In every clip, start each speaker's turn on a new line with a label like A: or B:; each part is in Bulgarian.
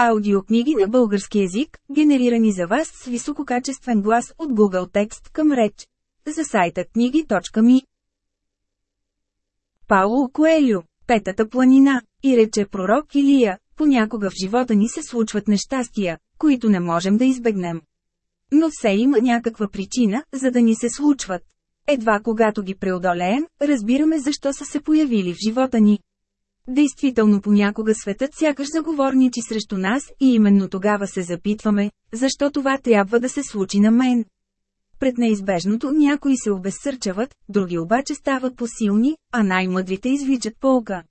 A: Аудиокниги на български език, генерирани за вас с висококачествен глас от Google Текст към реч. За сайта книги.ми Пауло Коелю, Петата планина, и рече пророк Илия, понякога в живота ни се случват нещастия, които не можем да избегнем. Но все има някаква причина, за да ни се случват. Едва когато ги преодолеем, разбираме защо са се появили в живота ни. Действително понякога светът сякаш заговорничи срещу нас и именно тогава се запитваме, защо това трябва да се случи на мен. Пред неизбежното някои се обезсърчават, други обаче стават посилни, а най-мъдрите извличат полка.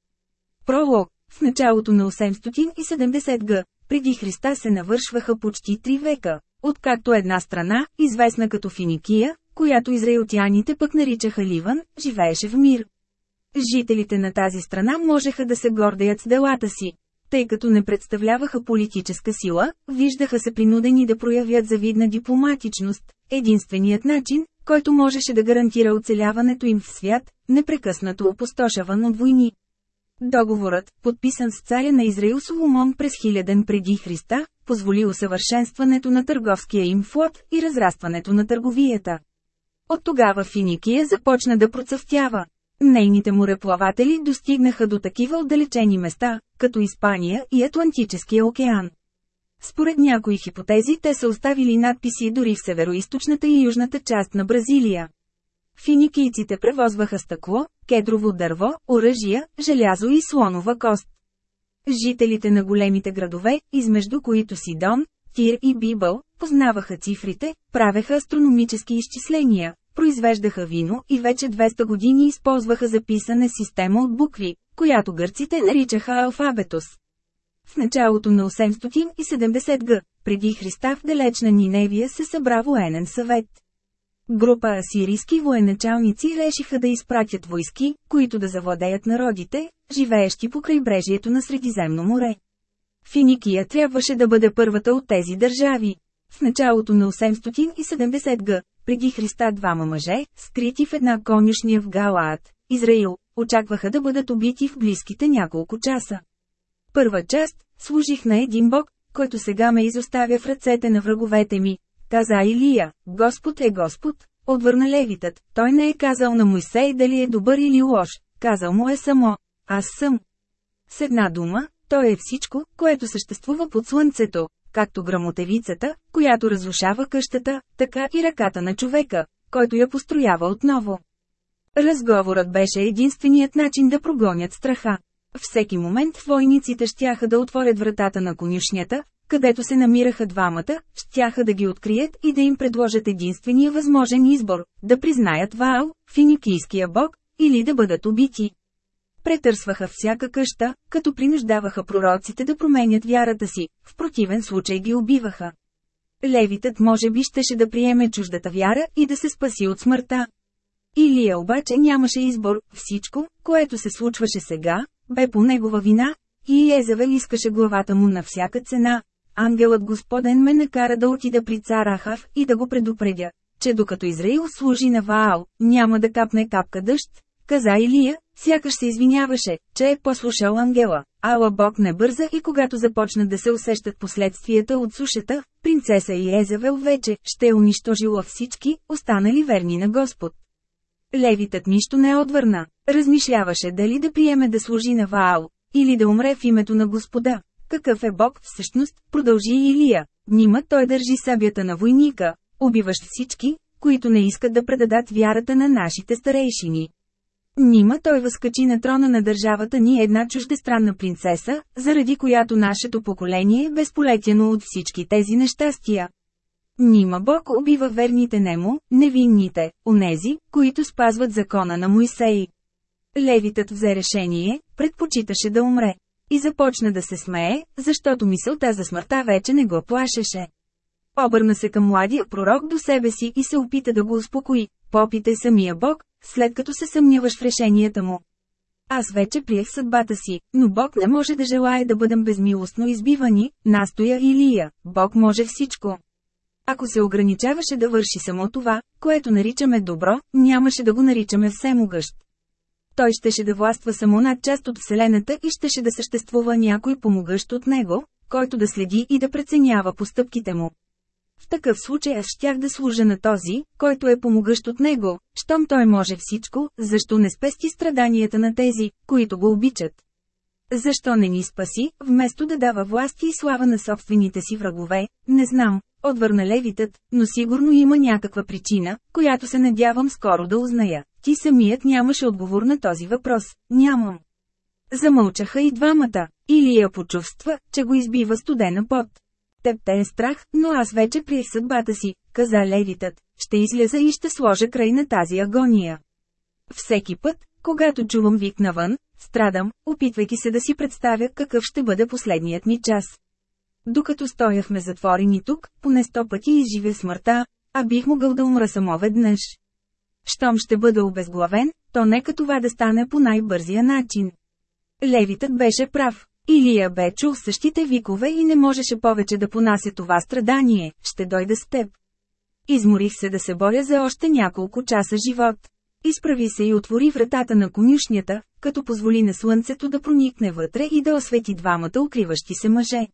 A: Пролог В началото на 870 г. преди Христа се навършваха почти три века, откакто една страна, известна като Финикия, която израилтяните пък наричаха Ливан, живееше в мир. Жителите на тази страна можеха да се гордеят с делата си. Тъй като не представляваха политическа сила, виждаха се принудени да проявят завидна дипломатичност, единственият начин, който можеше да гарантира оцеляването им в свят, непрекъснато опустошаван от войни. Договорът, подписан с царя на Израил Соломон през хиляден преди Христа, позволи усъвършенстването на търговския им флот и разрастването на търговията. От тогава Финикия започна да процъфтява. Нейните мореплаватели достигнаха до такива отдалечени места, като Испания и Атлантическия океан. Според някои хипотези те са оставили надписи дори в североизточната и южната част на Бразилия. Финикийците превозваха стъкло, кедрово дърво, оръжия, желязо и слонова кост. Жителите на големите градове, измежду които Сидон, Тир и Бибъл, познаваха цифрите, правеха астрономически изчисления, произвеждаха вино и вече 200 години използваха записане система от букви, която гърците наричаха алфабетос. В началото на 870 г. преди Христа в далечна Ниневия се събра военен съвет. Група асирийски военачалници решиха да изпратят войски, които да завладеят народите, живеещи по крайбрежието на Средиземно море. Финикия трябваше да бъде първата от тези държави. В началото на 870 г. преди Христа двама мъже, скрити в една конюшния в Галаат, Израил, очакваха да бъдат убити в близките няколко часа. Първа част, служих на един бог, който сега ме изоставя в ръцете на враговете ми, каза Илия, Господ е Господ, отвърна левитът, той не е казал на Мойсей дали е добър или лош, казал му е само, аз съм. С една дума, той е всичко, което съществува под слънцето, както грамотевицата, която разрушава къщата, така и ръката на човека, който я построява отново. Разговорът беше единственият начин да прогонят страха. Всеки момент войниците щяха да отворят вратата на конюшнята, където се намираха двамата, щяха да ги открият и да им предложат единствения възможен избор – да признаят Ваал, финикийския бог, или да бъдат убити претърсваха всяка къща, като принуждаваха пророците да променят вярата си, в противен случай ги убиваха. Левитът може би щеше да приеме чуждата вяра и да се спаси от смъртта. Илия обаче нямаше избор, всичко, което се случваше сега, бе по негова вина, и Езавел искаше главата му на всяка цена. Ангелът Господен ме накара да отида при цар Ахав и да го предупредя, че докато Израил служи на Ваал, няма да капне капка дъжд, каза Илия, Сякаш се извиняваше, че е послушал ангела. Ала Бог не бърза и когато започнат да се усещат последствията от сушата, принцеса и Езавел вече ще е унищожила всички, останали верни на Господ. Левитът нищо не отвърна. Размишляваше дали да приеме да служи на Ваал, или да умре в името на Господа. Какъв е Бог всъщност, продължи Илия. Нима той държи сабята на войника, убиващ всички, които не искат да предадат вярата на нашите старейшини. Нима той възкачи на трона на държавата ни една чуждестранна принцеса, заради която нашето поколение е безполетяно от всички тези нещастия. Нима Бог убива верните нему, невинните, онези, които спазват закона на Моисей. Левитът взе решение, предпочиташе да умре. И започна да се смее, защото мисълта за смъртта вече не го плашеше. Обърна се към младия пророк до себе си и се опита да го успокои. Попитай самия Бог, след като се съмняваш в решенията му. Аз вече приех съдбата си, но Бог не може да желая да бъдем безмилостно избивани, настоя Илия, Бог може всичко. Ако се ограничаваше да върши само това, което наричаме добро, нямаше да го наричаме всемогъщ. Той щеше да властва само над част от Вселената и щеше да съществува някой помогъщ от него, който да следи и да преценява постъпките му. В такъв случай аз щях да служа на този, който е помогъщ от него, щом той може всичко, защо не спести страданията на тези, които го обичат. Защо не ни спаси, вместо да дава власти и слава на собствените си врагове, не знам, отвърна левитът, но сигурно има някаква причина, която се надявам скоро да узная. Ти самият нямаше отговор на този въпрос, нямам. Замълчаха и двамата. Или я почувства, че го избива студена пот. Теб те е страх, но аз вече приех съдбата си, каза левитът. Ще изляза и ще сложа край на тази агония. Всеки път, когато чувам вик навън, страдам, опитвайки се да си представя какъв ще бъде последният ми час. Докато стояхме затворени тук, поне сто пъти изживя смъртта, а бих могъл да умра само веднъж. Щом ще бъда обезглавен, то нека това да стане по най-бързия начин. Левитът беше прав. Илия бе чул същите викове и не можеше повече да понася това страдание, ще дойда с теб. Изморих се да се боря за още няколко часа живот. Изправи се и отвори вратата на конюшнята, като позволи на слънцето да проникне вътре и да освети двамата укриващи се мъже.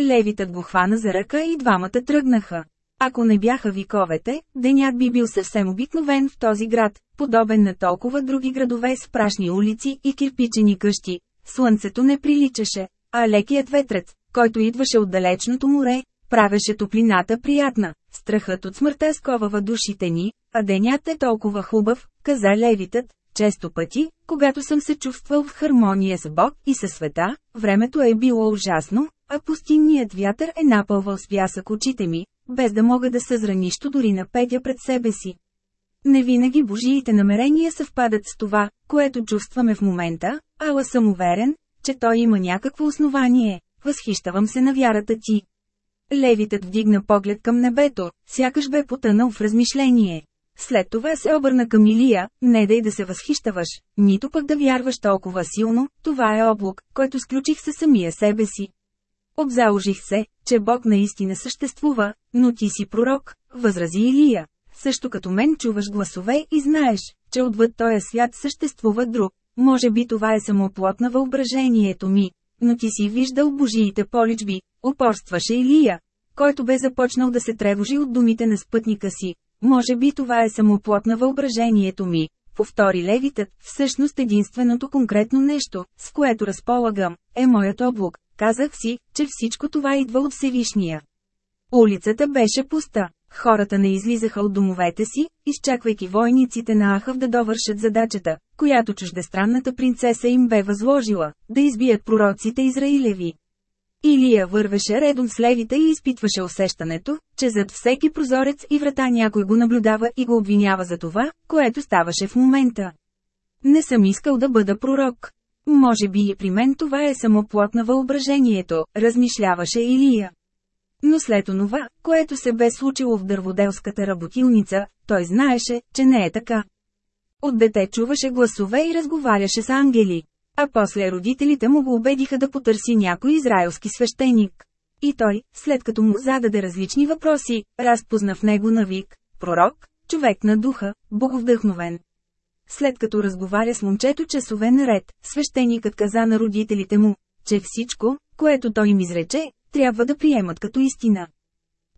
A: Левитът го хвана за ръка и двамата тръгнаха. Ако не бяха виковете, денят би бил съвсем обикновен в този град, подобен на толкова други градове с прашни улици и кирпичени къщи. Слънцето не приличаше, а лекият ветрец, който идваше от далечното море, правеше топлината приятна. Страхът от смъртта сковава душите ни, а денят е толкова хубав, каза левитът, често пъти, когато съм се чувствал в хармония с Бог и със света, времето е било ужасно, а пустинният вятър е напълвал с пясък очите ми, без да мога да съзра нищо дори на петя пред себе си. Не винаги Божиите намерения съвпадат с това, което чувстваме в момента, ала съм уверен, че той има някакво основание. Възхищавам се на вярата ти. Левитът вдигна поглед към небето, сякаш бе потънал в размишление. След това се обърна към Илия, не дай да се възхищаваш, нито пък да вярваш толкова силно, това е облак, който сключих със самия себе си. Обзаложих се, че Бог наистина съществува, но ти си пророк, възрази Илия. Също като мен чуваш гласове и знаеш, че отвъд този свят съществува друг. Може би това е само плод на въображението ми. Но ти си виждал божиите поличби, упорстваше Илия, който бе започнал да се тревожи от думите на спътника си. Може би това е само плод на въображението ми, повтори левитът, всъщност единственото конкретно нещо, с което разполагам, е моят облак. Казах си, че всичко това идва от Всевишния. Улицата беше пуста. Хората не излизаха от домовете си, изчаквайки войниците на Ахав да довършат задачата, която чуждестранната принцеса им бе възложила – да избият пророците Израилеви. Илия вървеше редом с левите и изпитваше усещането, че зад всеки прозорец и врата някой го наблюдава и го обвинява за това, което ставаше в момента. Не съм искал да бъда пророк. Може би и при мен това е само плод на въображението, размишляваше Илия. Но след онова, което се бе случило в дърводелската работилница, той знаеше, че не е така. От дете чуваше гласове и разговаряше с ангели. А после родителите му го убедиха да потърси някой израелски свещеник. И той, след като му зададе различни въпроси, разпозна в него навик, пророк, човек на духа, боговдъхновен. След като разговаря с момчето часове наред, свещеникът каза на родителите му, че всичко, което той им изрече, трябва да приемат като истина.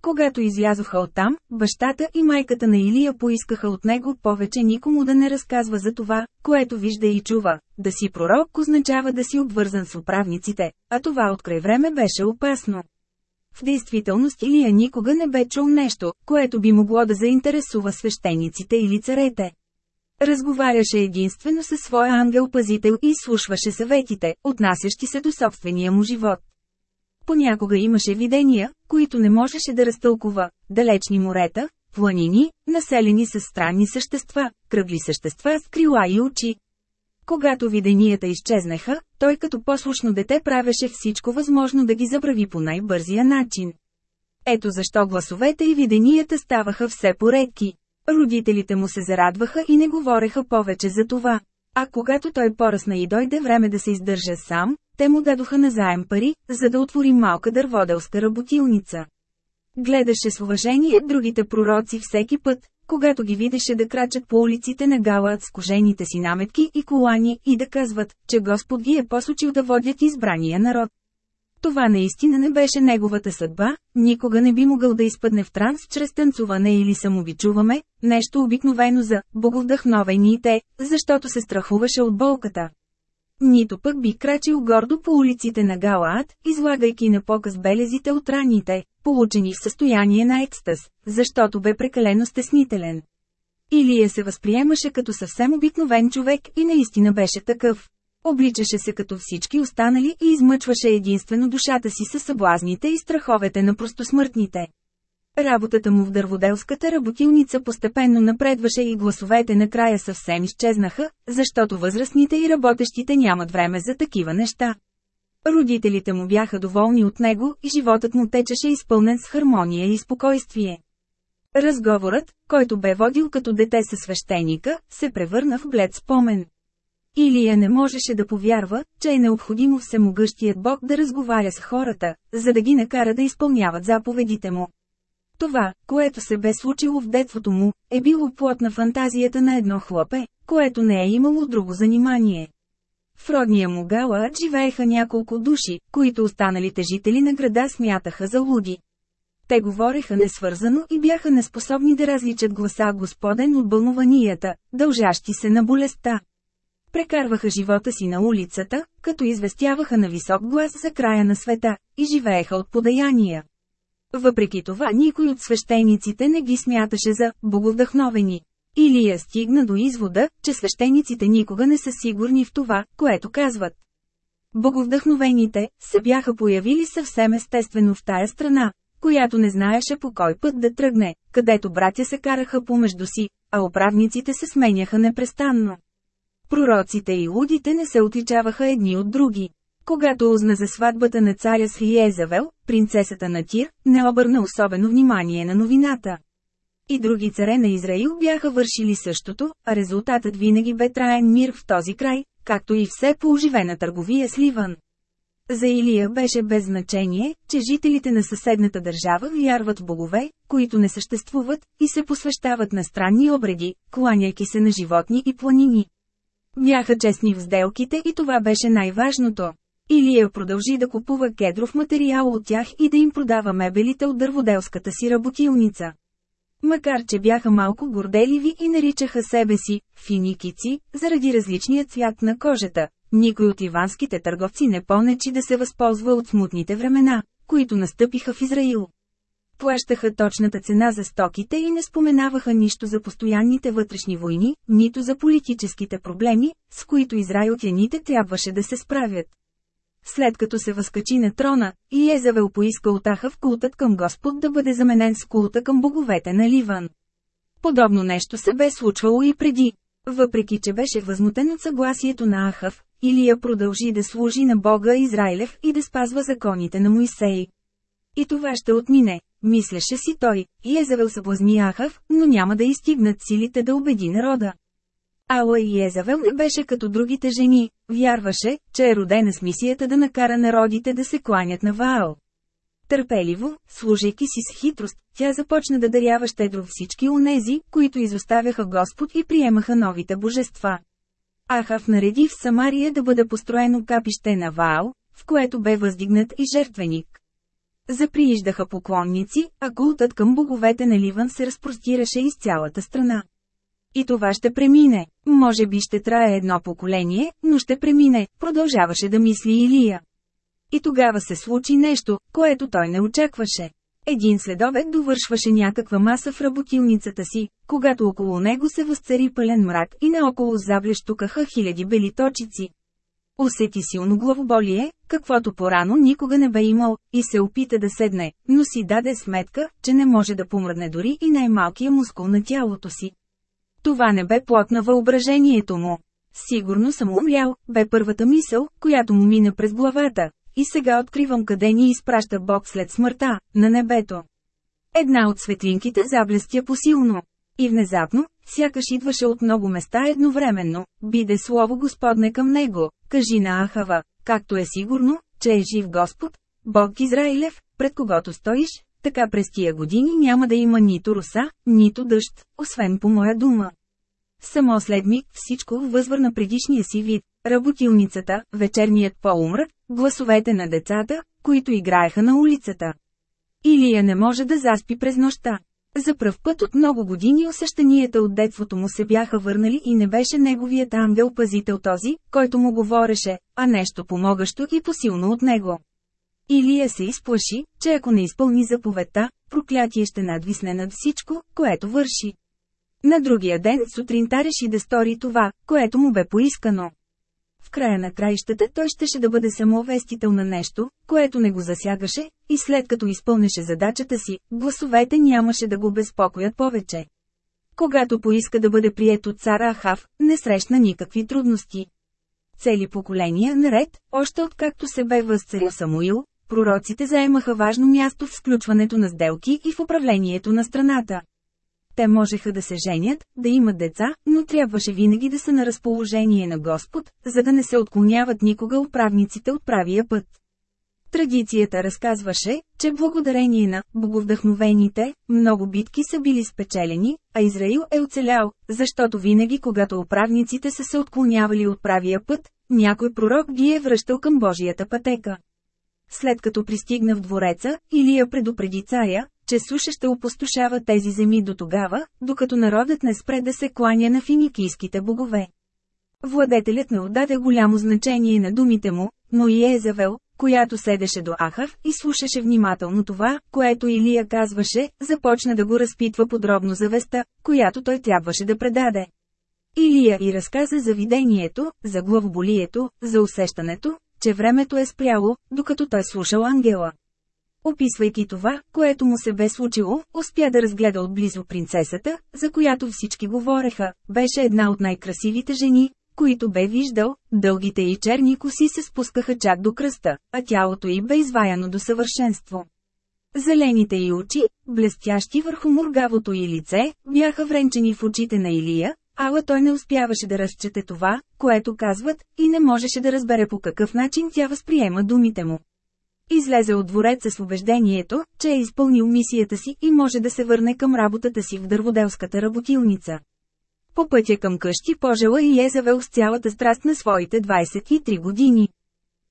A: Когато излязоха оттам, бащата и майката на Илия поискаха от него повече никому да не разказва за това, което вижда и чува. Да си пророк означава да си обвързан с управниците, а това от край време беше опасно. В действителност Илия никога не бе чул нещо, което би могло да заинтересува свещениците или царете. Разговаряше единствено със своя ангел-пазител и слушваше съветите, отнасящи се до собствения му живот. Понякога имаше видения, които не можеше да разтълкува, далечни морета, планини, населени с странни същества, кръгли същества с крила и очи. Когато виденията изчезнаха, той като послушно дете правеше всичко възможно да ги забрави по най-бързия начин. Ето защо гласовете и виденията ставаха все поредки. Родителите му се зарадваха и не говореха повече за това. А когато той поръсна и дойде време да се издържа сам, те му дадоха назаем пари, за да отвори малка дърводелска работилница. Гледаше с уважение другите пророци всеки път, когато ги видеше да крачат по улиците на Галаат с кожените си наметки и колани и да казват, че Господ ги е посочил да водят избрания народ. Това наистина не беше неговата съдба, никога не би могъл да изпадне в транс чрез танцуване или самобичуваме, нещо обикновено за боговдъхновените, защото се страхуваше от болката. Нито пък би крачил гордо по улиците на Галаат, излагайки на показ белезите от раните, получени в състояние на екстаз, защото бе прекалено стеснителен. Илия се възприемаше като съвсем обикновен човек и наистина беше такъв. Обличаше се като всички останали и измъчваше единствено душата си със съблазните и страховете на простосмъртните. Работата му в дърводелската работилница постепенно напредваше и гласовете накрая съвсем изчезнаха, защото възрастните и работещите нямат време за такива неща. Родителите му бяха доволни от него и животът му течеше изпълнен с хармония и спокойствие. Разговорът, който бе водил като дете със свещеника, се превърна в блед спомен. Илия не можеше да повярва, че е необходимо всемогъщият Бог да разговаря с хората, за да ги накара да изпълняват заповедите му. Това, което се бе случило в детството му, е било плод на фантазията на едно хлопе, което не е имало друго занимание. В родния му Галаат живееха няколко души, които останалите жители на града смятаха за луди. Те говореха несвързано и бяха неспособни да различат гласа Господен от бълнуванията, дължащи се на болестта. Прекарваха живота си на улицата, като известяваха на висок глас за края на света, и живееха от подаяния. Въпреки това никой от свещениците не ги смяташе за боговдъхновени. Илия стигна до извода, че свещениците никога не са сигурни в това, което казват. Боговдъхновените се бяха появили съвсем естествено в тая страна, която не знаеше по кой път да тръгне, където братя се караха помежду си, а управниците се сменяха непрестанно. Пророците и лудите не се отличаваха едни от други. Когато узна за сватбата на царя с Иезавел, принцесата на Тир, не обърна особено внимание на новината. И други царе на Израил бяха вършили същото, а резултатът винаги бе траен мир в този край, както и все по оживена търговия с Ливан. За Илия беше без значение, че жителите на съседната държава вярват в богове, които не съществуват, и се посвещават на странни обреди, кланяйки се на животни и планини. Бяха честни в сделките и това беше най-важното. Илия продължи да купува кедров материал от тях и да им продава мебелите от дърводелската си работилница. Макар че бяха малко горделиви и наричаха себе си «финикици», заради различния цвят на кожата, никой от иванските търговци не понечи да се възползва от смутните времена, които настъпиха в Израил. Плащаха точната цена за стоките и не споменаваха нищо за постоянните вътрешни войни, нито за политическите проблеми, с които израилтяните трябваше да се справят. След като се възкачи на трона, Иезавел поиска от Ахав култът към Господ да бъде заменен с култа към боговете на Ливан. Подобно нещо се бе случвало и преди. Въпреки че беше възмутен от съгласието на Ахав, Илия продължи да служи на Бога Израилев и да спазва законите на Моисей. И това ще отмине, мислеше си той, Езавел съблазни Ахав, но няма да изтигнат силите да убеди народа. Ала и Езавел не беше като другите жени, вярваше, че е родена с мисията да накара народите да се кланят на Ваал. Търпеливо, служейки си с хитрост, тя започна да дарява щедро всички онези, които изоставяха Господ и приемаха новите божества. Ахав нареди в Самария да бъде построено капище на Ваал, в което бе въздигнат и жертвеник. Заприиждаха поклонници, а култът към боговете на Ливан се разпростираше из цялата страна. И това ще премине. Може би ще трае едно поколение, но ще премине, продължаваше да мисли Илия. И тогава се случи нещо, което той не очакваше. Един следобед довършваше някаква маса в работилницата си, когато около него се възцари пълен мрак и наоколо заблещукаха хиляди бели точици. Усети силно главоболие, каквото порано никога не бе имал, и се опита да седне, но си даде сметка, че не може да помръдне дори и най-малкия мускул на тялото си. Това не бе плод на въображението му. Сигурно съм умрял, бе първата мисъл, която му мина през главата. И сега откривам къде ни изпраща Бог след смъртта, на небето. Една от светлинките заблестя посилно. И внезапно, сякаш идваше от много места едновременно, биде слово Господне към него, кажи на Ахава, както е сигурно, че е жив Господ, Бог Израилев, пред когото стоиш, така през тия години няма да има нито роса, нито дъжд, освен по моя дума. Само след миг всичко възвърна предишния си вид, работилницата, вечерният по-умрак, гласовете на децата, които играеха на улицата. Илия не може да заспи през нощта. За пръв път от много години усещанията от детството му се бяха върнали и не беше неговият ангел-пазител този, който му говореше, а нещо помогащо и посилно от него. Илия се изплаши, че ако не изпълни заповедта, проклятие ще надвисне над всичко, което върши. На другия ден сутринта реши да стори това, което му бе поискано. В края на краищата той щеше да бъде самовестител на нещо, което не го засягаше, и след като изпълнеше задачата си, гласовете нямаше да го безпокоят повече. Когато поиска да бъде прият от цара Ахав, не срещна никакви трудности. Цели поколения наред, още откакто се бе възцарил Самуил, пророците заемаха важно място в сключването на сделки и в управлението на страната. Те можеха да се женят, да имат деца, но трябваше винаги да са на разположение на Господ, за да не се отклоняват никога управниците от правия път. Традицията разказваше, че благодарение на боговдъхновените, много битки са били спечелени, а Израил е оцелял, защото винаги когато управниците са се отклонявали от правия път, някой пророк ги е връщал към Божията пътека. След като пристигна в двореца, Илия предупреди царя, че суша ще опустошава тези земи до тогава, докато народът не спре да се кланя на финикийските богове. Владетелят не отдаде голямо значение на думите му, но и Езавел, която седеше до Ахав и слушаше внимателно това, което Илия казваше, започна да го разпитва подробно за веста, която той трябваше да предаде. Илия и разказа за видението, за главоболието, за усещането, че времето е спряло, докато той слушал ангела. Описвайки това, което му се бе случило, успя да разгледа отблизо принцесата, за която всички говореха, беше една от най-красивите жени, които бе виждал, дългите и черни коси се спускаха чак до кръста, а тялото й бе изваяно до съвършенство. Зелените й очи, блестящи върху мургавото й лице, бяха вренчени в очите на Илия, ала той не успяваше да разчете това, което казват, и не можеше да разбере по какъв начин тя възприема думите му. Излезе от двореца с убеждението, че е изпълнил мисията си и може да се върне към работата си в дърводелската работилница. По пътя към къщи пожела и Езавел с цялата страст на своите 23 години.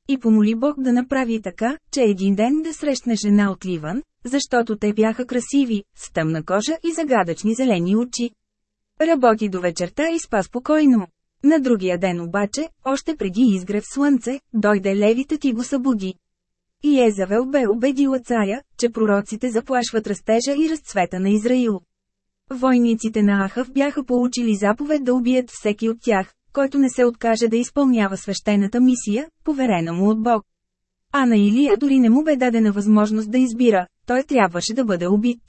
A: И помоли Бог да направи така, че един ден да срещне жена от Ливан, защото те бяха красиви, с тъмна кожа и загадъчни зелени очи. Работи до вечерта и спа спокойно. На другия ден обаче, още преди изгрев слънце, дойде левите ти го събуди. И Езавел бе убедила царя, че пророците заплашват растежа и разцвета на Израил. Войниците на Ахав бяха получили заповед да убият всеки от тях, който не се откаже да изпълнява свещената мисия, поверена му от Бог. А на Илия дори не му бе дадена възможност да избира, той трябваше да бъде убит.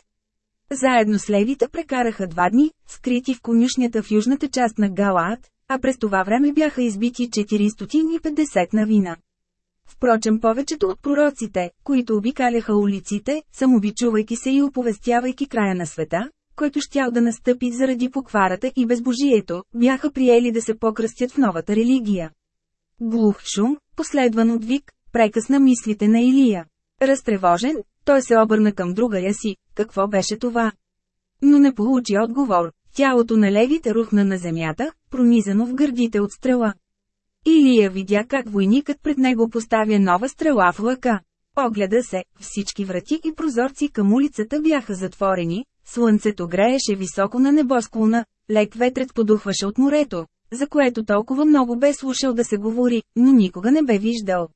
A: Заедно с левите прекараха два дни, скрити в конюшнята в южната част на Галаат, а през това време бяха избити 450 на вина. Впрочем повечето от пророците, които обикаляха улиците, самобичувайки се и оповестявайки края на света, който щял да настъпи заради покварата и безбожието, бяха приели да се покръстят в новата религия. Глух шум, последван от вик, прекъсна мислите на Илия. Разтревожен, той се обърна към другая си, какво беше това? Но не получи отговор, тялото на левите рухна на земята, пронизано в гърдите от стрела. Илия видя как войникът пред него поставя нова стрела в лъка. Огледа се, всички врати и прозорци към улицата бяха затворени, слънцето грееше високо на небосклона, лек ветрец подухваше от морето, за което толкова много бе слушал да се говори, но никога не бе виждал.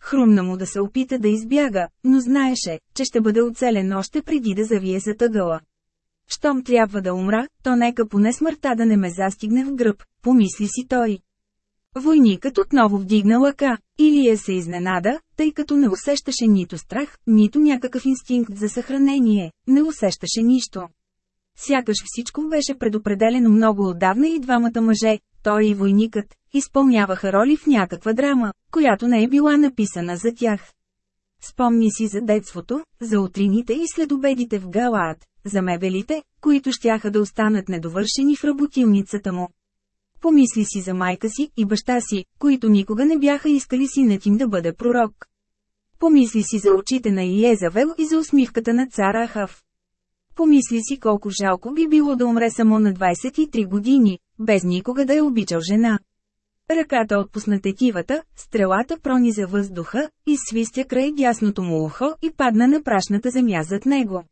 A: Хрумна му да се опита да избяга, но знаеше, че ще бъде оцелен още преди да завие за тъгъла. Щом трябва да умра, то нека поне смъртта да не ме застигне в гръб, помисли си той. Войникът отново вдигна лъка. Илия се изненада, тъй като не усещаше нито страх, нито някакъв инстинкт за съхранение, не усещаше нищо. Сякаш всичко беше предопределено много отдавна и двамата мъже, той и войникът, изпълняваха роли в някаква драма, която не е била написана за тях. Спомни си за детството, за утрините и следобедите в Галаат, за мебелите, които щяха да останат недовършени в работилницата му. Помисли си за майка си и баща си, които никога не бяха искали синът им да бъде пророк. Помисли си за очите на Иезавел и за усмивката на цара Ахав. Помисли си колко жалко би било да умре само на 23 години, без никога да е обичал жена. Ръката отпусна тетивата, стрелата прониза въздуха, изсвистя край дясното му ухо и падна на прашната земя зад него.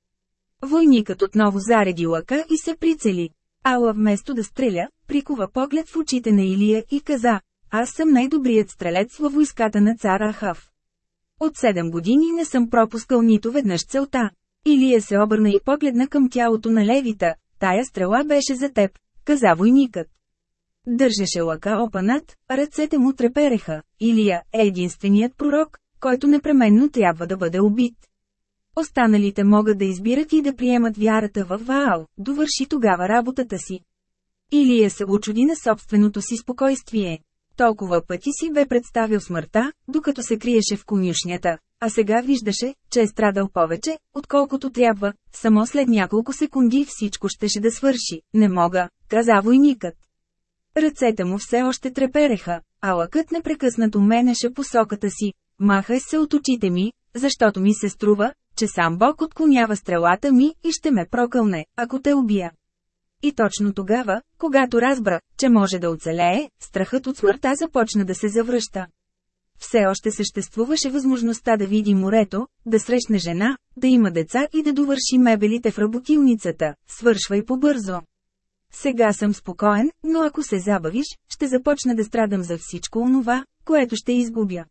A: Войникът отново зареди лъка и се прицели. Ала вместо да стреля, прикова поглед в очите на Илия и каза, аз съм най-добрият стрелец във войската на цар Ахав. От седем години не съм пропускал нито веднъж целта. Илия се обърна и погледна към тялото на левита, тая стрела беше за теб, каза войникът. Държеше лъка опанат, ръцете му трепереха. Илия е единственият пророк, който непременно трябва да бъде убит. Останалите могат да избират и да приемат вярата в Ваал, довърши тогава работата си. Илия се очуди на собственото си спокойствие. Толкова пъти си бе представил смъртта, докато се криеше в конюшнята, а сега виждаше, че е страдал повече, отколкото трябва, само след няколко секунди всичко щеше да свърши. Не мога, каза войникът. Ръцете му все още трепереха, а лъкът непрекъснато менеше посоката си. Махай се от очите ми, защото ми се струва, че сам Бог отклонява стрелата ми и ще ме прокълне, ако те убия. И точно тогава, когато разбра, че може да оцелее, страхът от смъртта започна да се завръща. Все още съществуваше възможността да види морето, да срещне жена, да има деца и да довърши мебелите в работилницата, свършвай побързо. Сега съм спокоен, но ако се забавиш, ще започна да страдам за всичко онова, което ще изгубя.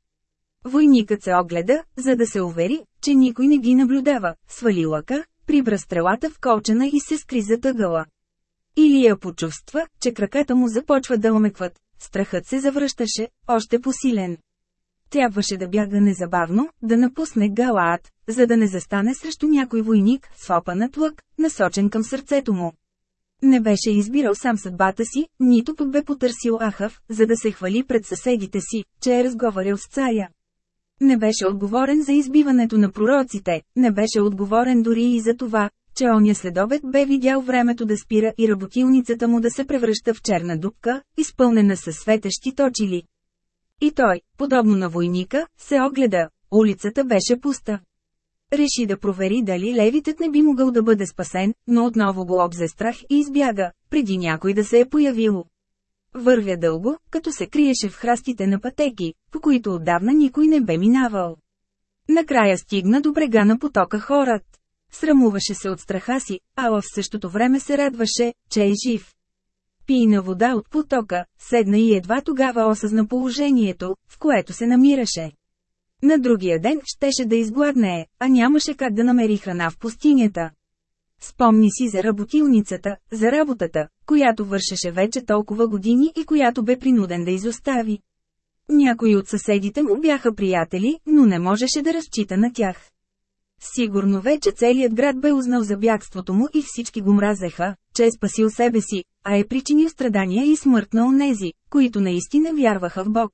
A: Войникът се огледа, за да се увери, че никой не ги наблюдава, свали лъка, прибра стрелата в колчана и се скри за тъгъла. Илия почувства, че краката му започва да омекват, страхът се завръщаше, още посилен. Трябваше да бяга незабавно, да напусне Галаат, за да не застане срещу някой войник с опанат лък, насочен към сърцето му. Не беше избирал сам съдбата си, нито пък бе потърсил Ахав, за да се хвали пред съседите си, че е разговарял с царя. Не беше отговорен за избиването на пророците, не беше отговорен дори и за това, че оня следобед бе видял времето да спира и работилницата му да се превръща в черна дупка, изпълнена със светещи точили. И той, подобно на войника, се огледа, улицата беше пуста. Реши да провери дали левитът не би могъл да бъде спасен, но отново го обзе страх и избяга, преди някой да се е появило. Вървя дълго, като се криеше в храстите на пътеки, по които отдавна никой не бе минавал. Накрая стигна до брега на потока хорат. Срамуваше се от страха си, а в същото време се радваше, че е жив. Пийна вода от потока, седна и едва тогава осъзна положението, в което се намираше. На другия ден щеше да изгладнее, а нямаше как да намери храна в пустинята. Спомни си за работилницата, за работата, която вършеше вече толкова години и която бе принуден да изостави. Някои от съседите му бяха приятели, но не можеше да разчита на тях. Сигурно вече целият град бе узнал за бягството му и всички го мразеха, че е спасил себе си, а е причинил страдания и смърт на онези, които наистина вярваха в Бог.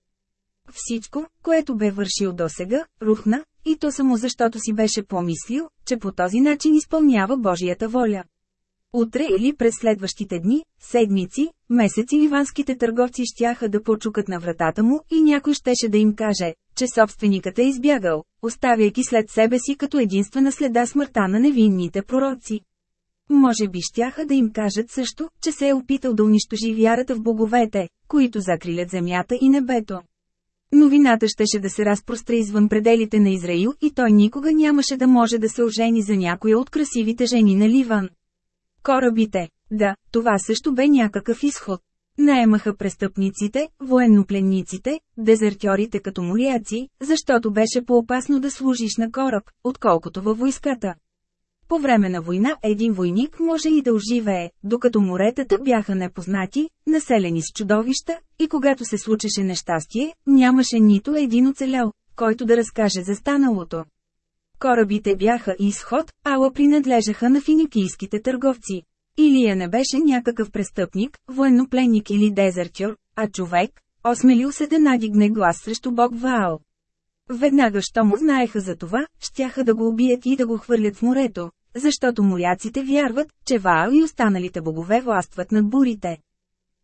A: Всичко, което бе вършил досега, рухна, и то само защото си беше помислил, че по този начин изпълнява Божията воля. Утре или през следващите дни, седмици, месеци ливанските търговци щяха да почукат на вратата му и някой щеше да им каже, че собственикът е избягал, оставяйки след себе си като единствена следа смъртта на невинните пророци. Може би щяха да им кажат също, че се е опитал да унищожи вярата в боговете, които закрилят земята и небето. Новината щеше да се разпростре извън пределите на Израил и той никога нямаше да може да се ожени за някоя от красивите жени на Ливан. Корабите. Да, това също бе някакъв изход. Наемаха престъпниците, военнопленниците, дезертьорите като моряци, защото беше по-опасно да служиш на кораб, отколкото във войската. По време на война един войник може и да оживее, докато моретата бяха непознати, населени с чудовища, и когато се случеше нещастие, нямаше нито един оцелял, който да разкаже за станалото. Корабите бяха изход, ала принадлежаха на финикийските търговци. Илия не беше някакъв престъпник, военнопленник или дезертьор, а човек, осмелил се да надигне глас срещу бог Ваал. Веднага, що му знаеха за това, щяха да го убият и да го хвърлят в морето, защото моряците вярват, че Ваал и останалите богове властват над бурите.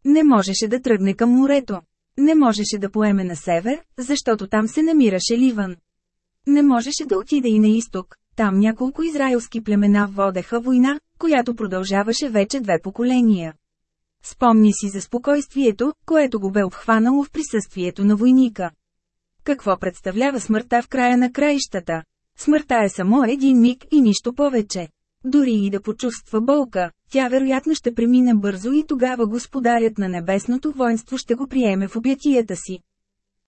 A: Не можеше да тръгне към морето. Не можеше да поеме на север, защото там се намираше Ливан. Не можеше да отиде и на изток, там няколко израелски племена водеха война, която продължаваше вече две поколения. Спомни си за спокойствието, което го бе обхванало в присъствието на войника. Какво представлява смъртта в края на краищата? Смъртта е само един миг и нищо повече. Дори и да почувства болка, тя вероятно ще премине бързо и тогава господарят на небесното воинство ще го приеме в обятията си.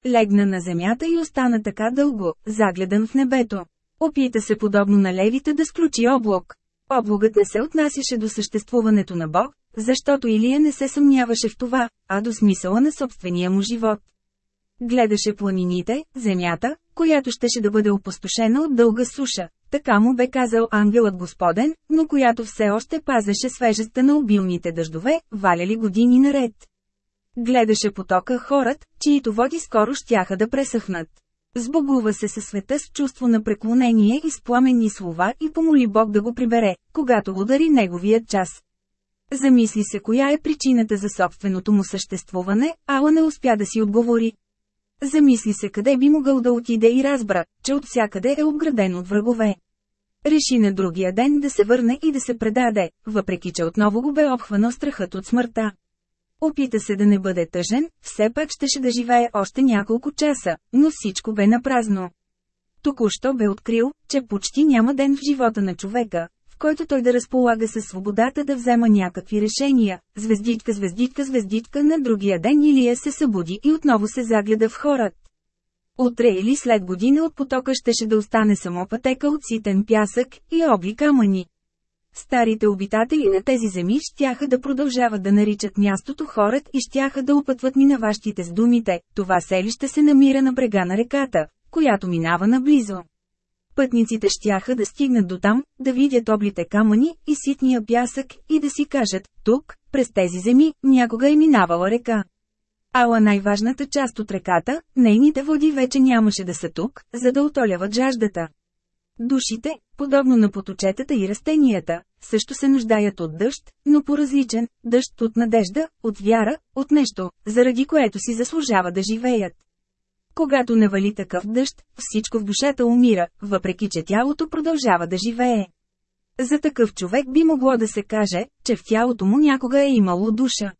A: Легна на земята и остана така дълго, загледан в небето. Опита се подобно на левите да сключи облак. Облогът не се отнасяше до съществуването на Бог, защото Илия не се съмняваше в това, а до смисъла на собствения му живот. Гледаше планините, земята, която щеше да бъде опустошена от дълга суша, така му бе казал ангелът Господен, но която все още пазеше свежестта на обилните дъждове, валяли години наред. Гледаше потока хорат, чието води скоро щяха да пресъхнат. Сбогува се със света с чувство на преклонение и с пламенни слова и помоли Бог да го прибере, когато удари неговият час. Замисли се коя е причината за собственото му съществуване, ала не успя да си отговори. Замисли се къде би могъл да отиде и разбра, че от всякъде е обграден от врагове. Реши на другия ден да се върне и да се предаде, въпреки че отново го бе обхванал страхът от смъртта. Опита се да не бъде тъжен, все пак щеше да живее още няколко часа, но всичко бе напразно. Току-що бе открил, че почти няма ден в живота на човека, който той да разполага със свободата да взема някакви решения. Звездичка, звездичка, звездичка на другия ден Илия се събуди и отново се загледа в хорът. Утре или след година от потока щеше да остане само пътека от ситен пясък и обли камъни. Старите обитатели на тези земи щяха да продължават да наричат мястото хорът и щяха да опътват минаващите с думите, това селище се намира на брега на реката, която минава наблизо. Пътниците щяха да стигнат до там, да видят облите камъни и ситния пясък и да си кажат, тук, през тези земи, някога е минавала река. Ала най-важната част от реката, нейните води вече нямаше да са тук, за да отоляват жаждата. Душите, подобно на поточетата и растенията, също се нуждаят от дъжд, но по-различен, дъжд от надежда, от вяра, от нещо, заради което си заслужава да живеят. Когато не вали такъв дъжд, всичко в душата умира, въпреки че тялото продължава да живее. За такъв човек би могло да се каже, че в тялото му някога е имало душа.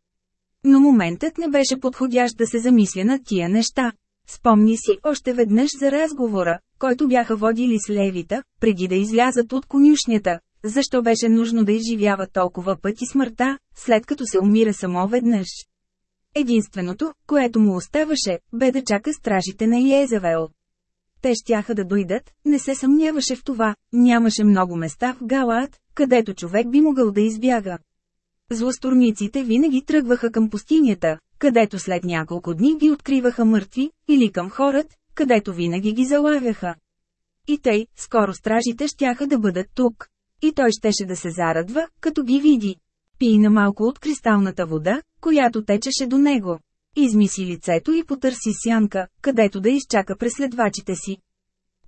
A: Но моментът не беше подходящ да се замисля над тия неща. Спомни си още веднъж за разговора, който бяха водили с левита, преди да излязат от конюшнята. Защо беше нужно да изживява толкова пъти смъртта, след като се умира само веднъж? Единственото, което му оставаше, бе да чака стражите на Иезавел. Те щяха да дойдат, не се съмняваше в това, нямаше много места в Галаат, където човек би могъл да избяга. Злостурниците винаги тръгваха към пустинята, където след няколко дни ги откриваха мъртви, или към хорът, където винаги ги залавяха. И тъй, скоро стражите щяха да бъдат тук. И той щеше да се зарадва, като ги види. Пина малко от кристалната вода, която течеше до него. Измиси лицето и потърси сянка, където да изчака преследвачите си.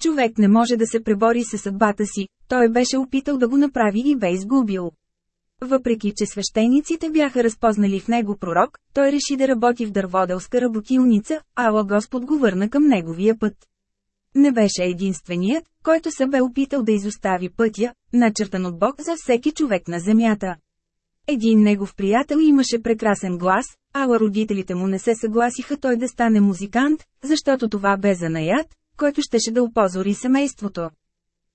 A: Човек не може да се пребори със съдбата си, той беше опитал да го направи и бе изгубил. Въпреки, че свещениците бяха разпознали в него пророк, той реши да работи в дърводелска работилница, ала Господ го върна към неговия път. Не беше единственият, който се бе опитал да изостави пътя, начертан от Бог за всеки човек на земята. Един негов приятел имаше прекрасен глас, ала родителите му не се съгласиха той да стане музикант, защото това бе занаят, който щеше да опозори семейството.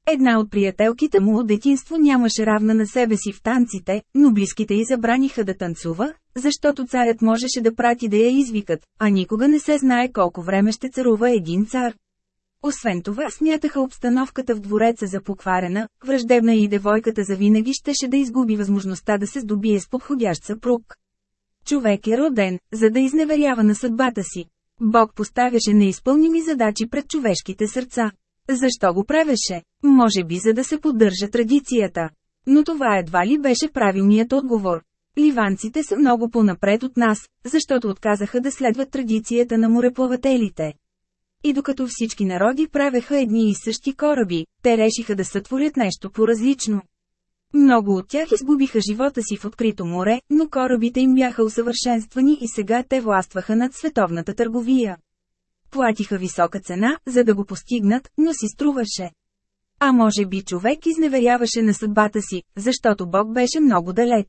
A: Една от приятелките му от детинство нямаше равна на себе си в танците, но близките й забраниха да танцува, защото царят можеше да прати да я извикат, а никога не се знае колко време ще царува един цар. Освен това смятаха обстановката в двореца за покварена, враждебна и девойката завинаги щеше да изгуби възможността да се здобие с подходящ съпруг. Човек е роден, за да изневерява на съдбата си. Бог поставяше неизпълними задачи пред човешките сърца. Защо го правеше? Може би за да се поддържа традицията. Но това едва ли беше правилният отговор. Ливанците са много по-напред от нас, защото отказаха да следват традицията на мореплавателите. И докато всички народи правеха едни и същи кораби, те решиха да сътворят нещо по-различно. Много от тях изгубиха живота си в открито море, но корабите им бяха усъвършенствани и сега те властваха над световната търговия. Платиха висока цена, за да го постигнат, но си струваше. А може би човек изневеряваше на съдбата си, защото Бог беше много далеч.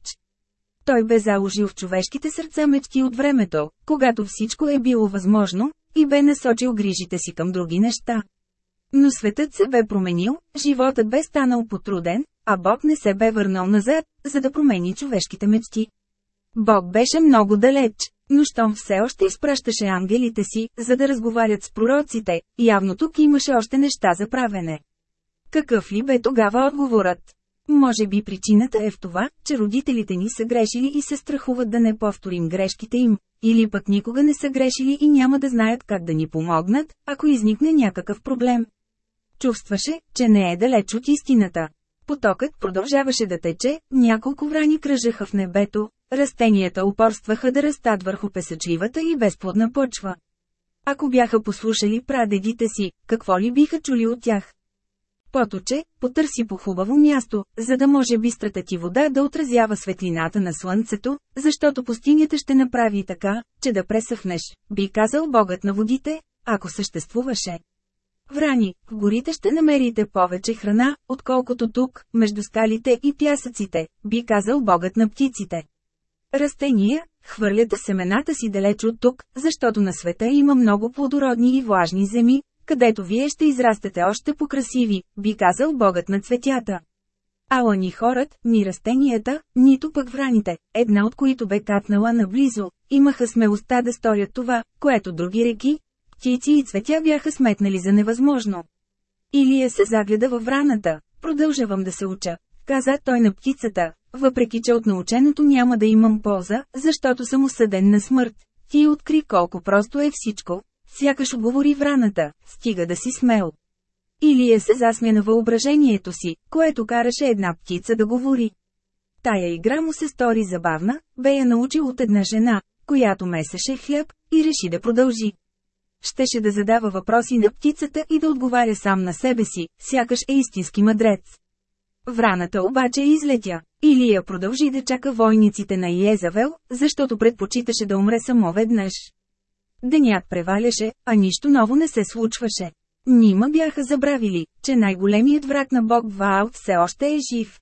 A: Той бе заложил в човешките сърца мечти от времето, когато всичко е било възможно, и бе насочил грижите си към други неща. Но светът се бе променил, животът бе станал потруден, а Бог не се бе върнал назад, за да промени човешките мечти. Бог беше много далеч, но щом все още изпращаше ангелите си, за да разговарят с пророците, явно тук имаше още неща за правене. Какъв ли бе тогава отговорът? Може би причината е в това, че родителите ни са грешили и се страхуват да не повторим грешките им, или пък никога не са грешили и няма да знаят как да ни помогнат, ако изникне някакъв проблем. Чувстваше, че не е далеч от истината. Потокът продължаваше да тече, няколко врани кръжаха в небето, растенията упорстваха да растат върху песъчливата и безплодна почва. Ако бяха послушали прадедите си, какво ли биха чули от тях? Поточе, потърси по хубаво място, за да може бистрата ти вода да отразява светлината на слънцето, защото пустинята ще направи така, че да пресъхнеш, би казал богът на водите, ако съществуваше. Врани, в горите ще намерите повече храна, отколкото тук, между скалите и пясъците, би казал богът на птиците. Растения, хвърляте семената си далеч от тук, защото на света има много плодородни и влажни земи, където вие ще израстете още по-красиви, би казал богът на цветята. Ала ни хорът, ни растенията, нито пък враните, една от които бе катнала наблизо, имаха смелостта да сторят това, което други реки, птици и цветя бяха сметнали за невъзможно. Илия се загледа във враната, продължавам да се уча, каза той на птицата, въпреки че от наученото няма да имам полза, защото съм осъден на смърт. Ти откри колко просто е всичко, сякаш оговори враната, стига да си смел. Илия се засмя на въображението си, което караше една птица да говори. Тая игра му се стори забавна, бе я научил от една жена, която месеше хляб, и реши да продължи. Щеше да задава въпроси на птицата и да отговаря сам на себе си, сякаш е истински мъдрец. Враната обаче излетя. Илия продължи да чака войниците на Иезавел, защото предпочиташе да умре само веднъж. Денят преваляше, а нищо ново не се случваше. Нима бяха забравили, че най-големият враг на бог Ваалт все още е жив.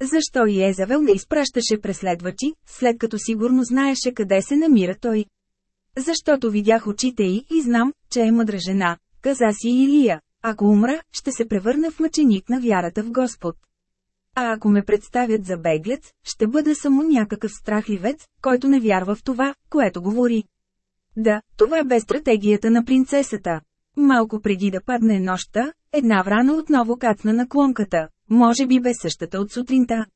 A: Защо Иезавел не изпращаше преследвачи, след като сигурно знаеше къде се намира той? Защото видях очите й и знам, че е мъдра жена, каза си Илия. Ако умра, ще се превърна в мъченик на вярата в Господ. А ако ме представят за беглец, ще бъда само някакъв страхливец, който не вярва в това, което говори. Да, това бе стратегията на принцесата. Малко преди да падне нощта, една врана отново кацна на клонката, може би бе същата от сутринта.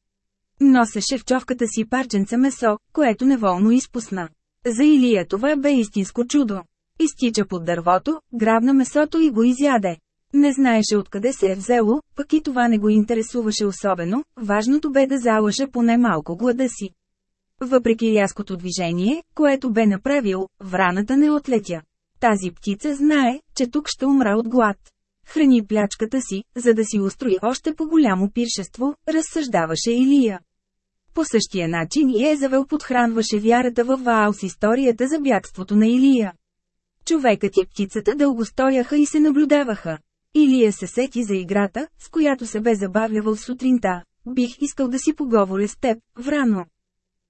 A: Носеше в човката си парченца месо, което неволно изпусна. За Илия това бе истинско чудо. Изтича под дървото, грабна месото и го изяде. Не знаеше откъде се е взело, пък и това не го интересуваше особено, важното бе да залъже поне малко глада си. Въпреки рязкото движение, което бе направил, враната не отлетя. Тази птица знае, че тук ще умра от глад. Храни плячката си, за да си устрои още по-голямо пиршество, разсъждаваше Илия. По същия начин Езавел подхранваше вярата във Ваал с историята за бягството на Илия. Човекът и птицата дълго стояха и се наблюдаваха. Илия се сети за играта, с която се бе забавлявал сутринта. Бих искал да си поговоря с теб, врано.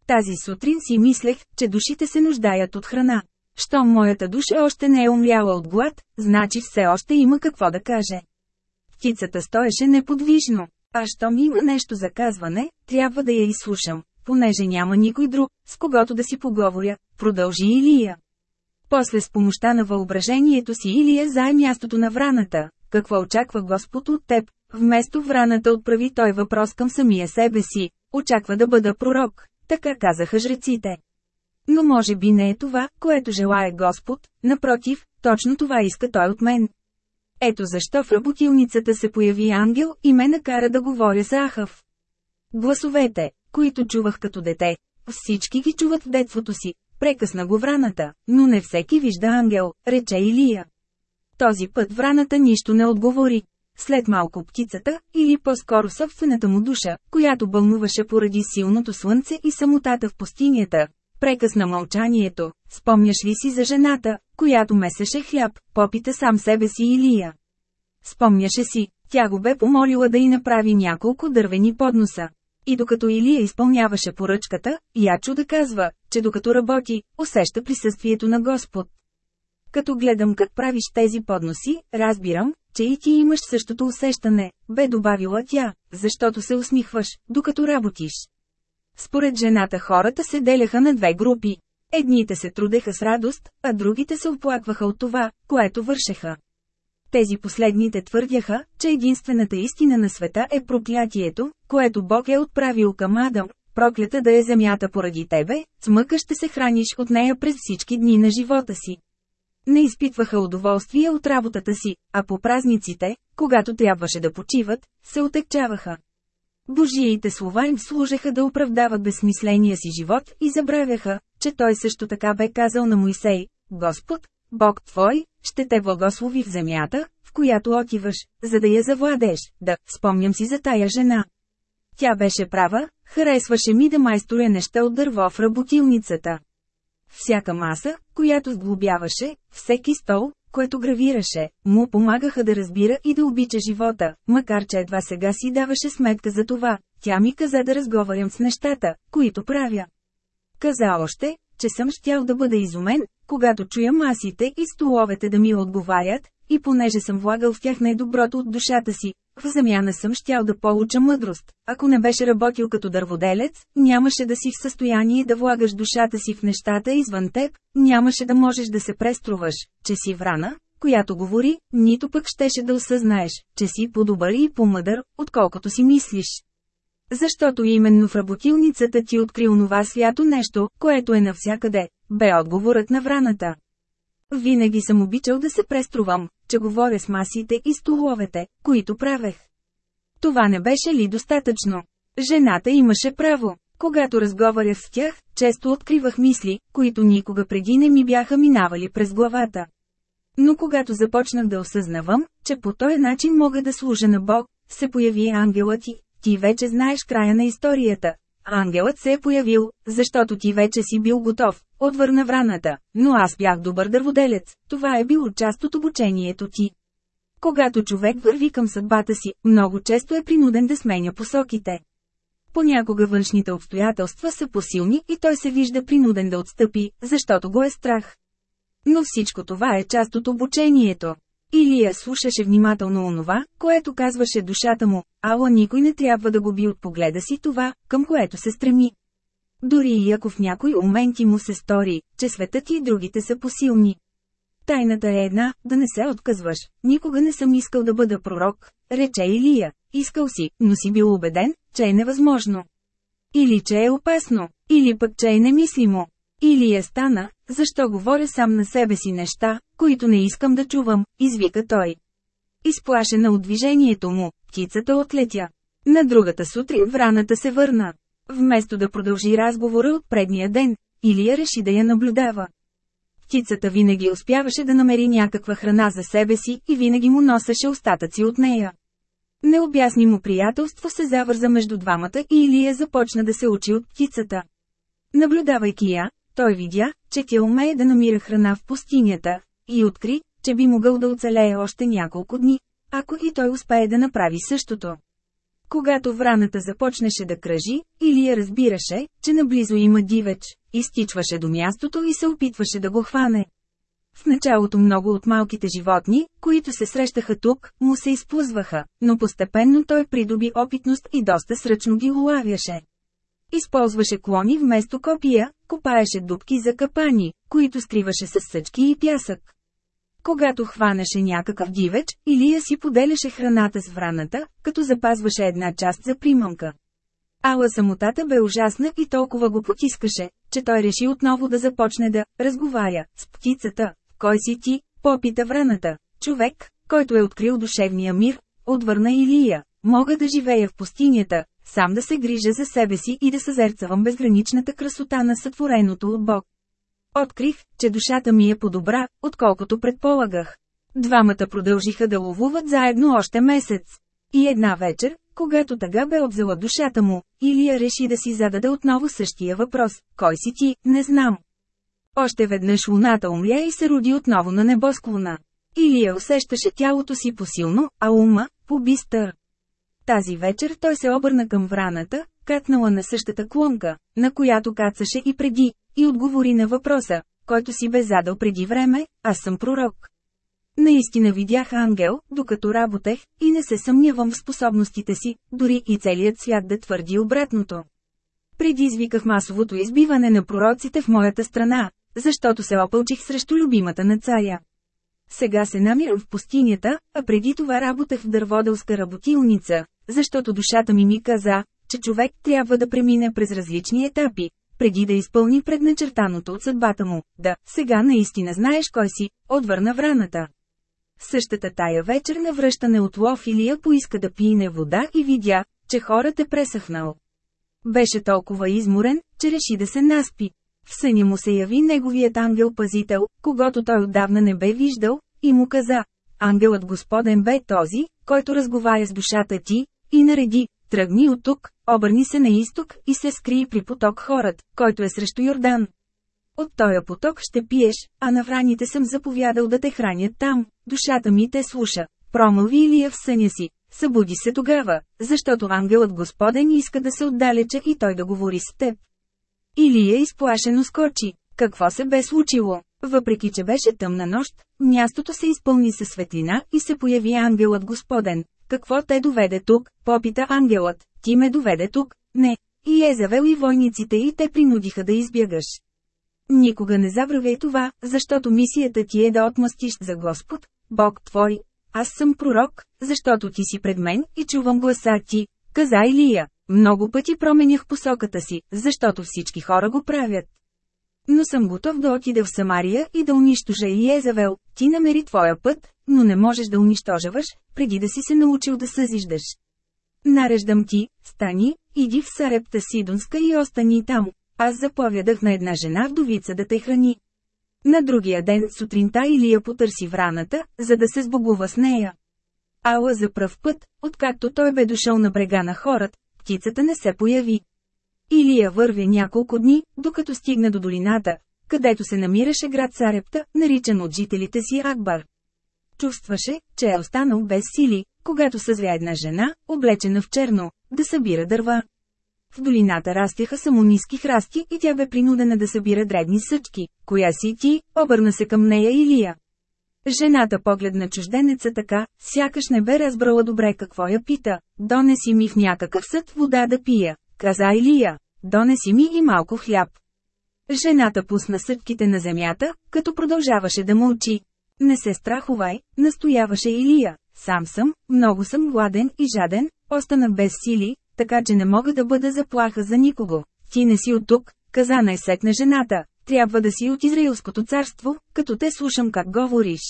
A: Тази сутрин си мислех, че душите се нуждаят от храна. Щом моята душа още не е умляла от глад, значи все още има какво да каже. Птицата стоеше неподвижно. А щом има нещо за казване, трябва да я изслушам, понеже няма никой друг, с когото да си поговоря, продължи Илия. После с помощта на въображението си Илия зае мястото на враната. Какво очаква Господ от теб? Вместо враната отправи той въпрос към самия себе си. Очаква да бъда пророк. Така казаха жреците. Но може би не е това, което желая Господ, напротив, точно това иска Той от мен. Ето защо в работилницата се появи ангел и ме накара да говоря с Ахав. Гласовете, които чувах като дете, всички ги чуват в детството си, прекъсна го враната, но не всеки вижда ангел, рече Илия. Този път враната нищо не отговори. След малко птицата, или по-скоро собствената му душа, която бълнуваше поради силното слънце и самотата в пустинята, прекъсна мълчанието. Спомняш ли си за жената, която месеше хляб, попита сам себе си Илия. Спомняше си, тя го бе помолила да й направи няколко дървени подноса. И докато Илия изпълняваше поръчката, Ячо да казва, че докато работи, усеща присъствието на Господ. Като гледам как правиш тези подноси, разбирам, че и ти имаш същото усещане, бе добавила тя, защото се усмихваш, докато работиш. Според жената хората се деляха на две групи. Едните се трудеха с радост, а другите се оплакваха от това, което вършеха. Тези последните твърдяха, че единствената истина на света е проклятието, което Бог е отправил към Адам, проклята да е земята поради тебе, с мъка ще се храниш от нея през всички дни на живота си. Не изпитваха удоволствие от работата си, а по празниците, когато трябваше да почиват, се отекчаваха. Божиите слова им служеха да оправдават безсмисления си живот и забравяха, че той също така бе казал на Моисей, Господ, Бог твой, ще те благослови в земята, в която отиваш, за да я завладеш, да, спомням си за тая жена. Тя беше права, харесваше ми да майсторя неща от дърво в работилницата. Всяка маса, която сглобяваше, всеки стол, което гравираше, му помагаха да разбира и да обича живота, макар че едва сега си даваше сметка за това. Тя ми каза да разговарям с нещата, които правя. Каза още, че съм щял да бъда изумен, когато чуя масите и столовете да ми отговарят, и понеже съм влагал в тях най-доброто от душата си, в замяна съм щял да получа мъдрост. Ако не беше работил като дърводелец, нямаше да си в състояние да влагаш душата си в нещата извън теб, нямаше да можеш да се преструваш, че си врана, която говори, нито пък щеше да осъзнаеш, че си по-добър и по-мъдър, отколкото си мислиш. Защото именно в работилницата ти откри онова свято нещо, което е навсякъде, бе отговорът на враната. Винаги съм обичал да се преструвам, че говоря с масите и столовете, които правех. Това не беше ли достатъчно? Жената имаше право. Когато разговарях с тях, често откривах мисли, които никога преди не ми бяха минавали през главата. Но когато започнах да осъзнавам, че по този начин мога да служа на Бог, се появи ангелът и ти вече знаеш края на историята. Ангелът се е появил, защото ти вече си бил готов, отвърна враната, но аз бях добър дърводелец, това е било част от обучението ти. Когато човек върви към съдбата си, много често е принуден да сменя посоките. Понякога външните обстоятелства са посилни и той се вижда принуден да отстъпи, защото го е страх. Но всичко това е част от обучението. Илия слушаше внимателно онова, което казваше душата му, ала никой не трябва да губи от погледа си това, към което се стреми. Дори и ако в някои моменти му се стори, че светът и другите са посилни. Тайната е една, да не се отказваш. Никога не съм искал да бъда пророк, рече Илия. Искал си, но си бил убеден, че е невъзможно. Или че е опасно, или пък че е немислимо. Или е стана, защо говоря сам на себе си неща, които не искам да чувам, извика той. Изплашена от движението му, птицата отлетя. На другата сутрин враната се върна. Вместо да продължи разговора от предния ден, Илия реши да я наблюдава. Птицата винаги успяваше да намери някаква храна за себе си и винаги му носеше остатъци от нея. Необяснимо приятелство се завърза между двамата и Илия започна да се учи от птицата. Наблюдавайки я, той видя, че тя умее да намира храна в пустинята, и откри, че би могъл да оцелее още няколко дни, ако и той успее да направи същото. Когато враната започнеше да кръжи, Илия разбираше, че наблизо има дивеч, изтичваше до мястото и се опитваше да го хване. В началото много от малките животни, които се срещаха тук, му се изплъзваха, но постепенно той придоби опитност и доста сръчно ги улавяше. Използваше клони вместо копия, копаеше дубки за капани, които скриваше с съчки и пясък. Когато хванеше някакъв дивеч, Илия си поделяше храната с враната, като запазваше една част за примамка. Ала самотата бе ужасна и толкова го потискаше, че той реши отново да започне да разговаря с птицата. Кой си ти? Попита враната. Човек, който е открил душевния мир, отвърна Илия. Мога да живея в пустинята, сам да се грижа за себе си и да съзерцавам безграничната красота на сътвореното от Бог. Открих, че душата ми е по-добра, отколкото предполагах. Двамата продължиха да ловуват заедно още месец. И една вечер, когато тъга бе обзела душата му, Илия реши да си зададе отново същия въпрос – кой си ти, не знам. Още веднъж луната умля и се роди отново на небосклона. Илия усещаше тялото си посилно, а ума – по-бистър. Тази вечер той се обърна към враната, катнала на същата клонка, на която кацаше и преди, и отговори на въпроса, който си бе задал преди време, аз съм пророк. Наистина видях ангел, докато работех, и не се съмнявам в способностите си, дори и целият свят да твърди обратното. Предизвиках масовото избиване на пророците в моята страна, защото се опълчих срещу любимата на царя. Сега се намирам в пустинята, а преди това работех в дърводелска работилница, защото душата ми ми каза, че човек трябва да премине през различни етапи, преди да изпълни предначертаното от съдбата му. Да, сега наистина знаеш кой си, отвърна враната. Същата тая вечер на връщане от лов Илия поиска да пине вода и видя, че хората е пресъхнал. Беше толкова изморен, че реши да се наспи. В съня му се яви неговият ангел-пазител, когато той отдавна не бе виждал, и му каза, ангелът Господен бе този, който разговаря с душата ти, и нареди, тръгни от тук, обърни се на изток и се скри при поток хорът, който е срещу Йордан. От този поток ще пиеш, а на враните съм заповядал да те хранят там, душата ми те слуша. Промълви Илия в съня си, събуди се тогава, защото ангелът Господен иска да се отдалече и той да говори с теб. Илия изплашено скочи. Какво се бе случило? Въпреки, че беше тъмна нощ, мястото се изпълни със светлина и се появи ангелът Господен. Какво те доведе тук? Попита ангелът. Ти ме доведе тук? Не. И е завел и войниците и те принудиха да избягаш. Никога не забравяй това, защото мисията ти е да отмъстиш за Господ, Бог твой. Аз съм пророк, защото ти си пред мен и чувам гласа ти, каза Илия. Много пъти променях посоката си, защото всички хора го правят. Но съм готов да отида в Самария и да унищожа и Езавел, ти намери твоя път, но не можеш да унищожаваш, преди да си се научил да съзиждаш. Нареждам ти, стани, иди в Сарепта Сидонска и остани там. Аз заповядах на една жена вдовица да те храни. На другия ден сутринта Илия потърси враната, за да се сбогува с нея. Ала за пръв път, откакто той бе дошъл на брега на хорат, птицата не се появи. Илия върви няколко дни, докато стигна до долината, където се намираше град Сарепта, наричан от жителите си Акбар. Чувстваше, че е останал без сили, когато съзря една жена, облечена в черно, да събира дърва. В долината растяха само ниски храсти и тя бе принудена да събира дребни съчки. Коя си ти? Обърна се към нея Илия. Жената погледна чужденеца така, сякаш не бе разбрала добре какво я пита. Донеси ми в някакъв съд вода да пия, каза Илия. Донеси ми и малко хляб. Жената пусна съдките на земята, като продължаваше да мълчи. Не се страхувай, настояваше Илия. Сам съм, много съм гладен и жаден, остана без сили, така че не мога да бъда заплаха за никого. Ти не си от тук, каза най-сетне жената, трябва да си от Израилското царство, като те слушам как говориш.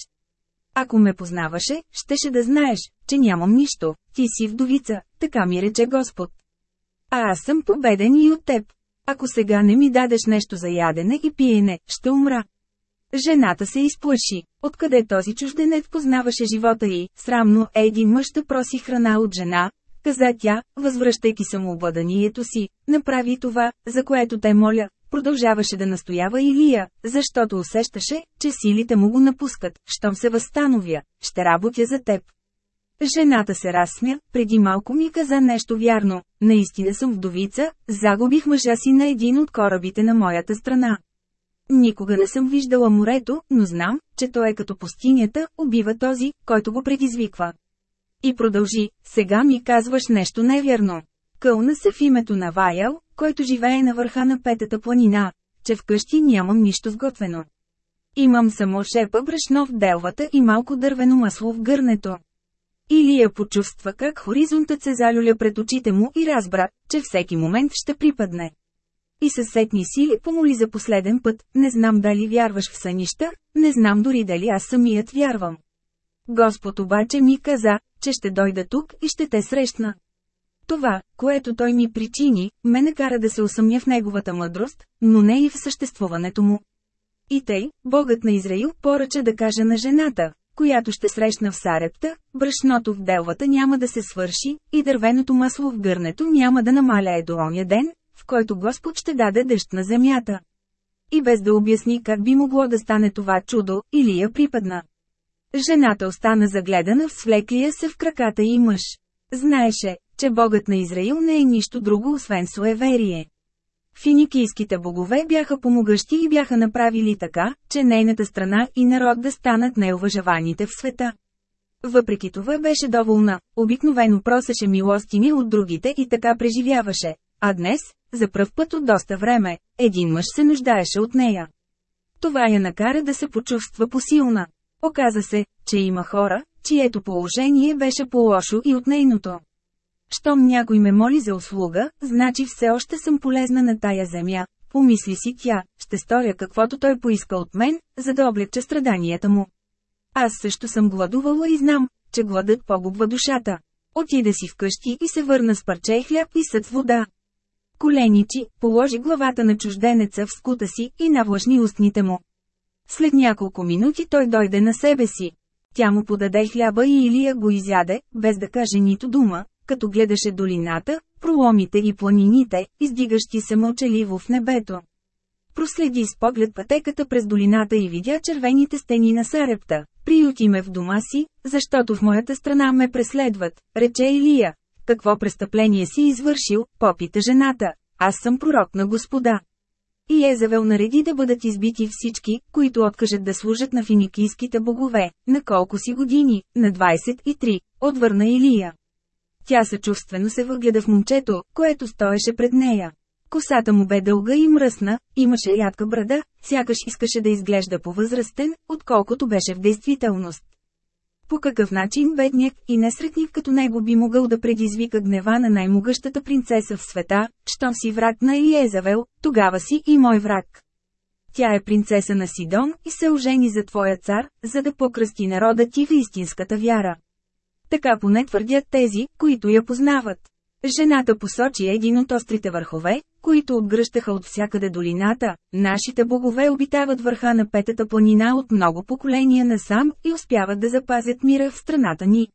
A: Ако ме познаваше, щеше да знаеш, че нямам нищо, ти си вдовица, така ми рече Господ. А аз съм победен и от теб. Ако сега не ми дадеш нещо за ядене и пиене, ще умра. Жената се изплаши. Откъде този чужденец познаваше живота й, срамно е един мъж да проси храна от жена, каза тя, възвръщайки самообладанието си, направи това, за което те моля, продължаваше да настоява Илия, защото усещаше, че силите му го напускат, щом се възстановя, ще работя за теб. Жената се разсмя, преди малко ми каза нещо вярно, наистина съм вдовица, загубих мъжа си на един от корабите на моята страна. Никога не съм виждала морето, но знам, че то е като пустинята, убива този, който го предизвиква. И продължи, сега ми казваш нещо невярно. Кълна се в името на Ваял, който живее на върха на петата планина, че вкъщи нямам нищо сготвено. Имам само шепа брашно в делвата и малко дървено масло в гърнето. Илия почувства как хоризонтът се залюля пред очите му и разбра, че всеки момент ще припадне. И със сетни сили помоли за последен път, не знам дали вярваш в сънища, не знам дори дали аз самият вярвам. Господ обаче ми каза, че ще дойда тук и ще те срещна. Това, което той ми причини, ме накара да се усъмня в неговата мъдрост, но не и в съществуването му. И тъй, Богът на Израил поръча да каже на жената, която ще срещна в Сарепта, брашното в делвата няма да се свърши, и дървеното масло в гърнето няма да намаляе до оня ден, в който Господ ще даде дъжд на земята. И без да обясни как би могло да стане това чудо, или я припадна. Жената остана загледана в свлеклия се в краката и мъж. Знаеше, че богът на Израил не е нищо друго освен суеверие. Финикийските богове бяха помогъщи и бяха направили така, че нейната страна и народ да станат неуважаваните в света. Въпреки това беше доволна, обикновено просеше милостини от другите и така преживяваше. А днес, за пръв път от доста време, един мъж се нуждаеше от нея. Това я накара да се почувства посилна. Оказа се, че има хора, чието положение беше по-лошо и от нейното. Щом някой ме моли за услуга, значи все още съм полезна на тая земя, помисли си тя, ще сторя каквото той поиска от мен, за да облегча страданията му. Аз също съм гладувала и знам, че гладът погубва душата. Отида си вкъщи и се върна с парче хляб и съд вода. Коленичи, положи главата на чужденеца в скута си и навлашни устните му. След няколко минути той дойде на себе си. Тя му подаде хляба и Илия го изяде, без да каже нито дума, като гледаше долината, проломите и планините, издигащи се мълчаливо в небето. Проследи с поглед пътеката през долината и видя червените стени на Сарепта. Приюти ме в дома си, защото в моята страна ме преследват, рече Илия. Какво престъпление си извършил, попита жената. Аз съм пророк на Господа. И Езавел нареди да бъдат избити всички, които откажат да служат на финикийските богове. На колко си години? На 23, отвърна Илия. Тя съчувствено се въгледа в момчето, което стоеше пред нея. Косата му бе дълга и мръсна, имаше ядка брада, сякаш искаше да изглежда по-възрастен, отколкото беше в действителност. По какъв начин бедняк и несретник като него би могъл да предизвика гнева на най-могъщата принцеса в света, щом си враг на Иезавел, тогава си и мой враг. Тя е принцеса на Сидон и се ожени за твоя цар, за да покръсти народа ти в истинската вяра. Така поне твърдят тези, които я познават. Жената посочи един от острите върхове, които отгръщаха от всякъде долината. Нашите богове обитават върха на петата планина от много поколения насам и успяват да запазят мира в страната ни.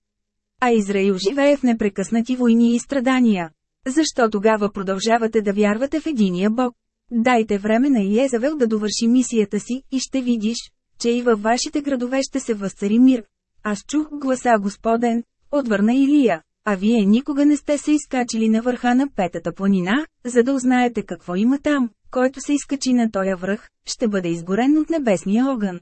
A: А Израил живее в непрекъснати войни и страдания. Защо тогава продължавате да вярвате в единия Бог? Дайте време на Иезавел да довърши мисията си и ще видиш, че и във вашите градове ще се възцари мир. Аз чух гласа Господен, отвърна Илия, а вие никога не сте се изкачили на върха на петата планина, за да узнаете какво има там, който се изкачи на тоя връх, ще бъде изгорен от небесния огън.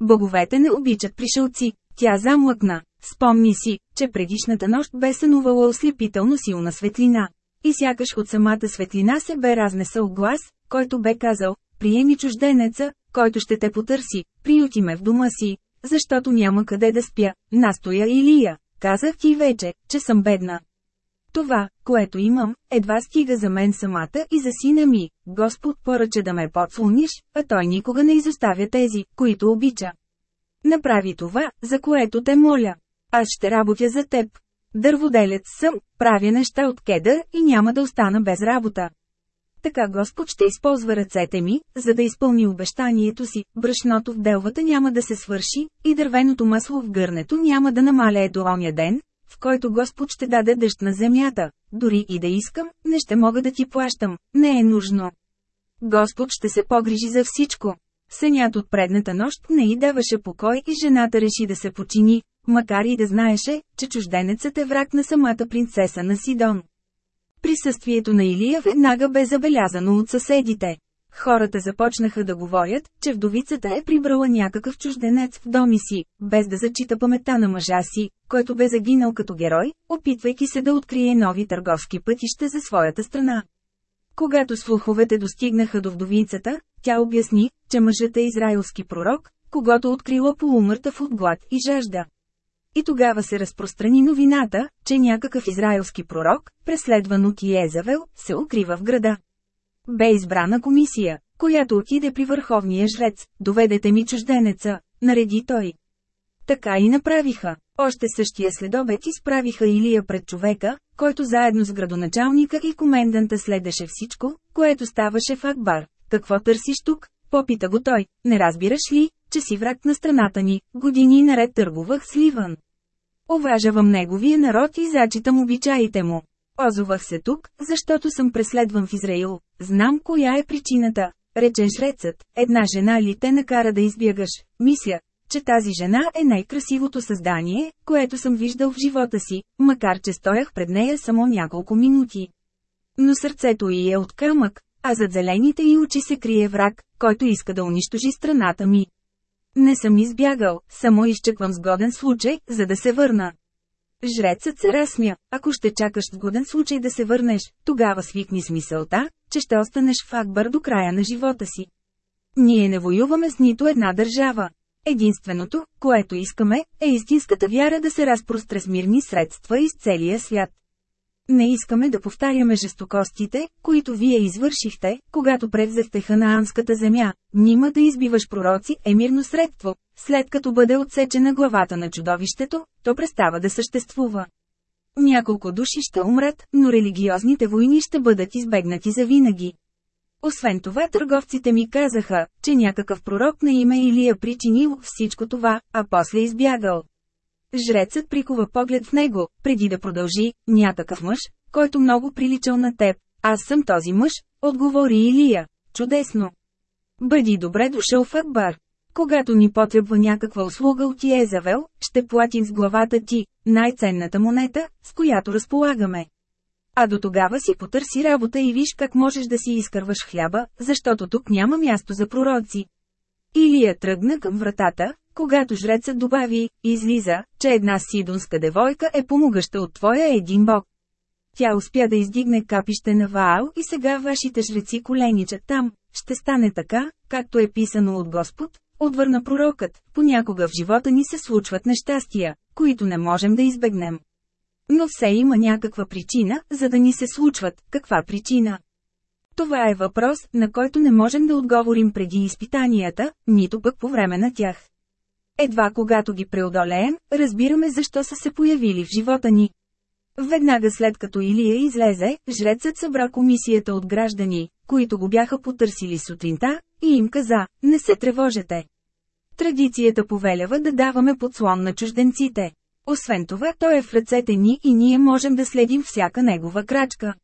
A: Боговете не обичат пришелци, тя замлъкна. Спомни си, че предишната нощ бе сънувала ослепително силна светлина. И сякаш от самата светлина се бе разнесъл глас, който бе казал, приеми чужденеца, който ще те потърси, приюти ме в дома си, защото няма къде да спя, настоя Илия. Казах ти вече, че съм бедна. Това, което имам, едва стига за мен самата и за сина ми. Господ поръча да ме подслониш, а той никога не изоставя тези, които обича. Направи това, за което те моля. Аз ще работя за теб. Дърводелец съм, правя неща от кеда и няма да остана без работа. Така Господ ще използва ръцете ми, за да изпълни обещанието си, брашното в делвата няма да се свърши, и дървеното масло в гърнето няма да намалее до оня ден, в който Господ ще даде дъжд на земята. Дори и да искам, не ще мога да ти плащам, не е нужно. Господ ще се погрижи за всичко. Сънят от предната нощ не й даваше покой и жената реши да се почини, макар и да знаеше, че чужденецът е враг на самата принцеса на Сидон. Присъствието на Илия веднага бе забелязано от съседите. Хората започнаха да говорят, че вдовицата е прибрала някакъв чужденец в доми си, без да зачита памета на мъжа си, който бе загинал като герой, опитвайки се да открие нови търговски пътища за своята страна. Когато слуховете достигнаха до вдовицата, тя обясни, че мъжът е израилски пророк, когато открила полумъртъв от глад и жажда. И тогава се разпространи новината, че някакъв израелски пророк, преследван от Иезавел, се укрива в града. Бе избрана комисия, която отиде при върховния жрец, доведете ми чужденеца, нареди той. Така и направиха. Още същия следобед изправиха Илия пред човека, който заедно с градоначалника и коменданта следеше всичко, което ставаше в Акбар. Какво търсиш тук? Попита го той. Не разбираш ли, че си враг на страната ни, години наред търгувах с Ливан. Уважавам неговия народ и зачитам обичаите му. Озовах се тук, защото съм преследван в Израил. Знам коя е причината. Рече жрецът, една жена ли те накара да избягаш. Мисля, че тази жена е най-красивото създание, което съм виждал в живота си, макар че стоях пред нея само няколко минути. Но сърцето й е от камък, а зад зелените й очи се крие враг, който иска да унищожи страната ми. Не съм избягал, само изчаквам сгоден случай, за да се върна. Жрецът се разсмя, ако ще чакаш сгоден случай да се върнеш, тогава свикни с мисълта, че ще останеш в Акбар до края на живота си. Ние не воюваме с нито една държава. Единственото, което искаме, е истинската вяра да се разпростре с мирни средства из целия свят. Не искаме да повтаряме жестокостите, които вие извършихте, когато превзехте ханаанската земя. Нима да избиваш пророци е мирно средство. След като бъде отсечена главата на чудовището, то престава да съществува. Няколко души ще умрат, но религиозните войни ще бъдат избегнати завинаги. Освен това търговците ми казаха, че някакъв пророк на име Илия причинил всичко това, а после избягал. Жрецът прикова поглед в него, преди да продължи, някакъв мъж, който много приличал на теб. Аз съм този мъж, отговори Илия. Чудесно. Бъди добре дошъл в Акбар. Когато ни потребва някаква услуга от Езавел, ще платим с главата ти, най-ценната монета, с която разполагаме. А до тогава си потърси работа и виж как можеш да си изкърваш хляба, защото тук няма място за пророци. Илия тръгна към вратата, когато жрецът добави, излиза, че една сидонска девойка е помогаща от твоя един бог. Тя успя да издигне капище на Ваал и сега вашите жреци коленичат там. Ще стане така, както е писано от Господ, отвърна пророкът, понякога в живота ни се случват нещастия, които не можем да избегнем. Но все има някаква причина, за да ни се случват, каква причина? Това е въпрос, на който не можем да отговорим преди изпитанията, нито пък по време на тях. Едва когато ги преодолеем, разбираме защо са се появили в живота ни. Веднага след като Илия излезе, жрецът събра комисията от граждани, които го бяха потърсили сутринта, и им каза, не се тревожете. Традицията повелява да даваме подслон на чужденците. Освен това той е в ръцете ни и ние можем да следим всяка негова крачка.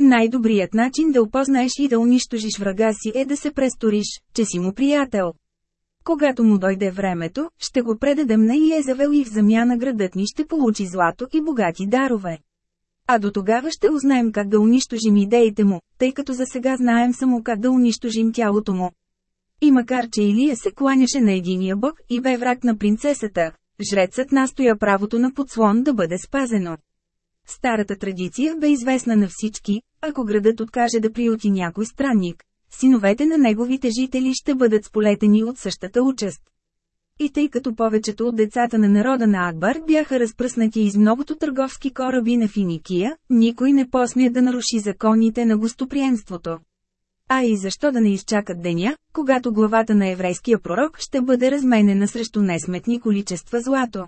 A: Най-добрият начин да опознаеш и да унищожиш врага си е да се престориш, че си му приятел. Когато му дойде времето, ще го предадем на Иезавел и в замяна градът ни ще получи злато и богати дарове. А до тогава ще узнаем как да унищожим идеите му, тъй като за сега знаем само как да унищожим тялото му. И макар че Илия се кланяше на единия бог и бе враг на принцесата, жрецът настоя правото на подслон да бъде спазено. Старата традиция бе известна на всички, ако градът откаже да приюти някой странник, синовете на неговите жители ще бъдат сполетени от същата участ. И тъй като повечето от децата на народа на Акбар бяха разпръснати из многото търговски кораби на Финикия, никой не посмя да наруши законите на гостоприемството. А и защо да не изчакат деня, когато главата на еврейския пророк ще бъде разменена срещу несметни количества злато.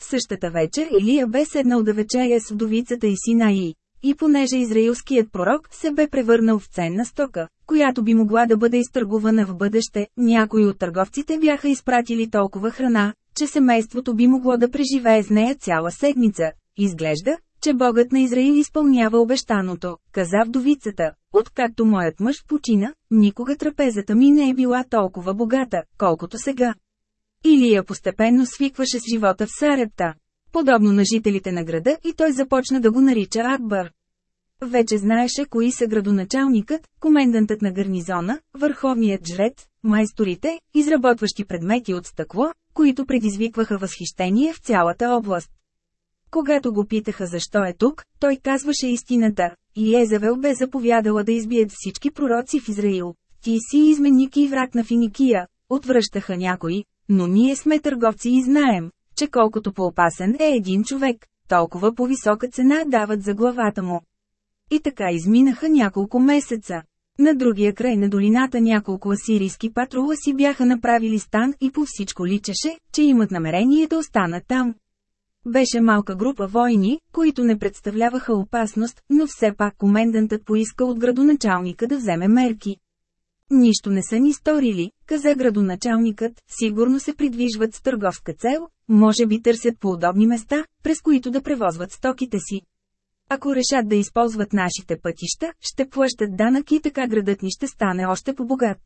A: Същата вечер Илия бе седнал да вечеря с вдовицата и сина и, и понеже израилският пророк се бе превърнал в ценна стока, която би могла да бъде изтъргувана в бъдеще, някои от търговците бяха изпратили толкова храна, че семейството би могло да преживее с нея цяла седмица. Изглежда, че Богът на Израил изпълнява обещаното, каза вдовицата. Откакто моят мъж почина, никога трапезата ми не е била толкова богата, колкото сега. Илия постепенно свикваше с живота в Сарепта. Подобно на жителите на града и той започна да го нарича Акбар. Вече знаеше кои са градоначалникът, комендантът на гарнизона, върховният жрец, майсторите, изработващи предмети от стъкло, които предизвикваха възхищение в цялата област. Когато го питаха защо е тук, той казваше истината, и Езавел бе заповядала да избият всички пророци в Израил. Ти си изменник и враг на Финикия, отвръщаха някои, но ние сме търговци и знаем, че колкото по-опасен е един човек, толкова по-висока цена дават за главата му. И така изминаха няколко месеца. На другия край на долината няколко асирийски патрула си бяха направили стан и по всичко личеше, че имат намерение да останат там. Беше малка група войни, които не представляваха опасност, но все пак комендантът поиска от градоначалника да вземе мерки. Нищо не са ни сторили, каза градоначалникът, сигурно се придвижват с търговска цел, може би търсят по удобни места, през които да превозват стоките си. Ако решат да използват нашите пътища, ще плащат данък и така градът ни ще стане още по-богат.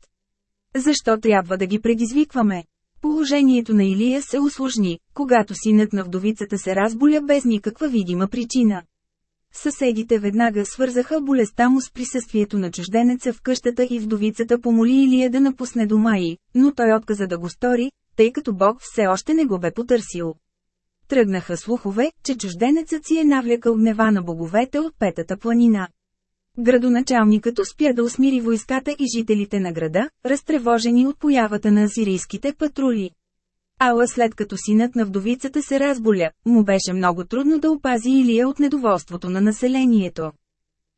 A: Защо трябва да ги предизвикваме? Положението на Илия се усложни, когато синът на вдовицата се разболя без никаква видима причина. Съседите веднага свързаха болестта му с присъствието на чужденеца в къщата и вдовицата помоли Илия да напусне дома й, но той отказа да го стори, тъй като Бог все още не го бе потърсил. Тръгнаха слухове, че чужденецът си е навлекал гнева на боговете от Петата планина. Градоначалникът успя да усмири войската и жителите на града, разтревожени от появата на асирийските патрули. Ала след като синът на вдовицата се разболя, му беше много трудно да опази Илия от недоволството на населението.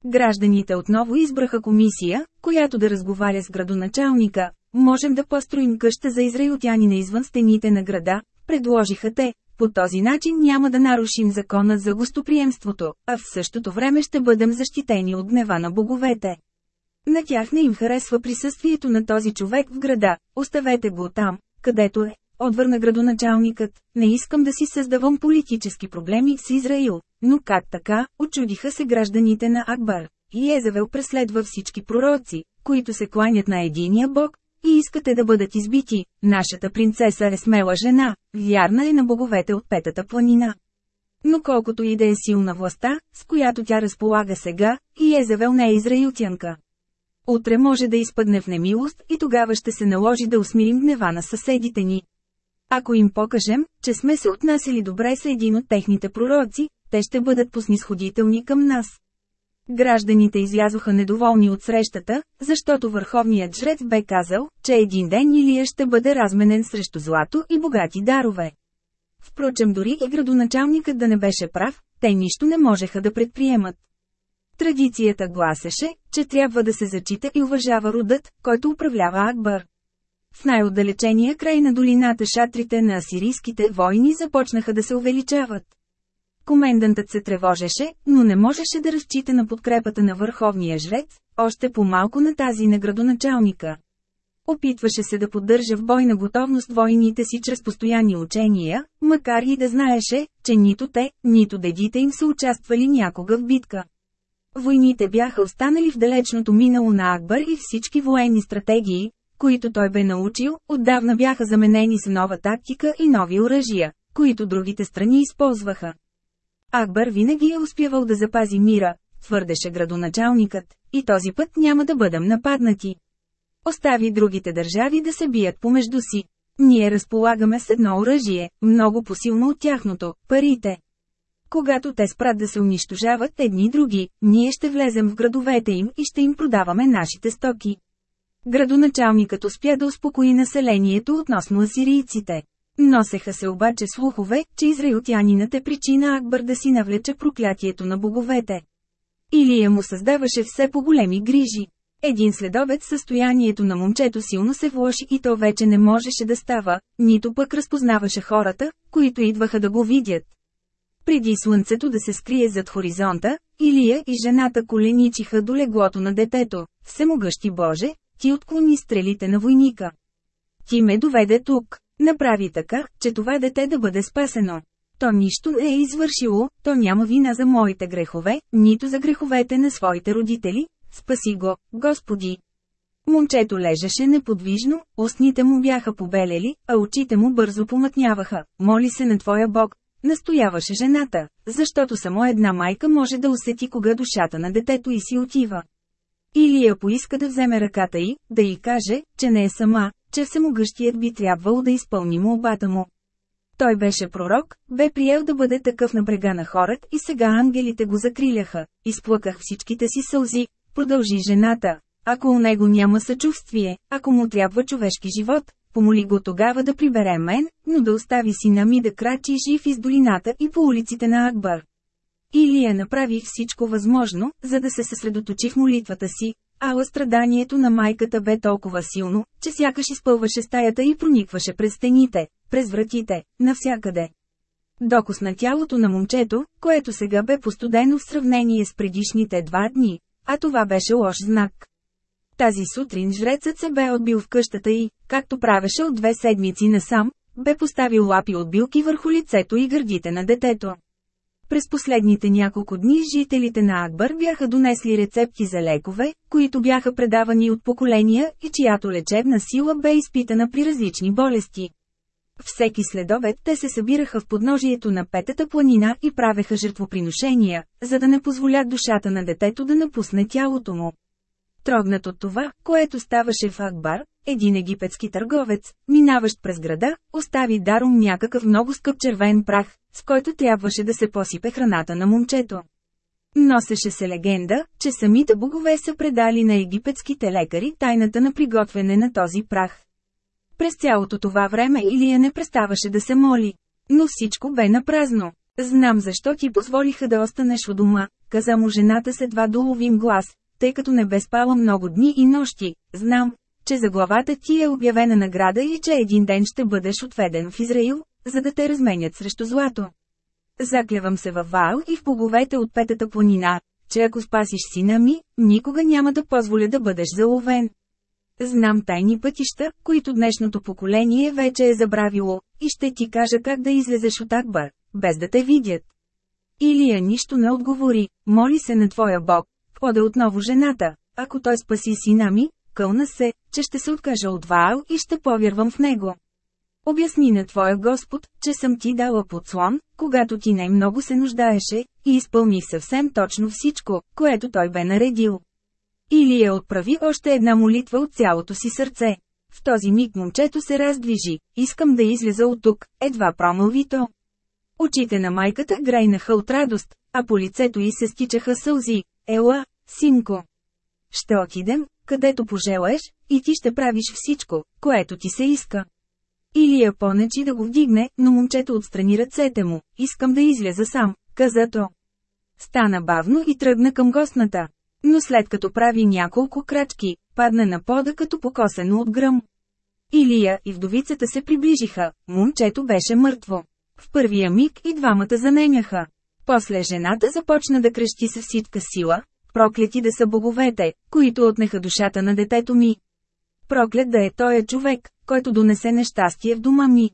A: Гражданите отново избраха комисия, която да разговаря с градоначалника. Можем да построим къща за израилтянина извън стените на града, предложиха те. По този начин няма да нарушим закона за гостоприемството, а в същото време ще бъдем защитени от гнева на боговете. На тях не им харесва присъствието на този човек в града, оставете го там, където е, отвърна градоначалникът, не искам да си създавам политически проблеми с Израил, но как така, очудиха се гражданите на Акбар. И Езавел преследва всички пророци, които се кланят на единия бог, и искате да бъдат избити. Нашата принцеса е смела жена, вярна е на боговете от Петата планина. Но колкото и да е силна властта, с която тя разполага сега, и Езавел не е израилтянка. Утре може да изпадне в немилост и тогава ще се наложи да усмирим гнева на съседите ни. Ако им покажем, че сме се отнасяли добре с един от техните пророци, те ще бъдат поснисходителни към нас. Гражданите излязоха недоволни от срещата, защото върховният жрец бе казал, че един ден Илия ще бъде разменен срещу злато и богати дарове. Впрочем дори и градоначалникът да не беше прав, те нищо не можеха да предприемат. Традицията гласеше, че трябва да се зачита и уважава родът, който управлява Акбар. В най-отдалечения край на долината шатрите на асирийските войни започнаха да се увеличават. Комендантът се тревожеше, но не можеше да разчита на подкрепата на върховния жрец, още по-малко на тази на градоначалника. Опитваше се да поддържа в бойна готовност войните си чрез постоянни учения, макар и да знаеше, че нито те, нито дедите им са участвали някога в битка. Войните бяха останали в далечното минало на Акбар и всички военни стратегии, които той бе научил, отдавна бяха заменени с нова тактика и нови оръжия, които другите страни използваха. Акбар винаги е успявал да запази мира, твърдеше градоначалникът, и този път няма да бъдем нападнати. Остави другите държави да се бият помежду си. Ние разполагаме с едно оръжие, много посилно от тяхното – парите. Когато те спрат да се унищожават едни други, ние ще влезем в градовете им и ще им продаваме нашите стоки. Градоначалникът успя да успокои населението относно асирийците. Носеха се обаче слухове, че израилтянинът е причина Акбър да си навлече проклятието на боговете. Илия му създаваше все по-големи грижи. Един следобед състоянието на момчето силно се влоши и то вече не можеше да става, нито пък разпознаваше хората, които идваха да го видят. Преди слънцето да се скрие зад хоризонта, Илия и жената коленичиха до леглото на детето. Всемогъщи Боже, ти отклони стрелите на войника. Ти ме доведе тук. Направи така, че това дете да бъде спасено. То нищо не е извършило, то няма вина за моите грехове, нито за греховете на своите родители. Спаси го, Господи! Момчето лежеше неподвижно, устните му бяха побелели, а очите му бързо помътняваха. Моли се на твоя Бог, настояваше жената, защото само една майка може да усети кога душата на детето и си отива. Илия поиска да вземе ръката й, да й каже, че не е сама, че всемогъщият би трябвало да изпълни молбата му. Той беше пророк, бе приел да бъде такъв на брега на хората и сега ангелите го закриляха. Изплъках всичките си сълзи, продължи жената. Ако у него няма съчувствие, ако му трябва човешки живот, помоли го тогава да прибере мен, но да остави сина ми да крачи жив из долината и по улиците на Акбар. Илия направи всичко възможно, за да се съсредоточи в молитвата си, ала страданието на майката бе толкова силно, че сякаш изпълваше стаята и проникваше през стените, през вратите, навсякъде. Докосна тялото на момчето, което сега бе постудено в сравнение с предишните два дни, а това беше лош знак. Тази сутрин жрецът се бе отбил в къщата и, както правеше от две седмици насам, бе поставил лапи от билки върху лицето и гърдите на детето. През последните няколко дни жителите на Акбър бяха донесли рецепти за лекове, които бяха предавани от поколения и чиято лечебна сила бе изпитана при различни болести. Всеки следобед те се събираха в подножието на петата планина и правеха жертвоприношения, за да не позволят душата на детето да напусне тялото му. Трогнат от това, което ставаше в Акбар, един египетски търговец, минаващ през града, остави даром някакъв много скъп червен прах, с който трябваше да се посипе храната на момчето. Носеше се легенда, че самите богове са предали на египетските лекари тайната на приготвяне на този прах. През цялото това време Илия не преставаше да се моли. Но всичко бе напразно. Знам защо ти позволиха да останеш у дома, каза му жената с едва доловим глас, тъй като не бе спала много дни и нощи. Знам, че за главата ти е обявена награда и че един ден ще бъдеш отведен в Израил, за да те разменят срещу злато. Заклевам се във Ваал и в боговете от петата планина, че ако спасиш сина ми, никога няма да позволя да бъдеш заловен. Знам тайни пътища, които днешното поколение вече е забравило, и ще ти кажа как да излезеш от Акбар, без да те видят. Илия нищо не отговори, моли се на твоя бог, поде отново жената, ако той спаси сина ми, кълна се, че ще се откажа от Ваал и ще повярвам в него. Обясни на твоя Господ, че съм ти дала подслон, когато ти най-много се нуждаеше, и изпълни съвсем точно всичко, което той бе наредил. Или я отправи още една молитва от цялото си сърце. В този миг момчето се раздвижи, искам да излеза от тук, едва промълви то. Очите на майката грейнаха от радост, а по лицето й се стичаха сълзи. Ела, синко. Ще отидем, където пожелаеш, и ти ще правиш всичко, което ти се иска. Илия понечи да го вдигне, но момчето отстрани ръцете му. Искам да изляза сам, каза то. Стана бавно и тръгна към гостната. Но след като прави няколко крачки, падна на пода като покосено от гръм. Илия и вдовицата се приближиха, момчето беше мъртво. В първия миг и двамата занемяха. После жената започна да крещи със всичка сила, проклети да са боговете, които отнеха душата на детето ми. Проклет да е той човек, който донесе нещастие в дома ми.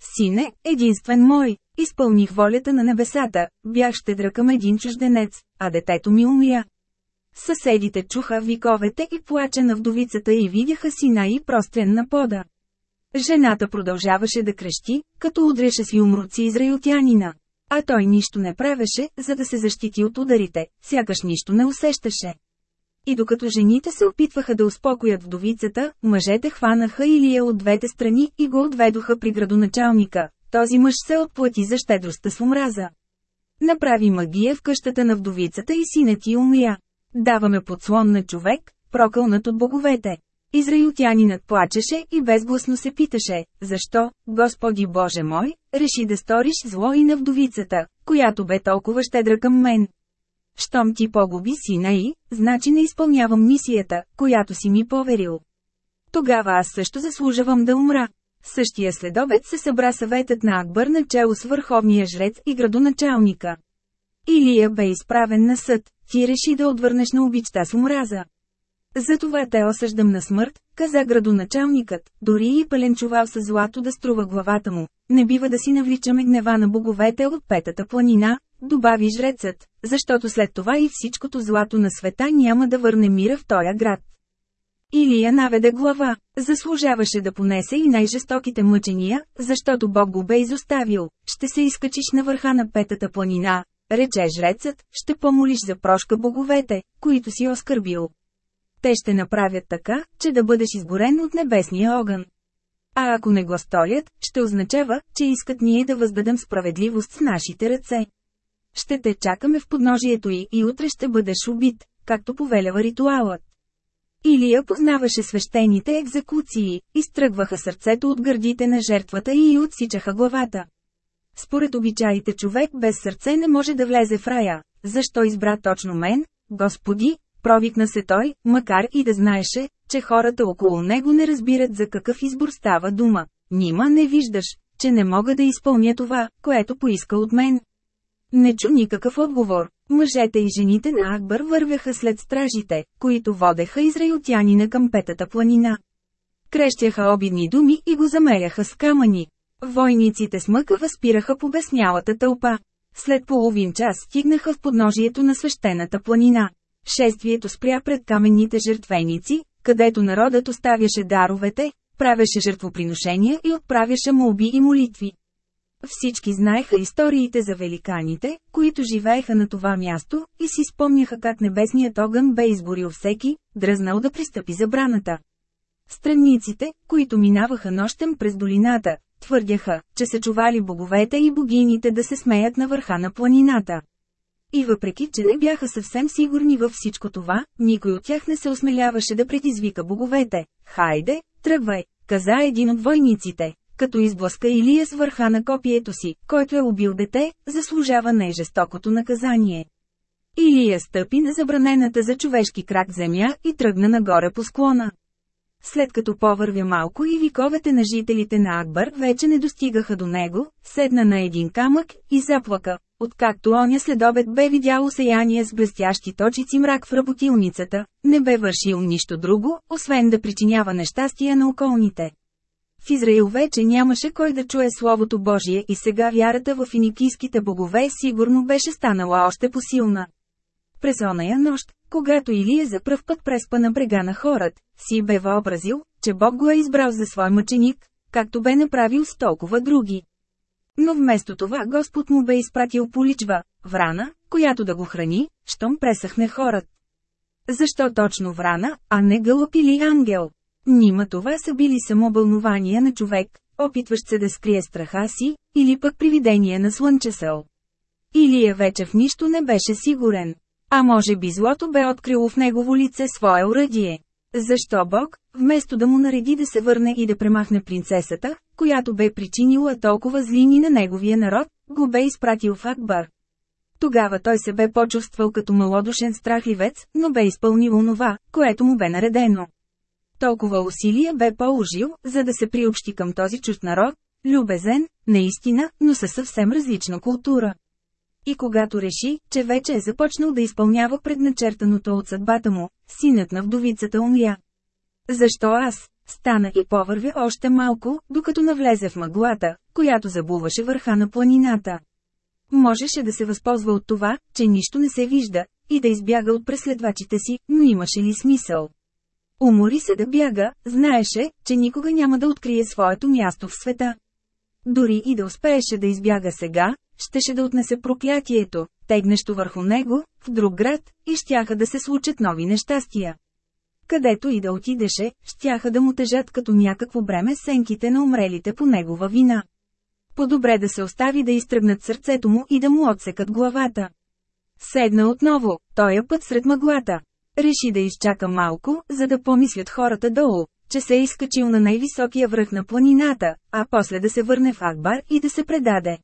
A: Сине, единствен мой, изпълних волята на небесата, бях щедра към един чужденец, а детето ми умря. Съседите чуха виковете и плаче на вдовицата и видяха сина и прострен на пода. Жената продължаваше да крещи, като удреше си умруци израилтянина. А той нищо не правеше, за да се защити от ударите, сякаш нищо не усещаше. И докато жените се опитваха да успокоят вдовицата, мъжете хванаха Илия от двете страни и го отведоха при градоначалника. Този мъж се отплати за щедростта с омраза. Направи магия в къщата на вдовицата и синът ти умря. Даваме подслон на човек, прокълнат от боговете. Израилтянинът плачеше и безгласно се питаше, защо, Господи Боже мой, реши да сториш зло и на вдовицата, която бе толкова щедра към мен. Щом ти погуби сина и, значи не изпълнявам мисията, която си ми поверил. Тогава аз също заслужавам да умра. Същия следобед се събра съветът на Акбър на чело с върховния жрец и градоначалника. Илия бе изправен на съд, ти реши да отвърнеш на обичта с омраза. Затова те осъждам на смърт, каза градоначалникът, дори и пълен чувал с злато да струва главата му. Не бива да си навличаме гнева на боговете от петата планина, добави жрецът, защото след това и всичкото злато на света няма да върне мира в този град. Илия наведе глава, заслужаваше да понесе и най-жестоките мъчения, защото Бог го бе изоставил. Ще се изкачиш на върха на петата планина, рече жрецът, ще помолиш за прошка боговете, които си оскърбил. Те ще направят така, че да бъдеш изгорен от небесния огън. А ако не го сторят, ще означава, че искат ние да въздадем справедливост с нашите ръце. Ще те чакаме в подножието й и утре ще бъдеш убит, както повелява ритуалът. Илия познаваше свещените екзекуции, изтръгваха сърцето от гърдите на жертвата и отсичаха главата. Според обичаите човек без сърце не може да влезе в рая. Защо избра точно мен, Господи? Провикна се той, макар и да знаеше, че хората около него не разбират за какъв избор става дума. Нима не виждаш, че не мога да изпълня това, което поиска от мен. Не чу никакъв отговор. Мъжете и жените на Акбър вървяха след стражите, които водеха израилтянина към петата планина. Крещяха обидни думи и го замеряха с камъни. Войниците с мъка възпираха по безнялата тълпа. След половин час стигнаха в подножието на свещената планина. Шествието спря пред каменните жертвеници, където народът оставяше даровете, правеше жертвоприношения и отправяше молби и молитви. Всички знаеха историите за великаните, които живееха на това място, и си спомняха как небесният огън бе изгорил всеки, дръзнал да пристъпи забраната. Странниците, които минаваха нощем през долината, твърдяха, че се чували боговете и богините да се смеят на върха на планината. И въпреки, че не бяха съвсем сигурни във всичко това, никой от тях не се осмеляваше да предизвика боговете. Хайде, тръгвай, каза един от войниците, като изблъска Илия с върха на копието си, който е убил дете, заслужава най-жестокото наказание. Илия стъпи на забранената за човешки крак земя и тръгна нагоре по склона. След като повървя малко и виковете на жителите на Акбар вече не достигаха до него, седна на един камък и заплака, откакто оня следобед бе видял сияние с блестящи точици мрак в работилницата, не бе вършил нищо друго, освен да причинява нещастия на околните. В Израил вече нямаше кой да чуе Словото Божие и сега вярата в финикийските богове сигурно беше станала още посилна. През оная нощ, когато Илия за пръв път преспа на брега на хорът, си бе въобразил, че Бог го е избрал за свой мъченик, както бе направил с толкова други. Но вместо това Господ му бе изпратил поличва, врана, която да го храни, щом пресъхне хорът. Защо точно врана, а не гълъб или ангел? Нима това са били само бълнования на човек, опитващ се да скрие страха си, или пък привидение на слънчесъл. Илия вече в нищо не беше сигурен. А може би злото бе открило в негово лице свое уръдие. Защо Бог, вместо да му нареди да се върне и да премахне принцесата, която бе причинила толкова злини на неговия народ, го бе изпратил в Акбар. Тогава той се бе почувствал като малодушен страхливец, но бе изпълнил онова, което му бе наредено. Толкова усилия бе положил, за да се приобщи към този чужд народ, любезен, наистина, но със съвсем различна култура. И когато реши, че вече е започнал да изпълнява предначертаното от съдбата му, синът на вдовицата умря. Защо аз? Стана и повървя още малко, докато навлезе в мъглата, която забуваше върха на планината. Можеше да се възползва от това, че нищо не се вижда, и да избяга от преследвачите си, но имаше ли смисъл? Умори се да бяга, знаеше, че никога няма да открие своето място в света. Дори и да успееше да избяга сега, щеше да отнесе проклятието, тегнещо върху него, в друг град, и щяха да се случат нови нещастия. Където и да отидеше, щяха да му тежат като някакво бреме сенките на умрелите по негова вина. По-добре да се остави да изтръгнат сърцето му и да му отсекат главата. Седна отново, тоя път сред мъглата. Реши да изчака малко, за да помислят хората долу, че се е изкачил на най-високия връх на планината, а после да се върне в Акбар и да се предаде.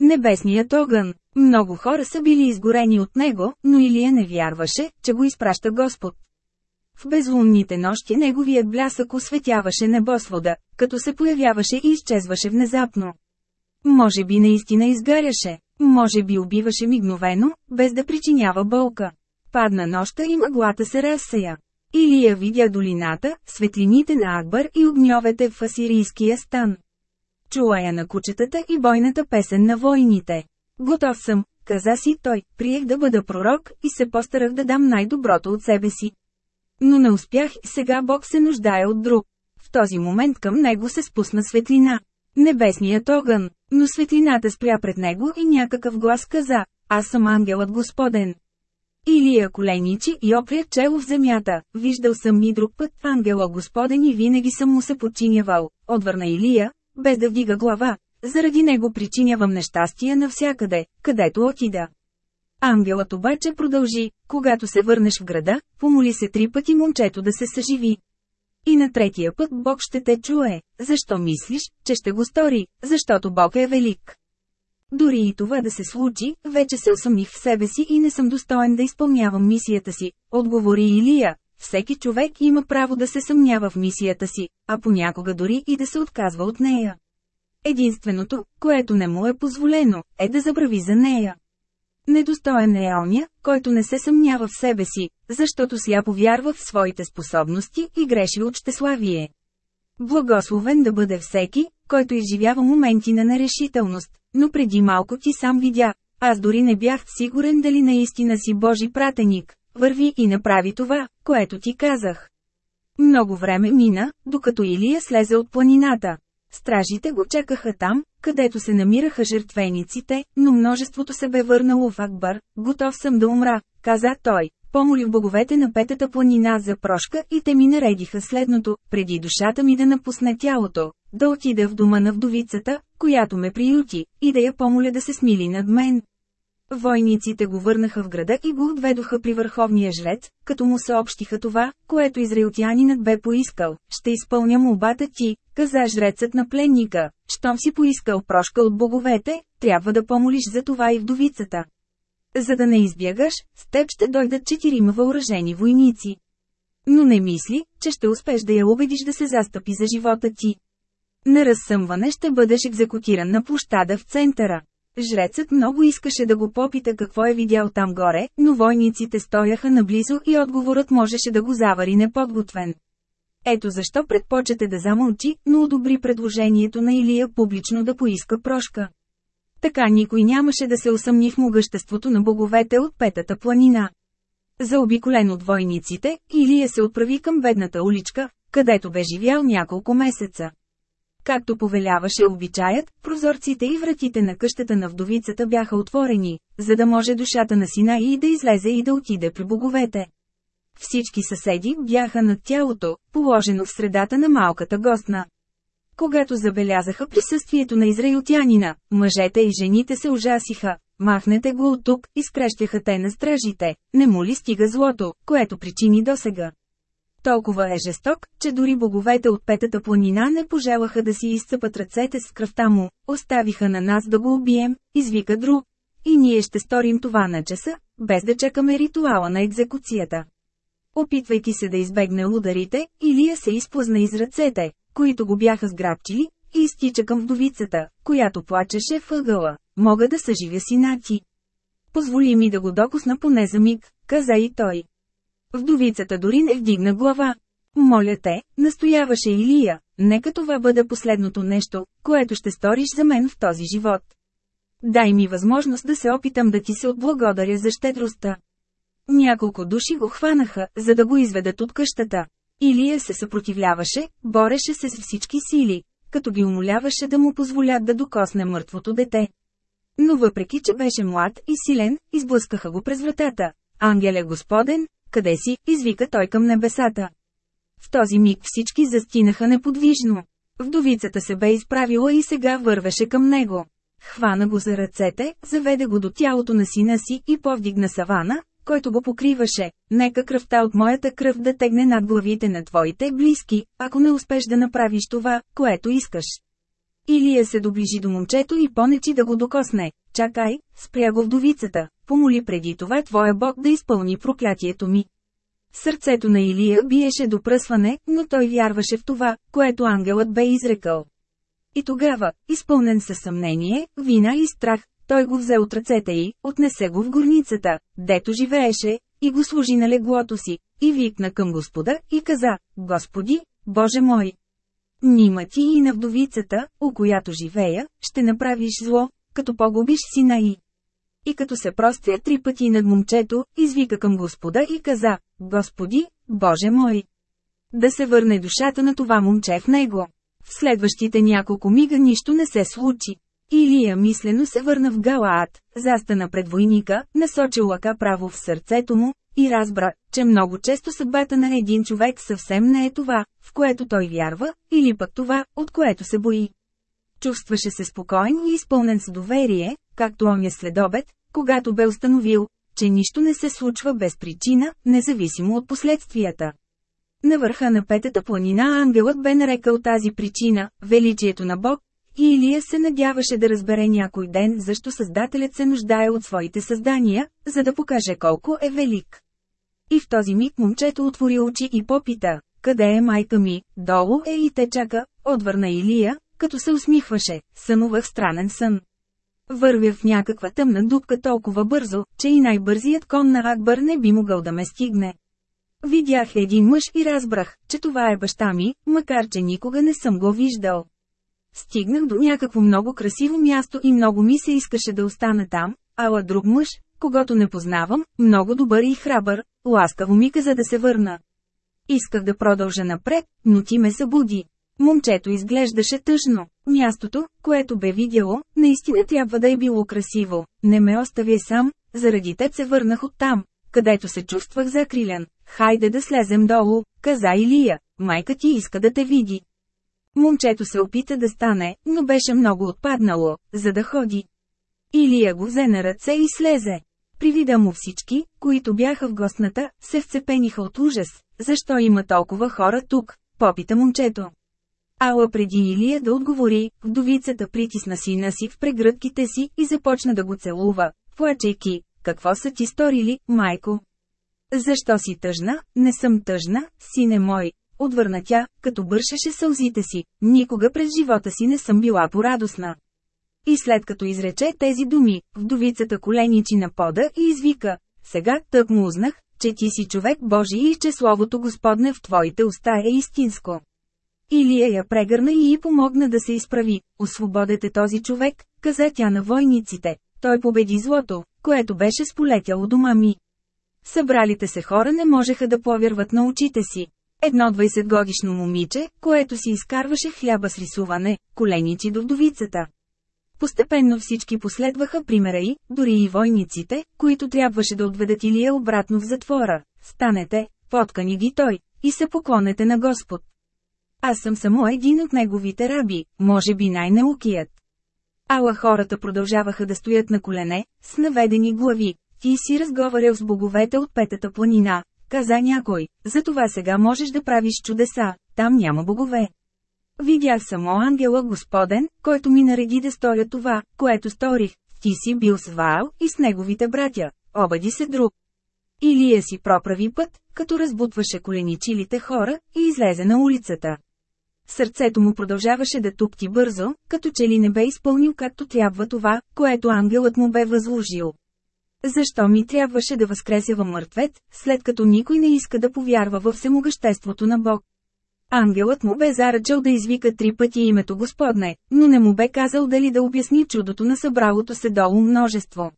A: Небесният огън. Много хора са били изгорени от него, но Илия не вярваше, че го изпраща Господ. В безлунните нощи неговият блясък осветяваше небосвода, като се появяваше и изчезваше внезапно. Може би наистина изгаряше, може би убиваше мигновено, без да причинява болка. Падна нощта и мъглата се разсея. Илия видя долината, светлините на Акбар и огньовете в асирийския стан. Чула я на кучетата и бойната песен на войните. Готов съм, каза си той, приех да бъда пророк и се постарах да дам най-доброто от себе си. Но не успях и сега Бог се нуждае от друг. В този момент към него се спусна светлина. Небесният огън. Но светлината спря пред него и някакъв глас каза, аз съм ангелът Господен. Илия коленичи и опря чело в земята, виждал съм и друг път ангела Господен и винаги съм му се подчинявал, отвърна Илия, без да вдига глава. Заради него причинявам нещастия навсякъде, където отида. Ангелът обаче продължи, когато се върнеш в града, помоли се три пъти момчето да се съживи. И на третия път Бог ще те чуе. Защо мислиш, че ще го стори? Защото Бог е велик. Дори и това да се случи, вече се усъмних в себе си и не съм достоен да изпълнявам мисията си, отговори Илия. Всеки човек има право да се съмнява в мисията си, а понякога дори и да се отказва от нея. Единственото, което не му е позволено, е да забрави за нея. Недостоен е оня, който не се съмнява в себе си, защото сляпо вярва в своите способности и греши от щеславие. Благословен да бъде всеки, който изживява моменти на нерешителност, но преди малко ти сам видя, аз дори не бях сигурен дали наистина си Божи пратеник, върви и направи това, което ти казах. Много време мина, докато Илия слезе от планината. Стражите го чакаха там, където се намираха жертвениците, но множеството се бе върнало в Акбар. Готов съм да умра, каза той. Помолих боговете на петата планина за прошка и те ми наредиха следното, преди душата ми да напусне тялото, да отида в дома на вдовицата, която ме приюти, и да я помоля да се смили над мен. Войниците го върнаха в града и го отведоха при върховния жрец, като му съобщиха това, което израилтянинът бе поискал. Ще изпълня молбата ти, каза жрецът на пленника. Щом си поискал прошка от боговете, трябва да помолиш за това и вдовицата. За да не избягаш, с теб ще дойдат четирима въоръжени войници. Но не мисли, че ще успеш да я убедиш да се застъпи за живота ти. На разсъмване ще бъдеш екзекутиран на площада в центъра. Жрецът много искаше да го попита какво е видял там горе, но войниците стояха наблизо и отговорът можеше да го завари неподготвен. Ето защо предпочете да замълчи, но одобри предложението на Илия публично да поиска прошка. Така никой нямаше да се усъмни в могъществото на боговете от Петата планина. Заобиколен от войниците, Илия се отправи към бедната уличка, където бе живял няколко месеца. Както повеляваше обичаят, прозорците и вратите на къщата на вдовицата бяха отворени, за да може душата на сина и да излезе и да отиде при боговете. Всички съседи бяха над тялото, положено в средата на малката гостна. Когато забелязаха присъствието на израилтянина, мъжете и жените се ужасиха. Махнете го от тук, изкрещяха те на стражите, не му ли стига злото, което причини досега. Толкова е жесток, че дори боговете от петата планина не пожелаха да си изцъпат ръцете с кръвта му, оставиха на нас да го убием, извика друг. И ние ще сторим това на часа, без да чакаме ритуала на екзекуцията. Опитвайки се да избегне ударите, Илия се изплъзна из ръцете, които го бяха сграбчили, и изтича към вдовицата, която плачеше въгъла. Мога да съживя сина ти. Позволи ми да го докосна поне за миг, каза и той. Вдовицата дори не вдигна глава. Моля те, настояваше Илия, нека това бъде последното нещо, което ще сториш за мен в този живот. Дай ми възможност да се опитам да ти се отблагодаря за щедростта. Няколко души го хванаха, за да го изведат от къщата. Илия се съпротивляваше, бореше се с всички сили, като ги умоляваше да му позволят да докосне мъртвото дете. Но въпреки, че беше млад и силен, изблъскаха го през вратата. Ангеле Господен, къде си, извика той към небесата. В този миг всички застинаха неподвижно. Вдовицата се бе изправила и сега вървеше към него. Хвана го за ръцете, заведе го до тялото на сина си и повдигна савана, който го покриваше. Нека кръвта от моята кръв да тегне над главите на твоите близки, ако не успеш да направиш това, което искаш. Илия се доближи до момчето и понечи да го докосне. Чакай, спря го вдовицата, помоли преди това твоя бог да изпълни проклятието ми. Сърцето на Илия биеше до пръсване, но той вярваше в това, което ангелът бе изрекал. И тогава, изпълнен със съмнение, вина и страх, той го взе от ръцете й, отнесе го в горницата, дето живееше, и го служи на леглото си, и викна към Господа, и каза, Господи, Боже мой! Нима ти и на вдовицата, у която живея, ще направиш зло, като погубиш сина й. И като се простя три пъти над момчето, извика към Господа и каза, Господи, Боже мой! Да се върне душата на това момче в него. В следващите няколко мига нищо не се случи. Илия мислено се върна в Галаат, застана пред войника, насочи лъка право в сърцето му, и разбра, че много често съдбата на един човек съвсем не е това, в което той вярва, или пък това, от което се бои. Чувстваше се спокоен и изпълнен с доверие, както оня следобед, когато бе установил, че нищо не се случва без причина, независимо от последствията. На върха на петата планина ангелът бе нарекал тази причина – величието на Бог, и Илия се надяваше да разбере някой ден защо Създателят се нуждае от своите създания, за да покаже колко е велик. И в този миг момчето отвори очи и попита, къде е майка ми, долу е и те чака, отвърна Илия, като се усмихваше, сънувах странен сън. Вървя в някаква тъмна дупка толкова бързо, че и най-бързият кон на Акбър не би могъл да ме стигне. Видях един мъж и разбрах, че това е баща ми, макар че никога не съм го виждал. Стигнах до някакво много красиво място и много ми се искаше да остана там, ала друг мъж, когато не познавам, много добър и храбър, ласкаво ми каза да се върна. Исках да продължа напред, но ти ме събуди. Момчето изглеждаше тъжно. Мястото, което бе видяло, наистина трябва да е било красиво. Не ме остави сам, заради теб се върнах оттам, където се чувствах закрилян. Хайде да слезем долу, каза Илия, майка ти иска да те види. Момчето се опита да стане, но беше много отпаднало, за да ходи. Илия го взе на ръце и слезе. При вида му всички, които бяха в гостната, се вцепениха от ужас. Защо има толкова хора тук? Попита момчето. Ала преди Илия да отговори, вдовицата притисна сина си в прегръдките си и започна да го целува, плачейки. Какво са ти сторили, майко? Защо си тъжна? Не съм тъжна, сине мой. Отвърна тя, като бършеше сълзите си. Никога през живота си не съм била порадостна. И след като изрече тези думи, вдовицата коленичи на пода и извика. Сега тък му узнах, че ти си човек Божий и че Словото Господне в твоите уста е истинско. Илия я прегърна и й помогна да се изправи. Освободете този човек, каза тя на войниците. Той победи злото, което беше сполетяло дома ми. Събралите се хора не можеха да повярват на очите си. Едно 20-годишно момиче, което си изкарваше хляба с рисуване, коленичи до вдовицата. Постепенно всички последваха примера и, дори и войниците, които трябваше да отведат Илия обратно в затвора. Станете, поткани ги той, и се поклонете на Господ. Аз съм само един от неговите раби, може би най-неукият. Ала хората продължаваха да стоят на колене, с наведени глави. Ти си разговарял с боговете от петата планина, каза някой, затова сега можеш да правиш чудеса, там няма богове. Видях само ангела Господен, който ми нареди да сторя това, което сторих. Ти си бил с Ваал и с неговите братя, обади се друг. Илия си проправи път, като разбутваше коленичилите хора, и излезе на улицата. Сърцето му продължаваше да тупти бързо, като че ли не бе изпълнил както трябва това, което ангелът му бе възложил. Защо ми трябваше да възкресява мъртвет, след като никой не иска да повярва в всемогъществото на Бог? Ангелът му бе заръчал да извика три пъти името Господне, но не му бе казал дали да обясни чудото на събралото се долу множество.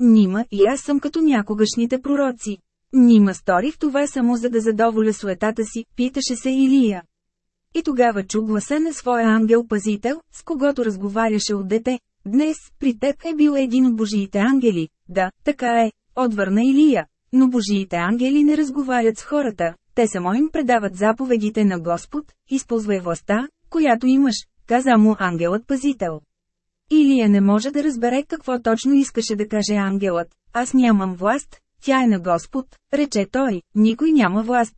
A: Нима и аз съм като някогашните пророци. Нима сторих това само за да задоволя суетата си, питаше се Илия. И тогава чу гласа на своя ангел-пазител, с когото разговаряше от дете. Днес, при теб е бил един от Божиите ангели. Да, така е, отвърна Илия. Но Божиите ангели не разговарят с хората, те само им предават заповедите на Господ, използвай властта, която имаш, каза му ангелът-пазител. Илия не може да разбере какво точно искаше да каже ангелът. Аз нямам власт, тя е на Господ, рече той, никой няма власт.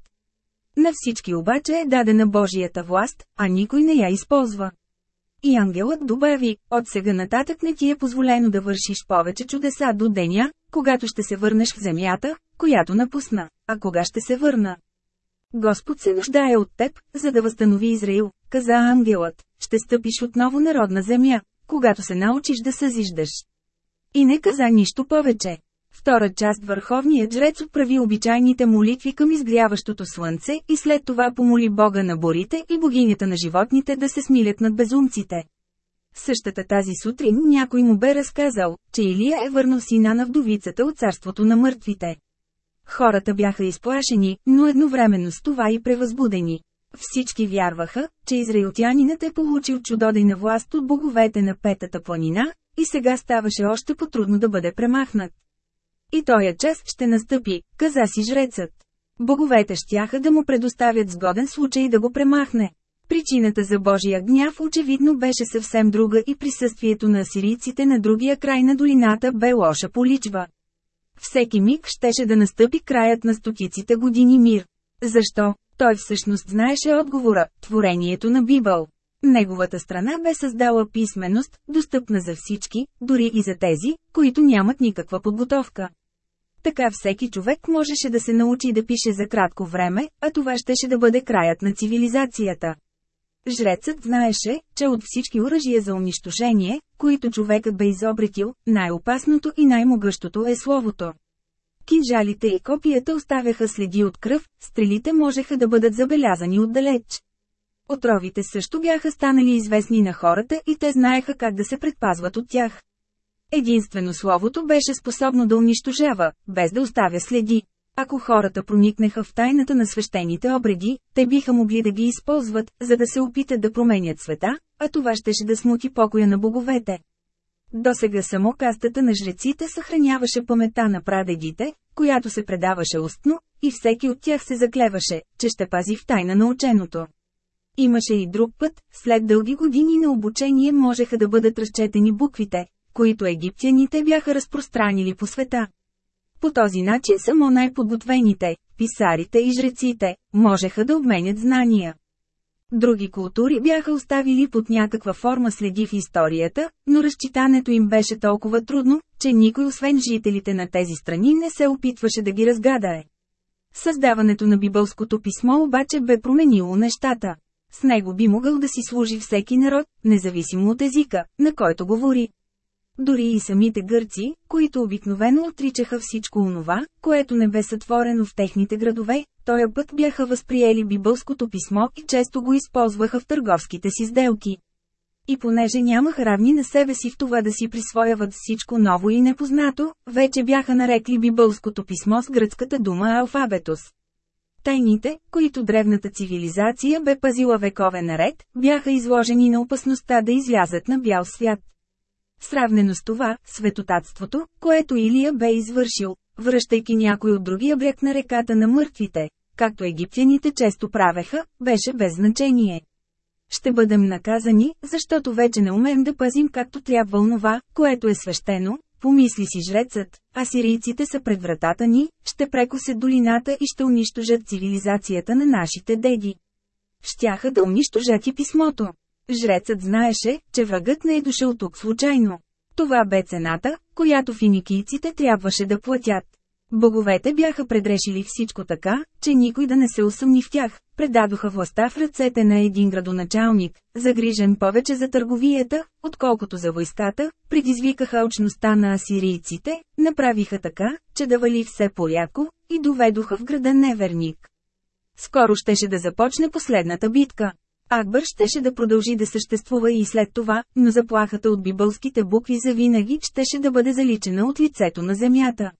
A: На всички обаче е дадена Божията власт, а никой не я използва. И ангелът добави, от сега нататък не ти е позволено да вършиш повече чудеса до деня, когато ще се върнеш в земята, която напусна. А кога ще се върна? Господ се нуждае от теб, за да възстанови Израил, каза ангелът. Ще стъпиш отново народна земя, когато се научиш да съзиждаш. И не каза нищо повече. Втора част върховният жрец отправи обичайните молитви към изгряващото слънце и след това помоли Бога на борите и богинята на животните да се смилят над безумците. Същата тази сутрин някой му бе разказал, че Илия е върнал сина на вдовицата от царството на мъртвите. Хората бяха изплашени, но едновременно с това и превъзбудени. Всички вярваха, че израилтянинът е получил чудодейна власт от боговете на Петата планина, и сега ставаше още по-трудно да бъде премахнат. И тоя час ще настъпи, каза си жрецът. Боговете щяха да му предоставят сгоден случай да го премахне. Причината за Божия гняв очевидно беше съвсем друга и присъствието на асирийците на другия край на долината бе лоша поличва. Всеки миг щеше да настъпи краят на стотиците години мир. Защо? Той всъщност знаеше отговора – творението на Бибъл. Неговата страна бе създала писменост, достъпна за всички, дори и за тези, които нямат никаква подготовка. Така всеки човек можеше да се научи да пише за кратко време, а това щеше да бъде краят на цивилизацията. Жрецът знаеше, че от всички оръжия за унищожение, които човекът бе изобретил, най-опасното и най-могъщото е словото. Кинжалите и копията оставяха следи от кръв, стрелите можеха да бъдат забелязани отдалеч. Отровите също бяха станали известни на хората и те знаеха как да се предпазват от тях. Единствено словото беше способно да унищожава, без да оставя следи. Ако хората проникнеха в тайната на свещените обреди, те биха могли да ги използват, за да се опитат да променят света, а това щеше да смути покоя на боговете. Досега само кастата на жреците съхраняваше памета на прадедите, която се предаваше устно, и всеки от тях се заклеваше, че ще пази в тайна на ученото. Имаше и друг път, след дълги години на обучение можеха да бъдат разчетени буквите, които египтяните бяха разпространили по света. По този начин само най-подготвените, писарите и жреците, можеха да обменят знания. Други култури бяха оставили под някаква форма следи в историята, но разчитането им беше толкова трудно, че никой освен жителите на тези страни не се опитваше да ги разгадае. Създаването на бибълското писмо обаче бе променило нещата. С него би могъл да си служи всеки народ, независимо от езика, на който говори. Дори и самите гърци, които обикновено отричаха всичко онова, което не бе сътворено в техните градове, тоя път бяха възприели бибълското писмо и често го използваха в търговските си сделки. И понеже нямаха равни на себе си в това да си присвояват всичко ново и непознато, вече бяха нарекли бибълското писмо с гръцката дума алфабетос. Тайните, които древната цивилизация бе пазила векове наред, бяха изложени на опасността да излязат на бял свят. Сравнено с това, светотатството, което Илия бе извършил, връщайки някой от другия бряг на реката на мъртвите, както египтяните често правеха, беше без значение. Ще бъдем наказани, защото вече не умеем да пазим както трябва онова, което е свещено, помисли си жрецът, а сирийците са пред вратата ни, ще прекосят долината и ще унищожат цивилизацията на нашите деди. Щяха да унищожат и писмото. Жрецът знаеше, че врагът не е дошъл тук случайно. Това бе цената, която финикийците трябваше да платят. Боговете бяха предрешили всичко така, че никой да не се усъмни в тях, предадоха властта в ръцете на един градоначалник, загрижен повече за търговията, отколкото за войската, предизвикаха очността на асирийците, направиха така, че да вали все порядко, и доведоха в града неверник. Скоро щеше да започне последната битка. Акбър щеше да продължи да съществува и след това, но заплахата от бибълските букви завинаги щеше да бъде заличена от лицето на земята.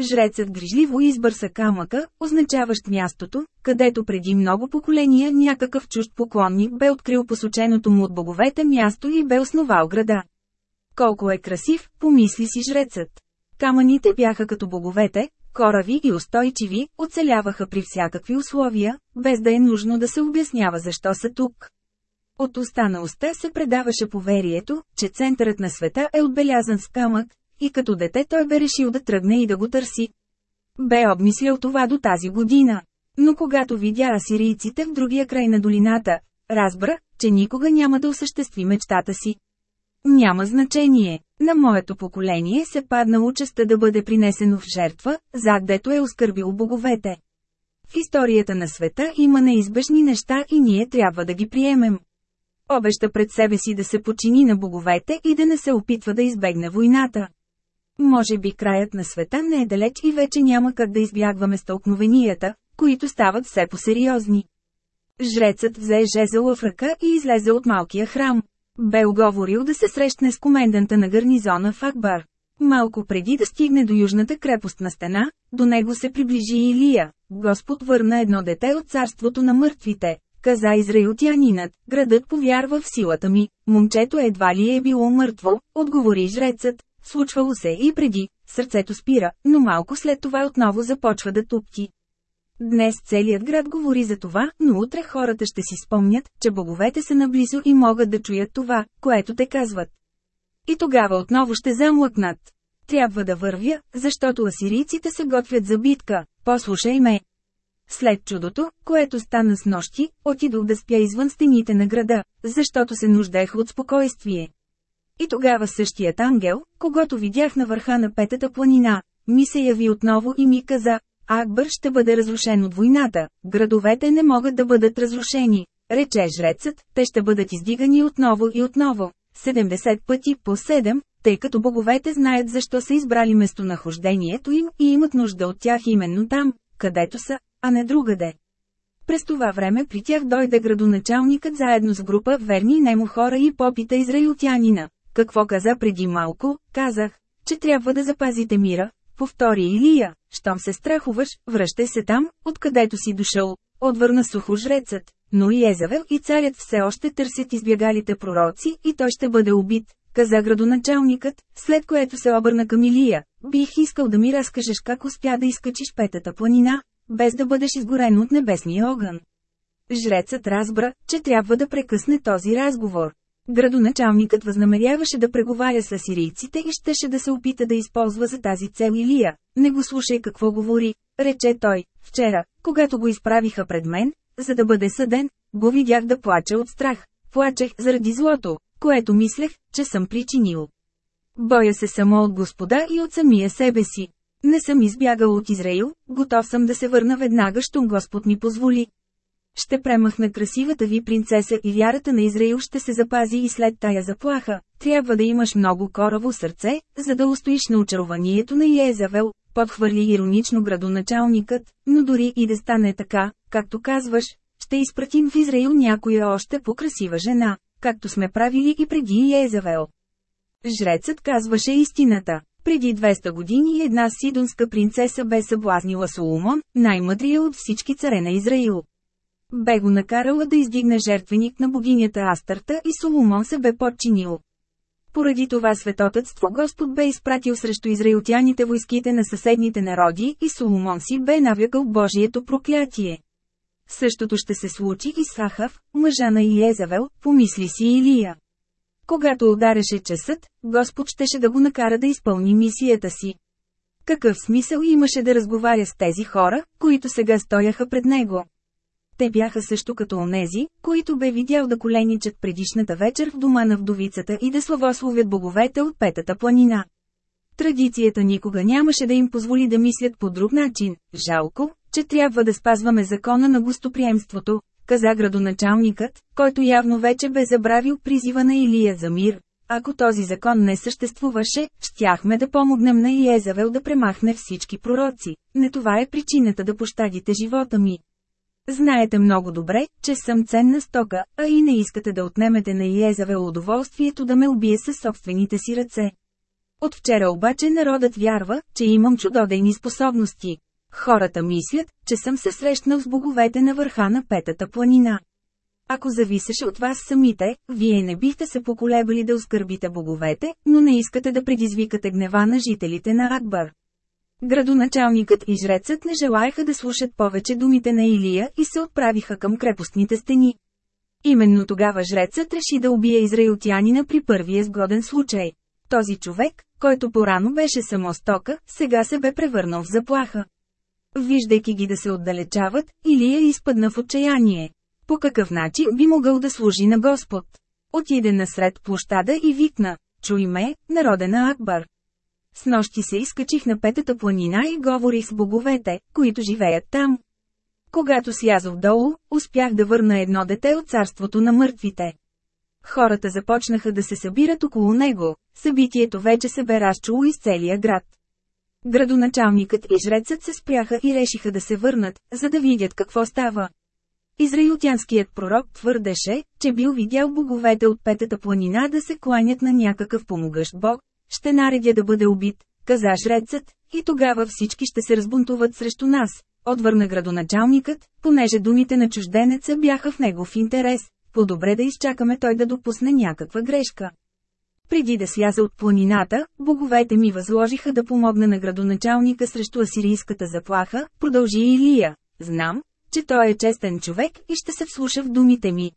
A: Жрецът грижливо избърса камъка, означаващ мястото, където преди много поколения някакъв чужд поклонник бе открил посоченото му от боговете място и бе основал града. Колко е красив, помисли си жрецът. Камъните бяха като боговете, корави и устойчиви, оцеляваха при всякакви условия, без да е нужно да се обяснява защо са тук. От уста на уста се предаваше поверието, че центърът на света е отбелязан с камък, и като дете той бе решил да тръгне и да го търси. Бе обмислял това до тази година. Но когато видя асирийците в другия край на долината, разбра, че никога няма да осъществи мечтата си. Няма значение. На моето поколение се падна участа да бъде принесено в жертва, дето е оскърбил боговете. В историята на света има неизбежни неща и ние трябва да ги приемем. Обеща пред себе си да се почини на боговете и да не се опитва да избегне войната. Може би краят на света не е далеч и вече няма как да избягваме стълкновенията, които стават все по-сериозни. Жрецът взе жезела в ръка и излезе от малкия храм. Бе оговорил да се срещне с коменданта на гарнизона в Акбар. Малко преди да стигне до южната крепостна стена, до него се приближи Илия. Господ върна едно дете от царството на мъртвите. Каза израилтянинът, градът повярва в силата ми, момчето едва ли е било мъртво, отговори жрецът, случвало се и преди, сърцето спира, но малко след това отново започва да тупти. Днес целият град говори за това, но утре хората ще си спомнят, че боговете са наблизо и могат да чуят това, което те казват. И тогава отново ще замлъкнат. Трябва да вървя, защото асирийците се готвят за битка, послушай ме. След чудото, което стана с нощи, отидох да спя извън стените на града, защото се нуждаех от спокойствие. И тогава същият ангел, когато видях на върха на петата планина, ми се яви отново и ми каза, Акбър ще бъде разрушен от войната, градовете не могат да бъдат разрушени, рече жрецът, те ще бъдат издигани отново и отново, 70 пъти по 7, тъй като боговете знаят защо са избрали местонахождението им и имат нужда от тях именно там, където са, а не другаде. През това време при тях дойде градоначалникът заедно с група верни нему хора и попита израилтянина. Какво каза преди малко, казах, че трябва да запазите мира, повтори Илия, щом се страхуваш, връщай се там, откъдето си дошъл, отвърна сухо жрецът, но и Езавел и царят все още търсят избягалите пророци и той ще бъде убит, каза градоначалникът, след което се обърна към Илия, бих искал да ми разкажеш как успя да изкачиш петата планина, без да бъдеш изгорен от небесния огън. Жрецът разбра, че трябва да прекъсне този разговор. Градоначалникът възнамеряваше да преговаря с асирийците и щеше да се опита да използва за тази цел Илия. Не го слушай какво говори, рече той. Вчера, когато го изправиха пред мен, за да бъде съден, го видях да плаче от страх. Плачех заради злото, което мислех, че съм причинил. Боя се само от Господа и от самия себе си. Не съм избягал от Израил, готов съм да се върна веднага, щом Господ ми позволи. Ще премахна красивата ви принцеса и вярата на Израил ще се запази и след тая заплаха. Трябва да имаш много кораво сърце, за да устоиш на очарованието на Иезавел, подхвърли иронично градоначалникът, но дори и да стане така, както казваш, ще изпратим в Израил някоя още по-красива жена, както сме правили и преди Иезавел. Жрецът казваше истината. Преди 200 години една сидонска принцеса бе съблазнила Соломон, най-мъдрия от всички царе на Израил. Бе го накарала да издигне жертвеник на богинята Астарта и Соломон се бе подчинил. Поради това светотътство Господ бе изпратил срещу израилтяните войските на съседните народи и Соломон си бе навякал Божието проклятие. Същото ще се случи и с Ахав, мъжа на Иезавел, помисли си Илия. Когато удареше часът, Господ щеше да го накара да изпълни мисията си. Какъв смисъл имаше да разговаря с тези хора, които сега стояха пред него? Те бяха също като онези, които бе видял да коленичат предишната вечер в дома на вдовицата и да славословят боговете от петата планина. Традицията никога нямаше да им позволи да мислят по друг начин. Жалко, че трябва да спазваме закона на гостоприемството, каза градоначалникът, който явно вече бе забравил призива на Илия за мир. Ако този закон не съществуваше, щяхме да помогнем на Иезавел да премахне всички пророци. Не това е причината да пощадите живота ми. Знаете много добре, че съм ценна стока, а и не искате да отнемете на Иезавел удоволствието да ме убие със собствените си ръце. От вчера обаче народът вярва, че имам чудодейни способности. Хората мислят, че съм се срещнал с боговете на върха на петата планина. Ако зависеше от вас самите, вие не бихте се поколебали да оскърбите боговете, но не искате да предизвикате гнева на жителите на Акбар. Градоначалникът и жрецът не желаяха да слушат повече думите на Илия и се отправиха към крепостните стени. Именно тогава жрецът реши да убие израилтянина при първия сгоден случай. Този човек, който порано беше само стока, сега се бе превърнал в заплаха. Виждайки ги да се отдалечават, Илия изпадна в отчаяние. По какъв начин би могъл да служи на Господ? Отиде насред площада и викна, чуй ме, народена Акбар. С нощи се изкачих на петата планина и говорих с боговете, които живеят там. Когато слязох долу, успях да върна едно дете от царството на мъртвите. Хората започнаха да се събират около него, събитието вече се бе разчуло из целия град. Градоначалникът и жрецът се спряха и решиха да се върнат, за да видят какво става. Израилтянският пророк твърдеше, че бил видял боговете от петата планина да се кланят на някакъв помогъщ бог, ще наредя да бъде убит, каза жрецът, и тогава всички ще се разбунтуват срещу нас, отвърна градоначалникът, понеже думите на чужденеца бяха в негов интерес, по-добре да изчакаме той да допусне някаква грешка. Преди да сляза от планината, боговете ми възложиха да помогна на градоначалника срещу асирийската заплаха, продължи Илия. Знам, че той е честен човек и ще се вслуша в думите ми.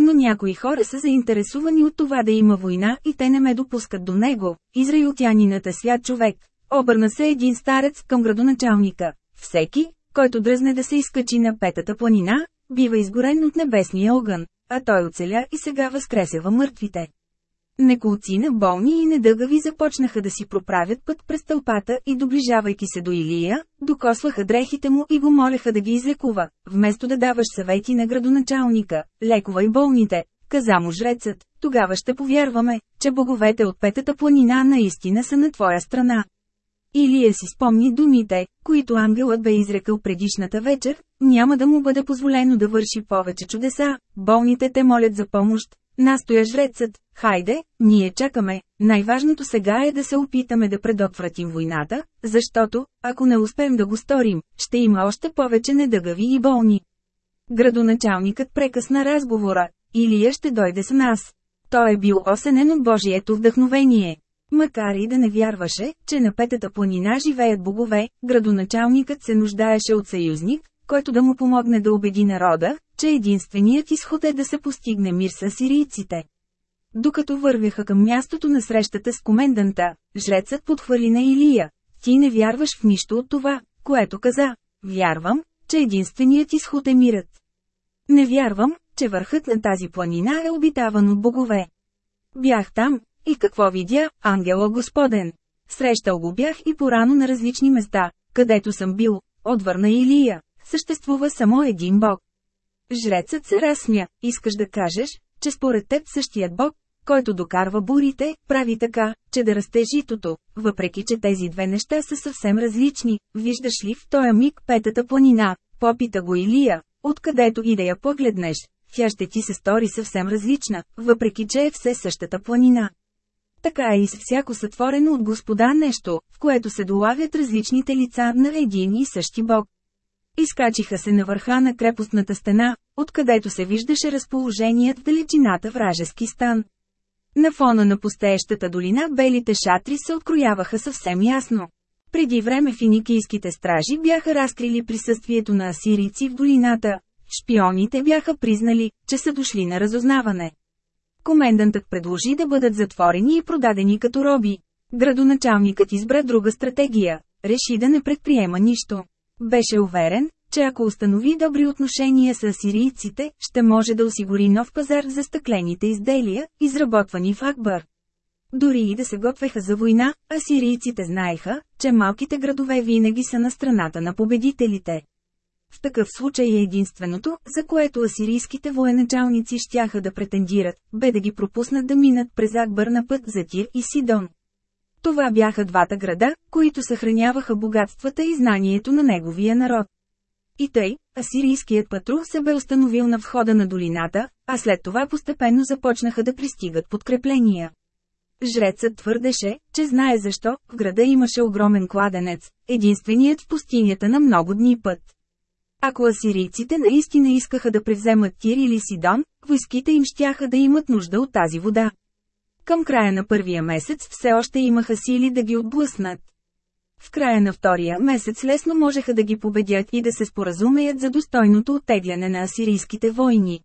A: Но някои хора са заинтересувани от това да има война и те не ме допускат до него. Израилтянинът е свят човек. Обърна се един старец към градоначалника. Всеки, който дръзне да се изкачи на петата планина, бива изгорен от небесния огън, а той оцеля и сега възкресява мъртвите. Неколци на болни и недъгави започнаха да си проправят път през тълпата и доближавайки се до Илия, докосваха дрехите му и го молеха да ги излекува, вместо да даваш съвети на градоначалника, лекувай болните, каза му жрецът, тогава ще повярваме, че боговете от петата планина наистина са на твоя страна. Илия си спомни думите, които ангелът бе изрекал предишната вечер, няма да му бъде позволено да върши повече чудеса, болните те молят за помощ, Настоя жрецът, хайде, ние чакаме, най-важното сега е да се опитаме да предотвратим войната, защото, ако не успеем да го сторим, ще има още повече недъгави и болни. Градоначалникът прекъсна разговора, Илия ще дойде с нас. Той е бил осенен от Божието вдъхновение. Макар и да не вярваше, че на Петата планина живеят богове, градоначалникът се нуждаеше от съюзник, който да му помогне да убеди народа, че единственият изход е да се постигне мир с сирийците. Докато вървяха към мястото на срещата с коменданта, жрецът подхвърли на Илия. Ти не вярваш в нищо от това, което каза. Вярвам, че единственият изход е мирът. Не вярвам, че върхът на тази планина е обитаван от богове. Бях там, и какво видя, ангела Господен? Срещал го бях и порано на различни места, където съм бил, отвърна Илия. Съществува само един бог. Жрецът се разсмя, искаш да кажеш, че според теб същият бог, който докарва бурите, прави така, че да расте житото, въпреки че тези две неща са съвсем различни, виждаш ли в този миг петата планина, попита го Илия, откъдето и да я погледнеш, тя ще ти се стори съвсем различна, въпреки че е все същата планина. Така е и с всяко сътворено от Господа нещо, в което се долавят различните лица на един и същи Бог. Изкачиха се на върха на крепостната стена, откъдето се виждаше разположеният в далечината вражески стан. На фона на пустеещата долина белите шатри се открояваха съвсем ясно. Преди време финикийските стражи бяха разкрили присъствието на асирийци в долината. Шпионите бяха признали, че са дошли на разузнаване. Комендантът предложи да бъдат затворени и продадени като роби. Градоначалникът избра друга стратегия. Реши да не предприема нищо. Беше уверен, че ако установи добри отношения с асирийците, ще може да осигури нов пазар за стъклените изделия, изработвани в Акбар. Дори и да се готвеха за война, асирийците знаеха, че малките градове винаги са на страната на победителите. В такъв случай е единственото, за което асирийските военачалници щяха да претендират, бе да ги пропуснат да минат през Акбър на път за Тир и Сидон. Това бяха двата града, които съхраняваха богатствата и знанието на неговия народ. И тъй, асирийският патрул се бе установил на входа на долината, а след това постепенно започнаха да пристигат подкрепления. Жрецът твърдеше, че знае защо, в града имаше огромен кладенец, единственият в пустинята на много дни път. Ако асирийците наистина искаха да превземат Тир или Сидон, войските им щяха да имат нужда от тази вода. Към края на първия месец все още имаха сили да ги отблъснат. В края на втория месец лесно можеха да ги победят и да се споразумеят за достойното оттегляне на асирийските войни.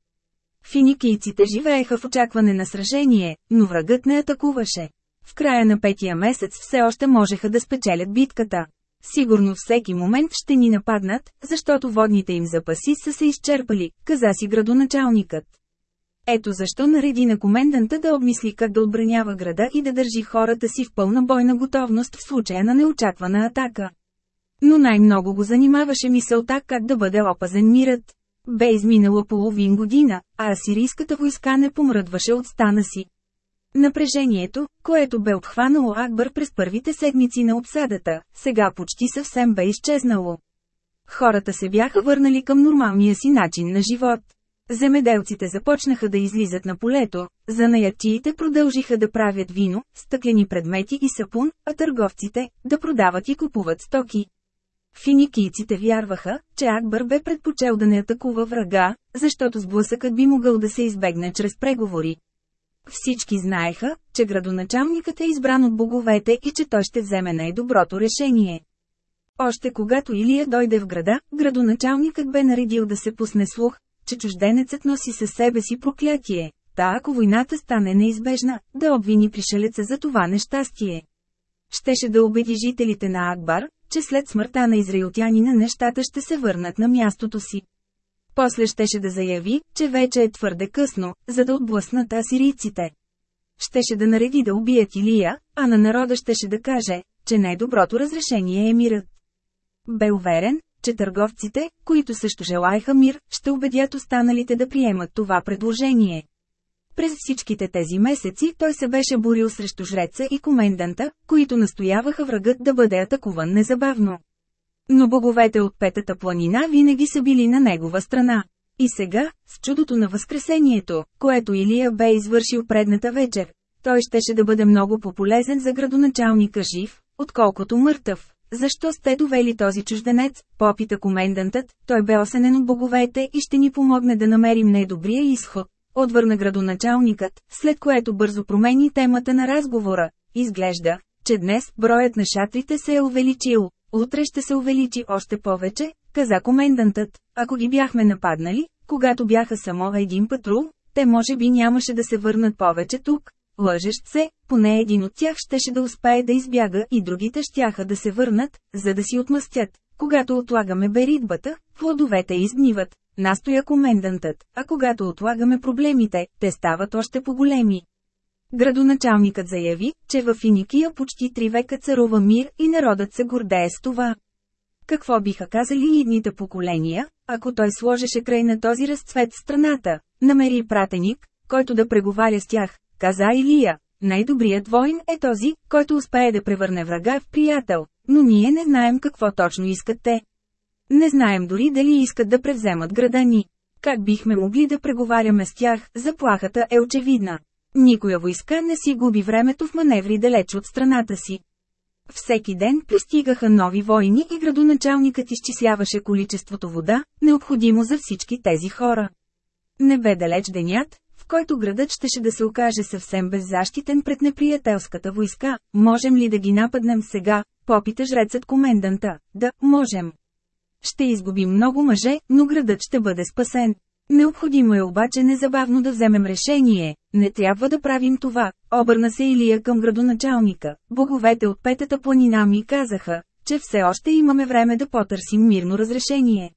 A: Финикийците живееха в очакване на сражение, но врагът не атакуваше. В края на петия месец все още можеха да спечелят битката. Сигурно всеки момент ще ни нападнат, защото водните им запаси са се изчерпали, каза си градоначалникът. Ето защо нареди на коменданта да обмисли как да отбранява града и да държи хората си в пълна бойна готовност в случая на неочаквана атака. Но най-много го занимаваше мисълта как да бъде опазен мирът. Бе изминала половин година, а асирийската войска не помръдваше от стана си. Напрежението, което бе обхванало Акбър през първите седмици на обсадата, сега почти съвсем бе изчезнало. Хората се бяха върнали към нормалния си начин на живот. Земеделците започнаха да излизат на полето, занаятиите продължиха да правят вино, стъклени предмети и сапун, а търговците – да продават и купуват стоки. Финикийците вярваха, че Акбър бе предпочел да не атакува врага, защото сблъсъкът би могъл да се избегне чрез преговори. Всички знаеха, че градоначалникът е избран от боговете и че той ще вземе най-доброто решение. Още когато Илия дойде в града, градоначалникът бе наредил да се пусне слух, че чужденецът носи със себе си проклятие. Та ако войната стане неизбежна, да обвини пришелеца за това нещастие. Щеше да убеди жителите на Акбар, че след смъртта на израилтянина нещата ще се върнат на мястото си. После щеше да заяви, че вече е твърде късно, за да отблъснат асирийците. Щеше да нареди да убият Илия, а на народа щеше да каже, че най-доброто разрешение е мирът. Бе уверен, че търговците, които също желаяха мир, ще убедят останалите да приемат това предложение. През всичките тези месеци той се беше борил срещу жреца и коменданта, които настояваха врагът да бъде атакуван незабавно. Но боговете от петата планина винаги са били на негова страна. И сега, с чудото на Възкресението, което Илия бе извършил предната вечер, той щеше да бъде много по-полезен за градоначалника жив, отколкото мъртъв. Защо сте довели този чужденец? Попита комендантът, той бе осенен от боговете и ще ни помогне да намерим най-добрия изход. Отвърна градоначалникът, след което бързо промени темата на разговора. Изглежда, че днес броят на шатрите се е увеличил. Утре ще се увеличи още повече, каза комендантът. Ако ги бяхме нападнали, когато бяха само един патрул, те може би нямаше да се върнат повече тук. Лъжещ се, поне един от тях щеше да успее да избяга и другите щяха да се върнат, за да си отмъстят. Когато отлагаме беритбата, плодовете изгниват, настоя комендантът, а когато отлагаме проблемите, те стават още по-големи. Градоначалникът заяви, че в Финикия почти три века царува мир и народът се гордее с това. Какво биха казали идните поколения, ако той сложеше край на този разцвет страната, намери пратеник, който да преговаря с тях, каза Илия. Най-добрият воин е този, който успее да превърне врага в приятел, но ние не знаем какво точно искат те. Не знаем дори дали искат да превземат града ни. Как бихме могли да преговаряме с тях, заплахата е очевидна. Никоя войска не си губи времето в маневри далеч от страната си. Всеки ден пристигаха нови войни и градоначалникът изчисляваше количеството вода, необходимо за всички тези хора. Не бе далеч денят, в който градът щеше да се окаже съвсем беззащитен пред неприятелската войска. Можем ли да ги нападнем сега? Попита жрецът коменданта. Да, можем. Ще изгубим много мъже, но градът ще бъде спасен. Необходимо е обаче незабавно да вземем решение, не трябва да правим това, обърна се Илия към градоначалника. Боговете от петата планина ми казаха, че все още имаме време да потърсим мирно разрешение.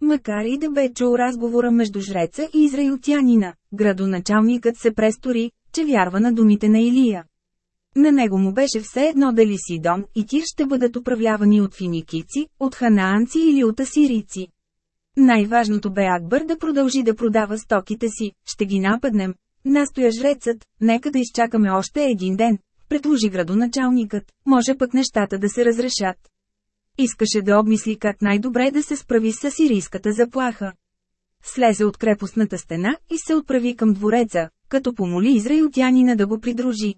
A: Макар и да бе чул разговора между жреца и израилтянина, градоначалникът се престори, че вярва на думите на Илия. На него му беше все едно дали Сидон и Тир ще бъдат управлявани от финикийци, от ханаанци или от асирийци. Най-важното бе Акбър да продължи да продава стоките си, ще ги нападнем. Настоя жрецът, нека да изчакаме още един ден, предложи градоначалникът, може пък нещата да се разрешат. Искаше да обмисли как най-добре да се справи с сирийската заплаха. Слезе от крепостната стена и се отправи към двореца, като помоли израилтянина да го придружи.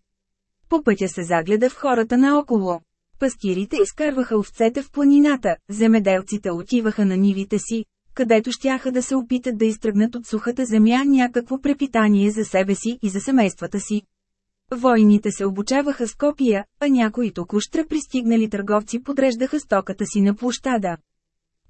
A: По пътя се загледа в хората наоколо. Пастирите изкарваха овцете в планината, земеделците отиваха на нивите си, където щяха да се опитат да изтръгнат от сухата земя някакво препитание за себе си и за семействата си. Войните се обучаваха с копия, а някои току-що пристигнали търговци подреждаха стоката си на площада.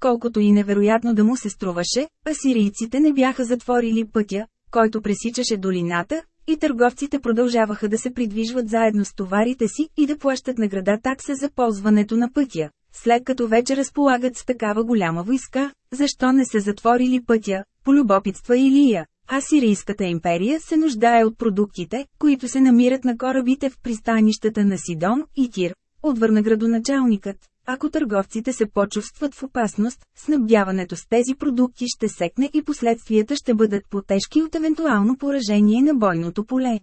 A: Колкото и невероятно да му се струваше, асирийците не бяха затворили пътя, който пресичаше долината, и търговците продължаваха да се придвижват заедно с товарите си и да плащат на града такса за ползването на пътя. След като вече разполагат с такава голяма войска, защо не се затворили пътя, полюбопитства Илия, а Сирийската империя се нуждае от продуктите, които се намират на корабите в пристанищата на Сидон и Тир, отвърна градоначалникът. Ако търговците се почувстват в опасност, снабдяването с тези продукти ще секне и последствията ще бъдат по-тежки от евентуално поражение на бойното поле.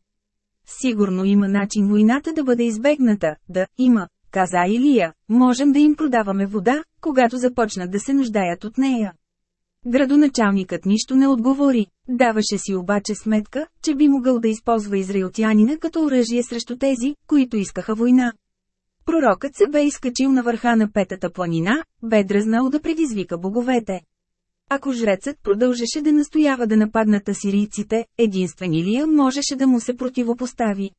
A: Сигурно има начин войната да бъде избегната, да, има, каза Илия, можем да им продаваме вода, когато започнат да се нуждаят от нея. Градоначалникът нищо не отговори, даваше си обаче сметка, че би могъл да използва израилтянина като оръжие срещу тези, които искаха война. Пророкът се бе изкачил на върха на петата планина, бе дръзнал да предизвика боговете. Ако жрецът продължеше да настоява да нападнат асирийците, единствен Илия можеше да му се противопостави.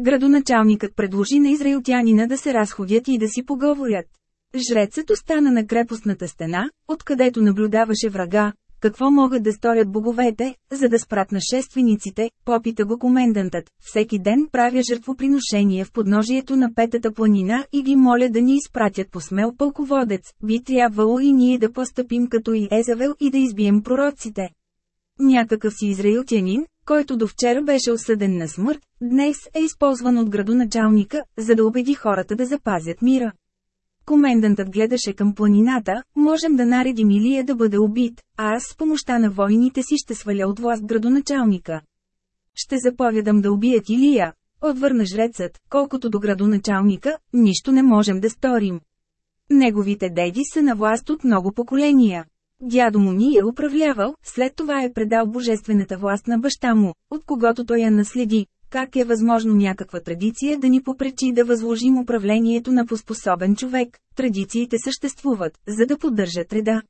A: Градоначалникът предложи на израилтянина да се разходят и да си поговорят. Жрецът остана на крепостната стена, откъдето наблюдаваше врага. Какво могат да сторят боговете, за да спрат нашествениците, попита го комендантът. Всеки ден правя жертвоприношение в подножието на петата планина и ги моля да ни изпратят по смел пълководец. Би трябвало и ние да постъпим като и Езавел и да избием пророците. Някакъв си израилтянин, който до вчера беше осъден на смърт, днес е използван от градоначалника, за да убеди хората да запазят мира. Комендантът гледаше към планината, можем да наредим Илия да бъде убит, а аз с помощта на войните си ще сваля от власт градоначалника. Ще заповядам да убият Илия, отвърна жрецът, колкото до градоначалника, нищо не можем да сторим. Неговите деди са на власт от много поколения. Дядо му ни е управлявал, след това е предал божествената власт на баща му, от когото той я наследи. Как е възможно някаква традиция да ни попречи да възложим управлението на поспособен човек? Традициите съществуват, за да поддържат реда.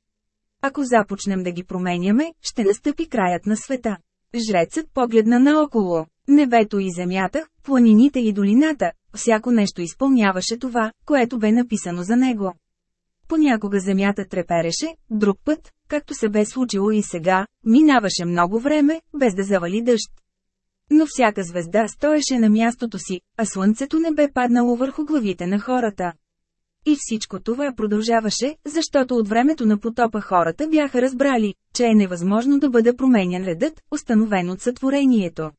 A: Ако започнем да ги променяме, ще настъпи краят на света. Жрецът погледна наоколо. Небето и земята, планините и долината, всяко нещо изпълняваше това, което бе написано за него. Понякога земята трепереше, друг път, както се бе случило и сега, минаваше много време, без да завали дъжд. Но всяка звезда стоеше на мястото си, а слънцето не бе паднало върху главите на хората. И всичко това продължаваше, защото от времето на потопа хората бяха разбрали, че е невъзможно да бъде променян редът, установен от сътворението.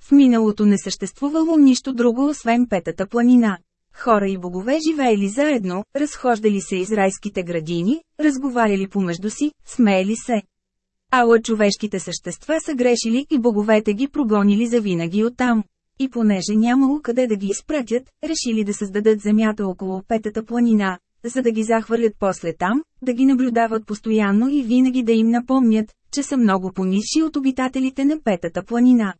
A: В миналото не съществувало нищо друго освен петата планина. Хора и богове живеели заедно, разхождали се из райските градини, разговаряли помежду си, смеели се. Ала човешките същества са грешили и боговете ги прогонили завинаги оттам. И понеже нямало къде да ги изпратят, решили да създадат земята около петата планина, за да ги захвърлят после там, да ги наблюдават постоянно и винаги да им напомнят, че са много понисши от обитателите на петата планина.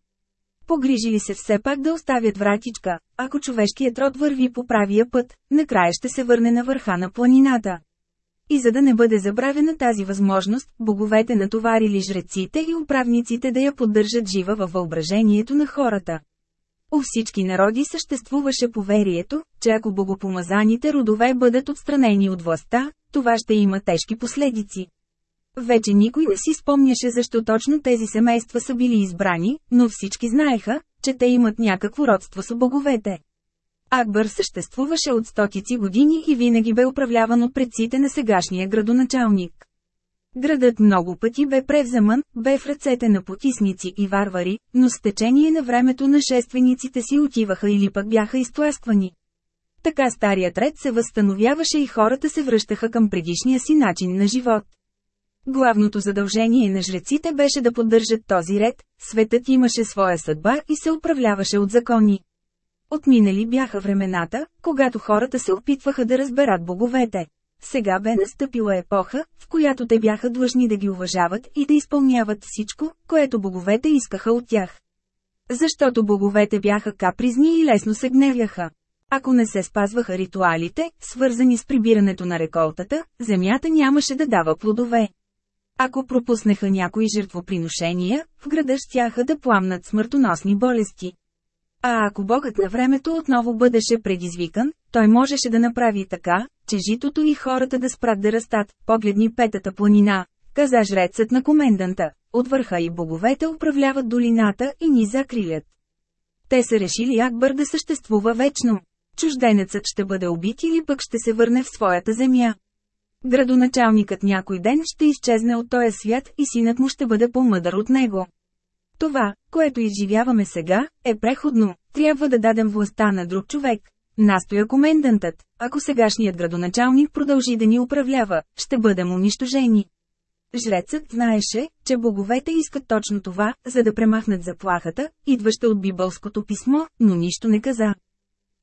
A: Погрижили се все пак да оставят вратичка, ако човешкият род върви по правия път, накрая ще се върне на върха на планината. И за да не бъде забравена тази възможност, боговете натоварили жреците и управниците да я поддържат жива във въображението на хората. У всички народи съществуваше поверието, че ако богопомазаните родове бъдат отстранени от властта, това ще има тежки последици. Вече никой не си спомняше защо точно тези семейства са били избрани, но всички знаеха, че те имат някакво родство с боговете. Акбър съществуваше от стотици години и винаги бе управляван от предците на сегашния градоначалник. Градът много пъти бе превземан, бе в ръцете на потисници и варвари, но с течение на времето нашествениците си отиваха или пък бяха изтласквани. Така старият ред се възстановяваше и хората се връщаха към предишния си начин на живот. Главното задължение на жреците беше да поддържат този ред, светът имаше своя съдба и се управляваше от закони. Отминали бяха времената, когато хората се опитваха да разберат боговете. Сега бе настъпила епоха, в която те бяха длъжни да ги уважават и да изпълняват всичко, което боговете искаха от тях. Защото боговете бяха капризни и лесно се гневяха. Ако не се спазваха ритуалите, свързани с прибирането на реколтата, земята нямаше да дава плодове. Ако пропуснеха някои жертвоприношения, в града щяха да пламнат смъртоносни болести. А ако Богът на времето отново бъдеше предизвикан, той можеше да направи така, че житото и хората да спрат да растат, погледни петата планина, каза жрецът на коменданта, от върха и боговете управляват долината и ни закрилят. Те са решили Акбър да съществува вечно. Чужденецът ще бъде убит или пък ще се върне в своята земя. Градоначалникът някой ден ще изчезне от този свят и синът му ще бъде по-мъдър от него. Това, което изживяваме сега, е преходно, трябва да дадем властта на друг човек. Настоя комендантът, ако сегашният градоначалник продължи да ни управлява, ще бъдем унищожени. Жрецът знаеше, че боговете искат точно това, за да премахнат заплахата, идваща от бибълското писмо, но нищо не каза.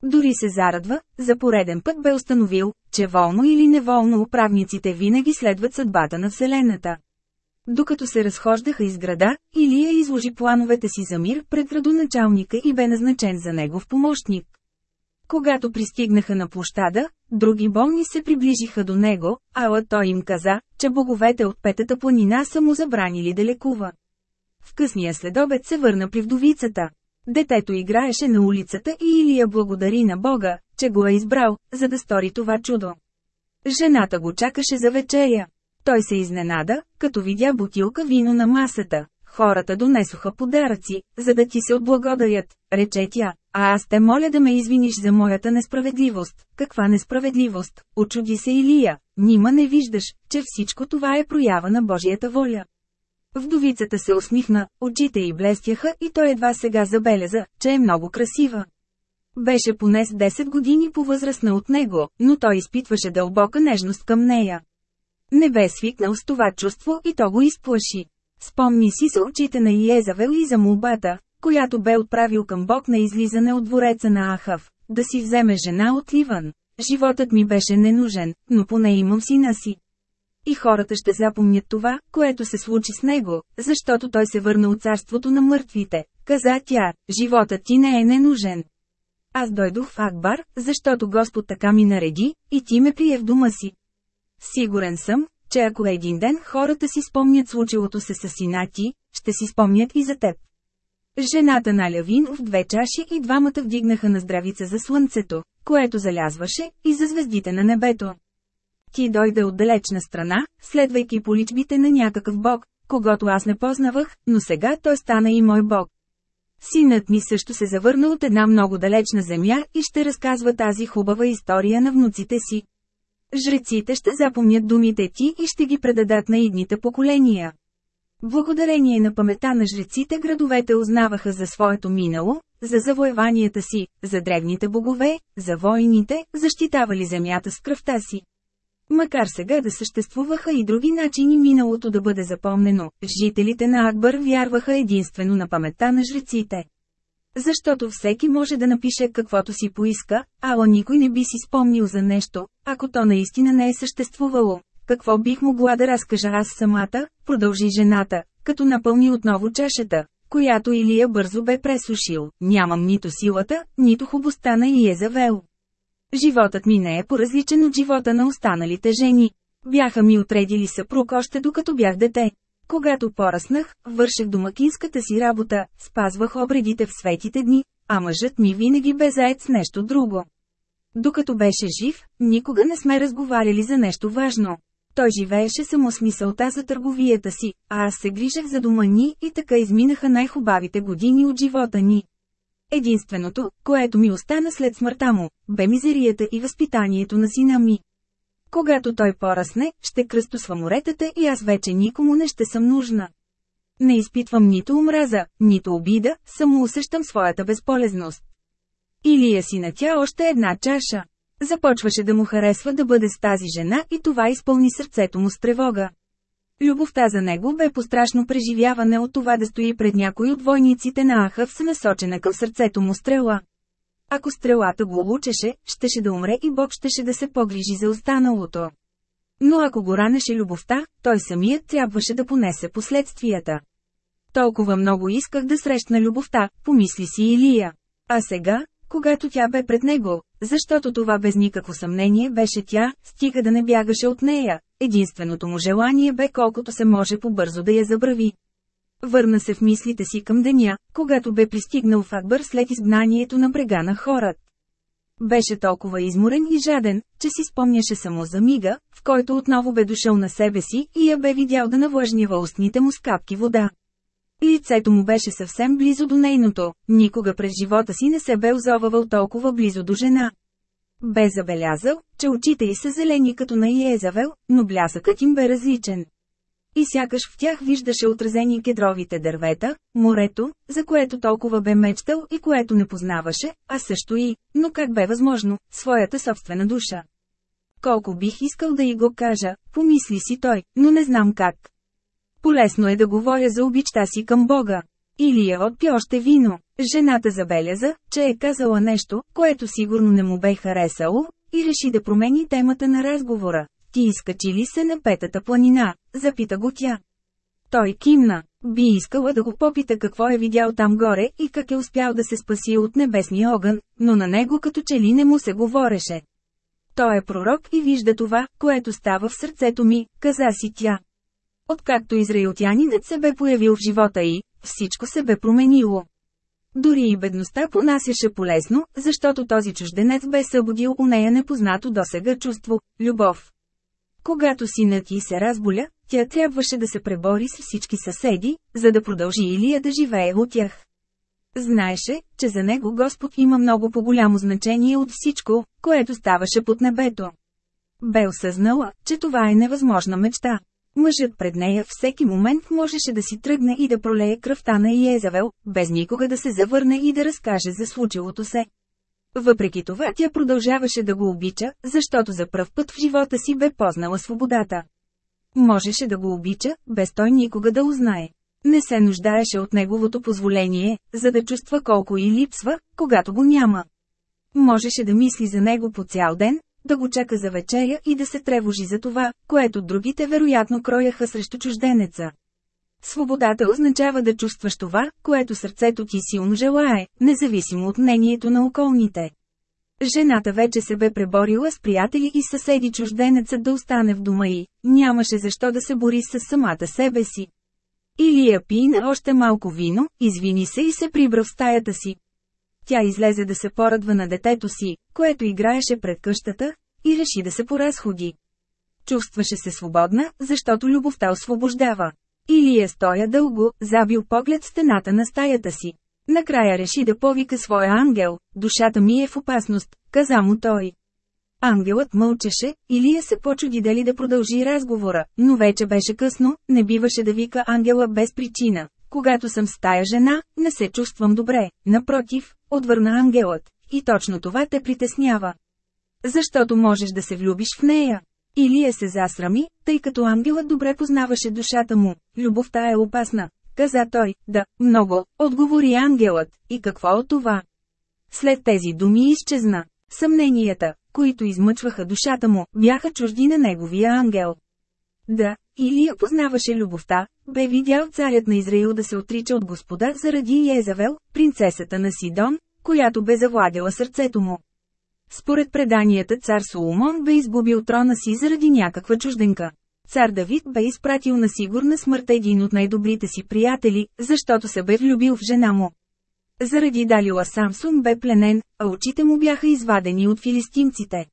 A: Дори се зарадва, за пореден път бе установил, че волно или неволно управниците винаги следват съдбата на Вселената. Докато се разхождаха из града, Илия изложи плановете си за мир пред градоначалника и бе назначен за негов помощник. Когато пристигнаха на площада, други болни се приближиха до него, ала той им каза, че боговете от петата планина са му забранили да лекува. В късния следобед се върна при вдовицата. Детето играеше на улицата и Илия благодари на Бога, че го е избрал, за да стори това чудо. Жената го чакаше за вечеря. Той се изненада, като видя бутилка вино на масата. Хората донесоха подаръци, за да ти се отблагодарят, рече тя, а аз те моля да ме извиниш за моята несправедливост. Каква несправедливост? Очуди се Илия, нима не виждаш, че всичко това е проява на Божията воля. Вдовицата се усмихна, очите й блестяха и той едва сега забеляза, че е много красива. Беше поне с 10 години по-възрастна от него, но той изпитваше дълбока нежност към нея. Не бе свикнал с това чувство и то го изплаши. Спомни си се очите на Иезавел и за молбата, която бе отправил към Бог на излизане от двореца на Ахав, да си вземе жена от Ливан. Животът ми беше ненужен, но поне имам сина си. И хората ще запомнят това, което се случи с него, защото той се върна от царството на мъртвите. Каза тя, животът ти не е ненужен. Аз дойдох в Акбар, защото Господ така ми нареди, и ти ме прие в дома си. Сигурен съм, че ако един ден хората си спомнят случилото се с сина ти, ще си спомнят и за теб. Жената на Лявин в две чаши и двамата вдигнаха на здравица за слънцето, което залязваше, и за звездите на небето. Ти дойде от далечна страна, следвайки поличбите на някакъв бог, когато аз не познавах, но сега той стана и мой бог. Синът ми също се завърна от една много далечна земя и ще разказва тази хубава история на внуците си. Жреците ще запомнят думите ти и ще ги предадат на идните поколения. Благодарение на памета на жреците градовете узнаваха за своето минало, за завоеванията си, за древните богове, за войните, защитавали земята с кръвта си. Макар сега да съществуваха и други начини миналото да бъде запомнено, жителите на Акбър вярваха единствено на паметта на жреците. Защото всеки може да напише каквото си поиска, ала никой не би си спомнил за нещо, ако то наистина не е съществувало. Какво бих могла да разкажа аз самата, продължи жената, като напълни отново чашата, която Илия бързо бе пресушил. Нямам нито силата, нито хубостта на Иезавел. Животът ми не е поразличен от живота на останалите жени. Бяха ми отредили съпруг още докато бях дете. Когато пораснах, вършех домакинската си работа, спазвах обредите в светите дни, а мъжът ми винаги бе заед с нещо друго. Докато беше жив, никога не сме разговаряли за нещо важно. Той живееше само с мисълта за търговията си, а аз се грижех за дома ни и така изминаха най-хубавите години от живота ни. Единственото, което ми остана след смъртта му, бе мизерията и възпитанието на сина ми. Когато той порасне, ще кръстосва моретата и аз вече никому не ще съм нужна. Не изпитвам нито омраза, нито обида, само усещам своята безполезност. Или е си на тя още една чаша. Започваше да му харесва да бъде с тази жена и това изпълни сърцето му с тревога. Любовта за него бе пострашно преживяване от това да стои пред някой от войниците на Ахав с насочена към сърцето му стрела. Ако стрелата го лучеше, щеше да умре и Бог щеше да се погрижи за останалото. Но ако го ранеше любовта, той самият трябваше да понесе последствията. Толкова много исках да срещна любовта, помисли си Илия. А сега, когато тя бе пред него, защото това без никакво съмнение беше тя, стига да не бягаше от нея, единственото му желание бе колкото се може побързо да я забрави. Върна се в мислите си към деня, когато бе пристигнал в Акбър след изгнанието на брега на хорат. Беше толкова изморен и жаден, че си спомняше само за мига, в който отново бе дошъл на себе си и я бе видял да навлъжнява устните му с капки вода. Лицето му беше съвсем близо до нейното, никога през живота си не се бе озовавал толкова близо до жена. Бе забелязал, че очите й са зелени като на Иезавел, но блясъкът им бе различен. И сякаш в тях виждаше отразени кедровите дървета, морето, за което толкова бе мечтал и което не познаваше, а също и, но как бе възможно, своята собствена душа. Колко бих искал да й го кажа, помисли си той, но не знам как. Полесно е да говоря за обичта си към Бога. Или я отпи още вино. Жената забеляза, че е казала нещо, което сигурно не му бе харесало, и реши да промени темата на разговора. Ти изкачи ли се на петата планина? Запита го тя. Той кимна. Би искала да го попита какво е видял там горе и как е успял да се спаси от небесния огън, но на него като че ли не му се говореше. Той е пророк и вижда това, което става в сърцето ми, каза си тя. Откакто израилтянинът се бе появил в живота й, всичко се бе променило. Дори и бедността понасяше полезно, защото този чужденец бе събудил у нея непознато досега чувство – любов. Когато синът й се разболя, тя трябваше да се пребори с всички съседи, за да продължи Илия да живее от тях. Знаеше, че за него Господ има много по-голямо значение от всичко, което ставаше под небето. Бе осъзнала, че това е невъзможна мечта. Мъжът пред нея всеки момент можеше да си тръгне и да пролее кръвта на Иезавел, без никога да се завърне и да разкаже за случилото се. Въпреки това тя продължаваше да го обича, защото за пръв път в живота си бе познала свободата. Можеше да го обича, без той никога да узнае. Не се нуждаеше от неговото позволение, за да чувства колко и липсва, когато го няма. Можеше да мисли за него по цял ден, да го чака за вечеря и да се тревожи за това, което другите вероятно крояха срещу чужденеца. Свободата означава да чувстваш това, което сърцето ти силно желае, независимо от мнението на околните. Жената вече се бе преборила с приятели и съседи чужденецът да остане в дома и нямаше защо да се бори с самата себе си. Илия пина още малко вино, извини се и се прибра в стаята си. Тя излезе да се порадва на детето си, което играеше пред къщата, и реши да се поразходи. Чувстваше се свободна, защото любовта освобождава. Илия стоя дълго, забил поглед стената на стаята си. Накрая реши да повика своя ангел, душата ми е в опасност, каза му той. Ангелът мълчеше, Илия се почуди дали да продължи разговора, но вече беше късно, не биваше да вика ангела без причина. Когато съм с тая жена, не се чувствам добре, напротив, отвърна ангелът, и точно това те притеснява. Защото можеш да се влюбиш в нея. Илия се засрами, тъй като ангелът добре познаваше душата му. Любовта е опасна, каза той. Да, много, отговори ангелът. И какво от това? След тези думи изчезна. Съмненията, които измъчваха душата му, бяха чужди на неговия ангел. Да, Илия познаваше любовта, бе видял царят на Израил да се отрича от Господа заради Езавел, принцесата на Сидон, която бе завладела сърцето му. Според преданията цар Соломон бе изгубил трона си заради някаква чужденка. Цар Давид бе изпратил на сигурна смърт един от най-добрите си приятели, защото се бе влюбил в жена му. Заради Далила Самсун бе пленен, а очите му бяха извадени от филистимците.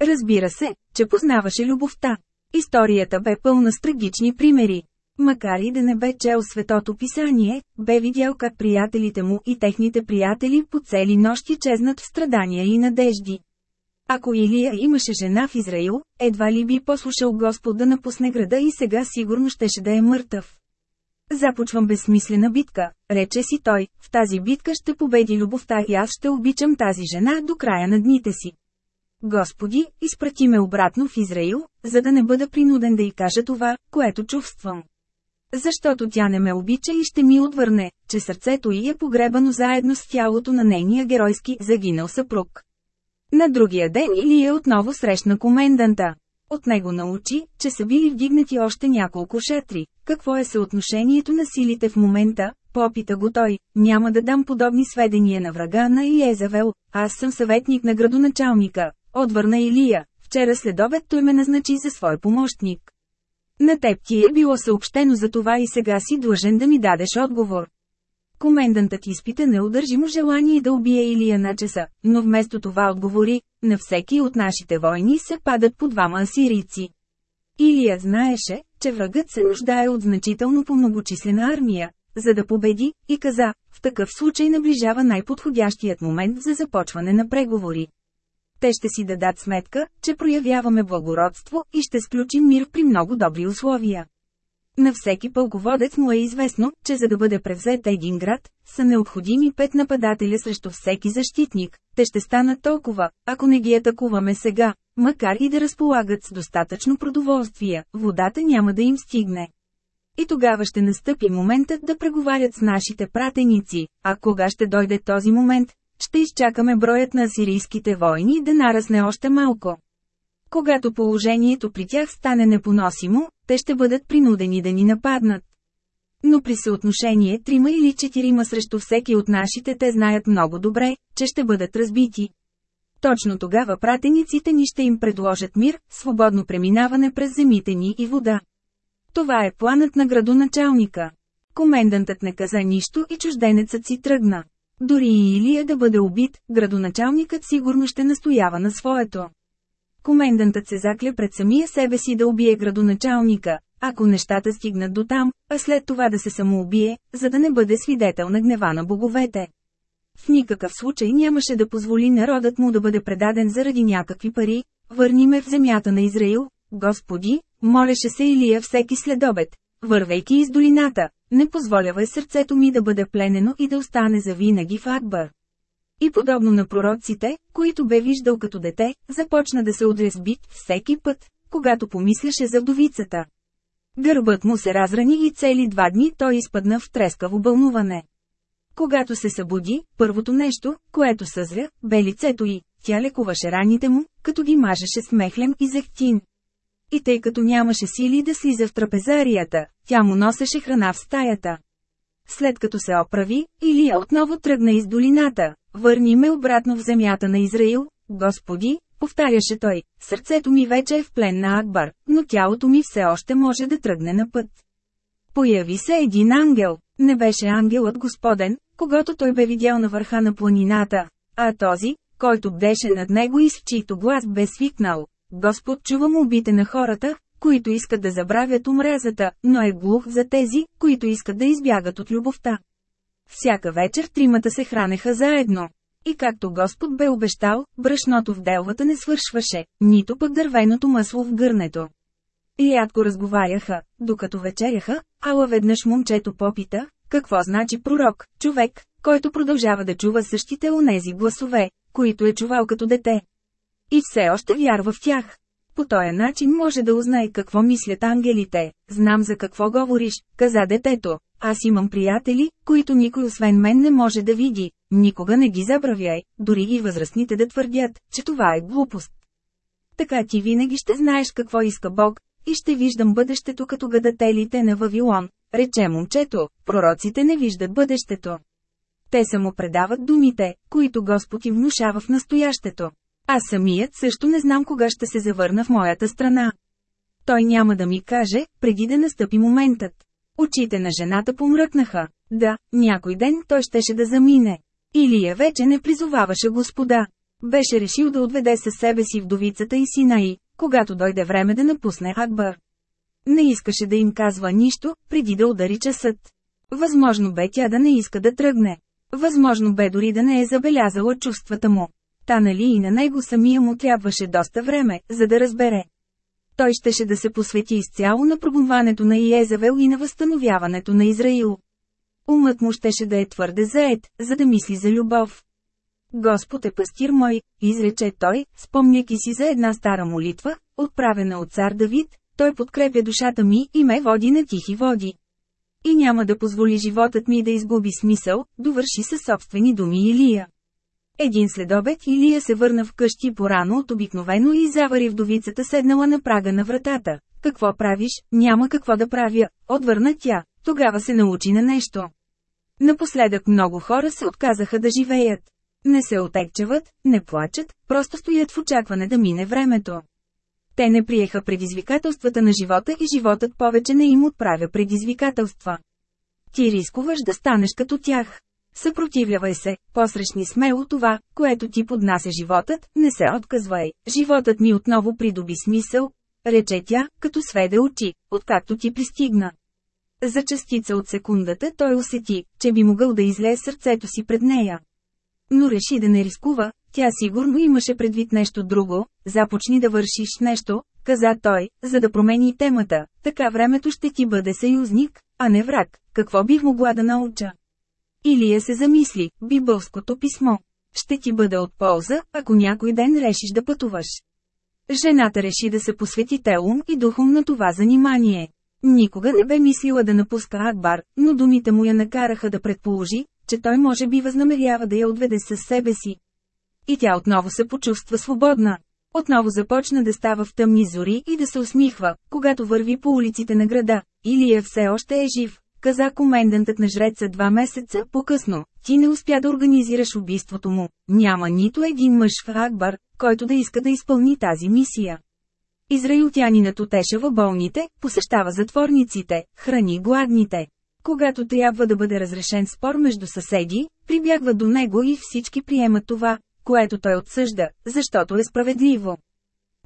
A: Разбира се, че познаваше любовта. Историята бе пълна с трагични примери. Макар и да не бе чел светото писание, бе видял как приятелите му и техните приятели по цели нощи чезнат в страдания и надежди. Ако Илия имаше жена в Израил, едва ли би послушал Господ да напусне града и сега сигурно щеше да е мъртъв. Започвам безсмислена битка, рече си той, в тази битка ще победи любовта и аз ще обичам тази жена до края на дните си. Господи, изпрати ме обратно в Израил, за да не бъда принуден да й кажа това, което чувствам. Защото тя не ме обича и ще ми отвърне, че сърцето й е погребано заедно с тялото на нейния геройски загинал съпруг. На другия ден Илия отново срещна коменданта. От него научи, че са били вдигнати още няколко шатри. Какво е съотношението на силите в момента? Попита го той. Няма да дам подобни сведения на врага на Иезавел. Аз съм съветник на градоначалника. Отвърна Илия. Вчера след обед той ме назначи за свой помощник. На теб ти е било съобщено за това и сега си длъжен да ми дадеш отговор. Комендантът изпита неудържимо желание да убие Илия на часа, но вместо това отговори, на всеки от нашите войни се падат по двама асирийци. Илия знаеше, че врагът се нуждае от значително по-многочислена армия, за да победи, и каза, в такъв случай наближава най-подходящият момент за започване на преговори. Те ще си дадат сметка, че проявяваме благородство и ще сключим мир при много добри условия. На всеки пълководец му е известно, че за да бъде превзет един град, са необходими пет нападателя срещу всеки защитник. Те ще станат толкова, ако не ги атакуваме сега, макар и да разполагат с достатъчно продоволствия, водата няма да им стигне. И тогава ще настъпи моментът да преговарят с нашите пратеници, а кога ще дойде този момент, ще изчакаме броят на сирийските войни да нарасне още малко. Когато положението при тях стане непоносимо, те ще бъдат принудени да ни нападнат. Но при съотношение трима или четирима срещу всеки от нашите те знаят много добре, че ще бъдат разбити. Точно тогава пратениците ни ще им предложат мир, свободно преминаване през земите ни и вода. Това е планът на градоначалника. Комендантът не каза нищо и чужденецът си тръгна. Дори и Илия да бъде убит, градоначалникът сигурно ще настоява на своето. Комендантът се закля пред самия себе си да убие градоначалника, ако нещата стигнат до там, а след това да се самоубие, за да не бъде свидетел на гнева на боговете. В никакъв случай нямаше да позволи народът му да бъде предаден заради някакви пари, върни ме в земята на Израил, Господи, молеше се Илия всеки следобед, вървейки из долината, не позволявай сърцето ми да бъде пленено и да остане завинаги в Акбар. И подобно на пророците, които бе виждал като дете, започна да се отрезбит всеки път, когато помисляше за вдовицата. Гърбът му се разрани и цели два дни той изпадна в трескаво бълнуване. Когато се събуди, първото нещо, което съзря, бе лицето й, тя лекуваше раните му, като ги мажеше с мехлем и зехтин. И тъй като нямаше сили да слиза в трапезарията, тя му носеше храна в стаята. След като се оправи, Илия отново тръгна из долината. Върни ме обратно в земята на Израил, Господи, повтаряше той, сърцето ми вече е в плен на Акбар, но тялото ми все още може да тръгне на път. Появи се един ангел. Не беше ангелът Господен, когато той бе видял на върха на планината, а този, който бдеше над него и с чийто глас бе свикнал. Господ чува молбите на хората, които искат да забравят омразата, но е глух за тези, които искат да избягат от любовта. Всяка вечер тримата се хранеха заедно. И както Господ бе обещал, брашното в делвата не свършваше, нито пък дървеното масло в гърнето. Рядко разговаряха, докато вечеряха, ала веднъж момчето попита, какво значи пророк, човек, който продължава да чува същите онези гласове, които е чувал като дете. И все още вярва в тях. По този начин може да узнае какво мислят ангелите. Знам за какво говориш, каза детето. Аз имам приятели, които никой освен мен не може да види. Никога не ги забравяй, дори и възрастните да твърдят, че това е глупост. Така ти винаги ще знаеш какво иска Бог, и ще виждам бъдещето като гадателите на Вавилон, рече момчето, пророците не виждат бъдещето. Те само предават думите, които Господ им внушава в настоящето. Аз самият също не знам кога ще се завърна в моята страна. Той няма да ми каже, преди да настъпи моментът. Очите на жената помръкнаха. Да, някой ден той щеше да замине. Илия вече не призоваваше господа. Беше решил да отведе със себе си вдовицата и сина й, когато дойде време да напусне Акбар. Не искаше да им казва нищо, преди да удари часът. Възможно бе тя да не иска да тръгне. Възможно бе дори да не е забелязала чувствата му. Та нали и на него самия му трябваше доста време, за да разбере. Той щеше да се посвети изцяло на пробунването на Иезавел и на възстановяването на Израил. Умът му щеше да е твърде заед, за да мисли за любов. Господ е пастир мой, изрече той, спомняки си за една стара молитва, отправена от цар Давид, той подкрепя душата ми и ме води на тихи води. И няма да позволи животът ми да изгуби смисъл, довърши със собствени думи Илия. Един следобед Илия се върна в къщи порано от обикновено и завари вдовицата седнала на прага на вратата. Какво правиш? Няма какво да правя, отвърна тя. Тогава се научи на нещо. Напоследък много хора се отказаха да живеят. Не се отекчават, не плачат, просто стоят в очакване да мине времето. Те не приеха предизвикателствата на живота и животът повече не им отправя предизвикателства. Ти рискуваш да станеш като тях. Съпротивлявай се, посрещни смело това, което ти поднася животът, не се отказвай. Животът ми отново придоби смисъл, рече тя, като сведе очи, откакто ти пристигна. За частица от секундата той усети, че би могъл да излее сърцето си пред нея. Но реши да не рискува, тя сигурно имаше предвид нещо друго, започни да вършиш нещо, каза той, за да промени темата, така времето ще ти бъде съюзник, а не враг, какво бих могла да науча. Илия се замисли, библското писмо. Ще ти бъде от полза, ако някой ден решиш да пътуваш. Жената реши да се посвети телом и духом на това занимание. Никога не бе мислила да напуска Акбар, но думите му я накараха да предположи, че той може би възнамерява да я отведе със себе си. И тя отново се почувства свободна. Отново започна да става в тъмни зори и да се усмихва, когато върви по улиците на града. Илия все още е жив, каза комендантът на жреца два месеца по-късно. Ти не успя да организираш убийството му. Няма нито един мъж в Акбар, който да иска да изпълни тази мисия. Израилтянинът отешава болните, посещава затворниците, храни гладните. Когато трябва да бъде разрешен спор между съседи, прибягва до него и всички приемат това, което той отсъжда, защото е справедливо.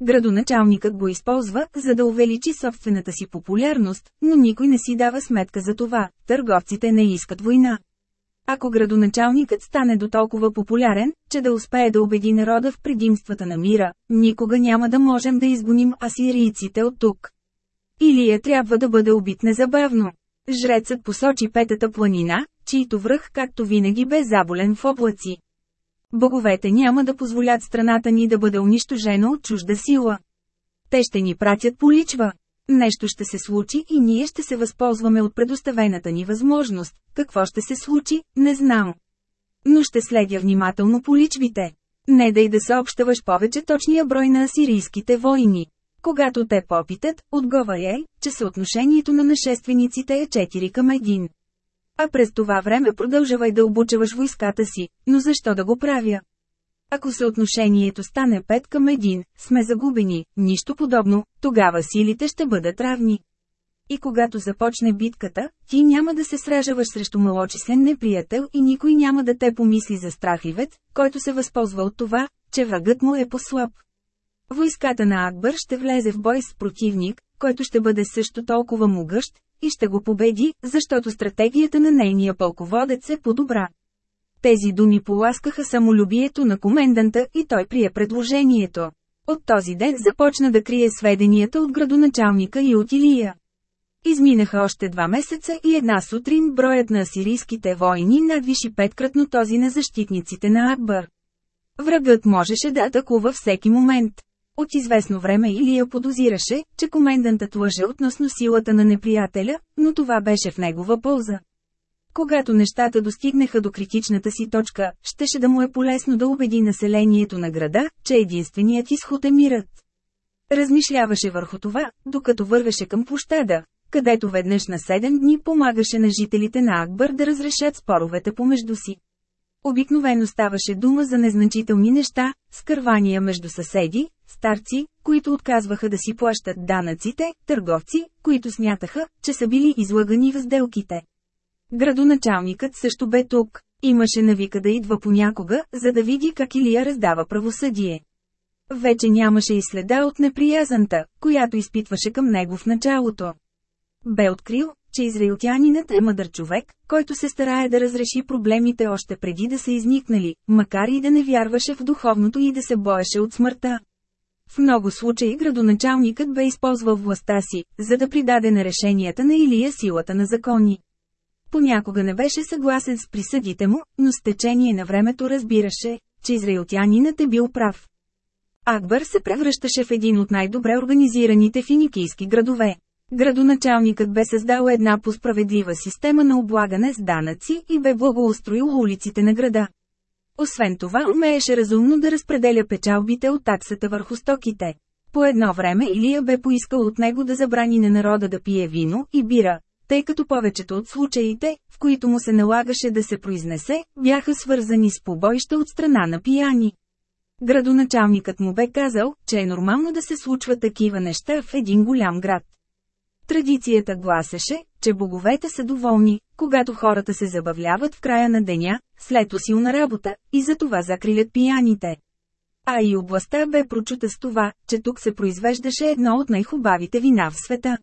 A: Градоначалникът го използва, за да увеличи собствената си популярност, но никой не си дава сметка за това, търговците не искат война. Ако градоначалникът стане до толкова популярен, че да успее да убеди народа в предимствата на мира, никога няма да можем да изгоним асирийците от тук. Илия трябва да бъде убит незабавно. Жрецът посочи петата планина, чийто връх както винаги бе заболен в облаци. Боговете няма да позволят страната ни да бъде унищожена от чужда сила. Те ще ни пратят по личва. Нещо ще се случи и ние ще се възползваме от предоставената ни възможност. Какво ще се случи, не знам. Но ще следя внимателно по личбите. Не дай да съобщаваш повече точния брой на асирийските войни. Когато те попитат, отговаряй, че съотношението на нашествениците е 4 към 1. А през това време продължавай да обучаваш войската си, но защо да го правя? Ако съотношението стане 5 към 1, сме загубени, нищо подобно, тогава силите ще бъдат равни. И когато започне битката, ти няма да се сражаваш срещу малочислен неприятел и никой няма да те помисли за страхливец, който се възползва от това, че врагът му е по-слаб. Войската на Акбър ще влезе в бой с противник, който ще бъде също толкова могъщ, и ще го победи, защото стратегията на нейния пълководец е по-добра. Тези думи поласкаха самолюбието на коменданта и той прие предложението. От този ден започна да крие сведенията от градоначалника и от Илия. Изминаха още два месеца и една сутрин броят на асирийските войни надвиши петкратно този на защитниците на Акбър. Врагът можеше да атакува всеки момент. От известно време Илия подозираше, че комендантът лъже относно силата на неприятеля, но това беше в негова полза. Когато нещата достигнаха до критичната си точка, щеше да му е полезно да убеди населението на града, че единственият изход е мирът. Размишляваше върху това, докато вървеше към площада, където веднъж на 7 дни помагаше на жителите на Акбър да разрешат споровете помежду си. Обикновено ставаше дума за незначителни неща, скървания между съседи, старци, които отказваха да си плащат данъците, търговци, които смятаха, че са били излагани в сделките. Градоначалникът също бе тук. Имаше навика да идва понякога, за да види как Илия раздава правосъдие. Вече нямаше и следа от неприязанта, която изпитваше към него в началото. Бе открил, че израилтянинът е мъдър човек, който се старае да разреши проблемите още преди да са изникнали, макар и да не вярваше в духовното и да се боеше от смъртта. В много случаи градоначалникът бе използвал властта си, за да придаде на решенията на Илия силата на закони. Понякога не беше съгласен с присъдите му, но с течение на времето разбираше, че израилтянинът е бил прав. Акбър се превръщаше в един от най-добре организираните финикийски градове. Градоначалникът бе създал една посправедлива система на облагане с данъци и бе благоустроил улиците на града. Освен това умееше разумно да разпределя печалбите от таксата върху стоките. По едно време Илия бе поискал от него да забрани на народа да пие вино и бира, тъй като повечето от случаите, в които му се налагаше да се произнесе, бяха свързани с побоища от страна на пияни. Градоначалникът му бе казал, че е нормално да се случват такива неща в един голям град. Традицията гласеше, че боговете са доволни, когато хората се забавляват в края на деня, след усилна работа, и за това закрилят пияните. А и областта бе прочута с това, че тук се произвеждаше едно от най-хубавите вина в света.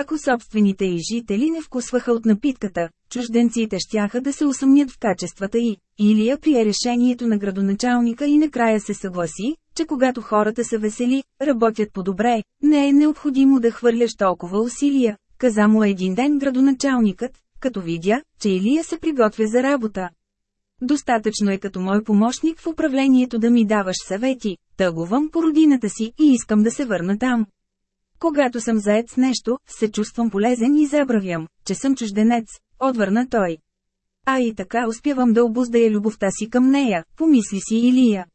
A: Ако собствените и жители не вкусваха от напитката, чужденците щяха да се усъмнят в качествата й. Илия прие решението на градоначалника и накрая се съгласи, че когато хората са весели, работят по-добре, не е необходимо да хвърляш толкова усилия, каза му един ден градоначалникът, като видя, че Илия се приготвя за работа. Достатъчно е като мой помощник в управлението да ми даваш съвети, тъгувам по родината си и искам да се върна там. Когато съм заед с нещо, се чувствам полезен и забравям, че съм чужденец, отвърна той. А и така успявам да обуздая любовта си към нея, помисли си Илия.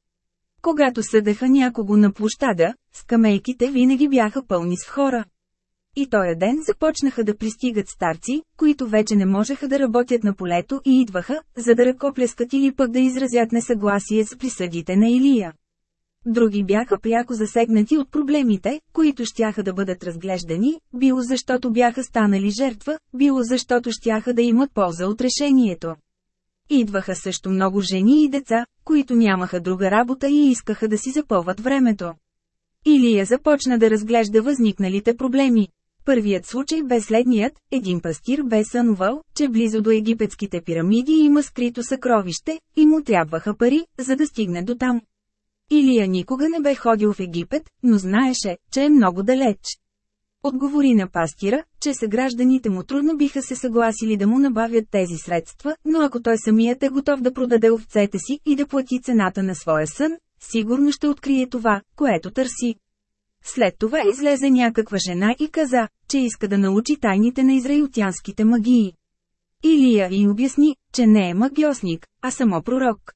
A: Когато съдеха някого на площада, скамейките винаги бяха пълни с хора. И този ден започнаха да пристигат старци, които вече не можеха да работят на полето и идваха, за да ръкопляскат или пък да изразят несъгласие с присъдите на Илия. Други бяха пряко засегнати от проблемите, които щяха да бъдат разглеждани, било защото бяха станали жертва, било защото щяха да имат полза от решението. Идваха също много жени и деца, които нямаха друга работа и искаха да си запълват времето. Илия започна да разглежда възникналите проблеми. Първият случай бе следният, един пастир бе сънувал, че близо до египетските пирамиди има скрито съкровище, и му трябваха пари, за да стигне до там. Илия никога не бе ходил в Египет, но знаеше, че е много далеч. Отговори на пастира, че съгражданите му трудно биха се съгласили да му набавят тези средства, но ако той самият е готов да продаде овцете си и да плати цената на своя сън, сигурно ще открие това, което търси. След това излезе някаква жена и каза, че иска да научи тайните на израилтянските магии. Илия и обясни, че не е магиосник, а само пророк.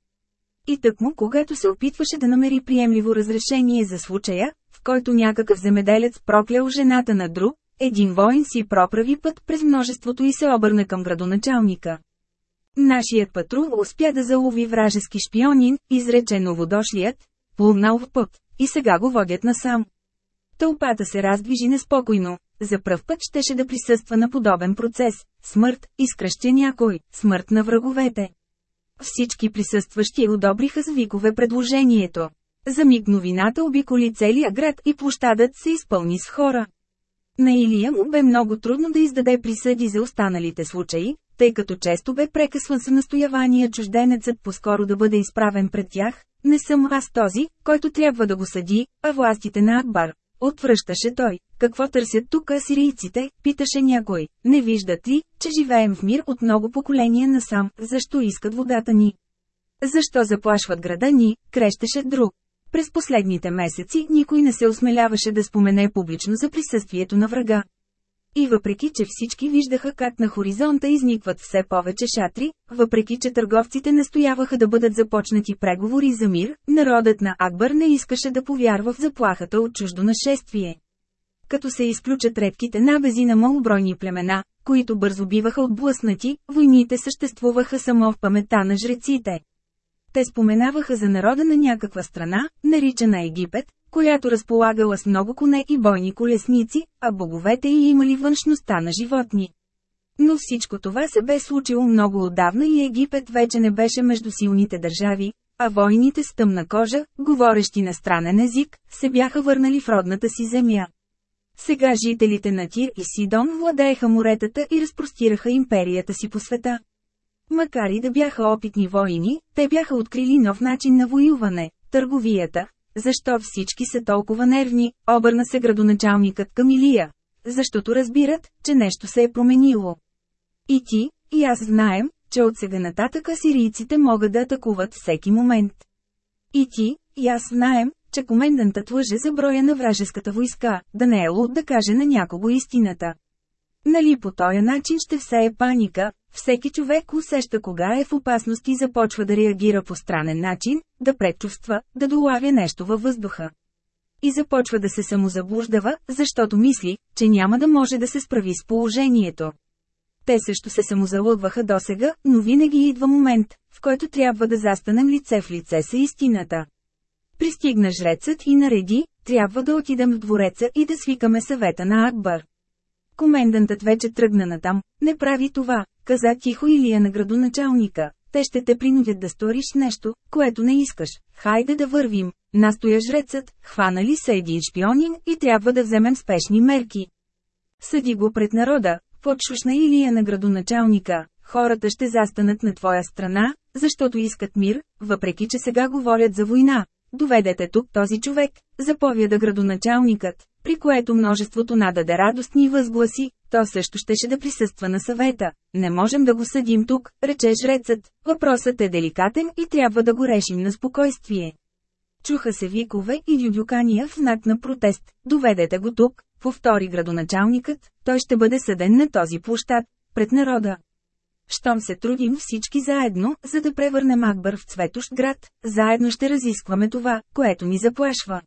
A: И тъкмо когато се опитваше да намери приемливо разрешение за случая, в който някакъв земеделец проклял жената на друг, един воин си проправи път през множеството и се обърна към градоначалника. Нашият патрул успя да залови вражески шпионин, изрече новодошлият, плувнал в път, и сега го водят насам. Тълпата се раздвижи неспокойно, за пръв път щеше да присъства на подобен процес – смърт, изкръще някой, смърт на враговете. Всички присъстващи одобриха с викове предложението. За миг новината обиколи целия град и площадът се изпълни с хора. На Илия му бе много трудно да издаде присъди за останалите случаи, тъй като често бе прекъсван с настоявания чужденецът по-скоро да бъде изправен пред тях, не съм аз този, който трябва да го съди, а властите на Акбар. Отвръщаше той. Какво търсят тук асирийците, питаше някой. Не виждат ли, че живеем в мир от много поколения насам, защо искат водата ни? Защо заплашват града ни, крещеше друг. През последните месеци никой не се осмеляваше да спомене публично за присъствието на врага. И въпреки, че всички виждаха как на хоризонта изникват все повече шатри, въпреки, че търговците настояваха да бъдат започнати преговори за мир, народът на Акбър не искаше да повярва в заплахата от чуждо нашествие. Като се изключат редките набези на малобройни племена, които бързо биваха отблъснати, войните съществуваха само в памета на жреците. Те споменаваха за народа на някаква страна, наричана Египет, която разполагала с много коне и бойни колесници, а боговете й имали външността на животни. Но всичко това се бе случило много отдавна и Египет вече не беше между силните държави, а войните с тъмна кожа, говорещи на странен език, се бяха върнали в родната си земя. Сега жителите на Тир и Сидон владееха моретата и разпростираха империята си по света. Макар и да бяха опитни воини, те бяха открили нов начин на воюване – търговията. Защо всички са толкова нервни, обърна се градоначалникът към Илия. Защото разбират, че нещо се е променило. И ти, и аз знаем, че от сега нататък асирийците могат да атакуват всеки момент. И ти, и аз знаем, че комендантът лъже за броя на вражеската войска, да не е луд да каже на някого истината. Нали по този начин ще всее паника, всеки човек усеща кога е в опасност и започва да реагира по странен начин, да предчувства, да долавя нещо във въздуха. И започва да се самозаблуждава, защото мисли, че няма да може да се справи с положението. Те също се самозалъгваха досега, но винаги идва момент, в който трябва да застанем лице в лице с истината. Пристигна жрецът и нареди, трябва да отидем в двореца и да свикаме съвета на Акбар. Комендантът вече тръгна натам, не прави това, каза тихо Илия на градоначалника. Те ще те принудят да сториш нещо, което не искаш. Хайде да вървим. Настоя жрецът, хванали са един шпионин и трябва да вземем спешни мерки. Съди го пред народа, почваш на Илия на градоначалника. Хората ще застанат на твоя страна, защото искат мир, въпреки че сега говорят за война. Доведете тук този човек, заповяда градоначалникът, при което множеството нададе радостни възгласи, то също щеше да присъства на съвета. Не можем да го съдим тук, рече жрецът, въпросът е деликатен и трябва да го решим на спокойствие. Чуха се викове и дюдюкания в знак на протест. Доведете го тук, повтори градоначалникът, той ще бъде съден на този площад, пред народа. Щом се трудим всички заедно, за да превърнем Акбър в цветощ град, заедно ще разискваме това, което ни заплашва.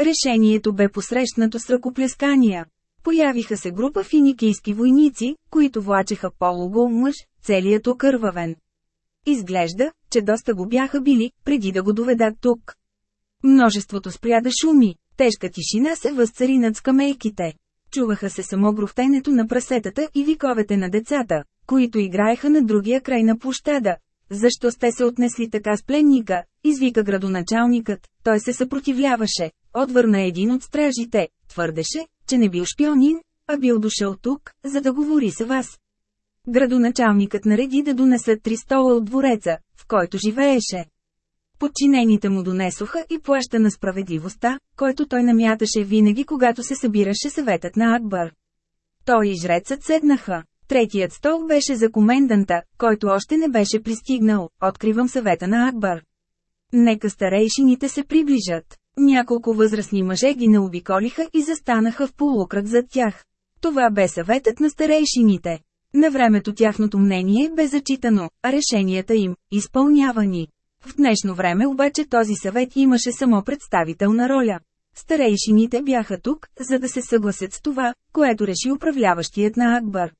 A: Решението бе посрещнато с ръкоплескания. Появиха се група финикийски войници, които влачеха полугол мъж, целият окървавен. Изглежда, че доста го бяха били, преди да го доведат тук. Множеството спря да шуми, тежка тишина се възцари над скамейките. Чуваха се само грофтенето на прасетата и виковете на децата, които играеха на другия край на площада. Защо сте се отнесли така с пленника? Извика градоначалникът. Той се съпротивляваше. Отвърна един от стражите. Твърдеше, че не бил шпионин, а бил дошъл тук, за да говори с вас. Градоначалникът нареди да донесат три стола от двореца, в който живееше. Подчинените му донесоха и плаща на справедливостта, който той намяташе винаги когато се събираше съветът на Акбар. Той и жрецът седнаха. Третият стол беше за коменданта, който още не беше пристигнал. Откривам съвета на Акбар. Нека старейшините се приближат. Няколко възрастни мъже ги наобиколиха и застанаха в полукръг зад тях. Това бе съветът на старейшините. На времето тяхното мнение бе зачитано, а решенията им – изпълнявани. В днешно време обаче този съвет имаше само представителна роля. Старейшините бяха тук, за да се съгласят с това, което реши управляващият на Акбар.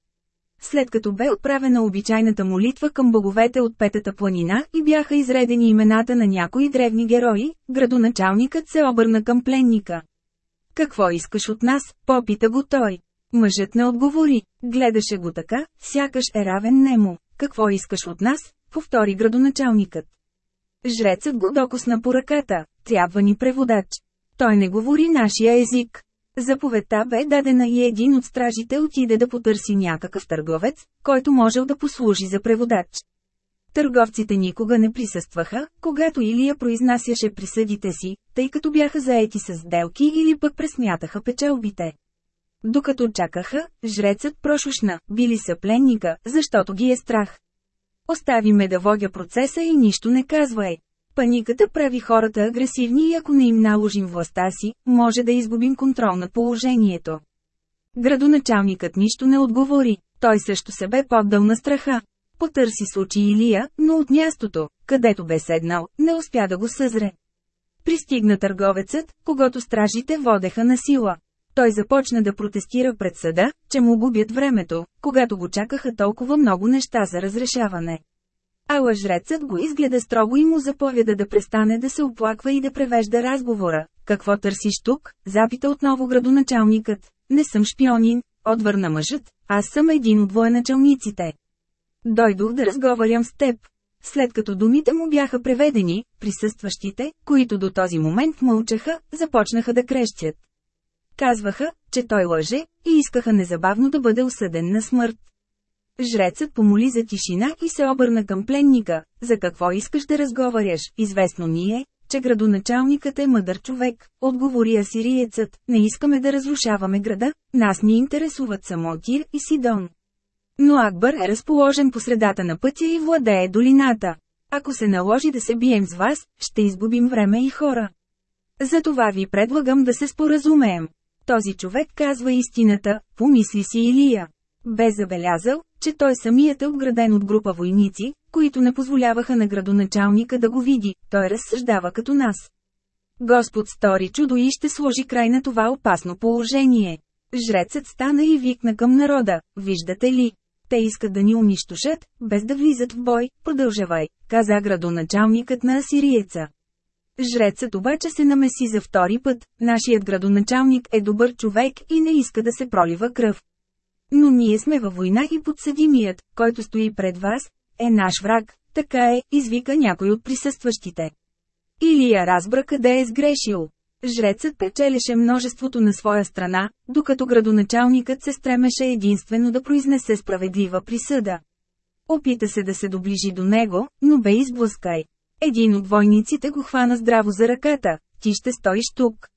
A: След като бе отправена обичайната молитва към боговете от Петата планина и бяха изредени имената на някои древни герои, градоначалникът се обърна към пленника. Какво искаш от нас, попита го той. Мъжът не отговори, гледаше го така, сякаш е равен нему. Какво искаш от нас, повтори градоначалникът. Жрецът го докосна по ръката, трябва ни преводач. Той не говори нашия език. Заповедта бе дадена и един от стражите отиде да потърси някакъв търговец, който можел да послужи за преводач. Търговците никога не присъстваха, когато Илия произнасяше присъдите си, тъй като бяха заети с сделки или пък пресмятаха печелбите. Докато чакаха, жрецът прошушна, били са пленника, защото ги е страх. Остави ме да водя процеса и нищо не казвай. Паниката прави хората агресивни и ако не им наложим властта си, може да изгубим контрол над положението. Градоначалникът нищо не отговори, той също се бе поддал на страха. Потърси случай Илия, но от мястото, където бе седнал, не успя да го съзре. Пристигна търговецът, когато стражите водеха на сила. Той започна да протестира пред съда, че му губят времето, когато го чакаха толкова много неща за разрешаване. А лъжрецът го изгледа строго и му заповяда да престане да се оплаква и да превежда разговора. Какво търсиш тук? Запита отново градоначалникът. Не съм шпионин, отвърна мъжът, аз съм един от военачалниците. Дойдох да разговарям с теб. След като думите му бяха преведени, присъстващите, които до този момент мълчаха, започнаха да крещят. Казваха, че той лъже, и искаха незабавно да бъде осъден на смърт. Жрецът помоли за тишина и се обърна към пленника. За какво искаш да разговаряш? Известно ни е, че градоначалникът е мъдър човек, отговори асириецът. Не искаме да разрушаваме града, нас ни интересуват само Тир и Сидон. Но Акбър е разположен по средата на пътя и владее долината. Ако се наложи да се бием с вас, ще изгубим време и хора. Затова ви предлагам да се споразумеем. Този човек казва истината, помисли си Илия. Бе забелязал, че той самият е обграден от група войници, които не позволяваха на градоначалника да го види, той разсъждава като нас. Господ стори чудо и ще сложи край на това опасно положение. Жрецът стана и викна към народа, виждате ли? Те искат да ни унищожат, без да влизат в бой, продължавай, каза градоначалникът на асириеца. Жрецът обаче се намеси за втори път, нашият градоначалник е добър човек и не иска да се пролива кръв. Но ние сме във война и подсъдимият, който стои пред вас, е наш враг, така е, извика някой от присъстващите. Илия разбра къде е сгрешил. Жрецът печелеше множеството на своя страна, докато градоначалникът се стремеше единствено да произнесе справедлива присъда. Опита се да се доближи до него, но бе изблъскай. Един от войниците го хвана здраво за ръката, ти ще стоиш тук.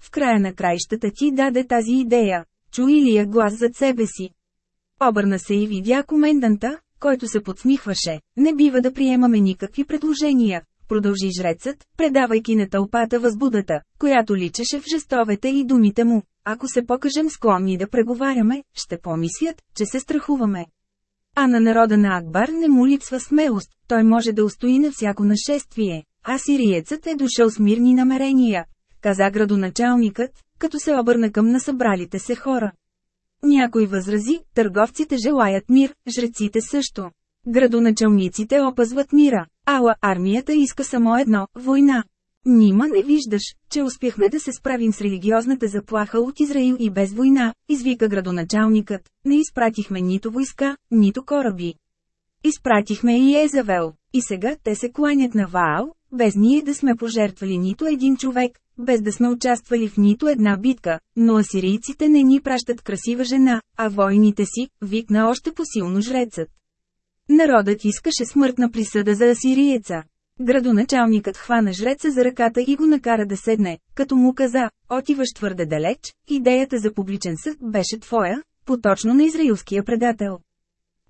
A: В края на краищата ти даде тази идея, чу Илия глас зад себе си. Обърна се и видя коменданта, който се подсмихваше. Не бива да приемаме никакви предложения, продължи жрецът, предавайки на тълпата възбудата, която личеше в жестовете и думите му. Ако се покажем склонни да преговаряме, ще помислят, че се страхуваме. А на народа на Акбар не му липсва смелост, той може да устои на всяко нашествие. А сириецът е дошъл с мирни намерения, каза градоначалникът, като се обърна към насъбралите се хора. Някой възрази, търговците желаят мир, жреците също. Градоначалниците опазват мира, ала армията иска само едно – война. Нима не виждаш, че успяхме да се справим с религиозната заплаха от Израил и без война, извика градоначалникът. Не изпратихме нито войска, нито кораби. Изпратихме и Езавел, и сега те се кланят на Ваал, без ние да сме пожертвали нито един човек, без да сме участвали в нито една битка, но асирийците не ни пращат красива жена, а войните си, викна още посилно жрецът. Народът искаше смъртна присъда за асириеца. Градоначалникът хвана жреца за ръката и го накара да седне, като му каза, отиваш твърде далеч, идеята за публичен съд беше твоя, поточно на израилския предател.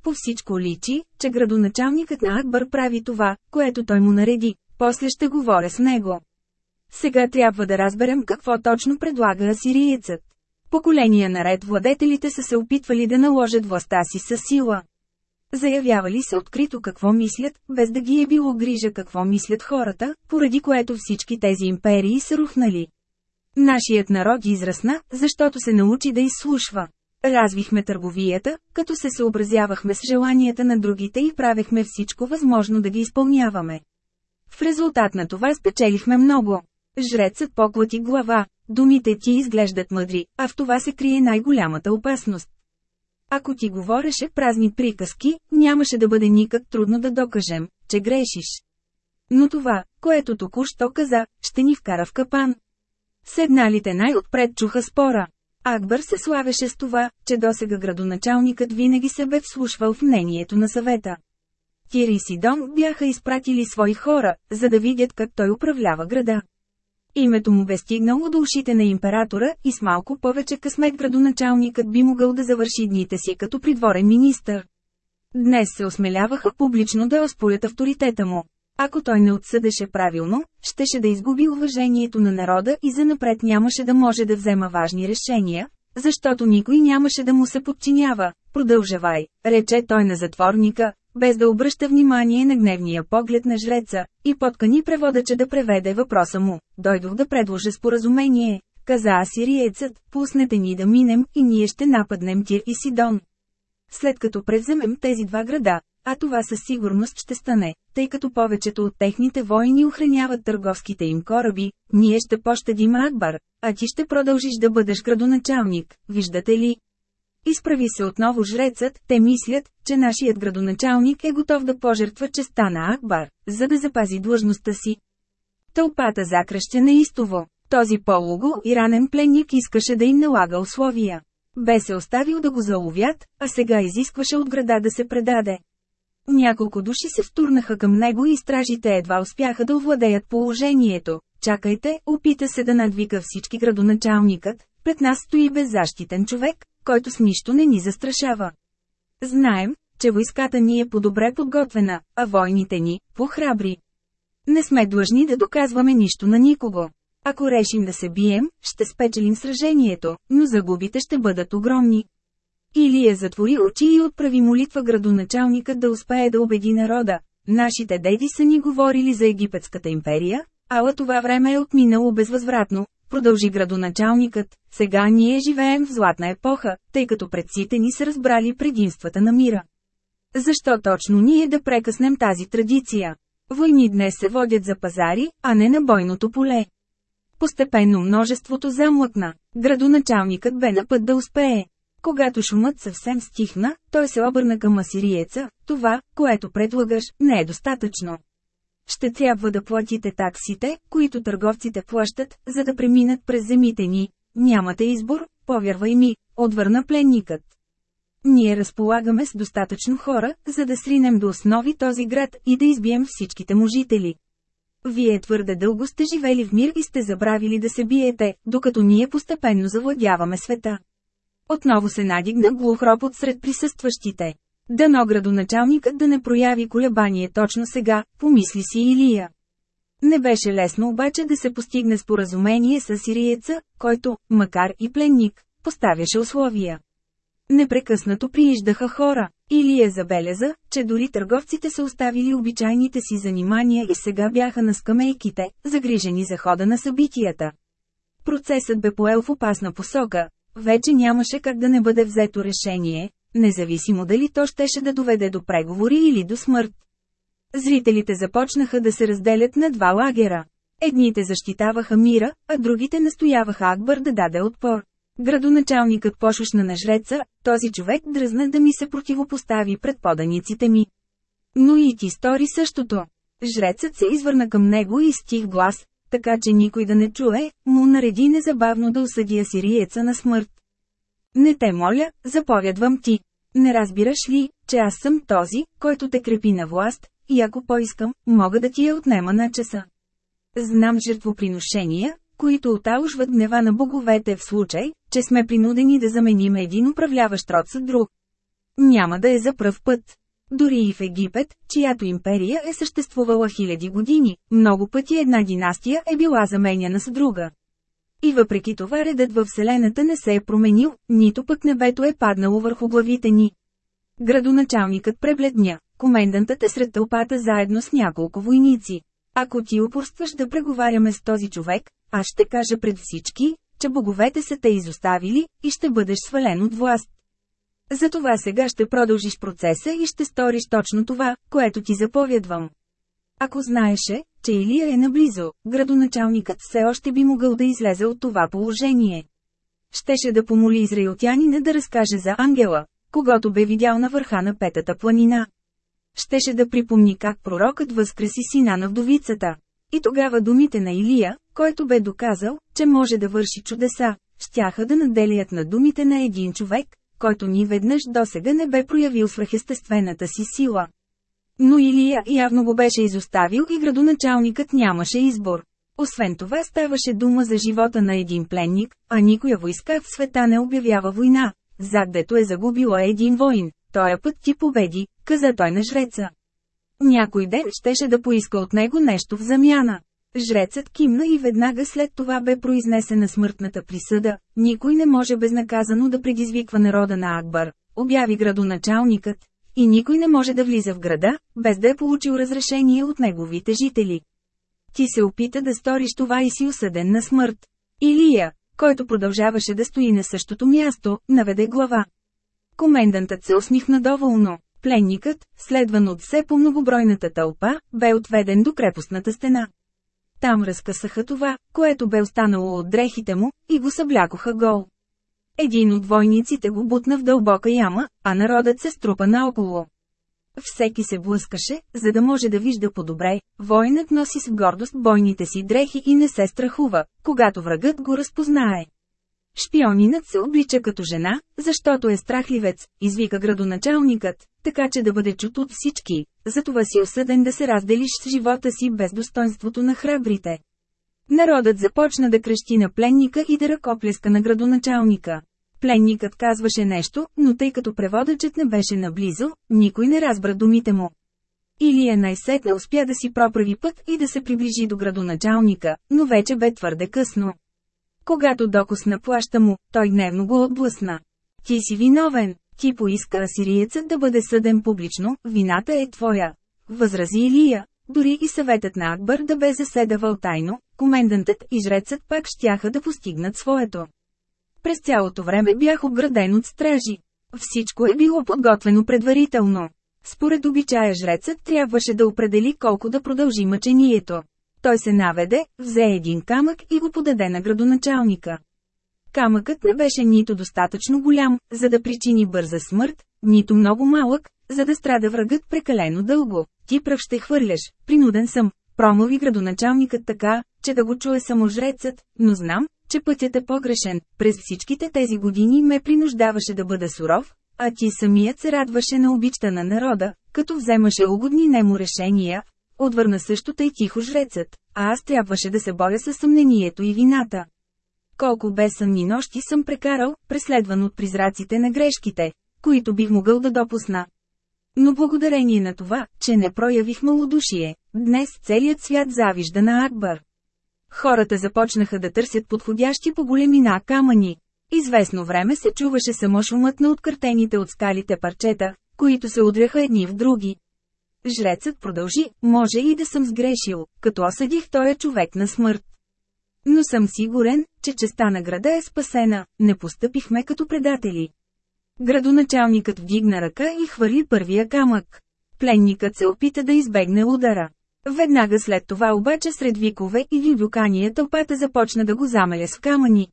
A: По всичко личи, че градоначалникът на Акбър прави това, което той му нареди, после ще говоря с него. Сега трябва да разберем какво точно предлага асириецът. Поколения наред владетелите са се опитвали да наложат властта си със сила. Заявявали се открито какво мислят, без да ги е било грижа какво мислят хората, поради което всички тези империи са рухнали. Нашият народ израсна, защото се научи да изслушва. Развихме търговията, като се съобразявахме с желанията на другите и правехме всичко възможно да ги изпълняваме. В резултат на това спечелихме много. Жрецът поклати глава, думите ти изглеждат мъдри, а в това се крие най-голямата опасност. Ако ти говореше празни приказки, нямаше да бъде никак трудно да докажем, че грешиш. Но това, което току-що каза, ще ни вкара в капан. Седналите най-отпред чуха спора. Акбър се славеше с това, че досега градоначалникът винаги се бе вслушвал в мнението на съвета. Тир и Сидон бяха изпратили свои хора, за да видят как той управлява града. Името му бе стигнало до ушите на императора и с малко повече късмет градоначалникът би могъл да завърши дните си като придворен министър. Днес се осмеляваха публично да оспорят авторитета му. Ако той не отсъдеше правилно, щеше да изгуби уважението на народа и занапред нямаше да може да взема важни решения, защото никой нямаше да му се подчинява. Продължавай, рече той на затворника, без да обръща внимание на гневния поглед на жреца, и подкани преводача да преведе въпроса му. Дойдох да предложа споразумение, каза асириецът, пуснете ни да минем и ние ще нападнем Тир и Сидон. След като превземем тези два града, а това със сигурност ще стане, тъй като повечето от техните войни охраняват търговските им кораби, ние ще пощадим Акбар, а ти ще продължиш да бъдеш градоначалник, виждате ли? Изправи се отново жрецът, те мислят, че нашият градоначалник е готов да пожертва честа на Акбар, за да запази длъжността си. Тълпата закръща неистово. Този полуго и ранен пленник искаше да им налага условия. Бе се оставил да го заловят, а сега изискваше от града да се предаде. Няколко души се втурнаха към него и стражите едва успяха да овладеят положението. Чакайте, опита се да надвика всички градоначалникът, пред нас стои беззащитен човек, който с нищо не ни застрашава. Знаем, че войската ни е по-добре подготвена, а войните ни – по-храбри. Не сме длъжни да доказваме нищо на никого. Ако решим да се бием, ще спечелим сражението, но загубите ще бъдат огромни. Илия затвори очи и отправи молитва градоначалникът да успее да убеди народа. Нашите деди са ни говорили за Египетската империя, ала това време е отминало безвъзвратно, продължи градоначалникът. Сега ние живеем в златна епоха, тъй като предците ни са разбрали предимствата на мира. Защо точно ние да прекъснем тази традиция? Войни днес се водят за пазари, а не на бойното поле. Постепенно множеството замлъкна. Градоначалникът бе на път да успее. Когато шумът съвсем стихна, той се обърна към асириеца, това, което предлагаш, не е достатъчно. Ще трябва да платите таксите, които търговците плащат, за да преминат през земите ни. Нямате избор, повярвай ми, отвърна пленникът. Ние разполагаме с достатъчно хора, за да сринем до основи този град и да избием всичките му жители. Вие твърде дълго сте живели в мир и сте забравили да се биете, докато ние постепенно завладяваме света. Отново се надигна глух ропот сред присъстващите. Дано градоначалникът да не прояви колебание точно сега, помисли си Илия. Не беше лесно обаче да се постигне споразумение с сириеца, който, макар и пленник, поставяше условия. Непрекъснато прииждаха хора. Илия забеляза, че дори търговците са оставили обичайните си занимания и сега бяха на скамейките, загрижени за хода на събитията. Процесът бе поел в опасна посока, вече нямаше как да не бъде взето решение, независимо дали то щеше да доведе до преговори или до смърт. Зрителите започнаха да се разделят на два лагера. Едните защитаваха мира, а другите настояваха Акбър да даде отпор. Градоначалникът пошушна на жреца, този човек дръзна да ми се противопостави пред поданиците ми. Но и ти стори същото. Жрецът се извърна към него и стих глас, така че никой да не чуе, му нареди незабавно да осъди асириеца на смърт. Не те моля, заповядвам ти. Не разбираш ли, че аз съм този, който те крепи на власт, и ако поискам, мога да ти я отнема на часа. Знам жертвоприношения, които оталушват гнева на боговете в случай, че сме принудени да заменим един управляващ род с друг. Няма да е за пръв път. Дори и в Египет, чиято империя е съществувала хиляди години, много пъти една династия е била заменяна с друга. И въпреки това редът във Вселената не се е променил, нито пък небето е паднало върху главите ни. Градоначалникът пребледня. Комендантът е сред тълпата заедно с няколко войници. Ако ти упорстваш да преговаряме с този човек, аз ще кажа пред всички, че боговете са те изоставили, и ще бъдеш свален от власт. Затова сега ще продължиш процеса и ще сториш точно това, което ти заповядвам. Ако знаеше, че Илия е наблизо, градоначалникът все още би могъл да излезе от това положение. Щеше да помоли израилтянина да разкаже за ангела, когато бе видял на върха на петата планина. Щеше да припомни как пророкът възкреси сина на вдовицата. И тогава думите на Илия, който бе доказал, че може да върши чудеса, щяха да наделият на думите на един човек, който ни веднъж досега не бе проявил свръхестествената си сила. Но Илия явно го беше изоставил и градоначалникът нямаше избор. Освен това ставаше дума за живота на един пленник, а никоя войска в света не обявява война. Загдето е загубила един воин, тоя път ти победи, каза той на жреца. Някой ден щеше да поиска от него нещо в замяна. Жрецът кимна и веднага след това бе произнесена смъртната присъда. Никой не може безнаказано да предизвиква народа на Акбар, обяви градоначалникът. И никой не може да влиза в града, без да е получил разрешение от неговите жители. Ти се опита да сториш това и си осъден на смърт. Илия, който продължаваше да стои на същото място, наведе глава. Комендантът се усмихна доволно. Пленникът, следван от все по-многобройната тълпа, бе отведен до крепостната стена. Там разкъсаха това, което бе останало от дрехите му, и го съблякоха гол. Един от войниците го бутна в дълбока яма, а народът се струпа наоколо. Всеки се блъскаше, за да може да вижда по-добре, воинът носи с гордост бойните си дрехи и не се страхува, когато врагът го разпознае. Шпионинът се облича като жена, защото е страхливец, извика градоначалникът, така че да бъде чут от всички, затова си осъден да се разделиш с живота си без достоинството на храбрите. Народът започна да крещи на пленника и да ръкоплеска на градоначалника. Пленникът казваше нещо, но тъй като преводачът не беше наблизо, никой не разбра думите му. Илия най-сетне успя да си проправи път и да се приближи до градоначалника, но вече бе твърде късно. Когато докосна плаща му, той гневно го отблъсна. Ти си виновен, ти поиска асириецът да бъде съден публично, вината е твоя. Възрази Илия, дори и съветът на Акбър да бе заседавал тайно, комендантът и жрецът пак щяха да постигнат своето. През цялото време бях обграден от стражи. Всичко е било подготвено предварително. Според обичая жрецът трябваше да определи колко да продължи мъчението. Той се наведе, взе един камък и го подаде на градоначалника. Камъкът не беше нито достатъчно голям, за да причини бърза смърт, нито много малък, за да страда врагът прекалено дълго. Ти пръв ще хвърляш, принуден съм, промови градоначалникът така, че да го чуе само жрецът, но знам, че пътят е погрешен. През всичките тези години ме принуждаваше да бъда суров, а ти самият се радваше на обичта на народа, като вземаше угодни нему решения, Отвърна също тъй тихо жрецът, а аз трябваше да се боря с съмнението и вината. Колко безсънни нощи съм прекарал, преследван от призраците на грешките, които бих могъл да допусна. Но благодарение на това, че не проявих малодушие, днес целият свят завижда на Акбар. Хората започнаха да търсят подходящи по големина камъни. Известно време се чуваше само шумът на откъртените от скалите парчета, които се удряха едни в други. Жрецът продължи, може и да съм сгрешил, като осъдих този човек на смърт. Но съм сигурен, че честа на града е спасена, не постъпихме като предатели. Градоначалникът вдигна ръка и хвърли първия камък. Пленникът се опита да избегне удара. Веднага след това обаче сред викове и вивюкания тълпата започна да го замеля с камъни.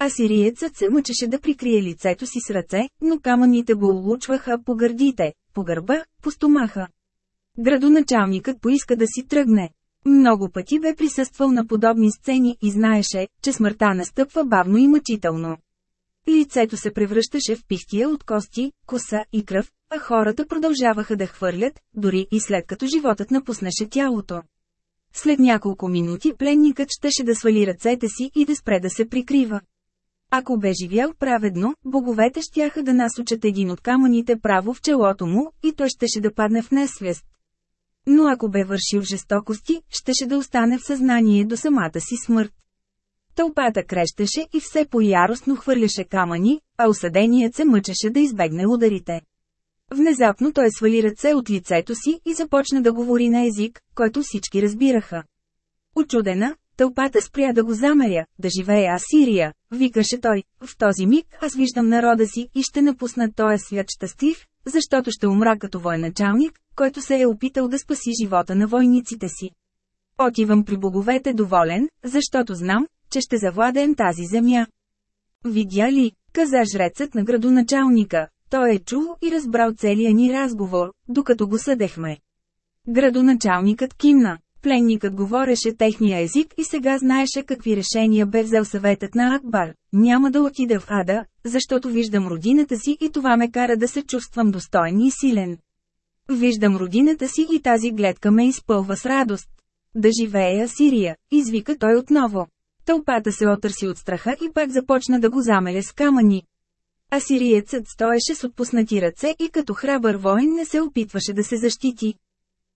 A: Асириецът се мъчеше да прикрие лицето си с ръце, но камъните го улучваха по гърдите, по гърба, по стомаха. Градоначалникът поиска да си тръгне. Много пъти бе присъствал на подобни сцени и знаеше, че смъртта настъпва бавно и мъчително. Лицето се превръщаше в пихтия от кости, коса и кръв, а хората продължаваха да хвърлят, дори и след като животът напуснеше тялото. След няколко минути пленникът щеше да свали ръцете си и да спре да се прикрива. Ако бе живял праведно, боговете щяха да насочат един от камъните право в челото му, и той щеше да падне в несвест. Но ако бе вършил жестокости, щеше да остане в съзнание до самата си смърт. Тълпата крещеше и все по-яростно хвърляше камъни, а осъденият се мъчеше да избегне ударите. Внезапно той свали ръце от лицето си и започна да говори на език, който всички разбираха. Очудена, тълпата спря да го замеря, да живее Асирия, викаше той, в този миг аз виждам народа си и ще напусна този свят щастлив, защото ще умра като военачалник, който се е опитал да спаси живота на войниците си. Отивам при боговете доволен, защото знам, че ще завладеем тази земя. Видя ли, каза жрецът на градоначалника, той е чул и разбрал целия ни разговор, докато го съдехме. Градоначалникът кимна. Пленникът говореше техния език и сега знаеше какви решения бе взел съветът на Акбар. Няма да отида в ада, защото виждам родината си и това ме кара да се чувствам достоен и силен. Виждам родината си и тази гледка ме изпълва с радост. Да живее Асирия, извика той отново. Тълпата се отърси от страха и пак започна да го замеря с камъни. Асириецът стоеше с отпуснати ръце и като храбър воин не се опитваше да се защити.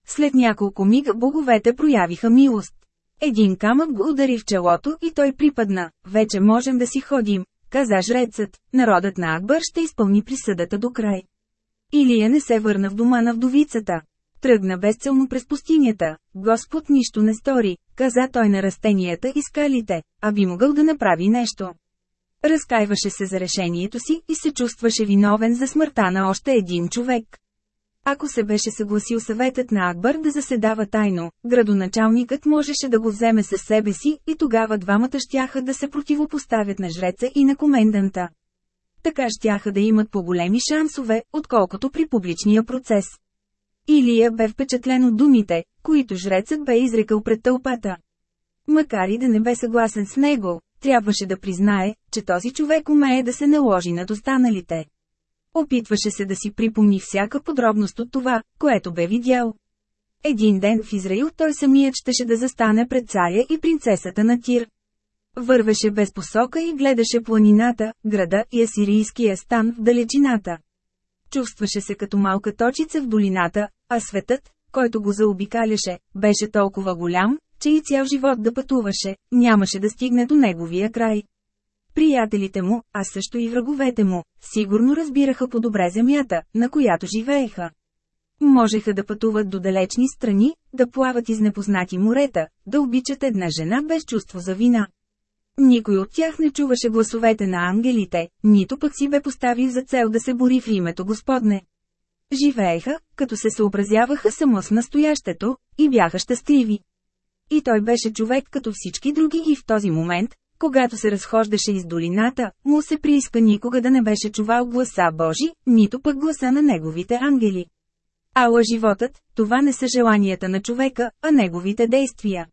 A: След няколко мига боговете проявиха милост. Един камък го удари в челото и той припадна. Вече можем да си ходим, каза жрецът. Народът на Акбър ще изпълни присъдата до край. Илия не се върна в дома на вдовицата. Тръгна безцелно през пустинята. Господ нищо не стори, каза той на растенията и скалите, а би могъл да направи нещо. Разкайваше се за решението си и се чувстваше виновен за смъртта на още един човек. Ако се беше съгласил съветът на Акбър да заседава тайно, градоначалникът можеше да го вземе със себе си и тогава двамата щяха да се противопоставят на жреца и на коменданта. Така щяха да имат по-големи шансове, отколкото при публичния процес. Илия бе впечатлен от думите, които жрецът бе изрекал пред тълпата. Макар и да не бе съгласен с него, трябваше да признае, че този човек умее да се наложи над останалите. Опитваше се да си припомни всяка подробност от това, което бе видял. Един ден в Израил той самият щеше да застане пред царя и принцесата на Тир. Вървеше без посока и гледаше планината, града и асирийския стан в далечината. Чувстваше се като малка точица в долината, а светът, който го заобикаляше, беше толкова голям, че и цял живот да пътуваше, нямаше да стигне до неговия край. Приятелите му, а също и враговете му, сигурно разбираха по-добре земята, на която живееха. Можеха да пътуват до далечни страни, да плават из непознати морета, да обичат една жена без чувство за вина. Никой от тях не чуваше гласовете на ангелите, нито пък си бе поставил за цел да се бори в името Господне. Живееха, като се съобразяваха само с настоящето, и бяха щастливи. И той беше човек като всички други и в този момент, когато се разхождаше из долината, му се прииска никога да не беше чувал гласа Божи, нито пък гласа на неговите ангели. Ала животът, това не са желанията на човека, а неговите действия.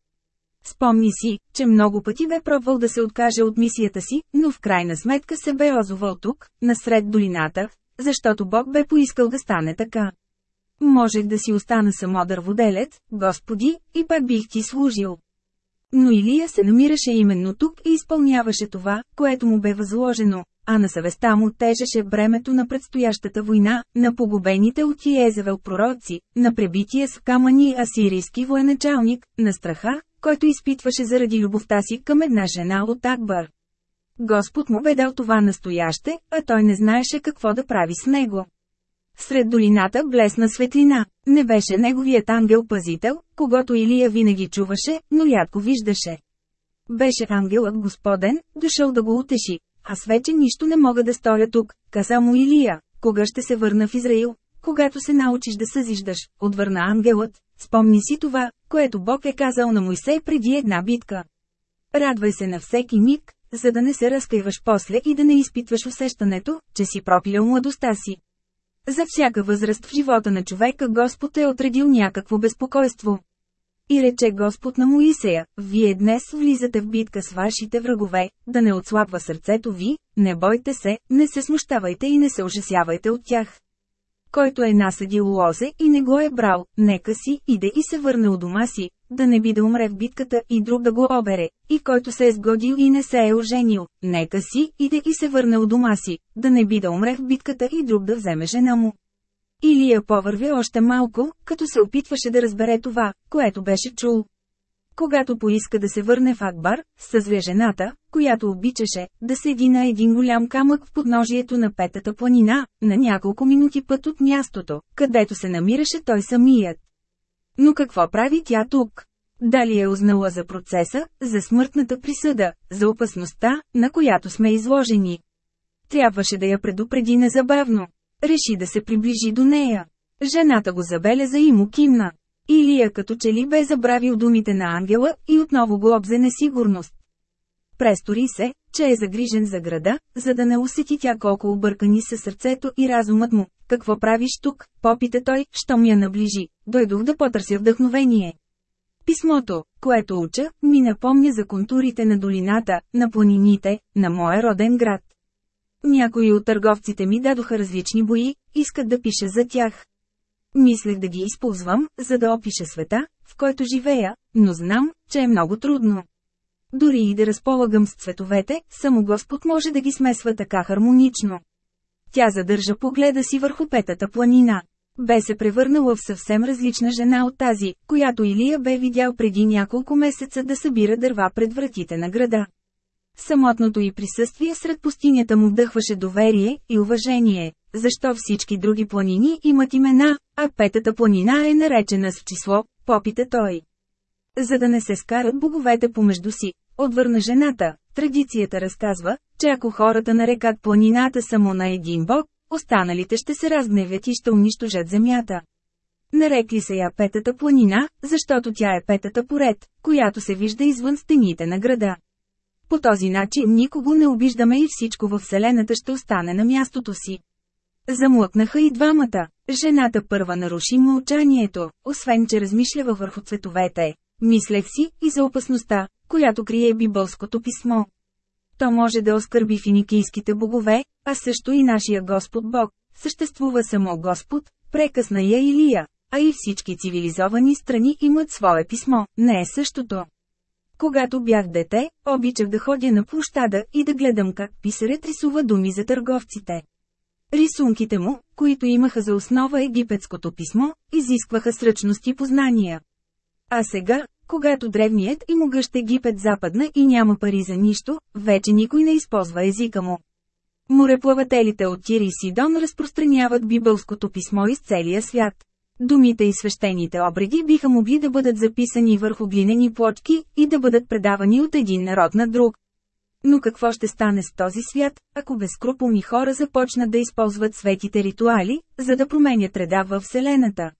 A: Спомни си, че много пъти бе пробвал да се откаже от мисията си, но в крайна сметка се бе озовал тук, насред долината, защото Бог бе поискал да стане така. Можех да си остана само дърводелец, Господи, и пак бих ти служил. Но Илия се намираше именно тук и изпълняваше това, което му бе възложено, а на съвестта му тежеше бремето на предстоящата война, на погубените от Иезевел пророци, на пребития с камъни асирийски военачалник, на страха, който изпитваше заради любовта си към една жена от Акбар. Господ му бе дал това настояще, а той не знаеше какво да прави с него. Сред долината блесна светлина. Не беше неговият ангел-пазител, когато Илия винаги чуваше, но рядко виждаше. Беше ангелът Господен, дошъл да го утеши. Аз вече нищо не мога да сторя тук, каза му Илия. Кога ще се върна в Израил? Когато се научиш да съзиждаш, отвърна ангелът. Спомни си това, което Бог е казал на Мойсей преди една битка. Радвай се на всеки миг, за да не се разкриваш после и да не изпитваш усещането, че си пропилял младостта си. За всяка възраст в живота на човека Господ е отредил някакво безпокойство. И рече Господ на Моисея, вие днес влизате в битка с вашите врагове, да не отслабва сърцето ви, не бойте се, не се смущавайте и не се ужасявайте от тях. Който е насъдил лозе и не го е брал, нека си иде и се върне у дома си, да не би да умре в битката и друг да го обере, и който се е сгодил и не се е оженил, нека си иде и се върне у дома си, да не би да умре в битката и друг да вземе жена му. Илия повървя още малко, като се опитваше да разбере това, което беше чул. Когато поиска да се върне в Акбар, съзве жената, която обичаше, да седи на един голям камък в подножието на петата планина, на няколко минути път от мястото, където се намираше той самият. Но какво прави тя тук? Дали е узнала за процеса, за смъртната присъда, за опасността, на която сме изложени? Трябваше да я предупреди незабавно. Реши да се приближи до нея. Жената го забеляза и му кимна. Илия като че ли бе забравил думите на ангела и отново го обзе несигурност. Престори се, че е загрижен за града, за да не усети тя колко объркани са сърцето и разумът му. Какво правиш тук, попита той, щом я наближи. Дойдох да потърся вдъхновение. Писмото, което уча, ми напомня за контурите на долината, на планините, на моя роден град. Някои от търговците ми дадоха различни бои, искат да пиша за тях. Мислех да ги използвам, за да опиша света, в който живея, но знам, че е много трудно. Дори и да разполагам с цветовете, само Господ може да ги смесва така хармонично. Тя задържа погледа си върху петата планина. Бе се превърнала в съвсем различна жена от тази, която Илия бе видял преди няколко месеца да събира дърва пред вратите на града. Самотното й присъствие сред пустинята му вдъхваше доверие и уважение. Защо всички други планини имат имена, а петата планина е наречена с число, попита той. За да не се скарат боговете помежду си, отвърна жената, традицията разказва, че ако хората нарекат планината само на един бог, останалите ще се разгневят и ще унищожат земята. Нарекли се я петата планина, защото тя е петата поред, която се вижда извън стените на града. По този начин никого не обиждаме и всичко във Вселената ще остане на мястото си. Замлъкнаха и двамата. Жената първа наруши мълчанието, освен че размишлява върху цветовете. Мислех си и за опасността, която крие бибълското писмо. То може да оскърби финикийските богове, а също и нашия Господ Бог. Съществува само Господ, прекъсна я Илия, а и всички цивилизовани страни имат свое писмо, не е същото. Когато бях дете, обичах да ходя на площада и да гледам как писарят рисува думи за търговците. Рисунките му, които имаха за основа египетското писмо, изискваха сръчност и познания. А сега, когато древният и могъщ Египет западна и няма пари за нищо, вече никой не използва езика му. Мореплавателите от Тири и Сидон разпространяват бибълското писмо из целия свят. Думите и свещените обреди биха могли да бъдат записани върху глинени плочки и да бъдат предавани от един народ на друг. Но какво ще стане с този свят, ако безкруполни хора започнат да използват светите ритуали, за да променят реда във Вселената?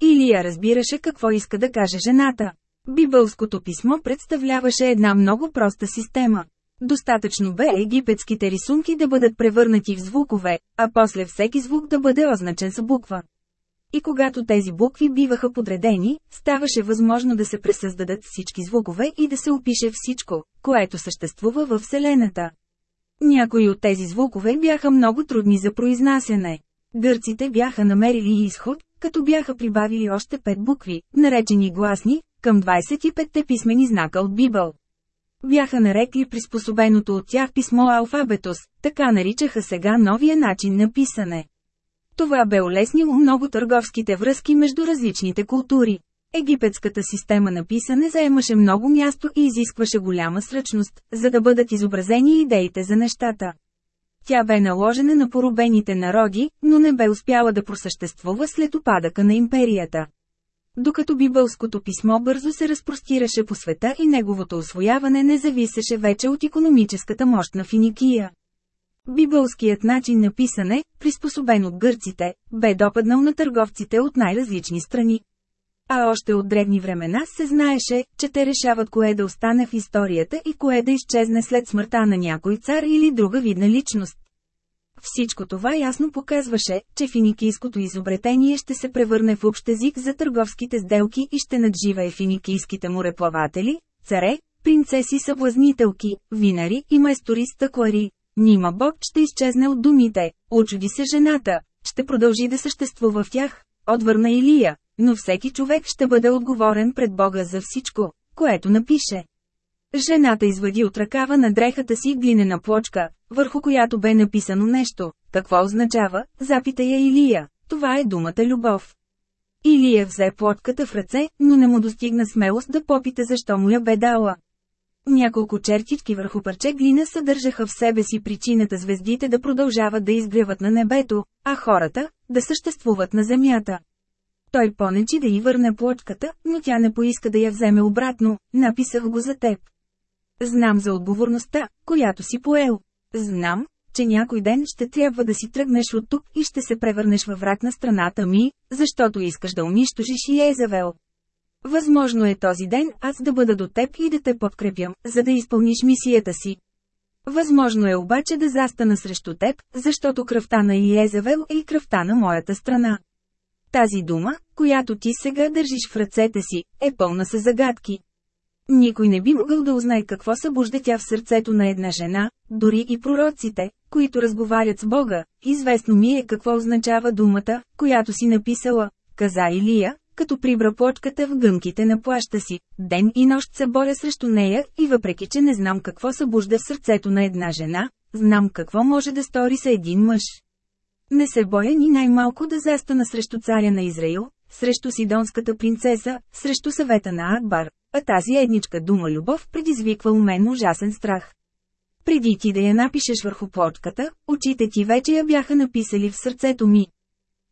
A: Илия разбираше какво иска да каже жената. Бибълското писмо представляваше една много проста система. Достатъчно бе египетските рисунки да бъдат превърнати в звукове, а после всеки звук да бъде означен с буква. И когато тези букви биваха подредени, ставаше възможно да се пресъздадат всички звукове и да се опише всичко, което съществува във Вселената. Някои от тези звукове бяха много трудни за произнасяне. Гърците бяха намерили изход, като бяха прибавили още пет букви, наречени гласни, към 25-те писмени знака от Бибъл. Бяха нарекли приспособеното от тях писмо алфабетос, така наричаха сега новия начин на писане. Това бе улеснило много търговските връзки между различните култури. Египетската система на писане заемаше много място и изискваше голяма сръчност, за да бъдат изобразени идеите за нещата. Тя бе наложена на поробените народи, но не бе успяла да просъществува след опадъка на империята. Докато бибълското писмо бързо се разпростираше по света и неговото освояване не зависеше вече от економическата мощ на Финикия. Бибълският начин на писане, приспособен от гърците, бе допаднал на търговците от най-различни страни. А още от древни времена се знаеше, че те решават кое да остане в историята и кое да изчезне след смъртта на някой цар или друга видна личност. Всичко това ясно показваше, че финикийското изобретение ще се превърне в общ език за търговските сделки и ще надживее финикийските мореплаватели, царе, принцеси съблазнителки, винари и майстори стъклари. Нима Бог ще изчезне от думите, очуди се жената, ще продължи да съществува в тях, отвърна Илия, но всеки човек ще бъде отговорен пред Бога за всичко, което напише. Жената извади от ръкава на дрехата си глинена плочка, върху която бе написано нещо. Какво означава? Запита я Илия. Това е думата любов. Илия взе плотката в ръце, но не му достигна смелост да попита защо му я бе дала. Няколко чертички върху парче глина съдържаха в себе си причината звездите да продължават да изгреват на небето, а хората – да съществуват на земята. Той понечи да й върне плочката, но тя не поиска да я вземе обратно, написах го за теб. Знам за отговорността, която си поел. Знам, че някой ден ще трябва да си тръгнеш от тук и ще се превърнеш във враг на страната ми, защото искаш да унищожиш и Езавел. Възможно е този ден аз да бъда до теб и да те подкрепям, за да изпълниш мисията си. Възможно е обаче да застана срещу теб, защото кръвта на Иезавел е и кръвта на моята страна. Тази дума, която ти сега държиш в ръцете си, е пълна с загадки. Никой не би могъл да узнае какво събужда тя в сърцето на една жена, дори и пророците, които разговарят с Бога. Известно ми е какво означава думата, която си написала, каза Илия, като прибра почката в гъмките на плаща си. Ден и нощ се боря срещу нея и въпреки, че не знам какво събужда в сърцето на една жена, знам какво може да стори с един мъж. Не се боя ни най-малко да застана срещу царя на Израил, срещу сидонската принцеса, срещу съвета на Акбар, а тази едничка дума любов предизвиква у мен ужасен страх. Преди ти да я напишеш върху почката, очите ти вече я бяха написали в сърцето ми.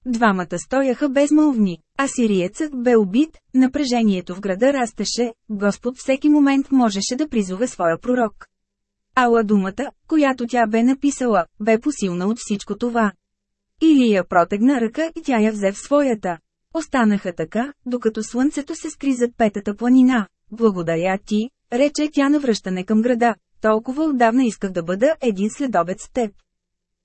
A: Двамата стояха безмълвни, а сириецът бе убит, напрежението в града растеше, Господ всеки момент можеше да призове своя пророк. Ала думата, която тя бе написала, бе посилна от всичко това. Илия протегна ръка и тя я взе в своята. Останаха така, докато слънцето се скри зад петата планина. Благодаря ти, рече тя навръщане към града. Толкова отдавна исках да бъда един следобед с теб.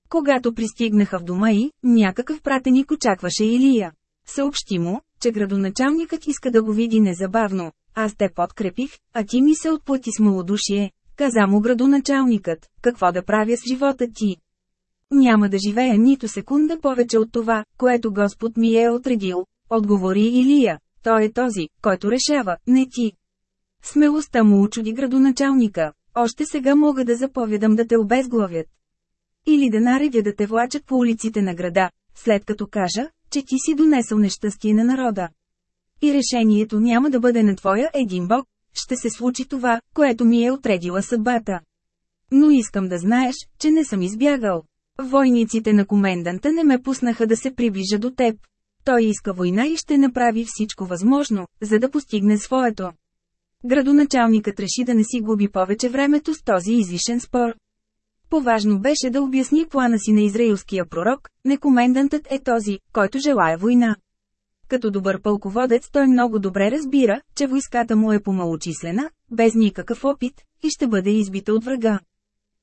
A: Когато пристигнаха в дома й, някакъв пратеник очакваше Илия. Съобщи му, че градоначалникът иска да го види незабавно. Аз те подкрепих, а ти ми се отплати с малодушие. Каза му градоначалникът, какво да правя с живота ти. Няма да живея нито секунда повече от това, което Господ ми е отредил, отговори Илия. Той е този, който решава, не ти. Смелостта му учуди градоначалника. Още сега мога да заповядам да те обезглавят. Или да наредя да те влачат по улиците на града, след като кажа, че ти си донесъл нещастие на народа. И решението няма да бъде на твоя един бог, ще се случи това, което ми е отредила съдбата. Но искам да знаеш, че не съм избягал. Войниците на коменданта не ме пуснаха да се приближа до теб. Той иска война и ще направи всичко възможно, за да постигне своето. Градоначалникът реши да не си губи повече времето с този излишен спор. Поважно беше да обясни плана си на израилския пророк, не комендантът е този, който желая война. Като добър пълководец той много добре разбира, че войската му е помалочислена, без никакъв опит, и ще бъде избита от врага.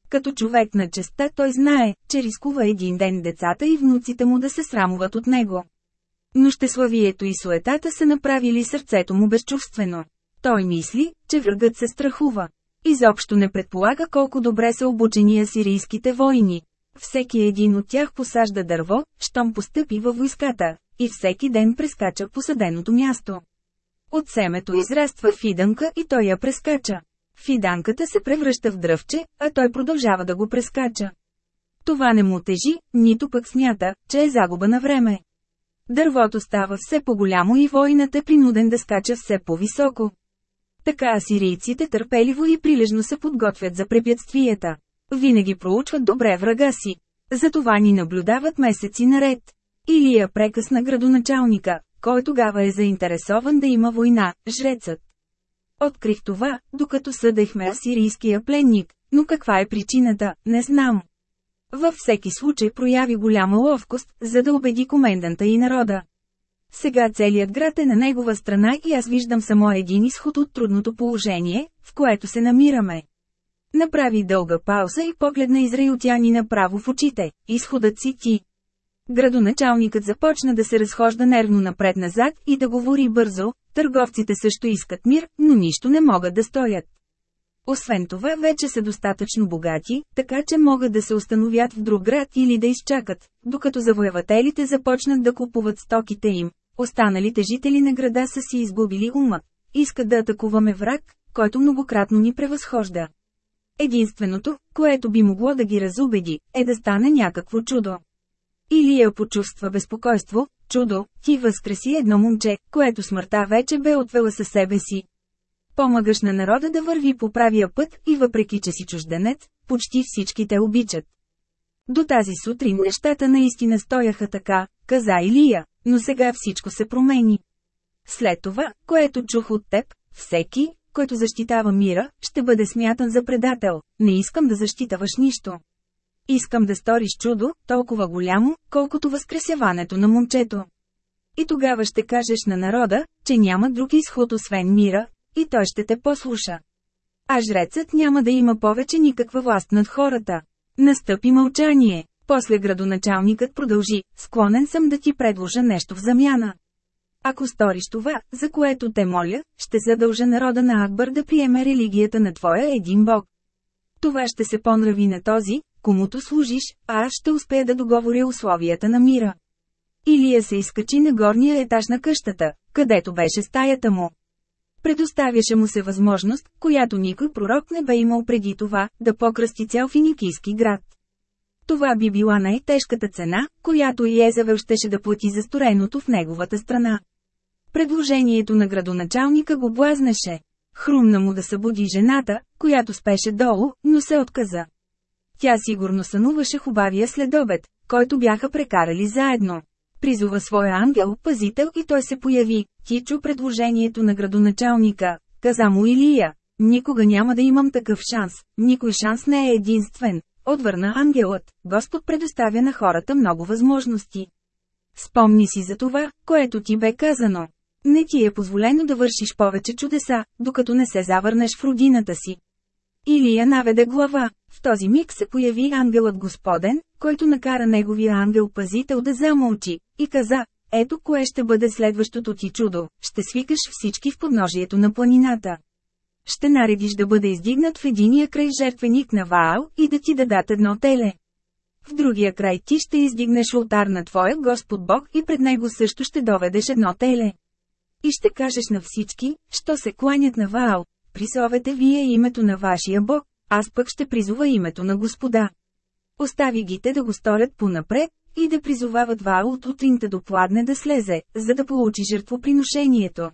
A: Като човек на честа той знае, че рискува един ден децата и внуците му да се срамуват от него. Но щеславието и суетата са направили сърцето му безчувствено. Той мисли, че врагът се страхува. Изобщо не предполага колко добре са обучени асирийските войни. Всеки един от тях посажда дърво, щом постъпи във войската, и всеки ден прескача посаденото място. От семето израства фиданка и той я прескача. Фиданката се превръща в дръвче, а той продължава да го прескача. Това не му тежи, нито пък смята, че е загуба на време. Дървото става все по-голямо и войната е принуден да скача все по-високо. Така асирийците търпеливо и прилежно се подготвят за препятствията. Винаги проучват добре врага си. Затова ни наблюдават месеци наред. Илия прекъсна градоначалника, кой тогава е заинтересован да има война, жрецът. Открих това, докато съдехме асирийския пленник, но каква е причината, не знам. Във всеки случай прояви голяма ловкост, за да убеди коменданта и народа. Сега целият град е на негова страна и аз виждам само един изход от трудното положение, в което се намираме. Направи дълга пауза и погледна израилтяни направо в очите. Изходът си ти. Градоначалникът започна да се разхожда нервно напред-назад и да говори бързо, търговците също искат мир, но нищо не могат да стоят. Освен това вече са достатъчно богати, така че могат да се установят в друг град или да изчакат, докато завоевателите започнат да купуват стоките им. Останалите жители на града са си изгубили ума. Искат да атакуваме враг, който многократно ни превъзхожда. Единственото, което би могло да ги разубеди, е да стане някакво чудо. Илия почувства безпокойство, чудо, ти възкреси едно момче, което смъртта вече бе отвела със себе си. Помагаш на народа да върви по правия път и въпреки че си чужденец, почти всички те обичат. До тази сутрин нещата наистина стояха така, каза Илия, но сега всичко се промени. След това, което чух от теб, всеки, който защитава мира, ще бъде смятан за предател. Не искам да защитаваш нищо. Искам да сториш чудо, толкова голямо, колкото възкресяването на момчето. И тогава ще кажеш на народа, че няма друг изход освен мира, и той ще те послуша. А жрецът няма да има повече никаква власт над хората. Настъпи мълчание. После градоначалникът продължи, склонен съм да ти предложа нещо в замяна. Ако сториш това, за което те моля, ще задължа народа на Акбър да приеме религията на твоя един бог. Това ще се понрави на този, комуто служиш, а аз ще успея да договоря условията на мира. Илия се изкачи на горния етаж на къщата, където беше стаята му. Предоставяше му се възможност, която никой пророк не бе имал преди това, да покръсти цял финикийски град. Това би била най-тежката цена, която Иезавел щеше да плати за стореното в неговата страна. Предложението на градоначалника го блазнеше. Хрумна му да събуди жената, която спеше долу, но се отказа. Тя сигурно сънуваше хубавия следобед, който бяха прекарали заедно. Призова своя ангел-пазител и той се появи. Ти чу предложението на градоначалника, каза му Илия. Никога няма да имам такъв шанс, никой шанс не е единствен. Отвърна ангелът, Господ предоставя на хората много възможности. Спомни си за това, което ти бе казано. Не ти е позволено да вършиш повече чудеса, докато не се завърнеш в родината си. Илия наведе глава. В този миг се появи ангелът Господен, който накара неговия ангел-пазител да замълчи, и каза, ето кое ще бъде следващото ти чудо, ще свикаш всички в подножието на планината. Ще наредиш да бъде издигнат в единия край жертвеник на Ваал и да ти дадат едно теле. В другия край ти ще издигнеш ултар на твоя Господ Бог и пред него също ще доведеш едно теле. И ще кажеш на всички, що се кланят на Ваал, присовете вие името на вашия Бог, аз пък ще призова името на Господа. Остави ги те да го сторят понапред, и да призовават Ваал от утринта до пладне да слезе, за да получи жертвоприношението.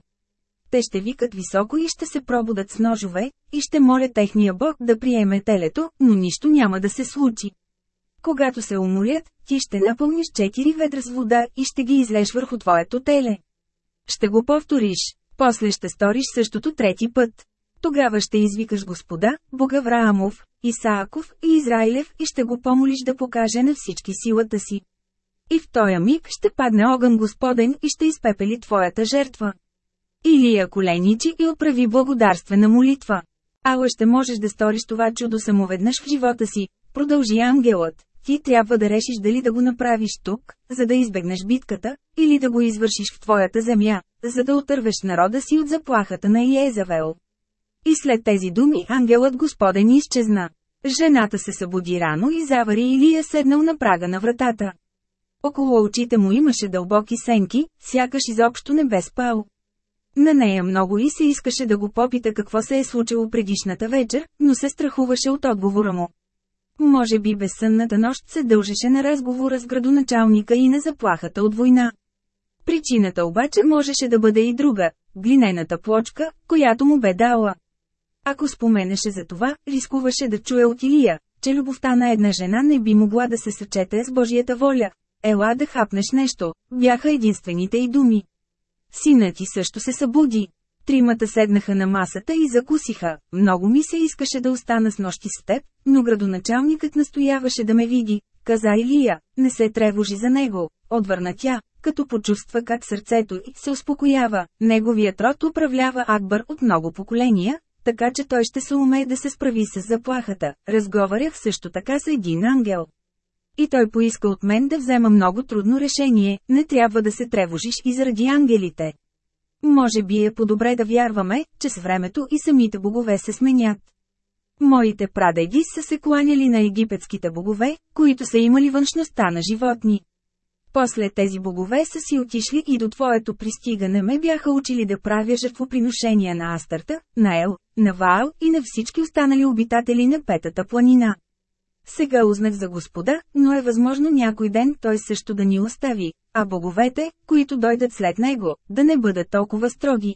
A: Те ще викат високо и ще се пробудат с ножове, и ще моля техния бог да приеме телето, но нищо няма да се случи. Когато се уморят, ти ще напълниш четири ведра с вода и ще ги излеш върху твоето теле. Ще го повториш, после ще сториш същото трети път. Тогава ще извикаш Господа, Бога Враамов, Исааков и Израилев и ще го помолиш да покаже на всички силата си. И в този миг ще падне огън Господен и ще изпепели твоята жертва. Илия коленичи и отправи благодарствена молитва. Ала ще можеш да сториш това чудо само веднъж в живота си, продължи ангелът. Ти трябва да решиш дали да го направиш тук, за да избегнеш битката, или да го извършиш в твоята земя, за да отървеш народа си от заплахата на Иезавел. И след тези думи ангелът Господен изчезна. Жената се събуди рано и завари Илия седнал на прага на вратата. Около очите му имаше дълбоки сенки, сякаш изобщо не бе спал. На нея много и се искаше да го попита какво се е случило предишната вечер, но се страхуваше от отговора му. Може би безсънната нощ се дължеше на разговора с градоначалника и на заплахата от война. Причината обаче можеше да бъде и друга – глинената плочка, която му бе дала. Ако споменеше за това, рискуваше да чуе от Илия, че любовта на една жена не би могла да се съчете с Божията воля. Ела да хапнеш нещо, бяха единствените и думи. Синът ти също се събуди. Тримата седнаха на масата и закусиха. Много ми се искаше да остана с нощи с теб, но градоначалникът настояваше да ме види, каза Илия, не се тревожи за него, отвърна тя, като почувства как сърцето й се успокоява. Неговият род управлява Акбър от много поколения, така че той ще се умее да се справи с заплахата. Разговарях също така с един ангел. И той поиска от мен да взема много трудно решение, не трябва да се тревожиш и заради ангелите. Може би е по-добре да вярваме, че с времето и самите богове се сменят. Моите прадеди са се кланяли на египетските богове, които са имали външността на животни. После тези богове са си отишли и до твоето пристигане ме бяха учили да правя жертвоприношения на Астарта, на Ел, на Ваал и на всички останали обитатели на Петата планина. Сега узнах за господа, но е възможно някой ден той също да ни остави, а боговете, които дойдат след него, да не бъдат толкова строги.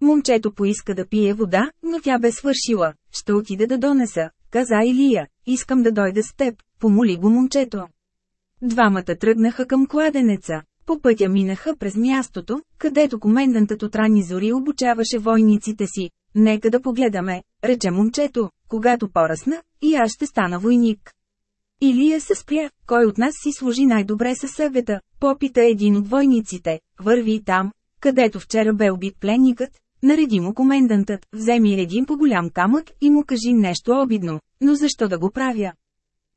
A: Момчето поиска да пие вода, но тя бе свършила. Ще отида да донеса, каза Илия. Искам да дойда с теб, помоли го момчето. Двамата тръгнаха към кладенеца. По пътя минаха през мястото, където комендантът от ранни зори обучаваше войниците си. Нека да погледаме, рече момчето, когато поръсна, и аз ще стана войник. Илия се спря, кой от нас си служи най-добре със съвета, попита един от войниците, върви там, където вчера бе убит пленникът, нареди му комендантът, вземи един по-голям камък и му кажи нещо обидно, но защо да го правя?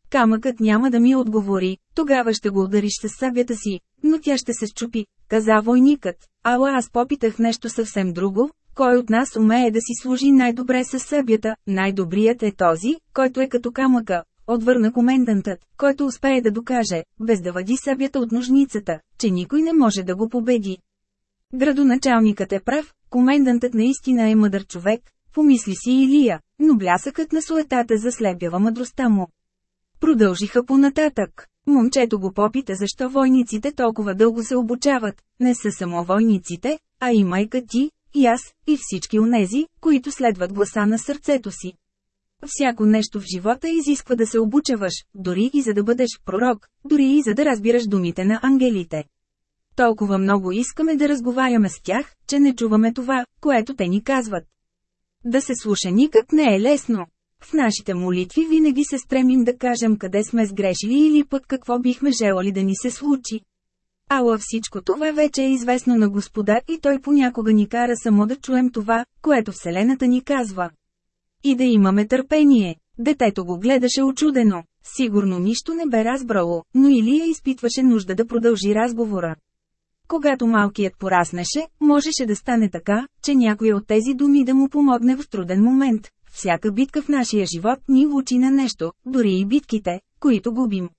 A: Камъкът няма да ми отговори, тогава ще го удариш с сабята си, но тя ще се щупи, каза войникът. Ала аз попитах нещо съвсем друго, кой от нас умее да си служи най-добре с събята, най-добрият е този, който е като камъка, отвърна комендантът, който успее да докаже, без да вади събята от ножницата, че никой не може да го победи. Градоначалникът е прав, комендантът наистина е мъдър човек, помисли си Илия, но блясъкът на суетата заслепява мъдростта му. Продължиха понататък. Момчето го попита защо войниците толкова дълго се обучават, не са само войниците, а и майка ти, и аз, и всички онези, които следват гласа на сърцето си. Всяко нещо в живота изисква да се обучаваш, дори и за да бъдеш пророк, дори и за да разбираш думите на ангелите. Толкова много искаме да разговаряме с тях, че не чуваме това, което те ни казват. Да се слуша никак не е лесно. В нашите молитви винаги се стремим да кажем къде сме сгрешили или пък какво бихме желали да ни се случи. Ала всичко това вече е известно на Господа и той понякога ни кара само да чуем това, което Вселената ни казва. И да имаме търпение. Детето го гледаше очудено. Сигурно нищо не бе разбрало, но Илия изпитваше нужда да продължи разговора. Когато малкият пораснеше, можеше да стане така, че някой от тези думи да му помогне в труден момент. Всяка битка в нашия живот ни учи на нещо, дори и битките, които губим.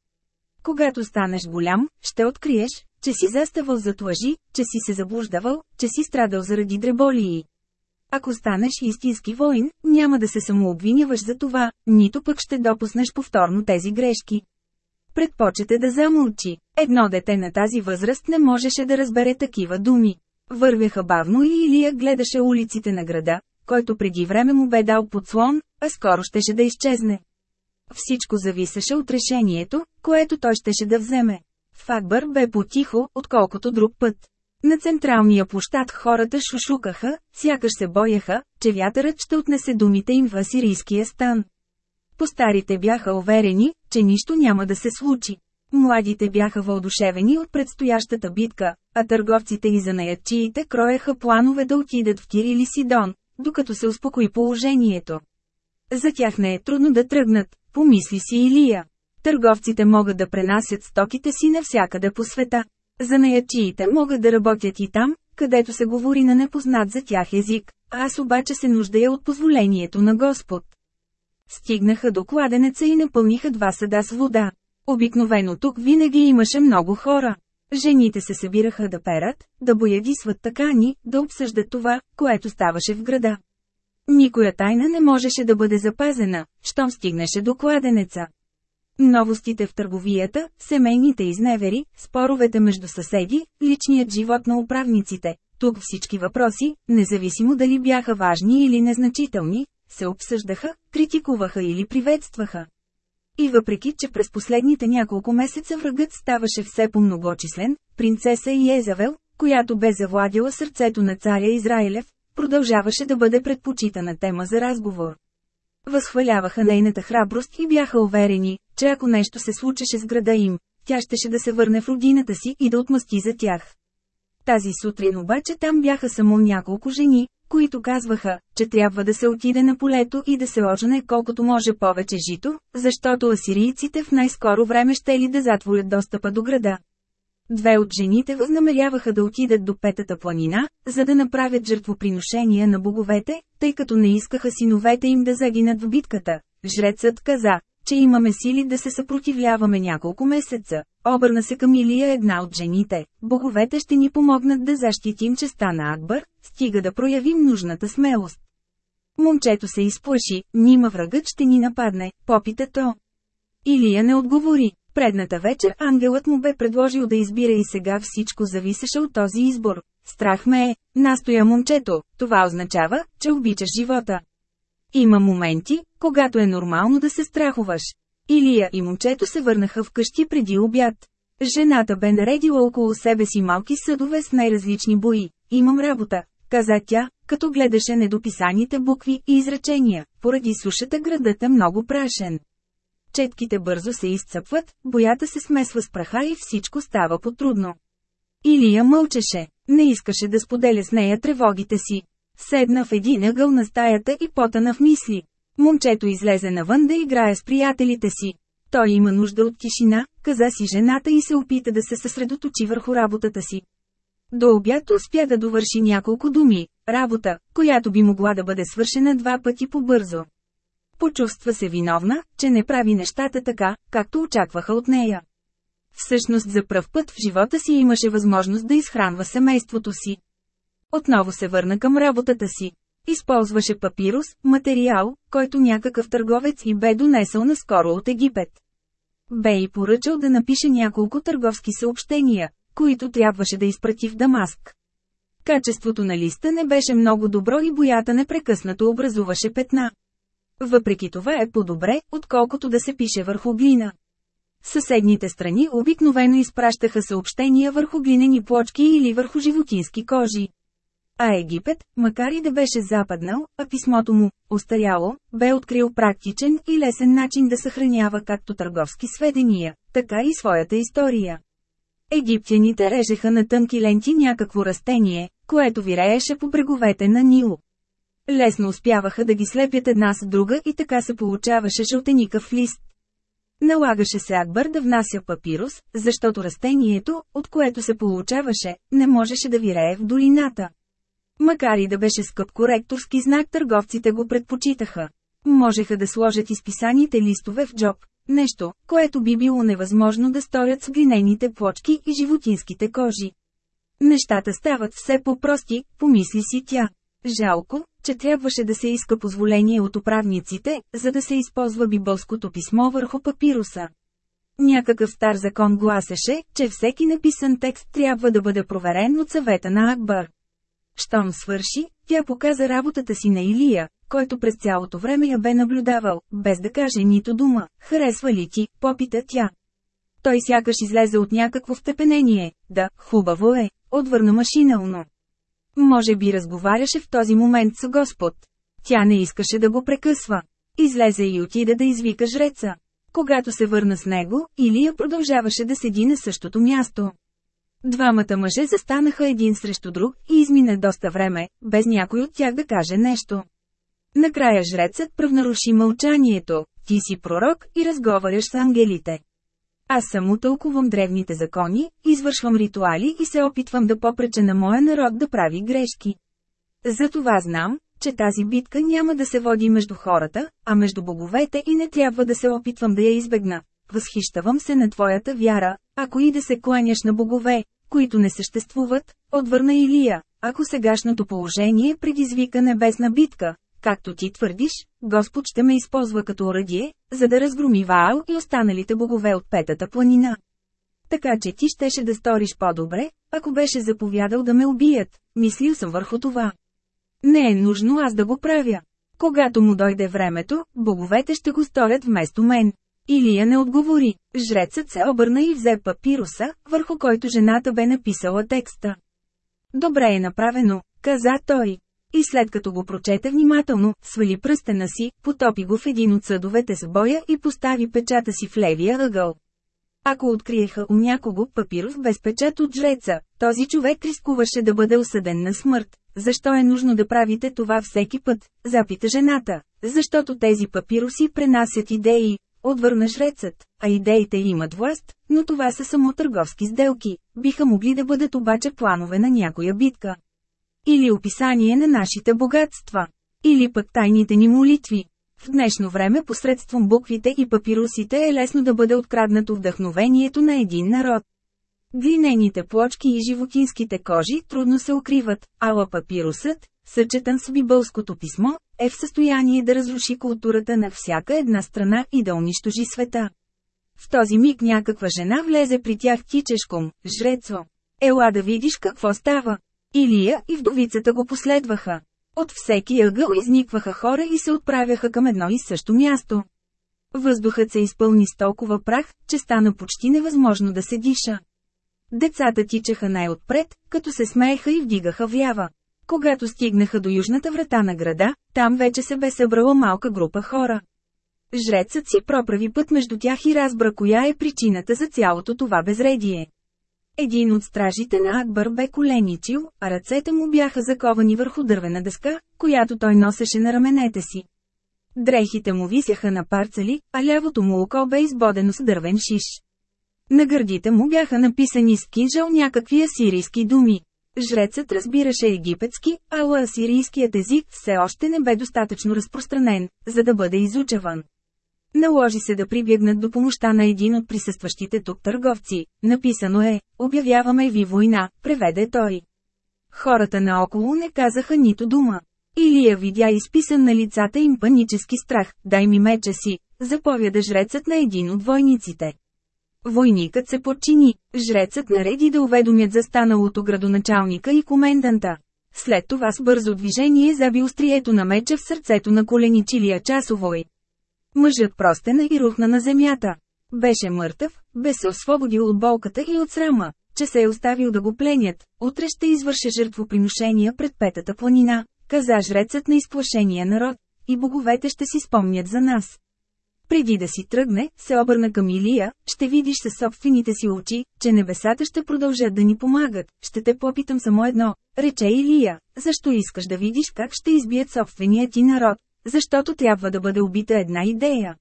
A: Когато станеш голям, ще откриеш, че си заставал зад лъжи, че си се заблуждавал, че си страдал заради дреболии. Ако станеш истински воин, няма да се самообвиняваш за това, нито пък ще допуснеш повторно тези грешки. Предпочете да замълчи. Едно дете на тази възраст не можеше да разбере такива думи. Вървяха бавно и Илия гледаше улиците на града, който преди време му бе дал подслон, а скоро щеше да изчезне. Всичко зависеше от решението, което той щеше да вземе. Факбър бе потихо, отколкото друг път. На централния площад хората шушукаха, сякаш се бояха, че вятърът ще отнесе думите им в асирийския стан. Постарите бяха уверени, че нищо няма да се случи. Младите бяха въодушевени от предстоящата битка, а търговците и занаятчиите кроеха планове да отидат в Тир или Сидон, докато се успокои положението. За тях не е трудно да тръгнат, помисли си Илия. Търговците могат да пренасят стоките си навсякъде по света. Занаячиите могат да работят и там, където се говори на непознат за тях език, а аз обаче се нуждая от позволението на Господ. Стигнаха до кладенеца и напълниха два съда с вода. Обикновено тук винаги имаше много хора. Жените се събираха да перат, да боядисват такани, да обсъждат това, което ставаше в града. Никоя тайна не можеше да бъде запазена, щом стигнеше до кладенеца. Новостите в търговията, семейните изневери, споровете между съседи, личният живот на управниците. Тук всички въпроси, независимо дали бяха важни или незначителни, се обсъждаха, критикуваха или приветстваха. И въпреки, че през последните няколко месеца врагът ставаше все по-многочислен, принцеса Иезавел, която бе завладила сърцето на царя Израилев, продължаваше да бъде предпочитана тема за разговор. Възхваляваха нейната храброст и бяха уверени, че ако нещо се случеше с града им, тя щеше да се върне в родината си и да отмъсти за тях. Тази сутрин обаче там бяха само няколко жени, които казваха, че трябва да се отиде на полето и да се ожене колкото може повече жито, защото асирийците в най-скоро време ще ли да затворят достъпа до града. Две от жените възнамеряваха да отидат до Петата планина, за да направят жертвоприношения на боговете, тъй като не искаха синовете им да загинат в битката. Жрецът каза, че имаме сили да се съпротивляваме няколко месеца. Обърна се към Илия една от жените. Боговете ще ни помогнат да защитим честа на Акбър, стига да проявим нужната смелост. Момчето се изплаши, нима врагът ще ни нападне, попита то. Илия не отговори. Предната вечер ангелът му бе предложил да избира и сега всичко зависеше от този избор. Страх ме е, настоя момчето, това означава, че обичаш живота. Има моменти, когато е нормално да се страхуваш. Илия и момчето се върнаха вкъщи преди обяд. Жената бе наредила около себе си малки съдове с най-различни бои. Имам работа, каза тя, като гледаше недописаните букви и изречения. Поради сушата градът е много прашен. Четките бързо се изцъпват, боята се смесва с праха и всичко става потрудно. Илия мълчеше, не искаше да споделя с нея тревогите си. Седна в един ъгъл на стаята и потана в мисли. Момчето излезе навън да играе с приятелите си. Той има нужда от тишина, каза си жената и се опита да се съсредоточи върху работата си. До обяд успя да довърши няколко думи, работа, която би могла да бъде свършена два пъти по-бързо. Почувства се виновна, че не прави нещата така, както очакваха от нея. Всъщност за пръв път в живота си имаше възможност да изхранва семейството си. Отново се върна към работата си. Използваше папирус, материал, който някакъв търговец и бе донесъл наскоро от Египет. Бе и поръчал да напише няколко търговски съобщения, които трябваше да изпрати в Дамаск. Качеството на листа не беше много добро и боята непрекъснато образуваше петна. Въпреки това е по-добре, отколкото да се пише върху глина. Съседните страни обикновено изпращаха съобщения върху глинени плочки или върху животински кожи. А Египет, макар и да беше западнал, а писмото му, устаряло, бе открил практичен и лесен начин да съхранява както търговски сведения, така и своята история. Египтяните режеха на тънки ленти някакво растение, което вирееше по бреговете на Нило. Лесно успяваха да ги слепят една с друга и така се получаваше жълтеникъв лист. Налагаше се Акбър да внася папирус, защото растението, от което се получаваше, не можеше да вирее в долината. Макар и да беше скъп коректорски знак, търговците го предпочитаха. Можеха да сложат изписаните листове в джоб, нещо, което би било невъзможно да сторят с глинените плочки и животинските кожи. Нещата стават все по-прости, помисли си тя. Жалко, че трябваше да се иска позволение от управниците, за да се използва бибълското писмо върху папируса. Някакъв стар закон гласеше, че всеки написан текст трябва да бъде проверен от съвета на Акбар. Щом свърши, тя показа работата си на Илия, който през цялото време я бе наблюдавал, без да каже нито дума. Харесва ли ти, попита тя. Той сякаш излезе от някакво втепенение. Да, хубаво е, отвърна машинално. Може би разговаряше в този момент с Господ. Тя не искаше да го прекъсва. Излезе и отида да извика жреца. Когато се върна с него, Илия продължаваше да седи на същото място. Двамата мъже застанаха един срещу друг и измине доста време, без някой от тях да каже нещо. Накрая жрецът правнаруши мълчанието, ти си пророк и разговаряш с ангелите. Аз само тълкувам древните закони, извършвам ритуали и се опитвам да попреча на моя народ да прави грешки. Затова знам, че тази битка няма да се води между хората, а между боговете и не трябва да се опитвам да я избегна. Възхищавам се на твоята вяра, ако и да се кланяш на богове, които не съществуват, отвърна Илия, ако сегашното положение предизвика небесна битка, както ти твърдиш, Господ ще ме използва като оръдие, за да разгроми Ваал и останалите богове от петата планина. Така че ти щеше да сториш по-добре, ако беше заповядал да ме убият, мислил съм върху това. Не е нужно аз да го правя. Когато му дойде времето, боговете ще го сторят вместо мен. Илия не отговори. Жрецът се обърна и взе папируса, върху който жената бе написала текста. Добре е направено, каза той. И след като го прочете внимателно, свали пръстена си, потопи го в един от съдовете с боя и постави печата си в левия ъгъл. Ако откриеха у някого папирус без печат от жреца, този човек рискуваше да бъде осъден на смърт. Защо е нужно да правите това всеки път? Запита жената. Защото тези папируси пренасят идеи, отвърна жрецът, а идеите имат власт, но това са само търговски сделки, биха могли да бъдат обаче планове на някоя битка. Или описание на нашите богатства. Или пък тайните ни молитви. В днешно време посредством буквите и папирусите е лесно да бъде откраднато вдъхновението на един народ. Глинените плочки и животинските кожи трудно се укриват, ала папирусът, съчетан с бибълското писмо, е в състояние да разруши културата на всяка една страна и да унищожи света. В този миг някаква жена влезе при тях тичешком, жрецо. Ела да видиш какво става. Илия и вдовицата го последваха. От всеки ъгъл изникваха хора и се отправяха към едно и също място. Въздухът се изпълни с толкова прах, че стана почти невъзможно да се диша. Децата тичаха най-отпред, като се смееха и вдигаха вява. Когато стигнаха до южната врата на града, там вече се бе събрала малка група хора. Жрецът си проправи път между тях и разбра коя е причината за цялото това безредие. Един от стражите на Акбър бе коленичил, а ръцете му бяха заковани върху дървена дъска, която той носеше на раменете си. Дрехите му висяха на парцели, а лявото му око бе избодено с дървен шиш. На гърдите му бяха написани с кинжал някакви асирийски думи. Жрецът разбираше египетски, а асирийският език все още не бе достатъчно разпространен, за да бъде изучаван. Наложи се да прибягнат до помощта на един от присъстващите тук търговци. Написано е, обявяваме ви война, преведе той. Хората наоколо не казаха нито дума. Илия видя изписан на лицата им панически страх, дай ми меча си, заповяда жрецът на един от войниците. Войникът се подчини, жрецът нареди да уведомят за станалото градоначалника и коменданта. След това с бързо движение заби острието на меча в сърцето на коленичилия часовой. Мъжът простена и рухна на земята. Беше мъртъв, бе се освободил от болката и от срама, че се е оставил да го пленят. Утре ще извърше жертвоприношения пред петата планина, каза жрецът на изплашения народ, и боговете ще си спомнят за нас. Преди да си тръгне, се обърна към Илия, ще видиш със собствените си очи, че небесата ще продължат да ни помагат. Ще те попитам само едно, рече Илия, защо искаш да видиш как ще избият собствения ти народ, защото трябва да бъде убита една идея.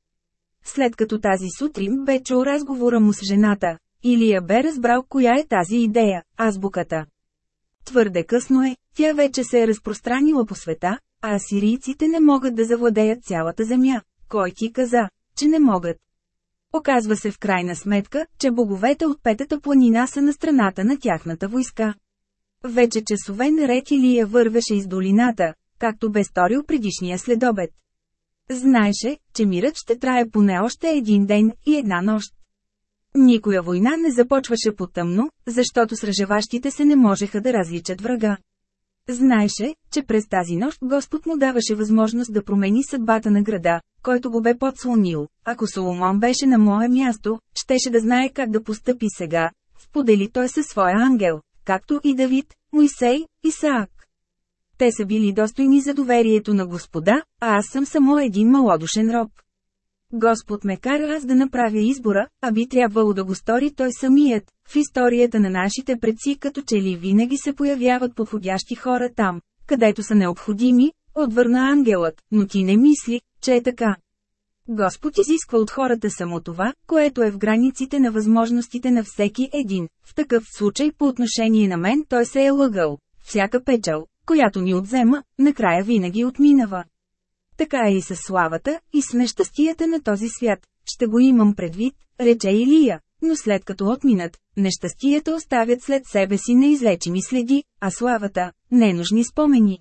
A: След като тази сутрин бе чул разговора му с жената, Илия бе разбрал коя е тази идея – азбуката. Твърде късно е, тя вече се е разпространила по света, а асирийците не могат да завладеят цялата земя. Кой ти каза, че не могат? Оказва се в крайна сметка, че боговете от Петата планина са на страната на тяхната войска. Вече часове наред Илия вървеше из долината, както бе сторил предишния следобед. Знаеше, че мирът ще трае поне още един ден и една нощ. Никоя война не започваше по-тъмно, защото сражаващите се не можеха да различат врага. Знаеше, че през тази нощ Господ му даваше възможност да промени съдбата на града, който го бе подслонил. Ако Соломон беше на мое място, щеше да знае как да постъпи сега, сподели той със своя ангел, както и Давид, Моисей, Исаак. Те са били достойни за доверието на Господа, а аз съм само един малодушен роб. Господ ме кара аз да направя избора, а би трябвало да го стори той самият. В историята на нашите предци като че ли винаги се появяват подходящи хора там, където са необходими, отвърна ангелът, но ти не мисли, че е така. Господ изисква от хората само това, което е в границите на възможностите на всеки един. В такъв случай по отношение на мен той се е лъгал. Всяка печал, която ни отзема, накрая винаги отминава. Така е и с славата, и с нещастията на този свят. Ще го имам предвид, рече Илия, но след като отминат, нещастията оставят след себе си неизлечими следи, а славата – ненужни спомени.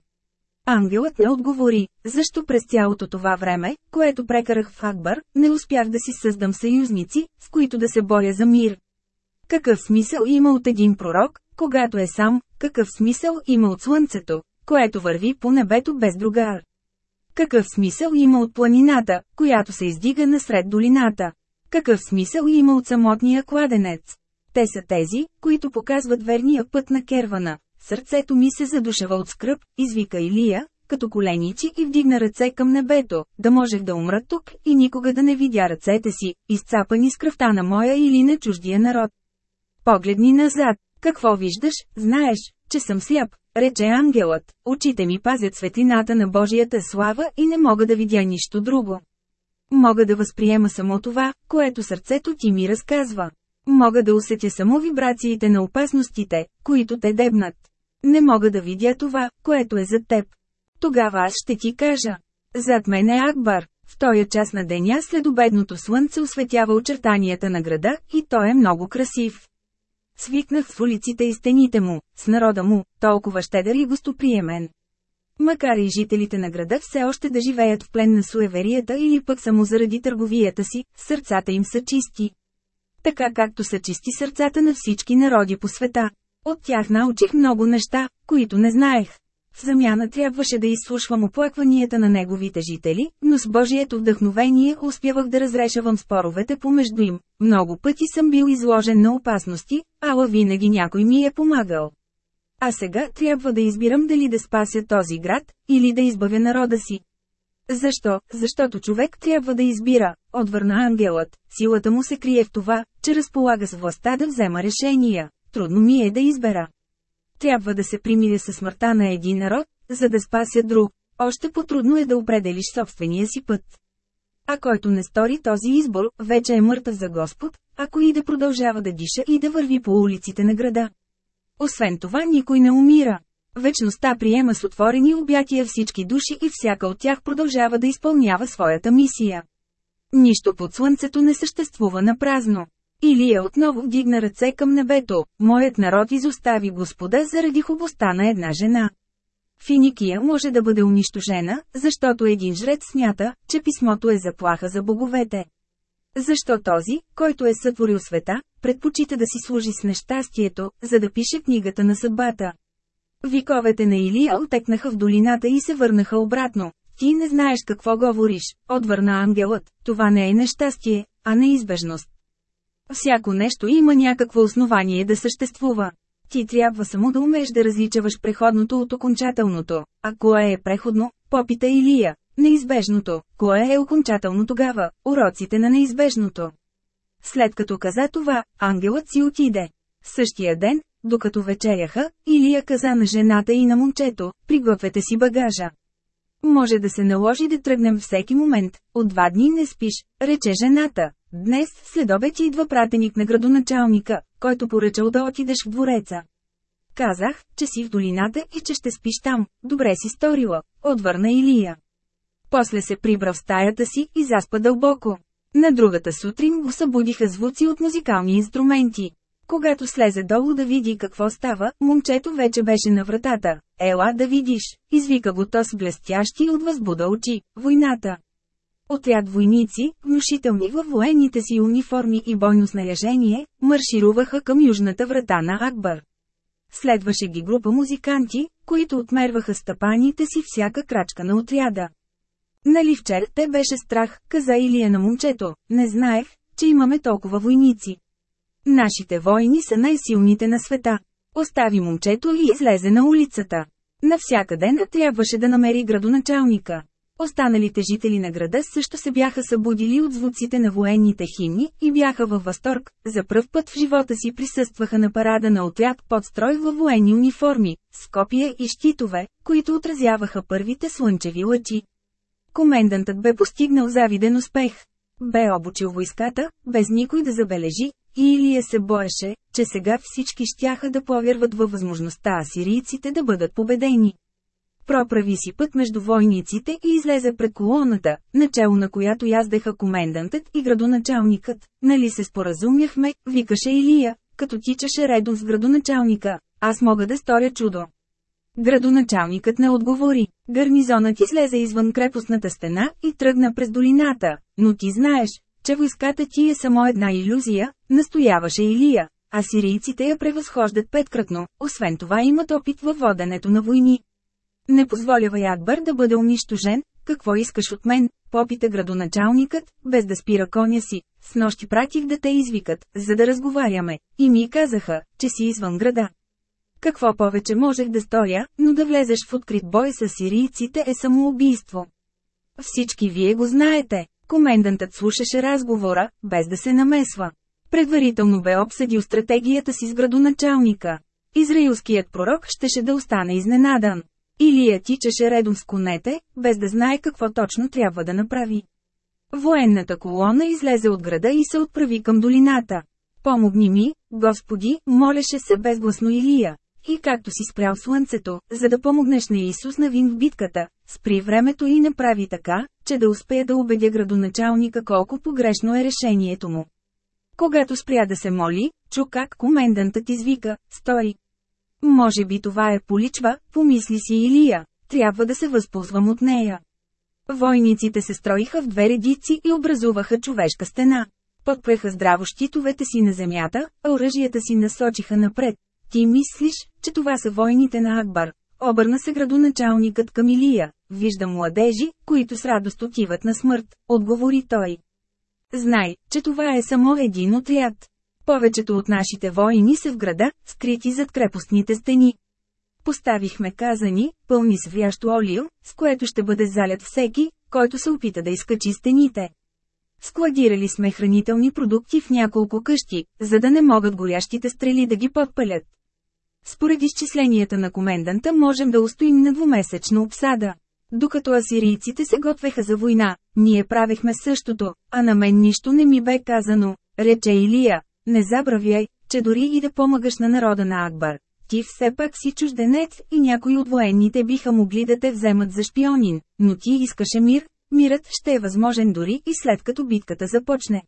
A: Ангелът не отговори, защо през цялото това време, което прекарах в Акбар, не успях да си създам съюзници, с които да се боря за мир. Какъв смисъл има от един пророк, когато е сам, какъв смисъл има от слънцето, което върви по небето без другар? Какъв смисъл има от планината, която се издига насред долината? Какъв смисъл има от самотния кладенец? Те са тези, които показват верния път на кервана. Сърцето ми се задушава от скръп, извика Илия, като коленичи и вдигна ръце към небето, да можех да умра тук и никога да не видя ръцете си, изцапани с кръвта на моя или на чуждия народ. Погледни назад, какво виждаш, знаеш, че съм сляп, рече ангелът, очите ми пазят светлината на Божията слава и не мога да видя нищо друго. Мога да възприема само това, което сърцето ти ми разказва. Мога да усетя само вибрациите на опасностите, които те дебнат. Не мога да видя това, което е зад теб. Тогава аз ще ти кажа. Зад мен е Акбар. В този час на деня след обедното слънце осветява очертанията на града и той е много красив. Свикнах в улиците и стените му, с народа му, толкова щедър и гостоприемен. Макар и жителите на града все още да живеят в плен на суеверията или пък само заради търговията си, сърцата им са чисти. Така както са чисти сърцата на всички народи по света. От тях научих много неща, които не знаех. В замяна трябваше да изслушвам оплакванията на неговите жители, но с Божието вдъхновение успявах да разрешавам споровете помежду им. Много пъти съм бил изложен на опасности, ала винаги някой ми е помагал. А сега трябва да избирам дали да спася този град, или да избавя народа си. Защо? Защото човек трябва да избира, отвърна ангелът. Силата му се крие в това, че разполага с властта да взема решения. Трудно ми е да избера. Трябва да се примиря със смъртта на един народ, за да спася друг. Още по-трудно е да определиш собствения си път. А който не стори този избор, вече е мъртъв за Господ, ако и да продължава да диша и да върви по улиците на града. Освен това никой не умира. Вечността приема с отворени обятия всички души и всяка от тях продължава да изпълнява своята мисия. Нищо под слънцето не съществува на празно. Илия отново вдигна ръце към небето, моят народ изостави Господа заради хубостта на една жена. Финикия може да бъде унищожена, защото един жрец смята, че писмото е заплаха за боговете. Защо този, който е сътворил света, предпочита да си служи с нещастието, за да пише книгата на съдбата? Виковете на Илия отекнаха в долината и се върнаха обратно. Ти не знаеш какво говориш, отвърна ангелът, това не е нещастие, а неизбежност. Всяко нещо има някакво основание да съществува. Ти трябва само да умееш да различаваш преходното от окончателното. А кое е преходно? Попита Илия. Неизбежното. Кое е окончателно тогава? Уроците на неизбежното. След като каза това, ангелът си отиде. Същия ден, докато вечеряха, Илия каза на жената и на момчето, пригответе си багажа. Може да се наложи да тръгнем всеки момент, от два дни не спиш, рече жената. Днес, след обед идва пратеник на градоначалника, който поръчал да отидеш в двореца. Казах, че си в долината и че ще спиш там, добре си сторила, отвърна Илия. После се прибра в стаята си и заспа дълбоко. На другата сутрин го събудиха звуци от музикални инструменти. Когато слезе долу да види какво става, момчето вече беше на вратата. Ела да видиш, извика го то с блестящи от възбуда очи, войната. Отряд войници, внушителни във военните си униформи и бойно снаряжение, маршируваха към южната врата на Акбар. Следваше ги група музиканти, които отмерваха стъпаните си всяка крачка на отряда. Нали вчера те беше страх, каза Илия на момчето, не знаех, че имаме толкова войници. Нашите войни са най-силните на света. Остави момчето и излезе на улицата. Навсякъде не трябваше да намери градоначалника. Останалите жители на града също се бяха събудили от звуците на военните химни и бяха във възторг. За пръв път в живота си присъстваха на парада на отряд под строй във военни униформи, с копия и щитове, които отразяваха първите слънчеви лъчи. Комендантът бе постигнал завиден успех. Бе обучил войската, без никой да забележи, и Илия се боеше, че сега всички щяха да повярват във възможността асирийците да бъдат победени. Проправи си път между войниците и излезе пред колоната, начало на която яздеха комендантът и градоначалникът. Нали се споразумяхме, викаше Илия, като тичаше редом с градоначалника. Аз мога да сторя чудо. Градоначалникът не отговори. Гарнизонът излезе извън крепостната стена и тръгна през долината, но ти знаеш, че войската ти е само една иллюзия, настояваше Илия, а сирийците я превъзхождат петкратно, освен това имат опит във воденето на войни. Не позволявай Акбър да бъде унищожен, какво искаш от мен, попита градоначалникът, без да спира коня си. С нощи пратих да те извикат, за да разговаряме, и ми казаха, че си извън града. Какво повече можех да сторя, но да влезеш в открит бой с сирийците е самоубийство. Всички вие го знаете. Комендантът слушаше разговора, без да се намесва. Предварително бе обсъдил стратегията си с градоначалника. Израилският пророк щеше да остане изненадан. Илия тичаше редом с конете, без да знае какво точно трябва да направи. Военната колона излезе от града и се отправи към долината. Помогни ми, Господи, молеше се безгласно Илия. И както си спрял слънцето, за да помогнеш на Исус Навин в битката, спри времето и направи така, че да успее да убедя градоначалника колко погрешно е решението му. Когато спря да се моли, чу как комендантът извика, стори. Може би това е поличва, помисли си Илия, трябва да се възползвам от нея. Войниците се строиха в две редици и образуваха човешка стена. подпреха здраво щитовете си на земята, а оръжията си насочиха напред. Ти мислиш, че това са войните на Акбар. Обърна се градоначалникът към Илия. Вижда младежи, които с радост отиват на смърт, отговори той. Знай, че това е само един отряд. Повечето от нашите воини са в града, скрити зад крепостните стени. Поставихме казани, пълни с вящо олио, с което ще бъде залят всеки, който се опита да изкачи стените. Складирали сме хранителни продукти в няколко къщи, за да не могат горящите стрели да ги подпалят. Според изчисленията на коменданта можем да устоим на двумесечна обсада. Докато асирийците се готвеха за война, ние правехме същото, а на мен нищо не ми бе казано, рече Илия. Не забравяй, че дори и да помагаш на народа на Акбар, ти все пак си чужденец и някои от военните биха могли да те вземат за шпионин, но ти искаше мир, мирът ще е възможен дори и след като битката започне.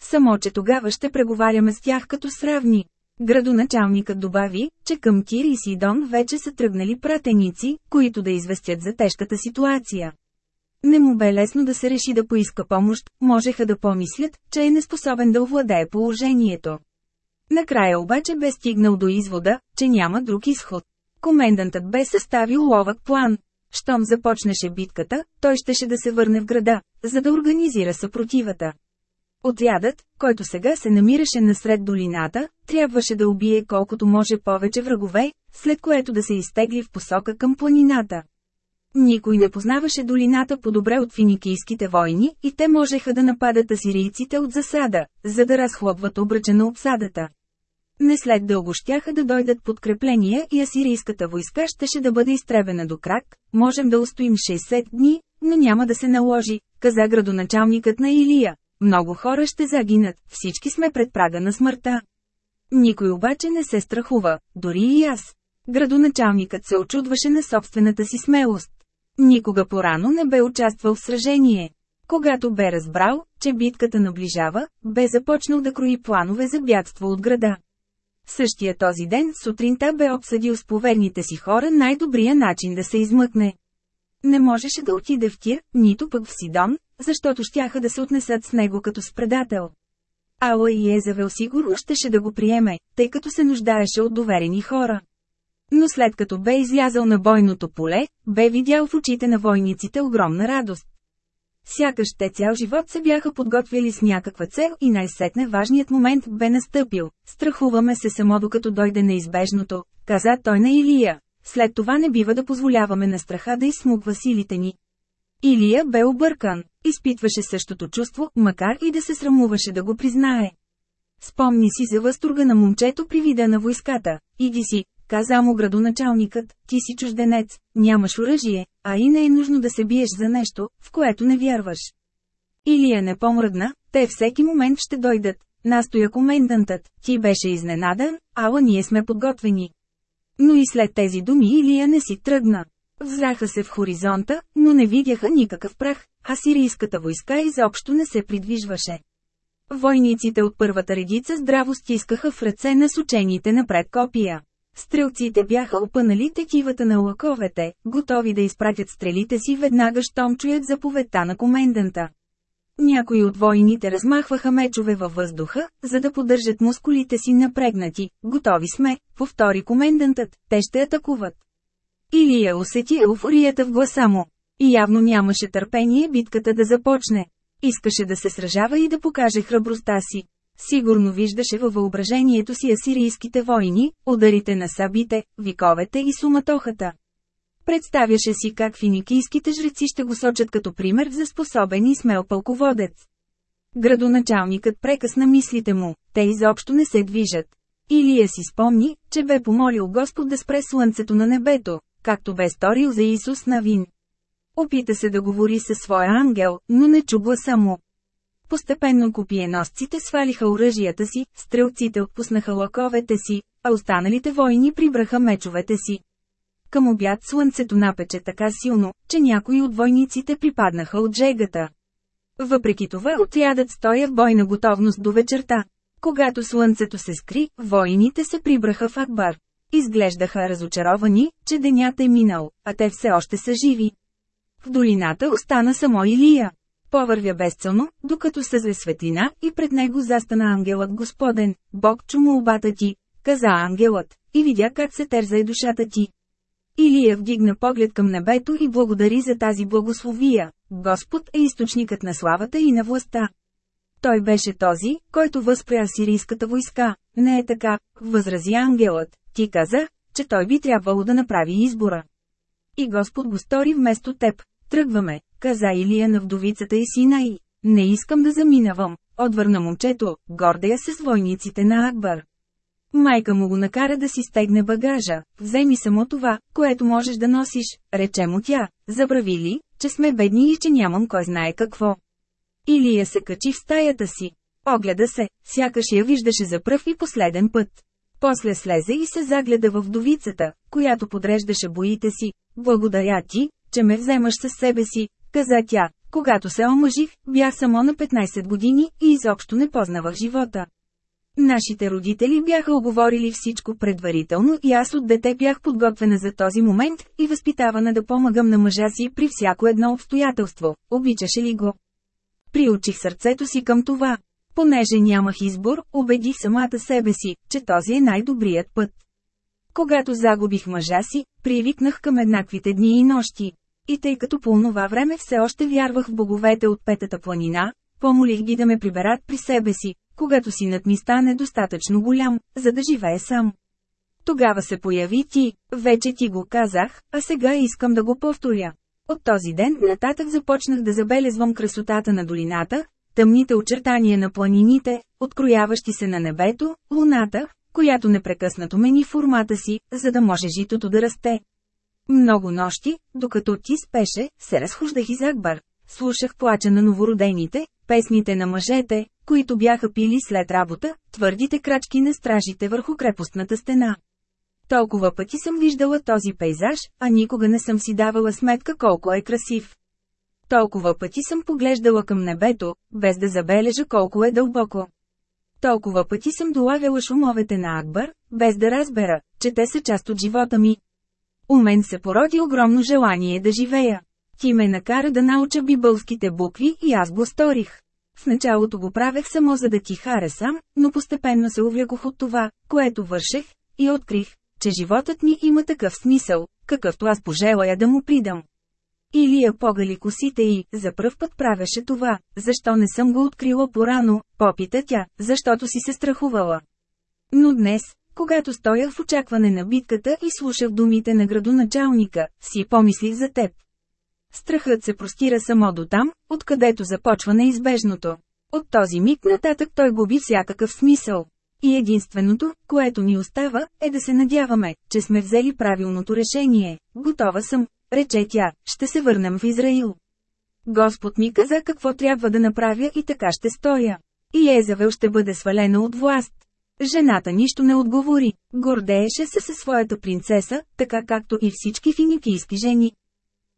A: Само че тогава ще преговаряме с тях като сравни. Градоначалникът добави, че към Кир и Сидон вече са тръгнали пратеници, които да известят за тежката ситуация. Не му бе лесно да се реши да поиска помощ, можеха да помислят, че е неспособен да овладее положението. Накрая обаче бе стигнал до извода, че няма друг изход. Комендантът бе съставил ловък план. Щом започнеше битката, той щеше да се върне в града, за да организира съпротивата. Отрядът, който сега се намираше насред долината, трябваше да убие колкото може повече врагове, след което да се изтегли в посока към планината. Никой не познаваше долината по-добре от финикийските войни и те можеха да нападат асирийците от засада, за да разхлопват обръча на обсадата. Не след дълго щяха да дойдат подкрепления и асирийската войска щеше да бъде изтребена до крак, можем да устоим 60 дни, но няма да се наложи, каза градоначалникът на Илия. Много хора ще загинат, всички сме пред прага на смъртта. Никой обаче не се страхува, дори и аз. Градоначалникът се очудваше на собствената си смелост. Никога порано не бе участвал в сражение. Когато бе разбрал, че битката наближава, бе започнал да крои планове за бягство от града. Същия този ден сутринта бе обсъдил с поверните си хора най-добрия начин да се измъкне. Не можеше да отиде в Тир, нито пък в Сидон, защото щяха да се отнесат с него като с предател. Ала и Езавел сигурно щеше да го приеме, тъй като се нуждаеше от доверени хора. Но след като бе излязъл на бойното поле, бе видял в очите на войниците огромна радост. Сякаш те цял живот се бяха подготвили с някаква цел и най-сетне важният момент бе настъпил. Страхуваме се само докато дойде неизбежното, каза той на Илия. След това не бива да позволяваме на страха да изсмуква силите ни. Илия бе объркан, изпитваше същото чувство, макар и да се срамуваше да го признае. Спомни си за възторга на момчето при вида на войската. Иди си, каза му градоначалникът, ти си чужденец, нямаш оръжие, а и не е нужно да се биеш за нещо, в което не вярваш. Илия не помръдна, те всеки момент ще дойдат, настоя комендантът, ти беше изненадан, ала ние сме подготвени. Но и след тези думи Илия не си тръгна. Взраха се в хоризонта, но не видяха никакъв прах, а сирийската войска изобщо не се придвижваше. Войниците от първата редица здраво стискаха в ръце на сучените напред копия. Стрелците бяха опънали текивата на лъковете, готови да изпратят стрелите си веднага щом чуят заповедта на коменданта. Някои от войните размахваха мечове във въздуха, за да поддържат мускулите си напрегнати. Готови сме, повтори комендантът, те ще атакуват. Илия усети еуфорията в гласа му. И явно нямаше търпение битката да започне. Искаше да се сражава и да покаже храбростта си. Сигурно виждаше във въображението си асирийските войни, ударите на сабите, виковете и суматохата. Представяше си как финикийските жреци ще го сочат като пример за способен и смел пълководец. Градоначалникът прекъсна мислите му, те изобщо не се движат. Илия си спомни, че бе помолил Господ да спре слънцето на небето, както бе сторил за Исус Навин. Опита се да говори със своя ангел, но не чу гласа му. Постепенно копиеносците свалиха оръжията си, стрелците отпуснаха лаковете си, а останалите войни прибраха мечовете си. Към обяд слънцето напече така силно, че някои от войниците припаднаха от жегата. Въпреки това отрядът стоя в бойна готовност до вечерта. Когато слънцето се скри, войните се прибраха в Акбар. Изглеждаха разочаровани, че денят е минал, а те все още са живи. В долината остана само Илия. Повървя безцелно, докато съзе светлина и пред него застана ангелът Господен. Бог чу молбата ти, каза ангелът, и видя как се терза и душата ти. Илия вдигна поглед към небето и благодари за тази благословия. Господ е източникът на славата и на властта. Той беше този, който възпря сирийската войска. Не е така, възрази ангелът. Ти каза, че той би трябвало да направи избора. И Господ го стори вместо теб. Тръгваме, каза Илия на вдовицата и сина и. Не искам да заминавам, отвърна момчето, гордея се с войниците на Акбар. Майка му го накара да си стегне багажа. Вземи само това, което можеш да носиш, рече му тя. Забрави ли, че сме бедни и че нямам кой знае какво. Илия се качи в стаята си. Огледа се, сякаш я виждаше за пръв и последен път. После слезе и се загледа в вдовицата, която подреждаше боите си. Благодаря ти, че ме вземаш със себе си, каза тя. Когато се омъжих, бях само на 15 години и изобщо не познавах живота. Нашите родители бяха оговорили всичко предварително и аз от дете бях подготвена за този момент и възпитавана да помагам на мъжа си при всяко едно обстоятелство. Обичаше ли го? Приучих сърцето си към това. Понеже нямах избор, убедих самата себе си, че този е най-добрият път. Когато загубих мъжа си, привикнах към еднаквите дни и нощи. И тъй като по онова време все още вярвах в боговете от Петата планина, помолих ги да ме приберат при себе си, когато синът ми стане достатъчно голям, за да живее сам. Тогава се появи ти, вече ти го казах, а сега искам да го повторя. От този ден нататък започнах да забелезвам красотата на долината, тъмните очертания на планините, открояващи се на небето, луната, която непрекъснато мени формата си, за да може житото да расте. Много нощи, докато ти спеше, се разхождах из Акбар. Слушах плача на новородените, песните на мъжете, които бяха пили след работа, твърдите крачки на стражите върху крепостната стена. Толкова пъти съм виждала този пейзаж, а никога не съм си давала сметка колко е красив. Толкова пъти съм поглеждала към небето, без да забележа колко е дълбоко. Толкова пъти съм долавяла шумовете на Акбар, без да разбера, че те са част от живота ми. У мен се породи огромно желание да живея. Ти ме накара да науча бибълските букви и аз го сторих. В началото го правех само за да ти харесам, но постепенно се увлекох от това, което вършех, и открих, че животът ми има такъв смисъл, какъвто аз пожелая да му придам. Илия погали косите и, за пръв път правеше това, защо не съм го открила порано, попита тя, защото си се страхувала. Но днес, когато стоях в очакване на битката и слушах думите на градоначалника, си помислих за теб. Страхът се простира само до там, откъдето започва неизбежното. От този миг нататък той губи всякакъв смисъл. И единственото, което ни остава, е да се надяваме, че сме взели правилното решение. Готова съм, рече тя, ще се върнем в Израил. Господ ми каза какво трябва да направя и така ще стоя. И Езавел ще бъде свалена от власт. Жената нищо не отговори, гордееше се със своята принцеса, така както и всички финикийски жени.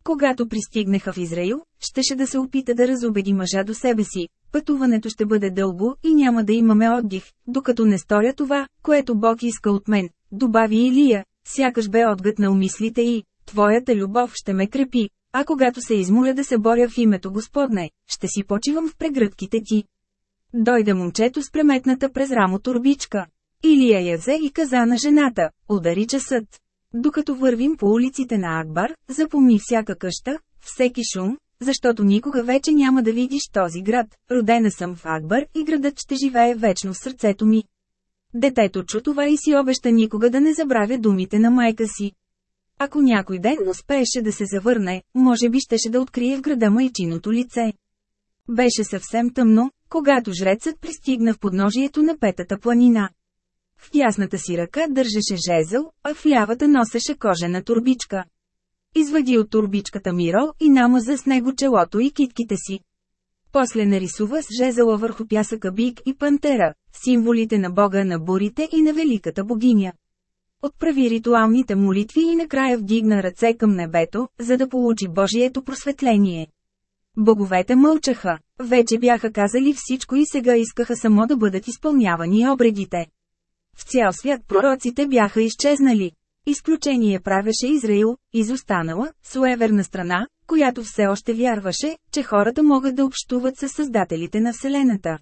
A: Когато пристигнаха в Израил, щеше да се опита да разобеди мъжа до себе си. Пътуването ще бъде дълго и няма да имаме отдих, докато не сторя това, което Бог иска от мен, добави Илия, сякаш бе отгътнал мислите и, твоята любов ще ме крепи, а когато се измоля да се боря в името Господне, ще си почивам в прегръдките ти. Дойде момчето с преметната през рамо турбичка. Илия я взе и каза на жената, удари часът. Докато вървим по улиците на Акбар, запомни всяка къща, всеки шум, защото никога вече няма да видиш този град. Родена съм в Акбар и градът ще живее вечно в сърцето ми. Детето чу това и си обеща никога да не забравя думите на майка си. Ако някой ден успееше да се завърне, може би щеше да открие в града майчиното лице. Беше съвсем тъмно, когато жрецът пристигна в подножието на петата планина. В ясната си ръка държеше жезъл, а в лявата носеше кожена турбичка. Извади от турбичката Миро и намаза с него челото и китките си. После нарисува с жезъла върху пясъка бик и пантера, символите на бога на бурите и на великата богиня. Отправи ритуалните молитви и накрая вдигна ръце към небето, за да получи Божието просветление. Боговете мълчаха, вече бяха казали всичко и сега искаха само да бъдат изпълнявани обредите. В цял свят пророците бяха изчезнали. Изключение правеше Израил, изостанала, суеверна страна, която все още вярваше, че хората могат да общуват с създателите на Вселената.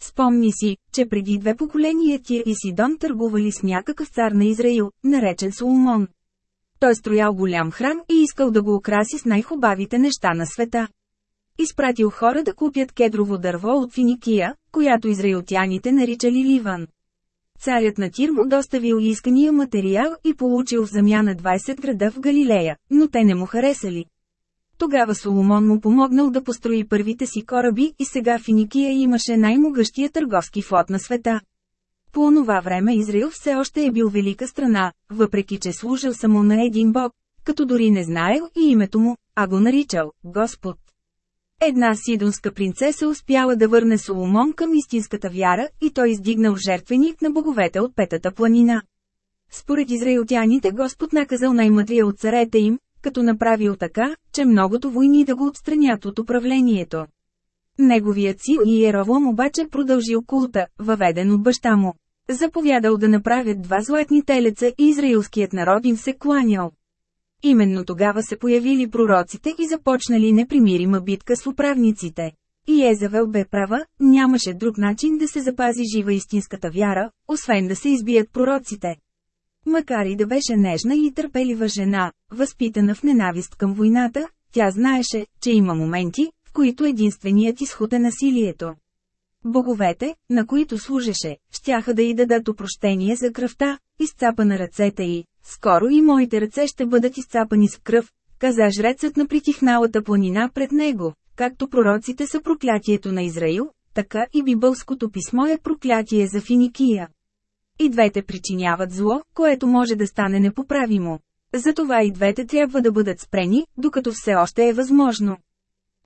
A: Спомни си, че преди две поколения Тир и Сидон търгували с някакъв цар на Израил, наречен Соломон. Той строял голям храм и искал да го украси с най-хубавите неща на света. Изпратил хора да купят кедрово дърво от Финикия, която израилтяните наричали Ливан. Царят на Тир му доставил искания материал и получил в замяна 20 града в Галилея, но те не му харесали. Тогава Соломон му помогнал да построи първите си кораби и сега Финикия имаше най-могъщия търговски флот на света. По онова време Израил все още е бил велика страна, въпреки че служил само на един бог, като дори не знаел и името му, а го наричал Господ. Една сидонска принцеса успяла да върне Соломон към истинската вяра и той издигнал жертвеник на боговете от Петата планина. Според израилтяните Господ наказал най-мъдрия от царете им, като направил така, че многото войни да го отстранят от управлението. Неговият си Иеровлам обаче продължил култа, въведен от баща му. Заповядал да направят два златни телеца и израилският народ им се кланял. Именно тогава се появили пророците и започнали непримирима битка с управниците. И Езавел бе права, нямаше друг начин да се запази жива истинската вяра, освен да се избият пророците. Макар и да беше нежна и търпелива жена, възпитана в ненавист към войната, тя знаеше, че има моменти, в които единственият изход е насилието. Боговете, на които служеше, щяха да й дадат опрощение за кръвта, изцапа на ръцете й. Скоро и моите ръце ще бъдат изцапани с кръв, каза жрецът на притихналата планина пред него. Както пророците са проклятието на Израил, така и бибълското писмо е проклятие за Финикия. И двете причиняват зло, което може да стане непоправимо. Затова и двете трябва да бъдат спрени, докато все още е възможно.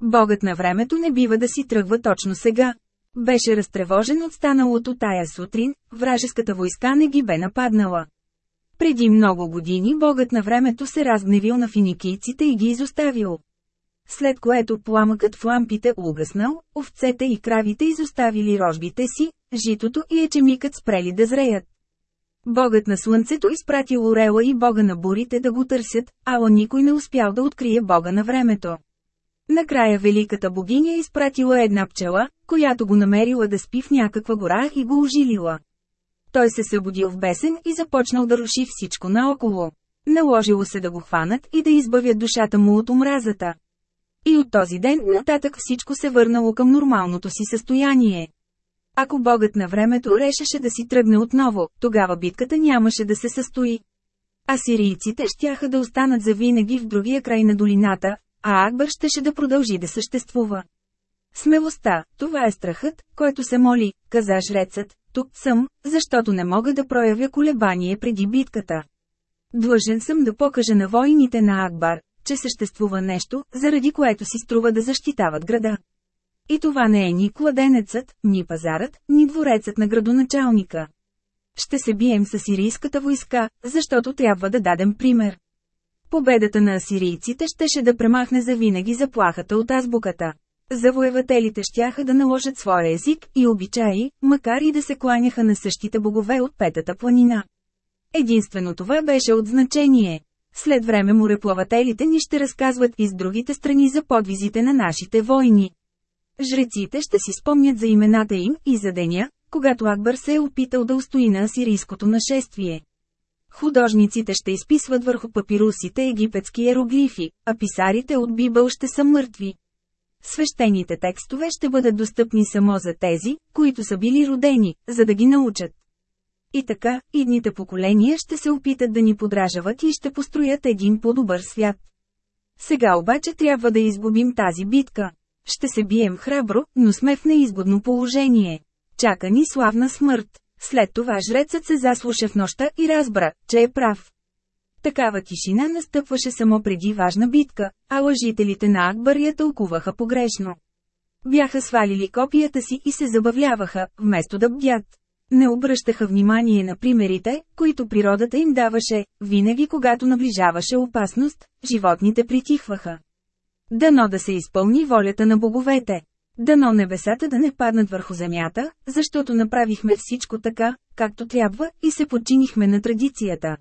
A: Богът на времето не бива да си тръгва точно сега. Беше разтревожен от станалото тая сутрин, вражеската войска не ги бе нападнала. Преди много години богът на времето се разгневил на финикийците и ги изоставил. След което пламъкът в лампите угаснал, овцете и кравите изоставили рожбите си, житото и ечемикът спрели да зреят. Богът на слънцето изпратил Орела и бога на бурите да го търсят, ала никой не успял да открие бога на времето. Накрая великата богиня изпратила една пчела, която го намерила да спи в някаква гора и го ожилила. Той се събудил в бесен и започнал да руши всичко наоколо. Наложило се да го хванат и да избавят душата му от омразата. И от този ден нататък всичко се върнало към нормалното си състояние. Ако богът на времето решеше да си тръгне отново, тогава битката нямаше да се състои. Асирийците щяха да останат завинаги в другия край на долината, а Акбър щеше да продължи да съществува. Смелостта, това е страхът, който се моли, каза жрецът, тук съм, защото не мога да проявя колебание преди битката. Длъжен съм да покажа на войните на Акбар, че съществува нещо, заради което си струва да защитават града. И това не е ни кладенецът, ни пазарът, ни дворецът на градоначалника. Ще се бием с сирийската войска, защото трябва да дадем пример. Победата на асирийците щеше да премахне завинаги заплахата от азбуката. Завоевателите щяха да наложат своя език и обичаи, макар и да се кланяха на същите богове от Петата планина. Единствено това беше от значение. След време мореплавателите ни ще разказват и с другите страни за подвизите на нашите войни. Жреците ще си спомнят за имената им и за деня, когато Акбър се е опитал да устои на асирийското нашествие. Художниците ще изписват върху папирусите египетски иероглифи, а писарите от Бибъл ще са мъртви. Свещените текстове ще бъдат достъпни само за тези, които са били родени, за да ги научат. И така, идните поколения ще се опитат да ни подражават и ще построят един по-добър свят. Сега обаче трябва да изгубим тази битка. Ще се бием храбро, но сме в неизгодно положение. Чака ни славна смърт. След това жрецът се заслуша в нощта и разбра, че е прав. Такава тишина настъпваше само преди важна битка, а лъжителите на Акбар я тълкуваха погрешно. Бяха свалили копията си и се забавляваха, вместо да бдят. Не обръщаха внимание на примерите, които природата им даваше, винаги когато наближаваше опасност, животните притихваха. Дано да се изпълни волята на боговете. Дано небесата да не паднат върху земята, защото направихме всичко така, както трябва, и се подчинихме на традицията.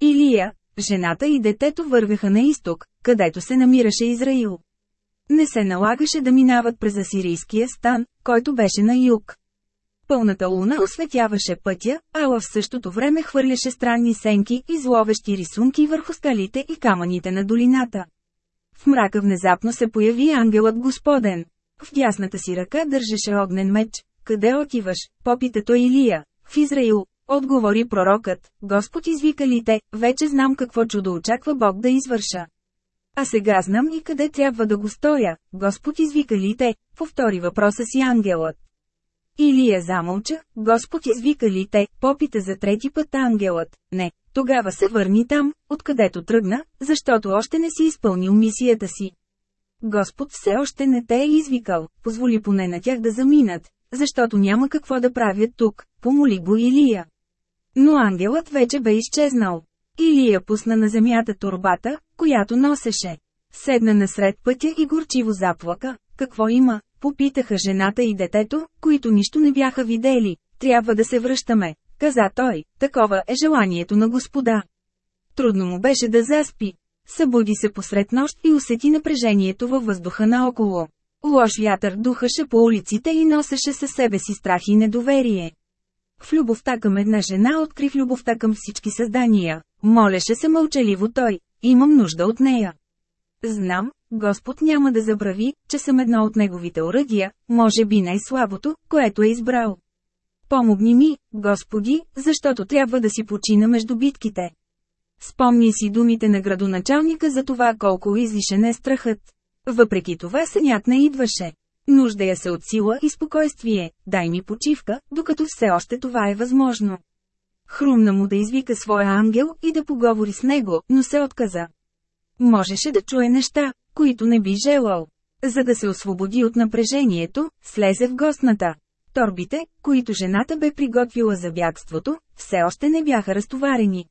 A: Илия, жената и детето вървяха на изток, където се намираше Израил. Не се налагаше да минават през асирийския стан, който беше на юг. Пълната луна осветяваше пътя, а в същото време хвърляше странни сенки и зловещи рисунки върху скалите и камъните на долината. В мрака внезапно се появи ангелът Господен. В дясната си ръка държеше огнен меч. Къде отиваш? Попита той Илия. В Израил. Отговори пророкът. Господ извика ли те, вече знам какво чудо очаква Бог да извърша. А сега знам и къде трябва да го стоя. Господ извика ли те? Повтори въпроса си ангелът. Илия замълча, Господ извика ли те, попита за трети път ангелът. Не, тогава се върни там, откъдето тръгна, защото още не си изпълнил мисията си. Господ все още не те е извикал, позволи поне на тях да заминат, защото няма какво да правят тук, помоли го Илия. Но ангелът вече бе изчезнал. Илия пусна на земята турбата, която носеше. Седна насред пътя и горчиво заплака. Какво има? Попитаха жената и детето, които нищо не бяха видели. Трябва да се връщаме, каза той. Такова е желанието на господа. Трудно му беше да заспи. Събуди се посред нощ и усети напрежението във въздуха наоколо. Лош вятър духаше по улиците и носеше със себе си страх и недоверие. В любовта към една жена откри в любовта към всички създания. Молеше се мълчаливо той. Имам нужда от нея. Знам, Господ няма да забрави, че съм едно от неговите оръдия, може би най-слабото, което е избрал. Помогни ми, Господи, защото трябва да си почина между битките. Спомни си думите на градоначалника за това колко излишен е страхът. Въпреки това сънят не идваше. Нуждая се от сила и спокойствие, дай ми почивка, докато все още това е възможно. Хрумна му да извика своя ангел и да поговори с него, но се отказа. Можеше да чуе неща, които не би желал. За да се освободи от напрежението, слезе в гостната. Торбите, които жената бе приготвила за бягството, все още не бяха разтоварени.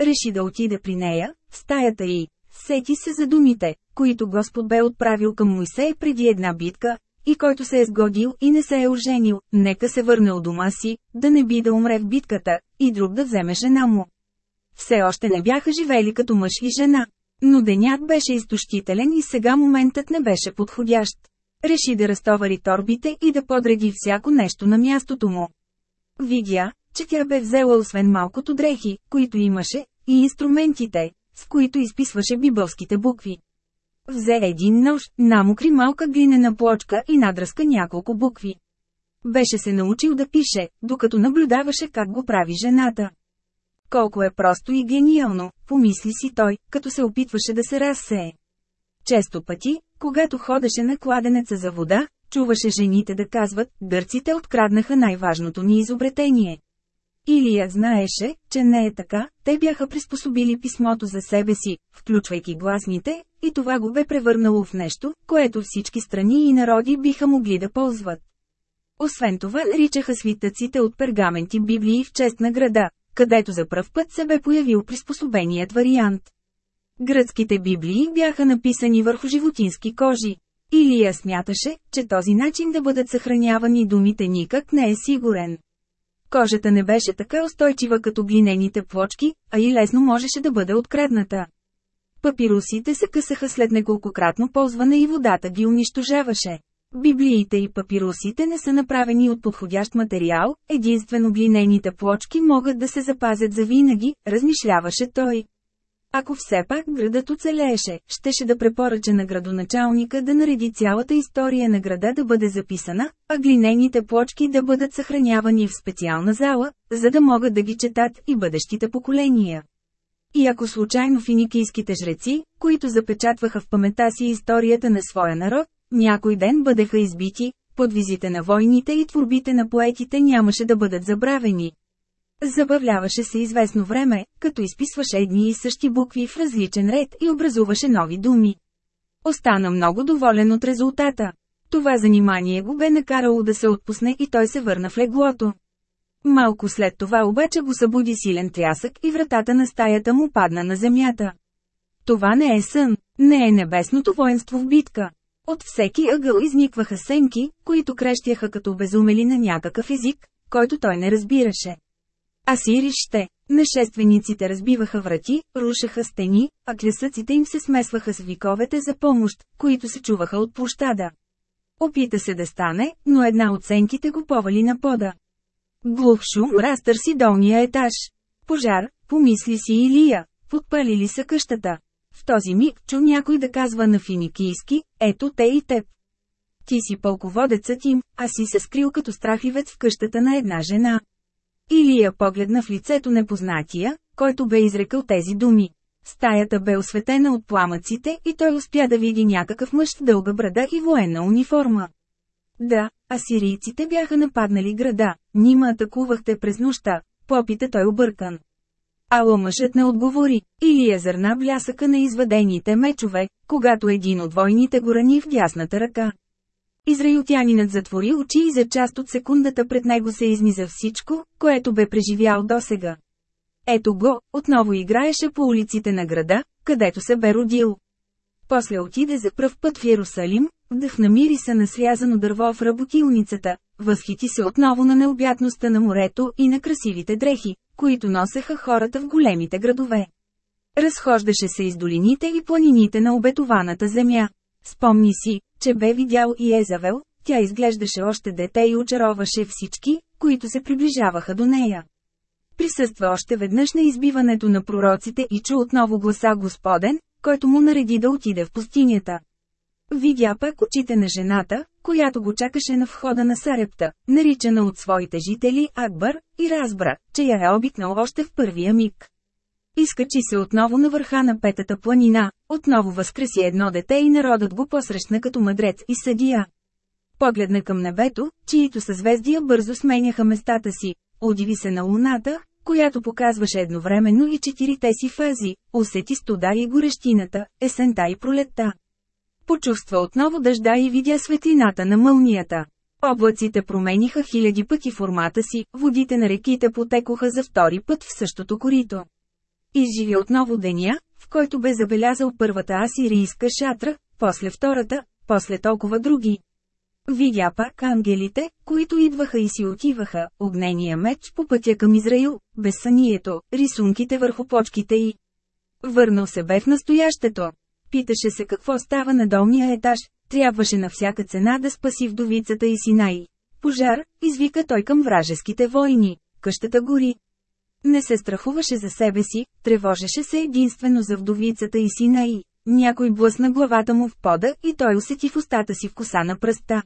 A: Реши да отиде при нея, в стаята й. Сети се за думите, които Господ бе отправил към Моисей преди една битка, и който се е сгодил и не се е оженил, нека се върне от дома си, да не би да умре в битката, и друг да вземе жена му. Все още не бяха живели като мъж и жена. Но денят беше изтощителен и сега моментът не беше подходящ. Реши да разтовари торбите и да подреди всяко нещо на мястото му. Видя, че тя бе взела освен малкото дрехи, които имаше, и инструментите, с които изписваше бибълските букви. Взе един нож, намокри малка глинена плочка и надръска няколко букви. Беше се научил да пише, докато наблюдаваше как го прави жената. Колко е просто и гениално, помисли си той, като се опитваше да се разсее. Често пъти, когато ходеше на кладенеца за вода, чуваше жените да казват, гърците откраднаха най-важното ни изобретение. Илия знаеше, че не е така, те бяха приспособили писмото за себе си, включвайки гласните, и това го бе превърнало в нещо, което всички страни и народи биха могли да ползват. Освен това наричаха свитъците от пергаменти Библии в чест на града, където за пръв път се бе появил приспособеният вариант. Гръцките библии бяха написани върху животински кожи. Илия смяташе, че този начин да бъдат съхранявани думите никак не е сигурен. Кожата не беше така устойчива като глинените плочки, а и лесно можеше да бъде открадната. Папирусите се късаха след неколкократно ползване и водата ги унищожаваше. Библиите и папирусите не са направени от подходящ материал, единствено глинените плочки могат да се запазят за винаги, размишляваше той. Ако все пак градът оцелееше, щеше да препоръча на градоначалника да нареди цялата история на града да бъде записана, а глинените плочки да бъдат съхранявани в специална зала, за да могат да ги четат и бъдещите поколения. И ако случайно финикийските жреци, които запечатваха в памета си историята на своя народ, някой ден бъдеха избити, подвизите на войните и творбите на поетите нямаше да бъдат забравени. Забавляваше се известно време, като изписваше едни и същи букви в различен ред и образуваше нови думи. Остана много доволен от резултата. Това занимание го бе накарало да се отпусне и той се върна в леглото. Малко след това обаче го събуди силен трясък и вратата на стаята му падна на земята. Това не е сън, не е небесното воинство в битка. От всеки ъгъл изникваха сенки, които крещяха като безумели на някакъв език, който той не разбираше. Асириш ще, Нашествениците разбиваха врати, рушаха стени, а клясъците им се смесваха с виковете за помощ, които се чуваха от площада. Опита се да стане, но една от сенките го повали на пода. Глух шум разтърси долния етаж. Пожар, помисли си Илия, подпалили са къщата. В този миг чу някой да казва на финикийски, ето те и теб. Ти си пълководецът им, а си се скрил като страхивец в къщата на една жена. Илия погледна в лицето непознатия, който бе изрекал тези думи. Стаята бе осветена от пламъците и той успя да види някакъв мъж с дълга брада и военна униформа. Да, асирийците бяха нападнали града, нима атакувахте през нощта, попита той объркан. Ало мъжът не отговори, или е зърна блясъка на извадените мечове, когато един от войните го рани в дясната ръка. Израилтянинът затвори очи и за част от секундата пред него се изниза всичко, което бе преживял досега. Ето го, отново играеше по улиците на града, където се бе родил. После отиде за пръв път в Иерусалим, вдъхна мириса на срязано дърво в работилницата, възхити се отново на необятността на морето и на красивите дрехи, които носеха хората в големите градове. Разхождаше се из долините и планините на обетованата земя. Спомни си, че бе видял и Езавел, тя изглеждаше още дете и очароваше всички, които се приближаваха до нея. Присъства още веднъж на избиването на пророците и чу отново гласа Господен, който му нареди да отиде в пустинята. Видя пък очите на жената, която го чакаше на входа на Сарепта, наричана от своите жители Акбар, и разбра, че я е обикнал още в първия миг. Изкачи се отново на върха на петата планина, отново възкреси едно дете и народът го посрещна като мъдрец и съдия. Погледна към небето, чието съзвездия бързо сменяха местата си, удиви се на луната, която показваше едновременно и четирите си фази, усети студа и горещината, есента и пролетта. Почувства отново дъжда и видя светлината на мълнията. Облаците промениха хиляди пъти формата си, водите на реките потекоха за втори път в същото корито. Изживи отново деня, в който бе забелязал първата асирийска шатра, после втората, после толкова други. Видя пак ангелите, които идваха и си отиваха, огнения меч по пътя към Израил, безсънието, рисунките върху почките и... Върнал се бе в настоящето. Питаше се какво става на долния етаж, трябваше на всяка цена да спаси вдовицата и сина. Пожар, извика той към вражеските войни. Къщата гори. Не се страхуваше за себе си, тревожеше се единствено за вдовицата и сина й. Някой блъсна главата му в пода и той усети в устата си в коса на пръста.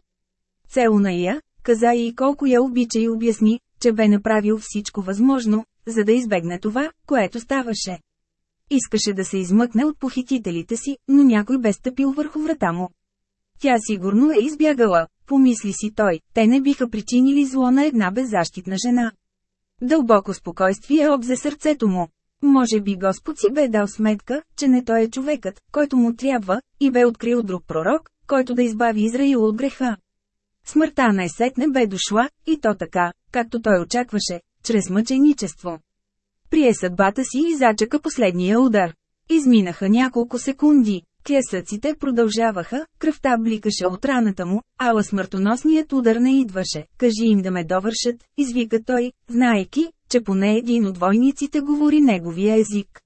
A: Целуна я, каза и колко я обича и обясни, че бе направил всичко възможно, за да избегне това, което ставаше. Искаше да се измъкне от похитителите си, но някой бе стъпил върху врата му. Тя сигурно е избягала, помисли си той, те не биха причинили зло на една беззащитна жена. Дълбоко спокойствие обзе сърцето му. Може би Господ си бе дал сметка, че не той е човекът, който му трябва, и бе открил друг пророк, който да избави Израил от греха. Смъртта най-сетне бе дошла, и то така, както той очакваше, чрез мъченичество. Прие съдбата си и зачака последния удар. Изминаха няколко секунди. Клясъците продължаваха, кръвта бликаше от раната му, ала смъртоносният удар не идваше. Кажи им да ме довършат, извика той, знаеки, че поне един от войниците говори неговия език.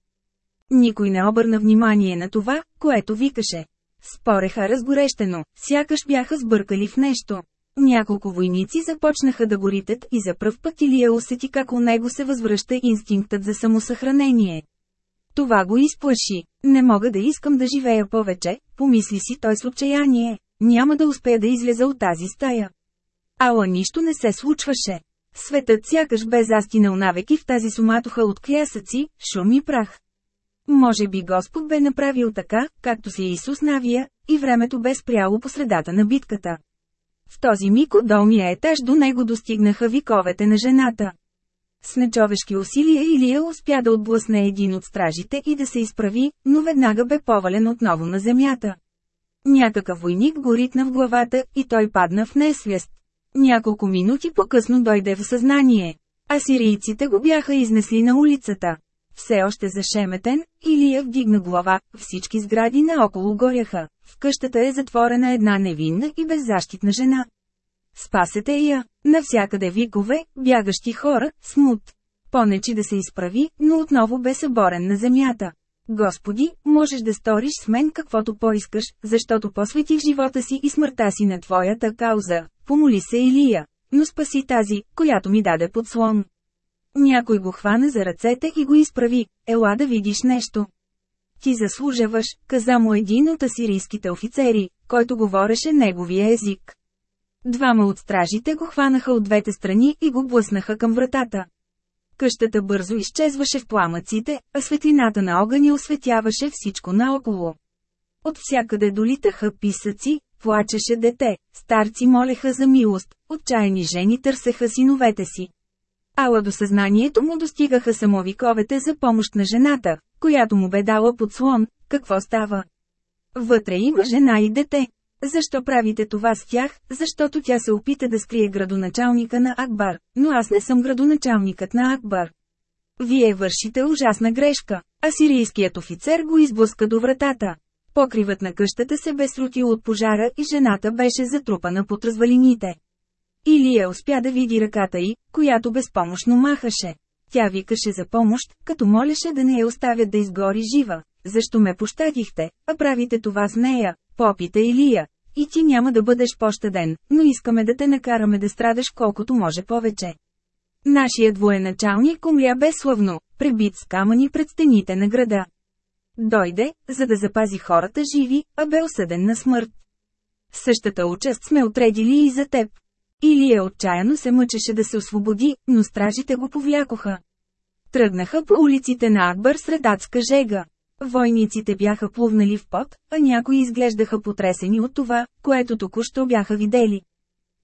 A: Никой не обърна внимание на това, което викаше. Спореха разгорещено, сякаш бяха сбъркали в нещо. Няколко войници започнаха да горитат и за пръв път Илия усети как у него се възвръща инстинктът за самосъхранение. Това го изплаши. Не мога да искам да живея повече, помисли си той с отчаяние. Няма да успея да излеза от тази стая. Ала нищо не се случваше. Светът сякаш бе застинал навеки в тази суматоха от клясъци, шум и прах. Може би Господ бе направил така, както си Исус навия, и времето бе спряло по средата на битката. В този миг от долния етаж до него достигнаха виковете на жената. С нечовешки усилия Илия успя да отблъсне един от стражите и да се изправи, но веднага бе повален отново на земята. Някакъв войник го ритна в главата и той падна в несвест. Няколко минути по-късно дойде в съзнание. А сирийците го бяха изнесли на улицата. Все още зашеметен, Илия вдигна глава, всички сгради наоколо горяха. В къщата е затворена една невинна и беззащитна жена. Спасете я! Навсякъде викове, бягащи хора, смут. Понечи да се изправи, но отново бе съборен на земята. Господи, можеш да сториш с мен каквото поискаш, защото посветих живота си и смъртта си на Твоята кауза. Помоли се Илия, но спаси тази, която ми даде подслон. Някой го хвана за ръцете и го изправи, ела да видиш нещо. Ти заслужаваш, каза му един от асирийските офицери, който говореше неговия език. Двама от стражите го хванаха от двете страни и го блъснаха към вратата. Къщата бързо изчезваше в пламъците, а светлината на огъня осветяваше всичко наоколо. От всякъде долитаха писъци, плачеше дете, старци молеха за милост, отчаяни жени търсеха синовете си. Ала до съзнанието му достигаха само виковете за помощ на жената, която му бе дала подслон, какво става? Вътре има жена и дете. Защо правите това с тях? Защото тя се опита да скрие градоначалника на Акбар, но аз не съм градоначалникът на Акбар. Вие вършите ужасна грешка, а сирийският офицер го изблъска до вратата. Покривът на къщата се бе срутил от пожара и жената беше затрупана под развалините. Илия успя да види ръката й, която безпомощно махаше. Тя викаше за помощ, като молеше да не я оставят да изгори жива. Защо ме пощадихте, а правите това с нея, попита Илия. И ти няма да бъдеш пощаден, но искаме да те накараме да страдаш колкото може повече. Нашият военачалник умря безславно, пребит с камъни пред стените на града. Дойде, за да запази хората живи, а бе осъден на смърт. Същата участ сме отредили и за теб. Илия отчаяно се мъчеше да се освободи, но стражите го повлякоха. Тръгнаха по улиците на Акбър сред адска жега. Войниците бяха плувнали в пот, а някои изглеждаха потресени от това, което току-що бяха видели.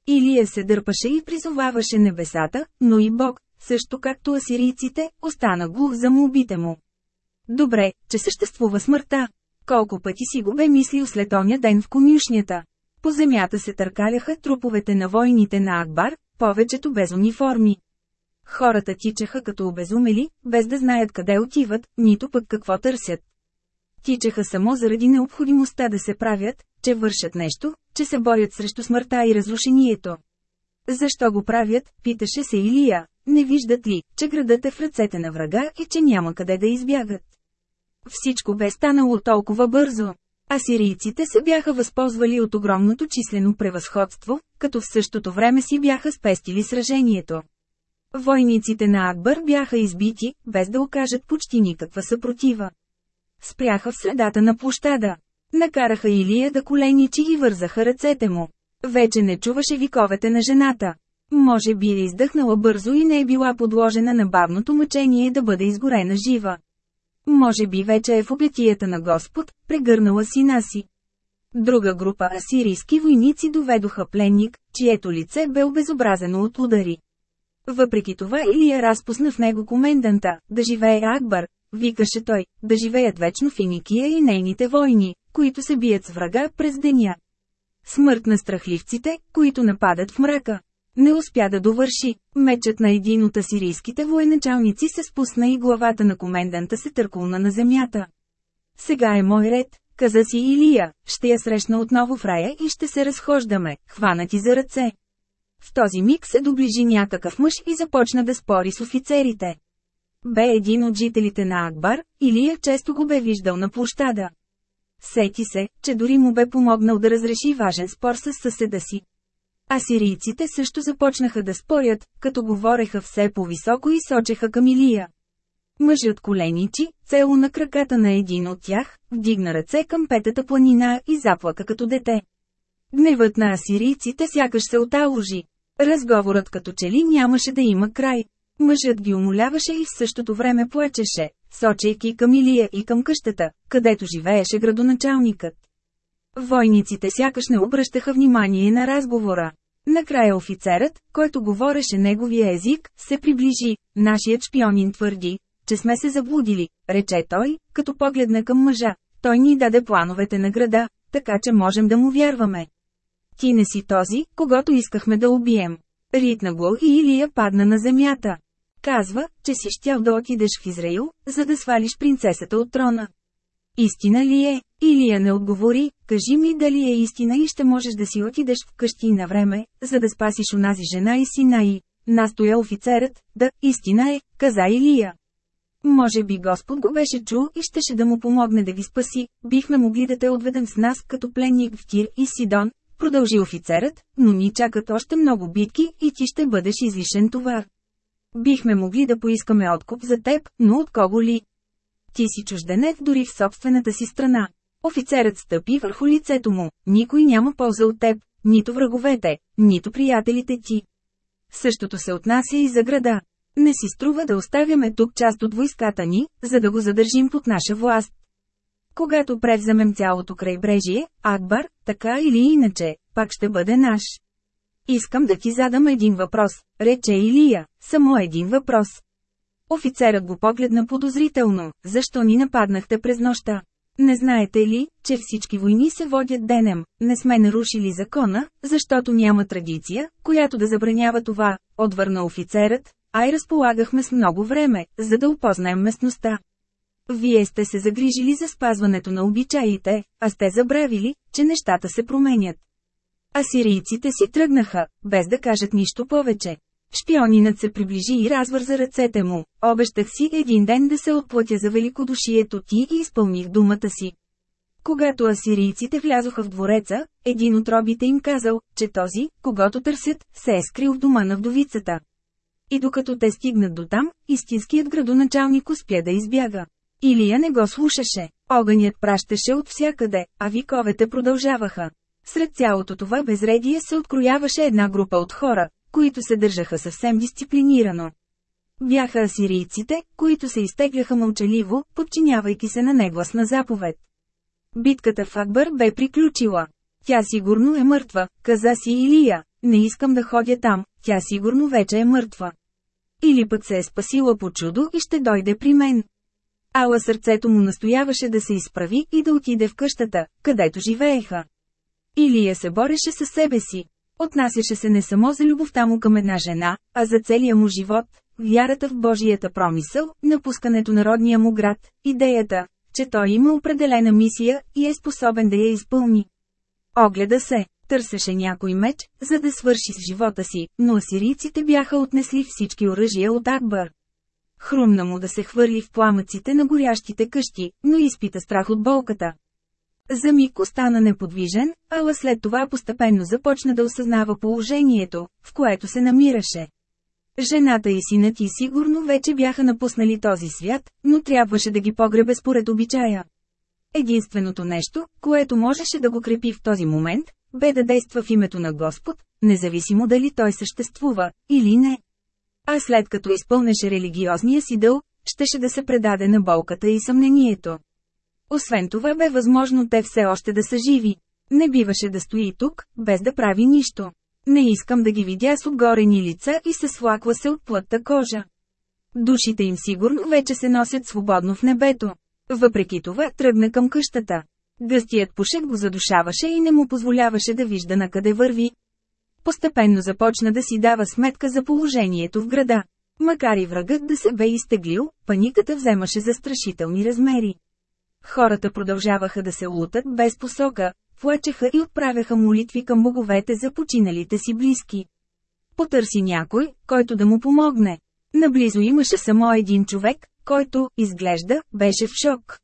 A: Илия се дърпаше и призоваваше небесата, но и Бог, също както асирийците, остана глух за молбите му. Добре, че съществува смъртта. Колко пъти си го бе мислил след оня ден в конюшнята. По земята се търкаляха труповете на войните на Акбар, повечето без униформи. Хората тичаха като обезумели, без да знаят къде отиват, нито пък какво търсят. Тичаха само заради необходимостта да се правят, че вършат нещо, че се борят срещу смъртта и разрушението. Защо го правят, питаше се Илия, не виждат ли, че градът е в ръцете на врага и че няма къде да избягат. Всичко бе станало толкова бързо. Асирийците се бяха възползвали от огромното числено превъзходство, като в същото време си бяха спестили сражението. Войниците на Акбър бяха избити, без да окажат почти никаква съпротива. Спряха в средата на площада. Накараха Илия да коленичи и вързаха ръцете му. Вече не чуваше виковете на жената. Може би е издъхнала бързо и не е била подложена на бавното мъчение да бъде изгорена жива. Може би вече е в обятията на Господ, прегърнала сина си. Друга група асирийски войници доведоха пленник, чието лице бе обезобразено от удари. Въпреки това Илия разпусна в него коменданта, да живее Акбар, викаше той, да живеят вечно Финикия и нейните войни, които се бият с врага през деня. Смърт на страхливците, които нападат в мрака. Не успя да довърши. Мечът на един от асирийските военачалници се спусна и главата на коменданта се търкулна на земята. Сега е мой ред, каза си Илия, ще я срещна отново в рая и ще се разхождаме, хванати за ръце. В този миг се доближи някакъв мъж и започна да спори с офицерите. Бе един от жителите на Акбар, Илия често го бе виждал на площада. Сети се, че дори му бе помогнал да разреши важен спор с съседа си. Асирийците също започнаха да спорят, като говореха все по-високо и сочеха към Илия. Мъжът коленичи, цело на краката на един от тях, вдигна ръце към петата планина и заплака като дете. Гневът на асирийците сякаш се оталожи. Разговорът като че ли нямаше да има край. Мъжът ги умоляваше и в същото време плачеше, сочейки към Илия и към къщата, където живееше градоначалникът. Войниците сякаш не обръщаха внимание на разговора. Накрая офицерът, който говореше неговия език, се приближи. Нашият шпионин твърди, че сме се заблудили, рече той, като погледна към мъжа. Той ни даде плановете на града, така че можем да му вярваме. Ти не си този, когато искахме да убием. Ритна го и Илия падна на земята. Казва, че си щял да отидеш в Израил, за да свалиш принцесата от трона. Истина ли е? Илия не отговори, кажи ми дали е истина и ще можеш да си отидеш вкъщи на време, за да спасиш онази жена и сина и, настоя офицерът, да, истина е, каза Илия. Може би Господ го беше чул и щеше да му помогне да ги спаси, бихме могли да те отведем с нас като пленник в Тир и Сидон, продължи офицерът, но ни чакат още много битки и ти ще бъдеш излишен товар. Бихме могли да поискаме откуп за теб, но от кого ли? Ти си чужденец дори в собствената си страна. Офицерът стъпи върху лицето му, никой няма полза от теб, нито враговете, нито приятелите ти. Същото се отнася и за града. Не си струва да оставяме тук част от войската ни, за да го задържим под наша власт. Когато превземем цялото крайбрежие, Акбар, така или иначе, пак ще бъде наш. Искам да ти задам един въпрос, рече Илия, само един въпрос. Офицерът го погледна подозрително, защо ни нападнахте през нощта? Не знаете ли, че всички войни се водят денем, не сме нарушили закона, защото няма традиция, която да забранява това, отвърна офицерът, а и разполагахме с много време, за да опознаем местността. Вие сте се загрижили за спазването на обичаите, а сте забравили, че нещата се променят. Асирийците си тръгнаха, без да кажат нищо повече. Шпионинът се приближи и развърза ръцете му. Обещах си един ден да се отплатя за великодушието ти и изпълних думата си. Когато асирийците влязоха в двореца, един от робите им казал, че този, когато търсят, се е скрил в дома на вдовицата. И докато те стигнат до там, истинският градоначалник успя да избяга. Илия не го слушаше. Огънят пращаше от всякъде, а виковете продължаваха. Сред цялото това безредие се открояваше една група от хора, които се държаха съвсем дисциплинирано. Бяха асирийците, които се изтегляха мълчаливо, подчинявайки се на негласна заповед. Битката в Акбър бе приключила. Тя сигурно е мъртва, каза си Илия. Не искам да ходя там, тя сигурно вече е мъртва. Или пък се е спасила по чудо и ще дойде при мен. Ала сърцето му настояваше да се изправи и да отиде в къщата, където живееха. Илия се бореше със себе си. Отнасяше се не само за любовта му към една жена, а за целия му живот, вярата в Божията промисъл, напускането на родния му град, идеята, че той има определена мисия и е способен да я изпълни. Огледа се, търсеше някой меч, за да свърши с живота си, но асирийците бяха отнесли всички оръжия от Акбар. Хрумна му да се хвърли в пламъците на горящите къщи, но изпита страх от болката. За миг остана неподвижен, ала след това постепенно започна да осъзнава положението, в което се намираше. Жената и синът ти сигурно вече бяха напуснали този свят, но трябваше да ги погребе според обичая. Единственото нещо, което можеше да го крепи в този момент, бе да действа в името на Господ, независимо дали той съществува, или не. А след като изпълнеше религиозния си дъл, щеше да се предаде на болката и съмнението. Освен това бе възможно те все още да са живи. Не биваше да стои тук, без да прави нищо. Не искам да ги видя с отгорени лица и се слаква се от плътта кожа. Душите им сигурно вече се носят свободно в небето. Въпреки това тръгна към къщата. Гъстият пушек го задушаваше и не му позволяваше да вижда на къде върви. Постепенно започна да си дава сметка за положението в града. Макар и врагът да се бе изтеглил, паниката вземаше застрашителни размери. Хората продължаваха да се лутат без посока, плачеха и отправяха молитви към боговете за починалите си близки. Потърси някой, който да му помогне. Наблизо имаше само един човек, който, изглежда, беше в шок.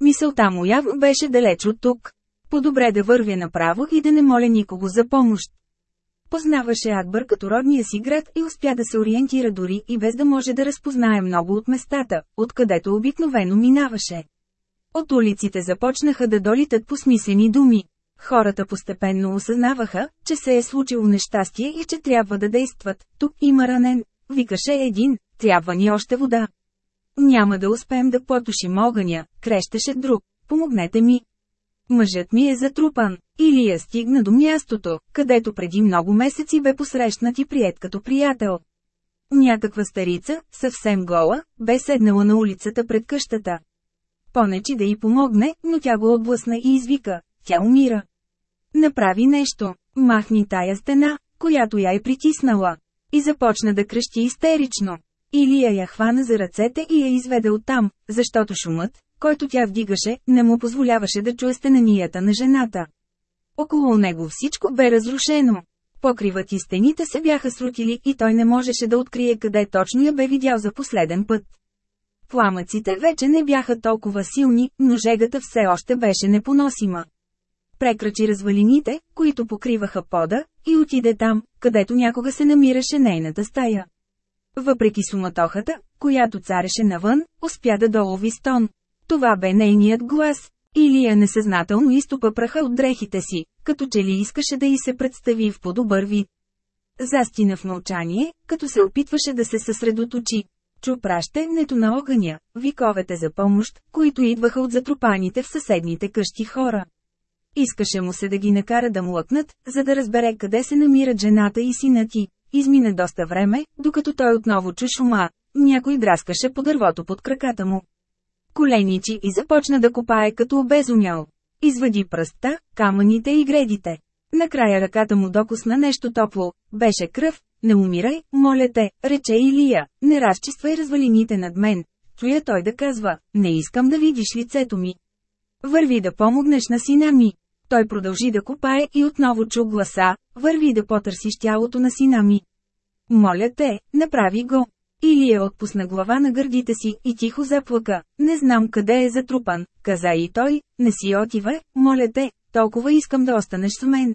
A: Мисълта му явно беше далеч от тук. По-добре да вървя направо и да не моля никого за помощ. Познаваше Акбър като родния си град и успя да се ориентира дори и без да може да разпознае много от местата, откъдето обикновено минаваше. От улиците започнаха да долитат по смислени думи. Хората постепенно осъзнаваха, че се е случило нещастие и че трябва да действат. Тук има ранен. Викаше един, трябва ни още вода. Няма да успеем да потушим огъня, крещеше друг. Помогнете ми. Мъжът ми е затрупан. Илия стигна до мястото, където преди много месеци бе посрещнат и прият като приятел. Някаква старица, съвсем гола, бе седнала на улицата пред къщата. Понечи да й помогне, но тя го отблъсна и извика. Тя умира. Направи нещо. Махни тая стена, която я е притиснала. И започна да крещи истерично. Илия я хвана за ръцете и я изведе оттам, защото шумът, който тя вдигаше, не му позволяваше да чуе стенанията на жената. Около него всичко бе разрушено. Покривът и стените се бяха срутили и той не можеше да открие къде точно я бе видял за последен път. Пламъците вече не бяха толкова силни, но жегата все още беше непоносима. Прекрачи развалините, които покриваха пода, и отиде там, където някога се намираше нейната стая. Въпреки суматохата, която цареше навън, успя да долови стон. Това бе нейният глас. Илия несъзнателно изтопа праха от дрехите си, като че ли искаше да й се представи в по-добър вид. Застина в мълчание, като се опитваше да се съсредоточи. Чу пращенето на огъня, виковете за помощ, които идваха от затрупаните в съседните къщи хора. Искаше му се да ги накара да млъкнат, за да разбере къде се намират жената и сина ти. Измина доста време, докато той отново чу шума. Някой драскаше по дървото под краката му. Коленичи и започна да копае като обезумял. Извади пръста, камъните и гредите. Накрая ръката му докосна нещо топло, беше кръв, не умирай, моля те, рече Илия, не разчиствай развалините над мен. Чуя той да казва, не искам да видиш лицето ми. Върви да помогнеш на сина ми. Той продължи да копае и отново чу гласа, върви да потърсиш тялото на сина ми. Моля те, направи го. Илия отпусна глава на гърдите си и тихо заплака. Не знам къде е затрупан, каза и той, не си отивай, моля те, толкова искам да останеш с мен.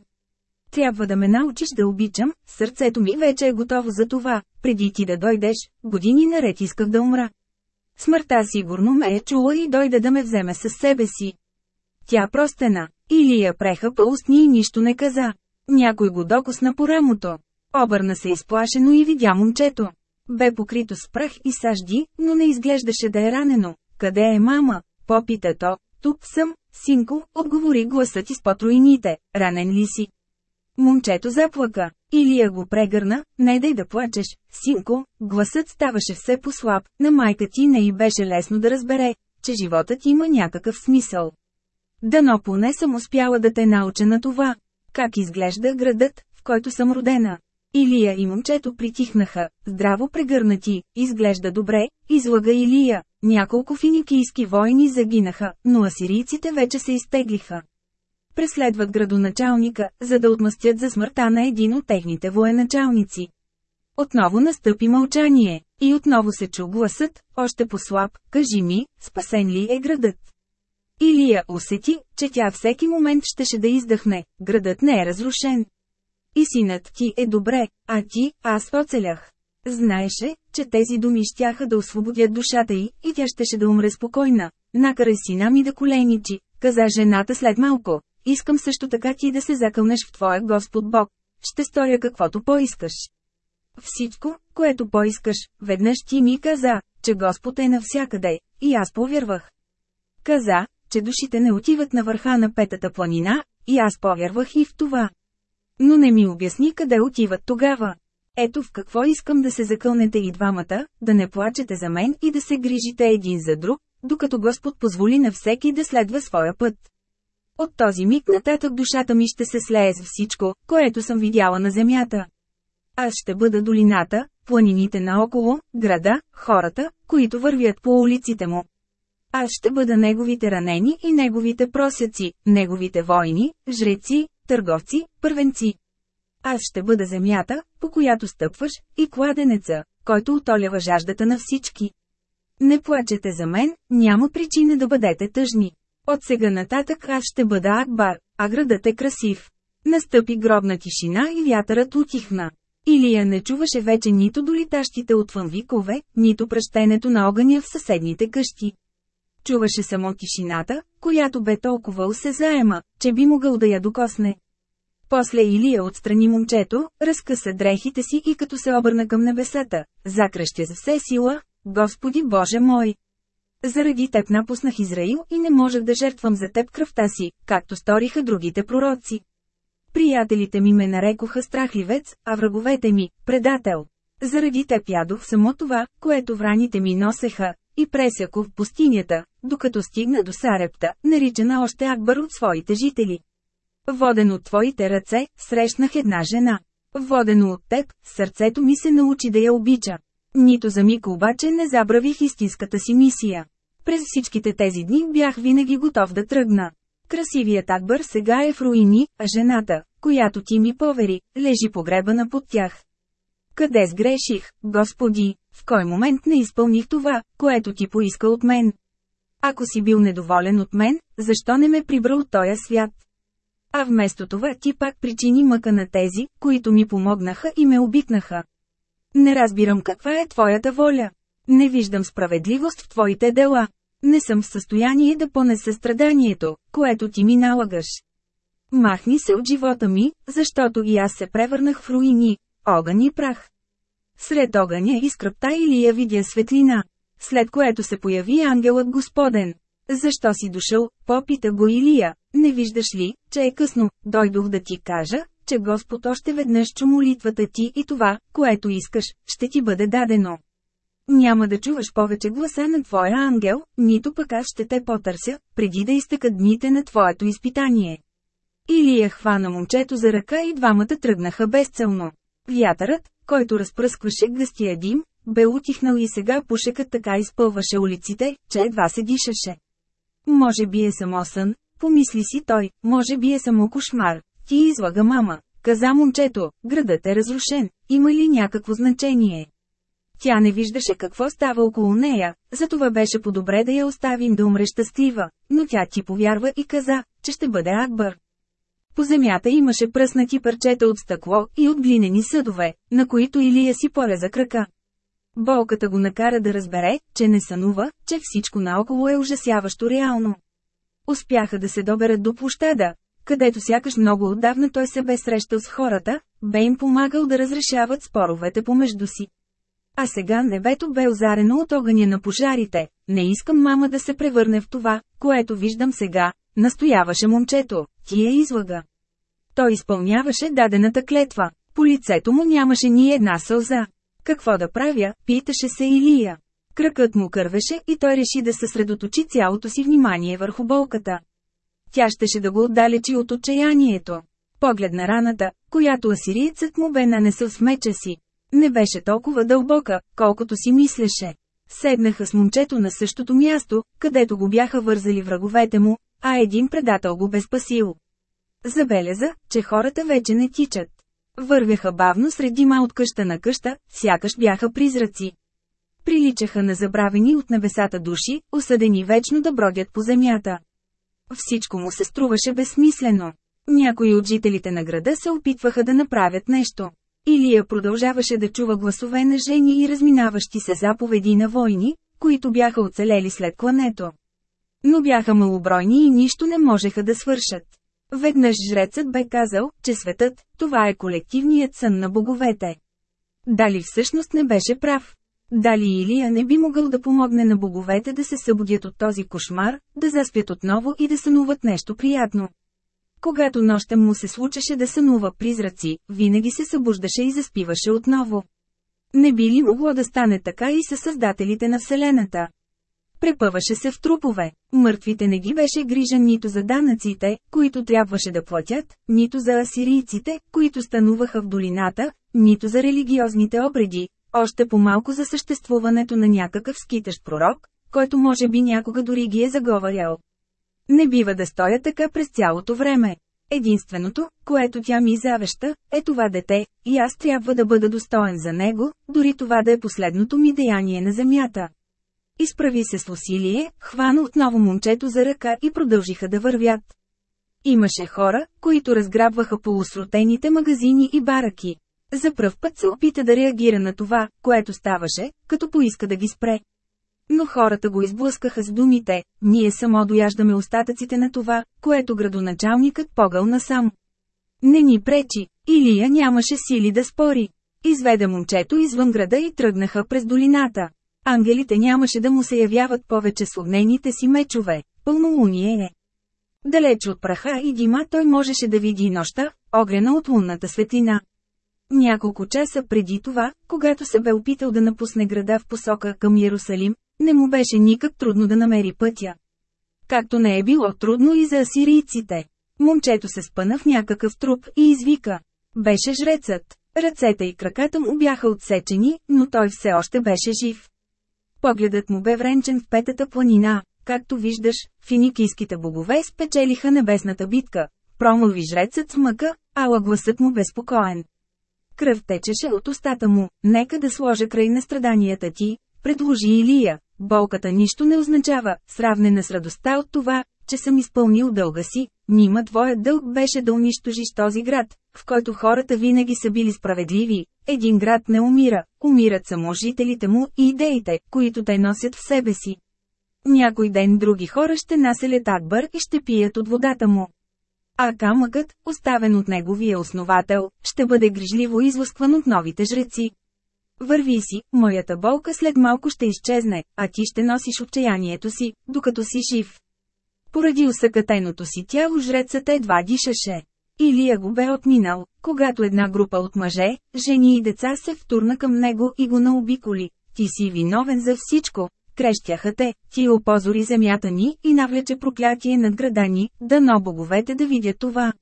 A: Трябва да ме научиш да обичам, сърцето ми вече е готово за това, преди ти да дойдеш, години наред исках да умра. Смъртта сигурно ме е чула и дойде да ме вземе със себе си. Тя простена, или я преха по устни и нищо не каза. Някой го докосна по рамото. Обърна се изплашено и видя момчето. Бе покрито с прах и сажди, но не изглеждаше да е ранено. Къде е мама? Попита то. Тук съм, синко, отговори гласът из потроините. Ранен ли си? Момчето заплака. Илия го прегърна, не дай да плачеш, синко, гласът ставаше все по-слаб, на майка ти не й беше лесно да разбере, че животът има някакъв смисъл. Дано поне съм успяла да те науча на това. Как изглежда градът, в който съм родена? Илия и момчето притихнаха, здраво прегърнати, изглежда добре, излага Илия. Няколко финикийски войни загинаха, но асирийците вече се изтеглиха. Преследват градоначалника, за да отмъстят за смъртта на един от техните военачалници. Отново настъпи мълчание, и отново се чу гласът, още по-слаб, кажи ми, спасен ли е градът? Илия усети, че тя всеки момент щеше да издъхне, градът не е разрушен. И синът ти е добре, а ти, аз оцелях. Знаеше, че тези думи щяха да освободят душата й, и тя щеше да умре спокойна. Накарай сина ми да коленичи, каза жената след малко. Искам също така ти да се закълнеш в твоя Господ Бог. Ще сторя каквото поискаш. Всичко, което поискаш, веднъж ти ми каза, че Господ е навсякъде, и аз повярвах. Каза, че душите не отиват на върха на петата планина, и аз повярвах и в това. Но не ми обясни къде отиват тогава. Ето в какво искам да се закълнете и двамата, да не плачете за мен и да се грижите един за друг, докато Господ позволи на всеки да следва своя път. От този миг нататък душата ми ще се слее с всичко, което съм видяла на земята. Аз ще бъда долината, планините наоколо, града, хората, които вървят по улиците му. Аз ще бъда неговите ранени и неговите просяци, неговите войни, жреци, търговци, първенци. Аз ще бъда земята, по която стъпваш, и кладенеца, който отолява жаждата на всички. Не плачете за мен, няма причина да бъдете тъжни. От сега нататък аз ще бъда Акбар, а градът е красив. Настъпи гробна тишина и вятърът утихна. Илия не чуваше вече нито долитащите отвън викове, нито пръщенето на огъня в съседните къщи. Чуваше само тишината, която бе толкова усезаема, че би могъл да я докосне. После Илия отстрани момчето, разкъса дрехите си и като се обърна към небесата, закръщя за все сила, Господи Боже мой! Заради теб напуснах Израил и не можех да жертвам за теб кръвта си, както сториха другите пророци. Приятелите ми ме нарекоха страхливец, а враговете ми – предател. Заради теб ядох само това, което враните ми носеха, и пресяко в пустинята, докато стигна до Сарепта, наричана още Акбар от своите жители. Воден от твоите ръце, срещнах една жена. Водено от теб, сърцето ми се научи да я обича. Нито за миг обаче не забравих истинската си мисия. През всичките тези дни бях винаги готов да тръгна. Красивият Акбър сега е в руини, а жената, която ти ми повери, лежи погребана под тях. Къде сгреших, Господи, в кой момент не изпълних това, което ти поиска от мен? Ако си бил недоволен от мен, защо не ме прибра от този свят? А вместо това ти пак причини мъка на тези, които ми помогнаха и ме обикнаха. Не разбирам каква е твоята воля. Не виждам справедливост в твоите дела. Не съм в състояние да понеса страданието, което ти ми налагаш. Махни се от живота ми, защото и аз се превърнах в руини, огън и прах. Сред огъня и скръпта Илия видя светлина, след което се появи ангелът Господен. Защо си дошъл, попита го Илия, не виждаш ли, че е късно, дойдох да ти кажа, че Господ още веднъж чу молитвата ти и това, което искаш, ще ти бъде дадено. Няма да чуваш повече гласа на твоя ангел, нито пък аз ще те потърся, преди да изтъкат дните на твоето изпитание. Илия хвана момчето за ръка и двамата тръгнаха безцелно. Вятърът, който разпръскваше гъстия дим, бе утихнал и сега пушекът така изпълваше улиците, че едва се дишаше. Може би е само сън, помисли си той, може би е само кошмар. Ти излага мама, каза момчето, градът е разрушен, има ли някакво значение? Тя не виждаше какво става около нея, затова беше по-добре да я оставим да умре щастлива, но тя ти повярва и каза, че ще бъде Акбър. По земята имаше пръснати парчета от стъкло и от глинени съдове, на които Илия си пореза крака. Болката го накара да разбере, че не сънува, че всичко наоколо е ужасяващо реално. Успяха да се доберат до площада, където сякаш много отдавна той се бе срещал с хората, бе им помагал да разрешават споровете помежду си. А сега небето бе озарено от огъня на пожарите. Не искам мама да се превърне в това, което виждам сега, настояваше момчето, ти е излага. Той изпълняваше дадената клетва. По лицето му нямаше ни една сълза. Какво да правя, питаше се Илия. Кръкът му кървеше и той реши да съсредоточи цялото си внимание върху болката. Тя щеше да го отдалечи от отчаянието. Поглед на раната, която асириецът му бе нанесъл с меча си. Не беше толкова дълбока, колкото си мислеше. Седнаха с момчето на същото място, където го бяха вързали враговете му, а един предател го бе спасил. Забеляза, че хората вече не тичат. Вървяха бавно сред дима от къща на къща, сякаш бяха призраци. Приличаха на забравени от небесата души, осъдени вечно да бродят по земята. Всичко му се струваше безсмислено. Някои от жителите на града се опитваха да направят нещо. Илия продължаваше да чува гласове на жени и разминаващи се заповеди на войни, които бяха оцелели след клането. Но бяха малобройни и нищо не можеха да свършат. Веднъж жрецът бе казал, че светът, това е колективният сън на боговете. Дали всъщност не беше прав? Дали Илия не би могъл да помогне на боговете да се събудят от този кошмар, да заспят отново и да сънуват нещо приятно? Когато нощем му се случеше да сънува призраци, винаги се събуждаше и заспиваше отново. Не би ли могло да стане така и със създателите на Вселената? Препъваше се в трупове. Мъртвите не ги беше грижа нито за данъците, които трябваше да платят, нито за асирийците, които стануваха в долината, нито за религиозните обреди, още по-малко за съществуването на някакъв скитащ пророк, който може би някога дори ги е заговарял. Не бива да стоя така през цялото време. Единственото, което тя ми завеща, е това дете, и аз трябва да бъда достоен за него, дори това да е последното ми деяние на земята. Изправи се с усилие, хвана отново момчето за ръка и продължиха да вървят. Имаше хора, които разграбваха полусротените магазини и бараки. За пръв път се опита да реагира на това, което ставаше, като поиска да ги спре. Но хората го изблъскаха с думите, ние само дояждаме остатъците на това, което градоначалникът погъл насам. Не ни пречи, Илия нямаше сили да спори. Изведе момчето извън града и тръгнаха през долината. Ангелите нямаше да му се явяват повече с огнените си мечове, пълнолуние е. Далеч от праха и дима той можеше да види нощта, огрена от лунната светлина. Няколко часа преди това, когато се бе опитал да напусне града в посока към Иерусалим, не му беше никак трудно да намери пътя. Както не е било трудно и за асирийците. Момчето се спъна в някакъв труп и извика. Беше жрецът. Ръцете и краката му бяха отсечени, но той все още беше жив. Погледът му бе вренчен в петата планина. Както виждаш, финикийските богове спечелиха небесната битка. промълви жрецът с мъка, ала гласът му безпокоен. Кръв течеше от устата му, нека да сложа край на страданията ти, предложи Илия. Болката нищо не означава, сравнена с радостта от това, че съм изпълнил дълга си, нима твоят дълг беше да унищожиш този град, в който хората винаги са били справедливи. Един град не умира, умират само жителите му и идеите, които те носят в себе си. Някой ден други хора ще населят Акбър и ще пият от водата му. А камъкът, оставен от неговия основател, ще бъде грижливо излъскван от новите жреци. Върви си, моята болка след малко ще изчезне, а ти ще носиш отчаянието си, докато си жив. Поради усъкатеното си тяло жрецът едва дишаше. Илия го бе отминал, когато една група от мъже, жени и деца се втурна към него и го наобиколи. Ти си виновен за всичко, крещяха те, ти опозори земята ни и навлече проклятие над града ни, дано боговете да видят това.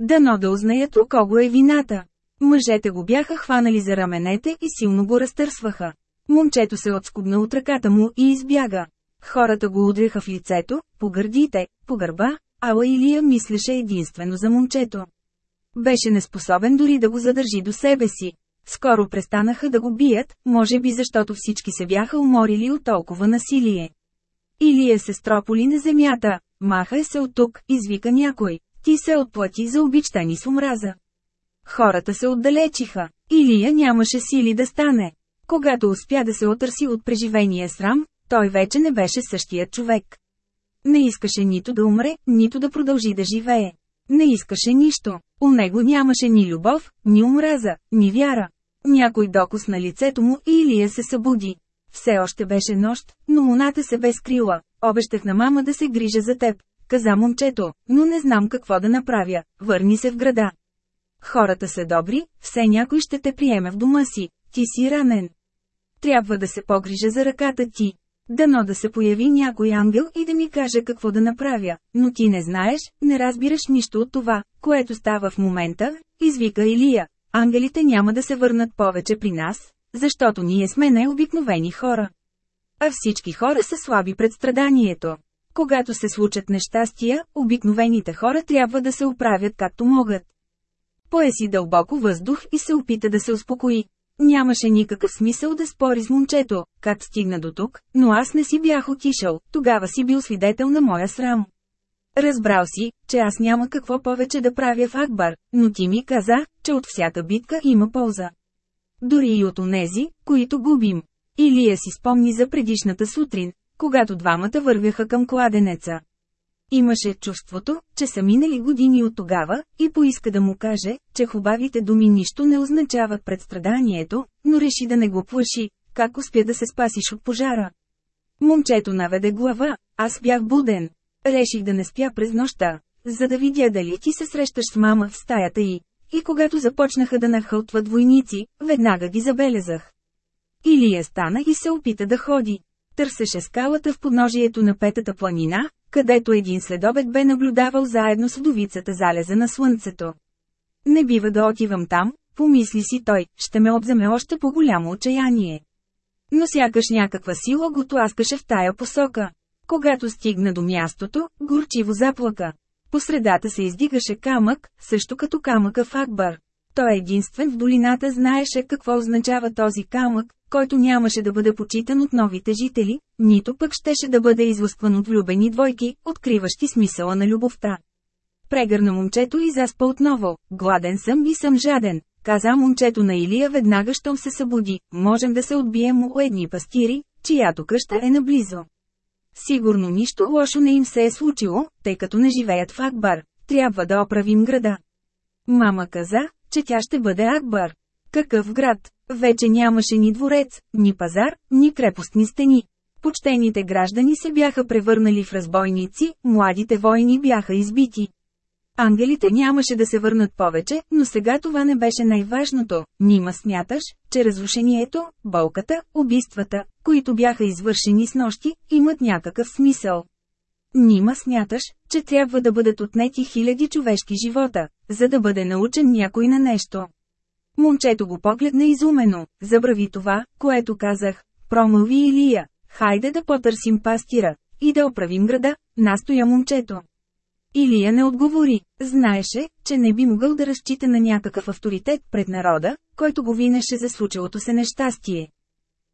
A: Дано да узнаят у кого е вината. Мъжете го бяха хванали за раменете и силно го разтърсваха. Момчето се отскубна от ръката му и избяга. Хората го удряха в лицето, по гърдите, по гърба, ала Илия мислеше единствено за момчето. Беше неспособен дори да го задържи до себе си. Скоро престанаха да го бият, може би защото всички се бяха уморили от толкова насилие. Илия се строполи на земята, махай се от тук, извика някой. Ти се отплати за обичтани с омраза. Хората се отдалечиха. Илия нямаше сили да стане. Когато успя да се отърси от преживения срам, той вече не беше същия човек. Не искаше нито да умре, нито да продължи да живее. Не искаше нищо. У него нямаше ни любов, ни омраза, ни вяра. Някой докус на лицето му и Илия се събуди. Все още беше нощ, но луната се бе скрила. Обещах на мама да се грижа за теб, каза момчето, но не знам какво да направя, върни се в града. Хората са добри, все някой ще те приеме в дома си, ти си ранен. Трябва да се погрижа за ръката ти. Дано да се появи някой ангел и да ми каже какво да направя, но ти не знаеш, не разбираш нищо от това, което става в момента, извика Илия. Ангелите няма да се върнат повече при нас, защото ние сме необикновени хора. А всички хора са слаби пред страданието. Когато се случат нещастия, обикновените хора трябва да се оправят както могат. Пое си дълбоко въздух и се опита да се успокои. Нямаше никакъв смисъл да спори с момчето, как стигна до тук, но аз не си бях отишъл, тогава си бил свидетел на моя срам. Разбрал си, че аз няма какво повече да правя в Акбар, но ти ми каза, че от всяка битка има полза. Дори и от онези, които губим. Илия си спомни за предишната сутрин, когато двамата вървяха към кладенеца. Имаше чувството, че са минали години от тогава, и поиска да му каже, че хубавите думи нищо не означават пред страданието, но реши да не го плаши, как успя да се спасиш от пожара. Момчето наведе глава, аз бях буден. Реших да не спя през нощта, за да видя дали ти се срещаш с мама в стаята й. И когато започнаха да нахълтват войници, веднага ги забелязах. Илия стана и се опита да ходи. Търсеше скалата в подножието на петата планина, където един следобед бе наблюдавал заедно с удовицата залеза на слънцето. Не бива да отивам там, помисли си той, ще ме обземе още по-голямо отчаяние. Но сякаш някаква сила го тласкаше в тая посока. Когато стигна до мястото, горчиво заплака. По средата се издигаше камък, също като камъка в Акбар. Той единствен в долината знаеше какво означава този камък, който нямаше да бъде почитан от новите жители, нито пък щеше да бъде излъскван от влюбени двойки, откриващи смисъла на любовта. Прегърна момчето и заспа отново. Гладен съм и съм жаден, каза момчето на Илия веднага щом се събуди. Можем да се отбием у едни пастири, чиято къща е наблизо. Сигурно нищо лошо не им се е случило, тъй като не живеят в Акбар. Трябва да оправим града. Мама каза, че тя ще бъде Акбар. Какъв град? Вече нямаше ни дворец, ни пазар, ни крепостни стени. Почтените граждани се бяха превърнали в разбойници, младите войни бяха избити. Ангелите нямаше да се върнат повече, но сега това не беше най-важното. Нима смяташ, че разрушението, болката, убийствата, които бяха извършени с нощи, имат някакъв смисъл. Нима смяташ, че трябва да бъдат отнети хиляди човешки живота, за да бъде научен някой на нещо. Момчето го погледна изумено, забрави това, което казах, промълви Илия, хайде да потърсим пастира, и да оправим града, настоя момчето. Илия не отговори. Знаеше, че не би могъл да разчита на някакъв авторитет пред народа, който го винеше за случилото се нещастие.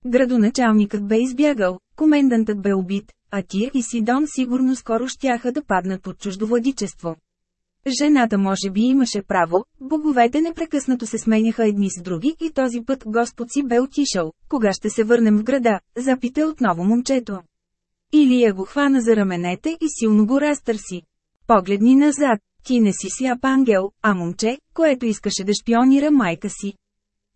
A: Градоначалникът бе избягал, комендантът бе убит, а Тир и Сидон сигурно скоро щяха да паднат под чуждо владичество. Жената може би имаше право, боговете непрекъснато се сменяха едни с други и този път Господ си бе отишъл. Кога ще се върнем в града, запита отново момчето. Илия го хвана за раменете и силно го разтърси. Погледни назад, ти не си сляп ангел, а момче, което искаше да шпионира майка си.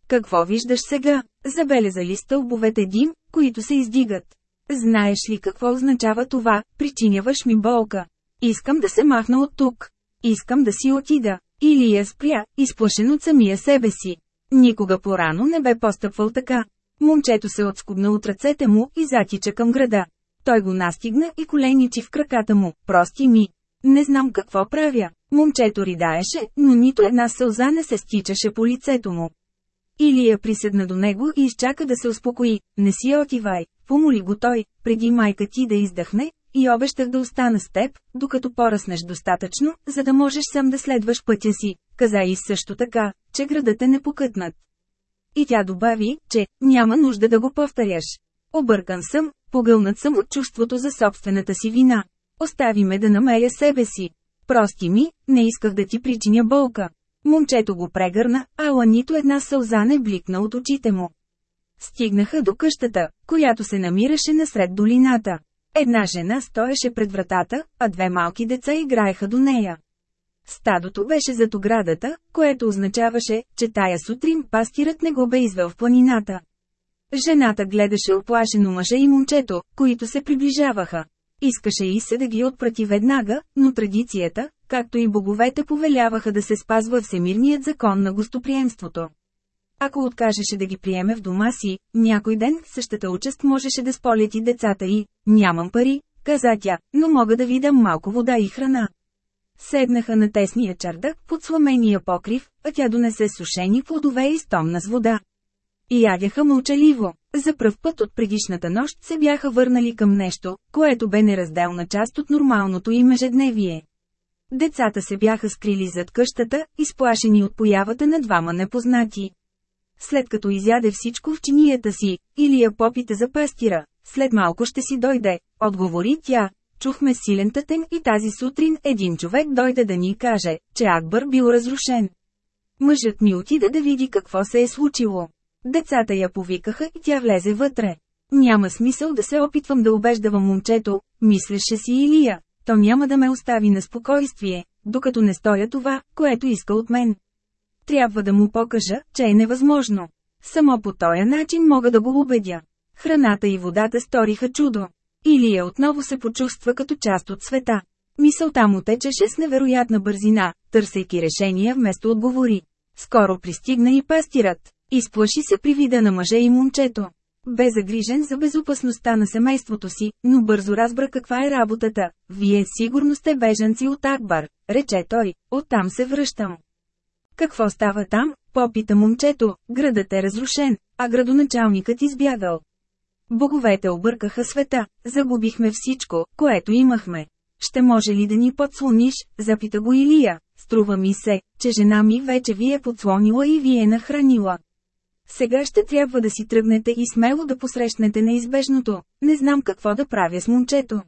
A: Какво виждаш сега? Забеляза ли стълбовете дим, които се издигат? Знаеш ли какво означава това, причиняваш ми болка? Искам да се махна от тук. Искам да си отида. Или я спря, изплашен от самия себе си. Никога порано не бе постъпвал така. Момчето се отскубна от ръцете му и затича към града. Той го настигна и коленичи в краката му. Прости ми. Не знам какво правя. Момчето ридаеше, но нито една сълза не се стичаше по лицето му. Илия приседна до него и изчака да се успокои. Не си отивай, помоли го той, преди майка ти да издъхне, и обещах да остана с теб, докато поръснеш достатъчно, за да можеш сам да следваш пътя си. Каза и също така, че градът е непокътнат. И тя добави, че няма нужда да го повторяш. Объркан съм, погълнат съм от чувството за собствената си вина. Остави ме да намеря себе си. Прости ми, не исках да ти причиня болка. Момчето го прегърна, ала нито една сълза не бликна от очите му. Стигнаха до къщата, която се намираше насред долината. Една жена стоеше пред вратата, а две малки деца играеха до нея. Стадото беше зад оградата, което означаваше, че тая сутрин пастирът не го бе извел в планината. Жената гледаше оплашено мъжа и момчето, които се приближаваха. Искаше и се да ги отпрати веднага, но традицията, както и боговете повеляваха да се спазва всемирният закон на гостоприемството. Ако откажеше да ги приеме в дома си, някой ден същата участ можеше да сполети децата и «Нямам пари», каза тя, но мога да ви дам малко вода и храна. Седнаха на тесния чардак под сламения покрив, а тя донесе сушени плодове и стомна с вода. И ядяха мълчаливо. За пръв път от предишната нощ се бяха върнали към нещо, което бе неразделна част от нормалното им ежедневие. Децата се бяха скрили зад къщата, изплашени от появата на двама непознати. След като изяде всичко в чинията си, или я попита за пастира, след малко ще си дойде, отговори тя. Чухме силен тътен и тази сутрин един човек дойде да ни каже, че Акбър бил разрушен. Мъжът ми отида да види какво се е случило. Децата я повикаха и тя влезе вътре. Няма смисъл да се опитвам да убеждавам момчето, мислеше си Илия. То няма да ме остави на спокойствие, докато не стоя това, което иска от мен. Трябва да му покажа, че е невъзможно. Само по този начин мога да го убедя. Храната и водата сториха чудо. Илия отново се почувства като част от света. Мисълта му течеше с невероятна бързина, търсейки решения вместо отговори. Скоро пристигна и пастират. Изплаши се при вида на мъже и момчето. Бе загрижен за безопасността на семейството си, но бързо разбра каква е работата. Вие сигурно сте бежанци от Акбар, рече той, оттам се връщам. Какво става там? Попита момчето, градът е разрушен, а градоначалникът избягал. Боговете объркаха света, загубихме всичко, което имахме. Ще може ли да ни подслониш, запита го Илия. Струва ми се, че жена ми вече ви е подслонила и ви е нахранила. Сега ще трябва да си тръгнете и смело да посрещнете неизбежното. Не знам какво да правя с момчето.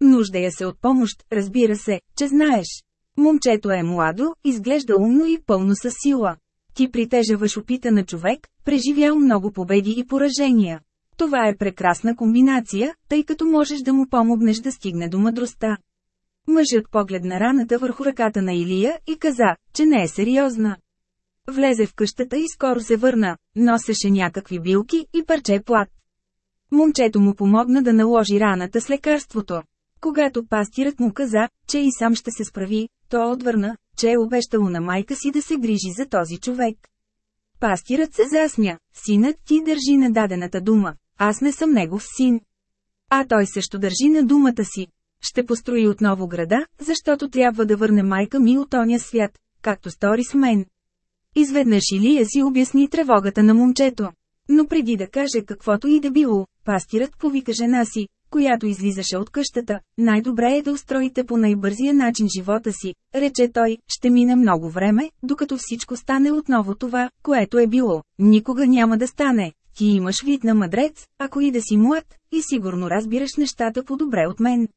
A: Нуждая се от помощ, разбира се, че знаеш. Момчето е младо, изглежда умно и пълно със сила. Ти притежаваш опита на човек, преживял много победи и поражения. Това е прекрасна комбинация, тъй като можеш да му помогнеш да стигне до мъдростта. Мъжът погледна раната върху ръката на Илия и каза, че не е сериозна. Влезе в къщата и скоро се върна, носеше някакви билки и парче плат. Момчето му помогна да наложи раната с лекарството. Когато пастирът му каза, че и сам ще се справи, то отвърна, че е обещало на майка си да се грижи за този човек. Пастирът се засмя, синът ти държи на дадената дума, аз не съм негов син. А той също държи на думата си. Ще построи отново града, защото трябва да върне майка ми от оня свят, както стори с мен. Изведнъж Илия си обясни тревогата на момчето. Но преди да каже каквото и да било, пастирът повика жена си, която излизаше от къщата, най-добре е да устроите по най-бързия начин живота си, рече той, ще мине много време, докато всичко стане отново това, което е било. Никога няма да стане. Ти имаш вид на мъдрец, ако и да си млад, и сигурно разбираш нещата по-добре от мен.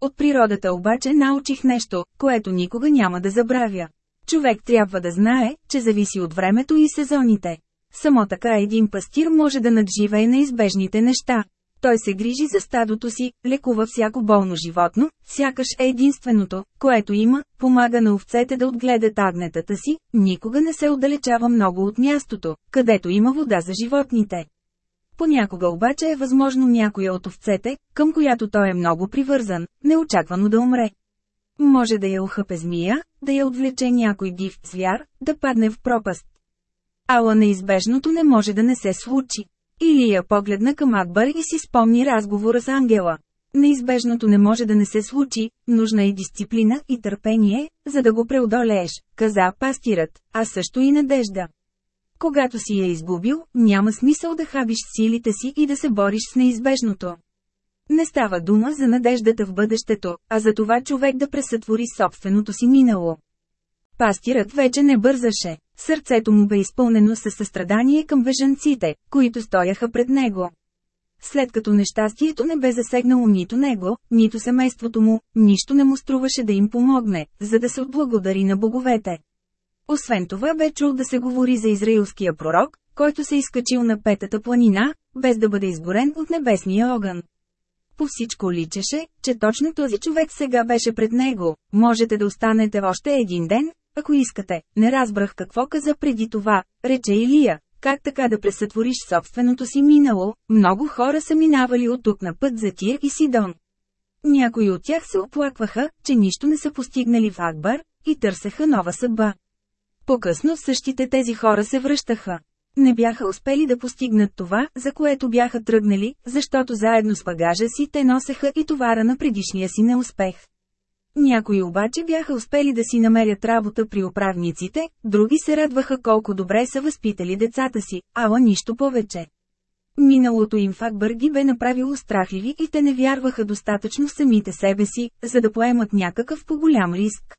A: От природата обаче научих нещо, което никога няма да забравя. Човек трябва да знае, че зависи от времето и сезоните. Само така един пастир може да надживее неизбежните неща. Той се грижи за стадото си, лекува всяко болно животно, сякаш е единственото, което има, помага на овцете да отгледат агнетата си, никога не се отдалечава много от мястото, където има вода за животните. Понякога обаче е възможно някоя от овцете, към която той е много привързан, неочаквано да умре. Може да я ухъпе змия, да я отвлече някой див звяр, да падне в пропаст. Ала неизбежното не може да не се случи. Илия погледна към Акбар и си спомни разговора с ангела. Неизбежното не може да не се случи, нужна е дисциплина и търпение, за да го преодолееш, каза пастират, а също и надежда. Когато си я изгубил, няма смисъл да хабиш силите си и да се бориш с неизбежното. Не става дума за надеждата в бъдещето, а за това човек да пресътвори собственото си минало. Пастирът вече не бързаше. Сърцето му бе изпълнено със състрадание към бежанците, които стояха пред него. След като нещастието не бе засегнало нито него, нито семейството му, нищо не му струваше да им помогне, за да се отблагодари на боговете. Освен това бе чул да се говори за израилския пророк, който се изкачил на петата планина, без да бъде изгорен от небесния огън. По всичко личеше, че точно този човек сега беше пред него. Можете да останете още един ден, ако искате, не разбрах какво каза преди това, рече Илия, как така да пресътвориш собственото си минало, много хора са минавали от тук на път за Тир и Сидон. Някои от тях се оплакваха, че нищо не са постигнали в Акбар, и търсеха нова съдба. По-късно същите тези хора се връщаха. Не бяха успели да постигнат това, за което бяха тръгнали, защото заедно с багажа си те носеха и товара на предишния си неуспех. Някои обаче бяха успели да си намерят работа при управниците, други се радваха колко добре са възпитали децата си, ала нищо повече. Миналото им в Акбър ги бе направило страхливи и те не вярваха достатъчно в самите себе си, за да поемат някакъв по-голям риск.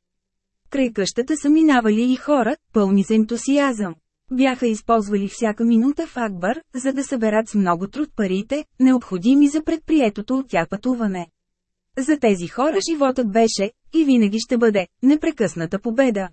A: Край къщата са минавали и хора, пълни с ентусиазъм. Бяха използвали всяка минута в Акбар, за да съберат с много труд парите, необходими за предприетото от тях пътуване. За тези хора животът беше, и винаги ще бъде, непрекъсната победа.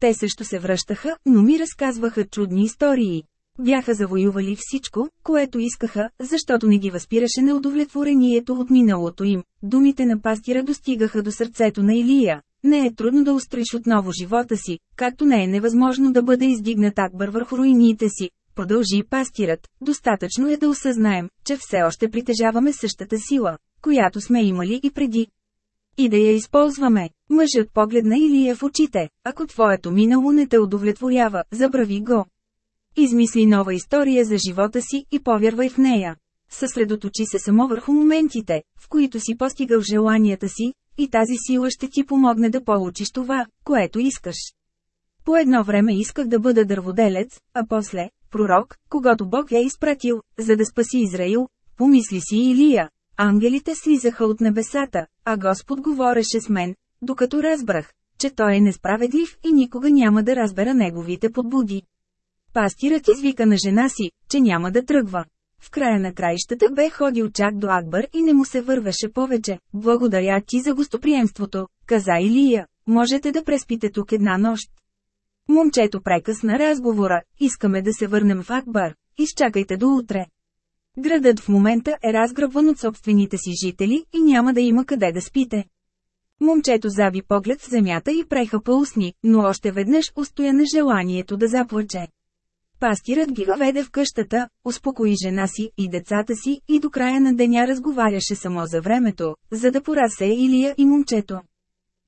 A: Те също се връщаха, но ми разказваха чудни истории. Бяха завоювали всичко, което искаха, защото не ги възпираше неудовлетворението от миналото им. Думите на пастира достигаха до сърцето на Илия. Не е трудно да устроиш отново живота си, както не е невъзможно да бъде издигнат Акбър върху руините си. Продължи пастират, достатъчно е да осъзнаем, че все още притежаваме същата сила която сме имали и преди. И да я използваме. Мъжът погледна Илия в очите, ако твоето минало не те удовлетворява, забрави го. Измисли нова история за живота си и повярвай в нея. Съсредоточи се само върху моментите, в които си постигал желанията си, и тази сила ще ти помогне да получиш това, което искаш. По едно време исках да бъда дърводелец, а после – пророк, когато Бог е изпратил, за да спаси Израил, помисли си Илия, Ангелите слизаха от небесата, а Господ говореше с мен, докато разбрах, че той е несправедлив и никога няма да разбера неговите подбуди. Пастирът извика на жена си, че няма да тръгва. В края на краищата бе ходил чак до Акбър и не му се вървеше повече. Благодаря ти за гостоприемството, каза Илия. Можете да преспите тук една нощ. Момчето прекъсна разговора, искаме да се върнем в Акбар. Изчакайте до утре. Градът в момента е разграбван от собствените си жители и няма да има къде да спите. Момчето заби поглед в земята и прехапа устни, но още веднъж устоя на желанието да заплаче. Пастирът ги въведе в къщата, успокои жена си и децата си и до края на деня разговаряше само за времето, за да порасее Илия и момчето.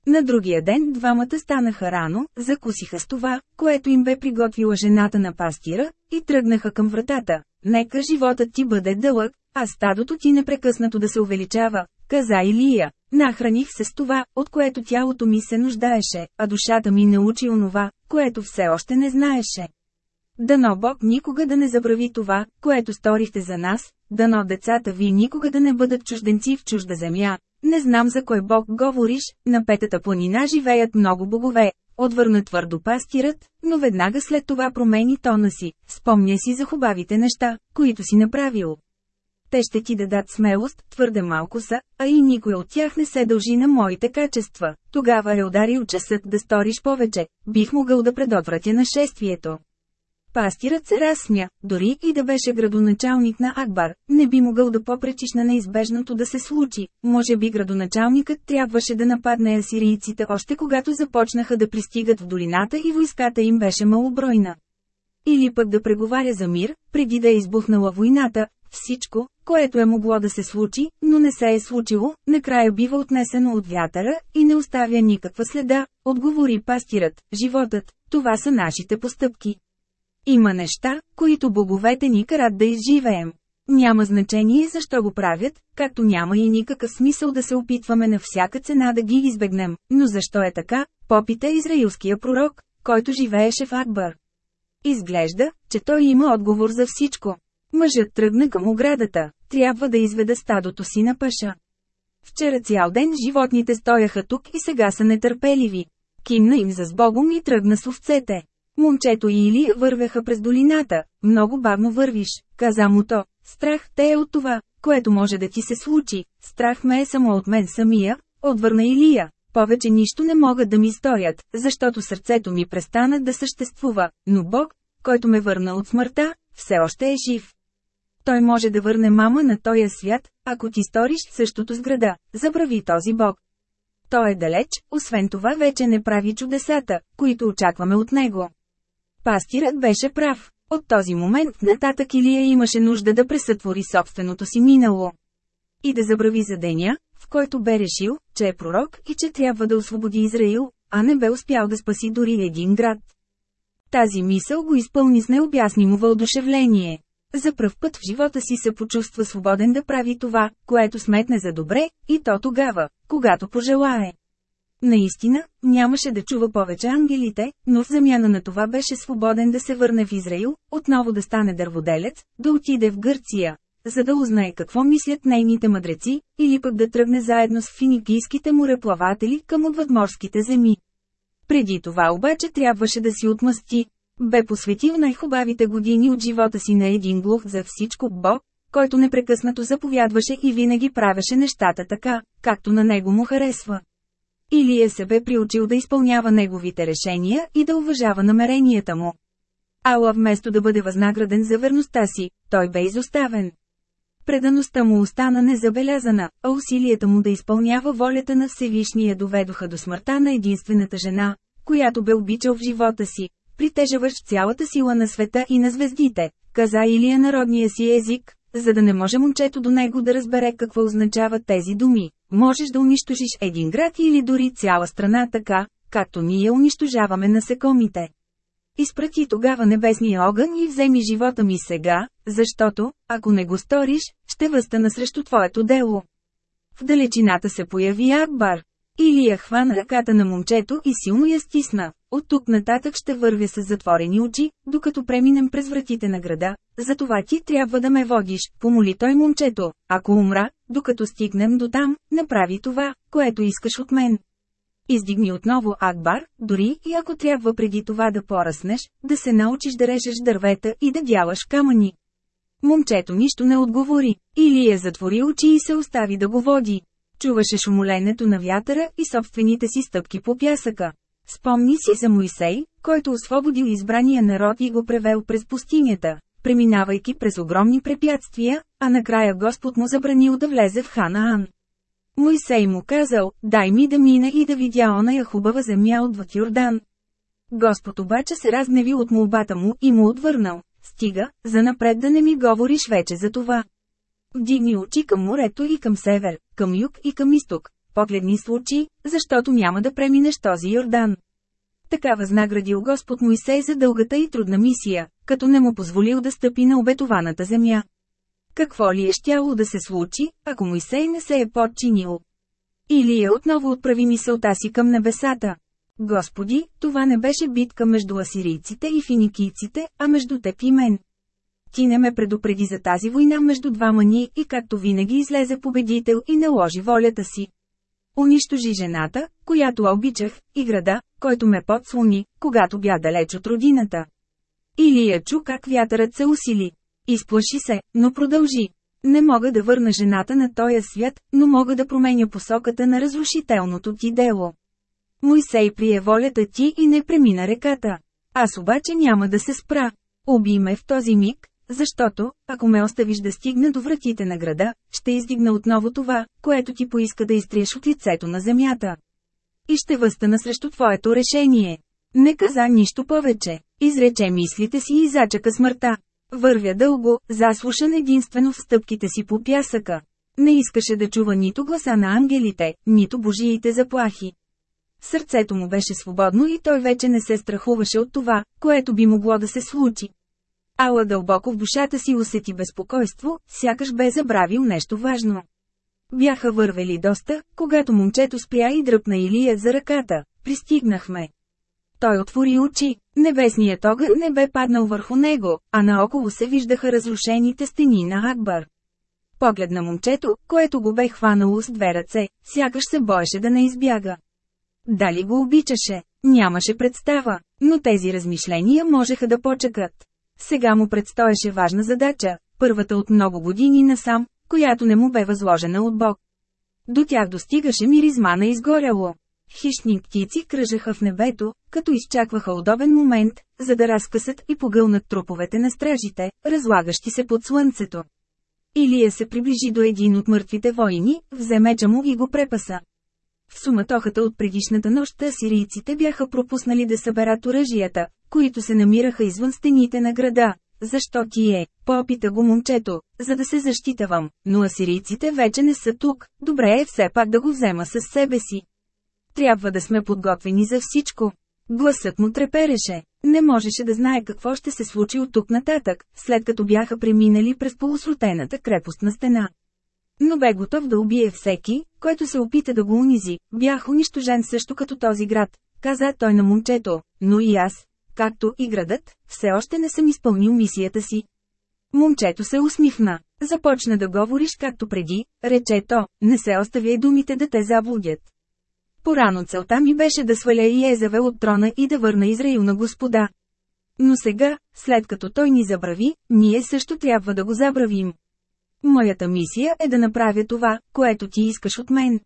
A: На другия ден двамата станаха рано, закусиха с това, което им бе приготвила жената на пастира, и тръгнаха към вратата. Нека животът ти бъде дълъг, а стадото ти непрекъснато да се увеличава, каза Илия. Нахраних се с това, от което тялото ми се нуждаеше, а душата ми научи онова, което все още не знаеше. Дано Бог никога да не забрави това, което сторихте за нас, дано децата ви никога да не бъдат чужденци в чужда земя. Не знам за кой бог говориш, на петата планина живеят много богове, отвърна твърдо пастирът, но веднага след това промени тона си, спомня си за хубавите неща, които си направил. Те ще ти дадат смелост, твърде малко са, а и никой от тях не се дължи на моите качества. Тогава е ударил часът да сториш повече, бих могъл да предотвратя нашествието. Пастирът се разсмя, дори и да беше градоначалник на Акбар, не би могъл да попречиш на неизбежното да се случи. Може би градоначалникът трябваше да нападне асирийците още когато започнаха да пристигат в долината и войската им беше малобройна. Или пък да преговаря за мир, преди да е избухнала войната, всичко, което е могло да се случи, но не се е случило, накрая бива отнесено от вятъра и не оставя никаква следа, отговори пастирът, животът, това са нашите постъпки. Има неща, които боговете ни карат да изживеем. Няма значение защо го правят, както няма и никакъв смисъл да се опитваме на всяка цена да ги избегнем, но защо е така, попита израилския пророк, който живееше в Акбар. Изглежда, че той има отговор за всичко. Мъжът тръгна към оградата, трябва да изведа стадото си на паша. Вчера цял ден животните стояха тук и сега са нетърпеливи. Кимна им за сбогом и тръгна с овцете. Момчето и Или вървяха през долината. Много бавно вървиш, каза му то. Страх те е от това, което може да ти се случи. Страх ме е само от мен самия, отвърна Илия. Повече нищо не могат да ми сторят, защото сърцето ми престана да съществува, но Бог, който ме върна от смъртта, все още е жив. Той може да върне мама на този свят, ако ти сториш същото с града, забрави този Бог. Той е далеч, освен това вече не прави чудесата, които очакваме от него. Пастирът беше прав. От този момент нататък Илия имаше нужда да пресътвори собственото си минало. И да забрави за деня, в който бе решил, че е пророк и че трябва да освободи Израил, а не бе успял да спаси дори един град. Тази мисъл го изпълни с необяснимо въодушевление. За пръв път в живота си се почувства свободен да прави това, което сметне за добре, и то тогава, когато пожелае. Наистина, нямаше да чува повече ангелите, но в замяна на това беше свободен да се върне в Израил, отново да стане дърводелец, да отиде в Гърция, за да узнае какво мислят нейните мъдреци, или пък да тръгне заедно с финикийските мореплаватели към отвъдморските земи. Преди това обаче трябваше да си отмъсти. Бе посветил най-хубавите години от живота си на един глух за всичко Бог, който непрекъснато заповядваше и винаги правеше нещата така, както на него му харесва. Илия се бе приучил да изпълнява неговите решения и да уважава намеренията му. Ала вместо да бъде възнаграден за верността си, той бе изоставен. Предаността му остана незабелязана, а усилията му да изпълнява волята на Всевишния доведоха до смъртта на единствената жена, която бе обичал в живота си, притежаващ цялата сила на света и на звездите, каза Илия народния си език, за да не може момчето до него да разбере какво означават тези думи. Можеш да унищожиш един град или дори цяла страна така, както ние унищожаваме насекомите. Изпрати тогава небесния огън и вземи живота ми сега, защото, ако не го сториш, ще възстана срещу твоето дело. В далечината се появи Акбар. Илия хвана ръката на момчето и силно я стисна. От тук нататък ще вървя с затворени очи, докато преминем през вратите на града. Затова ти трябва да ме водиш, помоли той момчето. Ако умра, докато стигнем до там, направи това, което искаш от мен. Издигни отново Акбар, дори и ако трябва преди това да поръснеш, да се научиш да режеш дървета и да дялаш камъни. Момчето нищо не отговори. Или я затвори очи и се остави да го води. Чуваше шумоленето на вятъра и собствените си стъпки по пясъка. Спомни си за Моисей, който освободил избрания народ и го превел през пустинята, преминавайки през огромни препятствия, а накрая Господ му забранил да влезе в Ханаан. Моисей му казал, дай ми да мина и да видя оная хубава земя отвъд Йордан. Господ обаче се разгневил от молбата му и му отвърнал, стига, за напред да не ми говориш вече за това. Вдигни очи към морето и към север, към юг и към изток. Погледни случай, защото няма да преминеш този Йордан. Така възнаградил Господ Моисей за дългата и трудна мисия, като не му позволил да стъпи на обетованата земя. Какво ли е щяло да се случи, ако Моисей не се е подчинил? Или е отново отправи мисълта си към небесата. Господи, това не беше битка между асирийците и финикийците, а между теб и мен. ти не ме предупреди за тази война между двама ни и както винаги излезе победител и наложи волята си. Унищожи жената, която обичах, и града, който ме подслони, когато бя далеч от родината. Илия чу как вятърът се усили. Изплаши се, но продължи. Не мога да върна жената на този свят, но мога да променя посоката на разрушителното ти дело. Мойсей прие волята ти и не премина реката. Аз обаче няма да се спра. Уби ме в този миг, защото, ако ме оставиш да стигна до вратите на града, ще издигна отново това, което ти поиска да изтриеш от лицето на земята. И ще възстана срещу твоето решение. Не каза нищо повече. Изрече мислите си и зачака смъртта. Вървя дълго, заслушан единствено в стъпките си по пясъка. Не искаше да чува нито гласа на ангелите, нито божиите заплахи. Сърцето му беше свободно и той вече не се страхуваше от това, което би могло да се случи. Ала дълбоко в душата си усети безпокойство, сякаш бе забравил нещо важно. Бяха вървели доста, когато момчето спря и дръпна Илия за ръката. Пристигнахме. Той отвори очи. Небесният огън не бе паднал върху него, а наоколо се виждаха разрушените стени на Акбар. Поглед на момчето, което го бе хванало с две ръце, сякаш се боеше да не избяга. Дали го обичаше? Нямаше представа, но тези размишления можеха да почекат. Сега му предстоеше важна задача, първата от много години насам, която не му бе възложена от Бог. До тях достигаше миризма на изгоряло. Хищни птици кръжаха в небето, като изчакваха удобен момент, за да разкъсат и погълнат труповете на стражите, разлагащи се под слънцето. Илия се приближи до един от мъртвите войни, взе меча му и го препаса. В суматохата от предишната нощ асирийците бяха пропуснали да съберат оръжията, които се намираха извън стените на града. Защо ти е? Попита го момчето, за да се защитавам, но асирийците вече не са тук, добре е все пак да го взема с себе си. Трябва да сме подготвени за всичко. Гласът му трепереше. Не можеше да знае какво ще се случи от тук нататък, след като бяха преминали през полусрутената крепостна стена. Но бе готов да убие всеки, който се опита да го унизи. Бях унищожен също като този град, каза той на момчето, но и аз, както и градът, все още не съм изпълнил мисията си. Момчето се усмихна. Започна да говориш както преди, рече то, не се оставяй думите да те заблудят. Порано целта ми беше да сваля и Езавел от трона и да върна Израил на господа. Но сега, след като той ни забрави, ние също трябва да го забравим. Моята мисия е да направя това, което ти искаш от мен.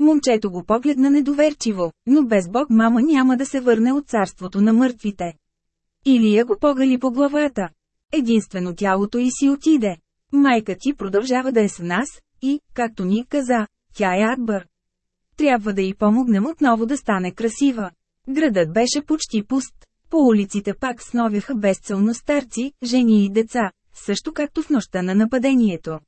A: Момчето го погледна недоверчиво, но без Бог мама няма да се върне от царството на мъртвите. Илия го погали по главата. Единствено тялото и си отиде. Майка ти продължава да е с нас, и, както ни каза, тя е Акбър. Трябва да й помогнем отново да стане красива. Градът беше почти пуст. По улиците пак сновяха безцелно старци, жени и деца, също както в нощта на нападението.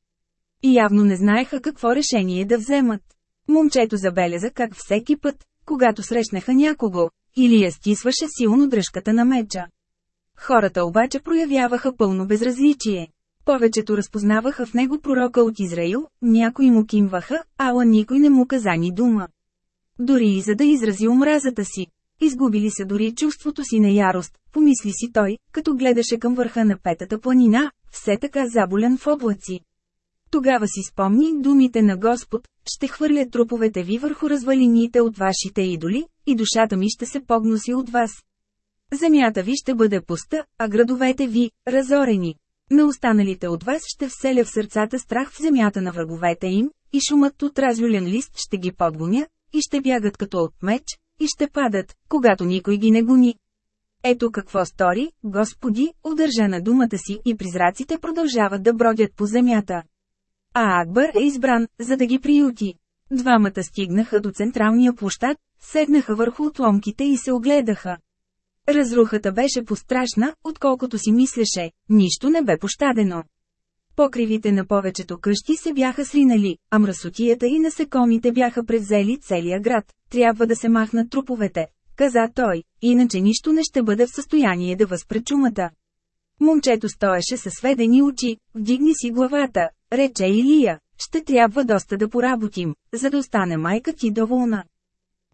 A: И явно не знаеха какво решение да вземат. Момчето забеляза как всеки път, когато срещнаха някого, или я стисваше силно дръжката на меча. Хората обаче проявяваха пълно безразличие. Повечето разпознаваха в него пророка от Израил, някои му кимваха, ала никой не му каза ни дума. Дори и за да изрази омразата си. Изгубили се дори чувството си на ярост, помисли си той, като гледаше към върха на петата планина, все така заболен в облаци. Тогава си спомни думите на Господ, ще хвърля труповете ви върху развалините от вашите идоли, и душата ми ще се погноси от вас. Земята ви ще бъде пуста, а градовете ви – разорени. На останалите от вас ще вселя в сърцата страх в земята на враговете им, и шумът от разюлен лист ще ги подгоня, и ще бягат като от меч, и ще падат, когато никой ги не гони. Ето какво стори, Господи, удържа на думата си и призраците продължават да бродят по земята. А Акбър е избран, за да ги приюти. Двамата стигнаха до централния площад, седнаха върху отломките и се огледаха. Разрухата беше пострашна, отколкото си мислеше, нищо не бе пощадено. Покривите на повечето къщи се бяха сринали, а мръсотията и насекомите бяха превзели целия град. Трябва да се махнат труповете, каза той, иначе нищо не ще бъде в състояние да възпре чумата. Момчето стоеше със сведени очи, вдигни си главата, рече Илия, ще трябва доста да поработим, за да остане майка ти доволна.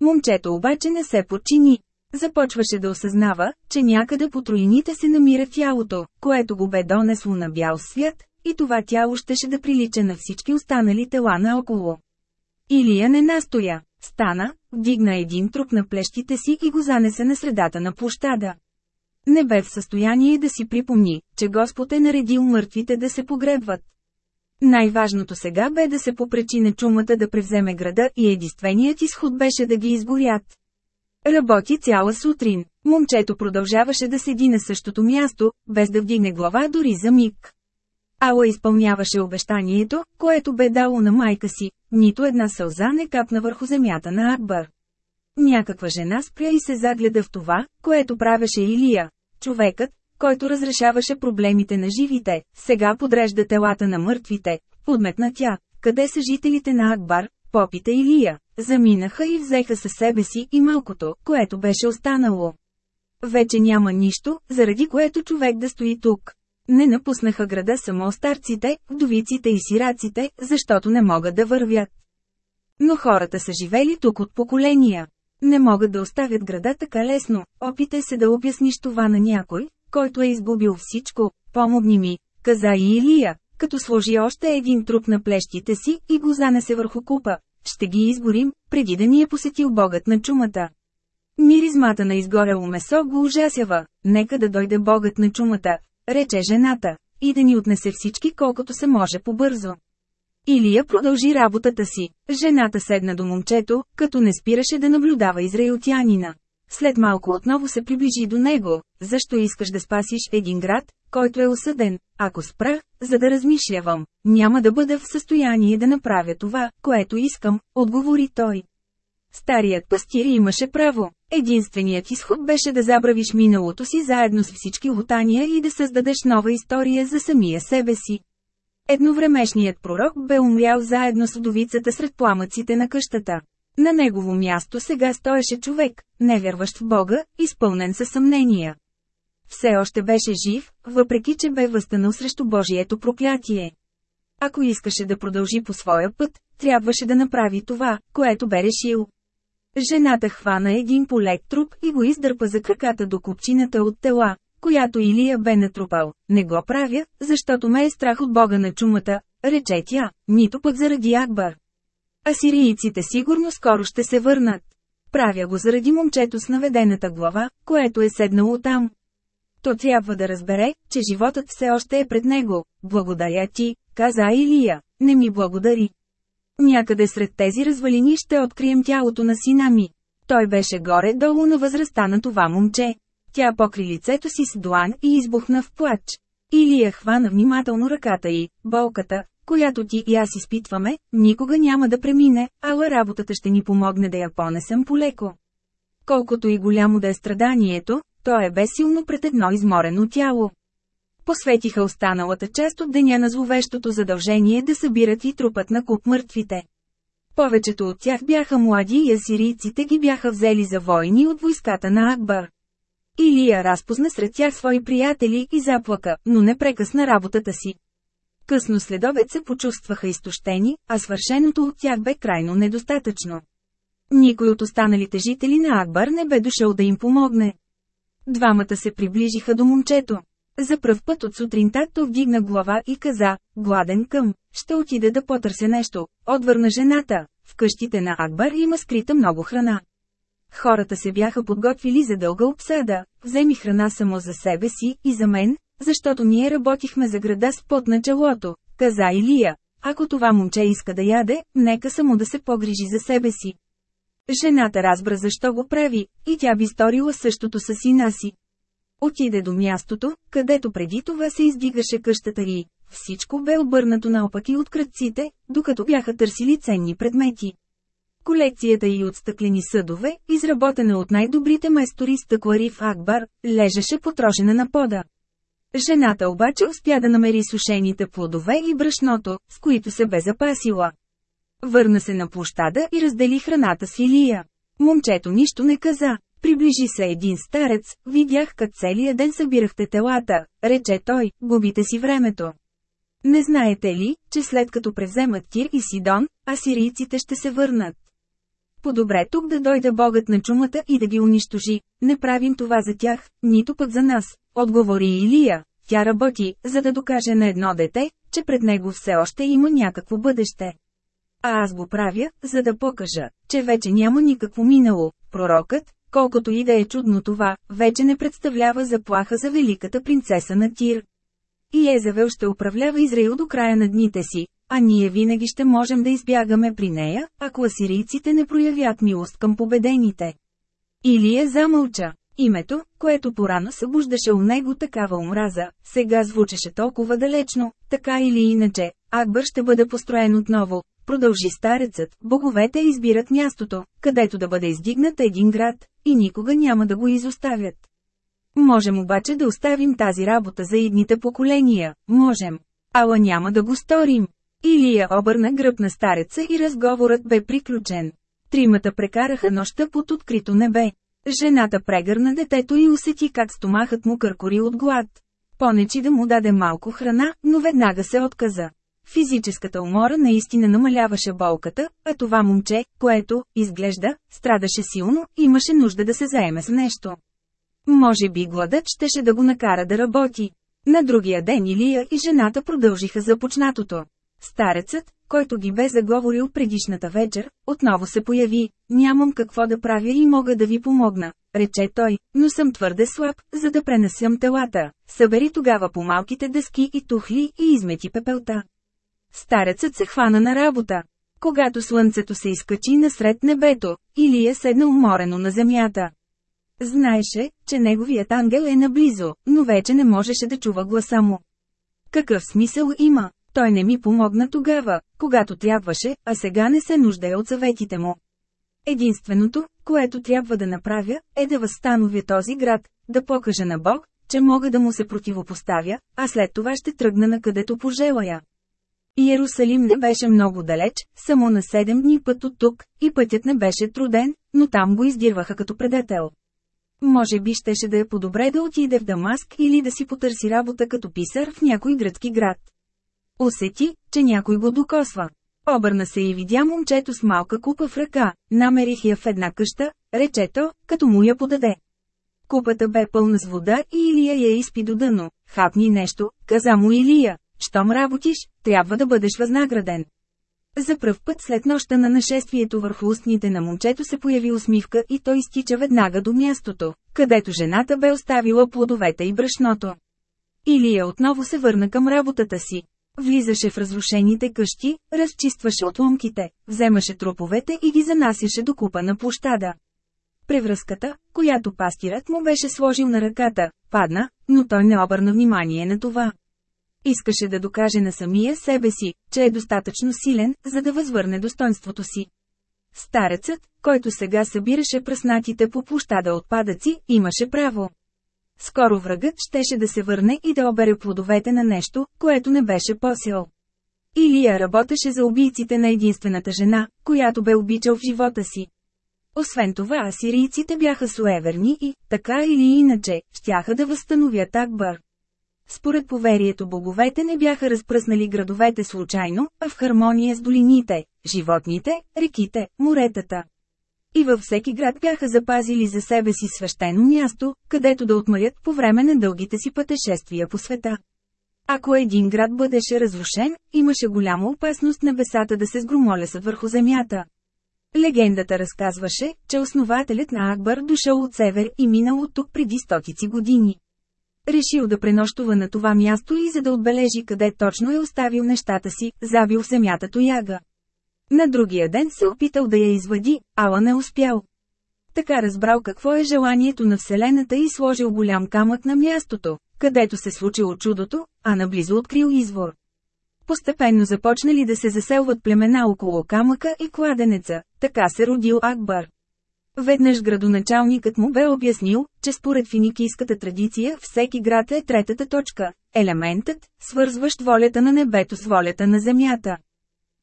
A: Момчето обаче не се подчини. Започваше да осъзнава, че някъде по троините се намира тялото, което го бе донесло на бял свят, и това тяло щеше да прилича на всички останали тела наоколо. Илия не настоя. Стана, вдигна един труп на плещите си и го занесе на средата на площада. Не бе в състояние да си припомни, че Господ е наредил мъртвите да се погребват. Най-важното сега бе да се попречи на чумата да превземе града и единственият изход беше да ги изгорят. Работи цяла сутрин. Момчето продължаваше да седи на същото място, без да вдигне глава дори за миг. Ала изпълняваше обещанието, което бе дало на майка си, нито една сълза не капна върху земята на Акбар. Някаква жена спря и се загледа в това, което правеше Илия. Човекът, който разрешаваше проблемите на живите, сега подрежда телата на мъртвите, подметна тя. Къде са жителите на Акбар, попите Илия? Заминаха и взеха със себе си и малкото, което беше останало. Вече няма нищо, заради което човек да стои тук. Не напуснаха града само старците, вдовиците и сираците, защото не могат да вървят. Но хората са живели тук от поколения. Не могат да оставят града така лесно, опитай се да обясниш това на някой, който е изгубил всичко, помогни ми, каза и Илия, като сложи още един труп на плещите си и го занесе върху купа. Ще ги изгорим, преди да ни е посетил богът на чумата. Миризмата на изгорело месо го ужасява, нека да дойде богът на чумата, рече жената, и да ни отнесе всички колкото се може побързо. Илия продължи работата си. Жената седна до момчето, като не спираше да наблюдава израилтянина. След малко отново се приближи до него. Защо искаш да спасиш един град, който е осъден? Ако спра, за да размишлявам, няма да бъда в състояние да направя това, което искам, отговори той. Старият пастир имаше право. Единственият изход беше да забравиш миналото си заедно с всички лутания и да създадеш нова история за самия себе си. Едновремешният пророк бе умрял заедно с удовицата сред пламъците на къщата. На негово място сега стоеше човек, невярващ в Бога, изпълнен със съмнения. Все още беше жив, въпреки че бе възстанал срещу Божието проклятие. Ако искаше да продължи по своя път, трябваше да направи това, което бе решил. Жената хвана един полек труп и го издърпа за краката до купчината от тела, която Илия бе натрупал. Не го правя, защото ме е страх от бога на чумата, рече тя, нито пък заради Акбар. Асирийците сигурно скоро ще се върнат. Правя го заради момчето с наведената глава, което е седнало там. То трябва да разбере, че животът все още е пред него. Благодаря ти, каза Илия, не ми благодари. Някъде сред тези развалини ще открием тялото на сина ми. Той беше горе-долу на възрастта на това момче. Тя покри лицето си с длан и избухна в плач. Илия хвана внимателно ръката й, болката, която ти и аз изпитваме, никога няма да премине, ала работата ще ни помогне да я понесем полеко. Колкото и голямо да е страданието, то е безсилно пред едно изморено тяло. Посветиха останалата част от деня на зловещото задължение да събират и трупът на куп мъртвите. Повечето от тях бяха млади и асирийците ги бяха взели за войни от войската на Акбар. Илия разпозна сред тях свои приятели и заплака, но не прекъсна работата си. Късно следобед се почувстваха изтощени, а свършеното от тях бе крайно недостатъчно. Никой от останалите жители на Акбар не бе дошъл да им помогне. Двамата се приближиха до момчето. За пръв път от сутринта то вдигна глава и каза, гладен към, ще отида да потърся нещо, отвърна жената. В къщите на Акбар има скрита много храна. Хората се бяха подготвили за дълга обсада, вземи храна само за себе си и за мен, защото ние работихме за града с под началото, каза Илия. Ако това момче иска да яде, нека само да се погрижи за себе си. Жената разбра защо го прави, и тя би сторила същото с сина си. Отиде до мястото, където преди това се издигаше къщата ри. Всичко бе обърнато наопаки от кръците, докато бяха търсили ценни предмети. Колекцията и от стъклени съдове, изработена от най-добрите майстори стъклари в Акбар, лежеше потрошена на пода. Жената обаче успя да намери сушените плодове и брашното, с които се бе запасила. Върна се на площада и раздели храната с Илия. Момчето нищо не каза. Приближи се един старец, видях как целият ден събирахте телата, рече той, губите си времето. Не знаете ли, че след като превземат Тир и Сидон, асирийците ще се върнат? По-добре тук да дойде богът на чумата и да ги унищожи. Не правим това за тях, нито пък за нас, отговори Илия. Тя работи, за да докаже на едно дете, че пред него все още има някакво бъдеще. А аз го правя, за да покажа, че вече няма никакво минало. Пророкът, колкото и да е чудно това, вече не представлява заплаха за великата принцеса на Тир. И Езавел ще управлява Израил до края на дните си, а ние винаги ще можем да избягаме при нея, ако асирийците не проявят милост към победените. Илия замълча. Името, което порано събуждаше у него такава омраза, сега звучеше толкова далечно, така или иначе, Акбър ще бъде построен отново, продължи старецът, боговете избират мястото, където да бъде издигнат един град, и никога няма да го изоставят. Можем обаче да оставим тази работа за идните поколения, можем. Ала няма да го сторим. Илия обърна гръб на стареца и разговорът бе приключен. Тримата прекараха нощта под открито небе. Жената прегърна детето и усети как стомахът му къркори от глад. Понечи да му даде малко храна, но веднага се отказа. Физическата умора наистина намаляваше болката, а това момче, което, изглежда, страдаше силно, имаше нужда да се заеме с нещо. Може би гладът щеше да го накара да работи. На другия ден Илия и жената продължиха започнатото. Старецът, който ги бе заговорил предишната вечер, отново се появи. Нямам какво да правя и мога да ви помогна, рече той, но съм твърде слаб, за да пренесям телата. Събери тогава по малките дъски и тухли и измети пепелта. Старецът се хвана на работа. Когато слънцето се изкачи насред небето, Илия седна уморено на земята. Знаеше, че неговият ангел е наблизо, но вече не можеше да чува гласа му. Какъв смисъл има? Той не ми помогна тогава, когато трябваше, а сега не се нуждае от съветите му. Единственото, което трябва да направя, е да възстановя този град, да покажа на Бог, че мога да му се противопоставя, а след това ще тръгна на където пожелая. Иерусалим не беше много далеч, само на 7 дни път от тук, и пътят не беше труден, но там го издирваха като предател. Може би щеше да е по-добре да отиде в Дамаск или да си потърси работа като писар в някой гръцки град. Усети, че някой го докосва. Обърна се и видя момчето с малка купа в ръка, намерих я в една къща, рече то, като му я подаде. Купата бе пълна с вода и Илия я изпи до дъно. Хапни нещо, каза му Илия. Щом работиш, трябва да бъдеш възнаграден. За пръв път след нощта на нашествието върху устните на момчето се появи усмивка и той изтича веднага до мястото, където жената бе оставила плодовете и брашното. Илия отново се върна към работата си. Влизаше в разрушените къщи, разчистваше отломките, вземаше труповете и ги занасяше до купа на площада. Превръзката, която пастирът му беше сложил на ръката, падна, но той не обърна внимание на това. Искаше да докаже на самия себе си, че е достатъчно силен, за да възвърне достоинството си. Старецът, който сега събираше пръснатите по площада отпадъци, имаше право. Скоро врагът щеше да се върне и да обере плодовете на нещо, което не беше посил. Илия работеше за убийците на единствената жена, която бе обичал в живота си. Освен това асирийците бяха суеверни и, така или иначе, щяха да възстановят Акбар. Според поверието боговете не бяха разпръснали градовете случайно, а в хармония с долините, животните, реките, моретата. И във всеки град бяха запазили за себе си свещено място, където да отмърят по време на дългите си пътешествия по света. Ако един град бъдеше разрушен, имаше голяма опасност небесата да се сгромолесат върху земята. Легендата разказваше, че основателят на Акбар дошъл от север и минал от тук преди стотици години. Решил да пренощува на това място и за да отбележи къде точно е оставил нещата си, забил в земята тояга. На другия ден се опитал да я извади, ала не успял. Така разбрал какво е желанието на Вселената и сложил голям камък на мястото, където се случило чудото, а наблизо открил извор. Постепенно започнали да се заселват племена около камъка и кладенеца, така се родил Акбар. Веднъж градоначалникът му бе обяснил, че според финикийската традиция всеки град е третата точка, елементът, свързващ волята на небето с волята на земята.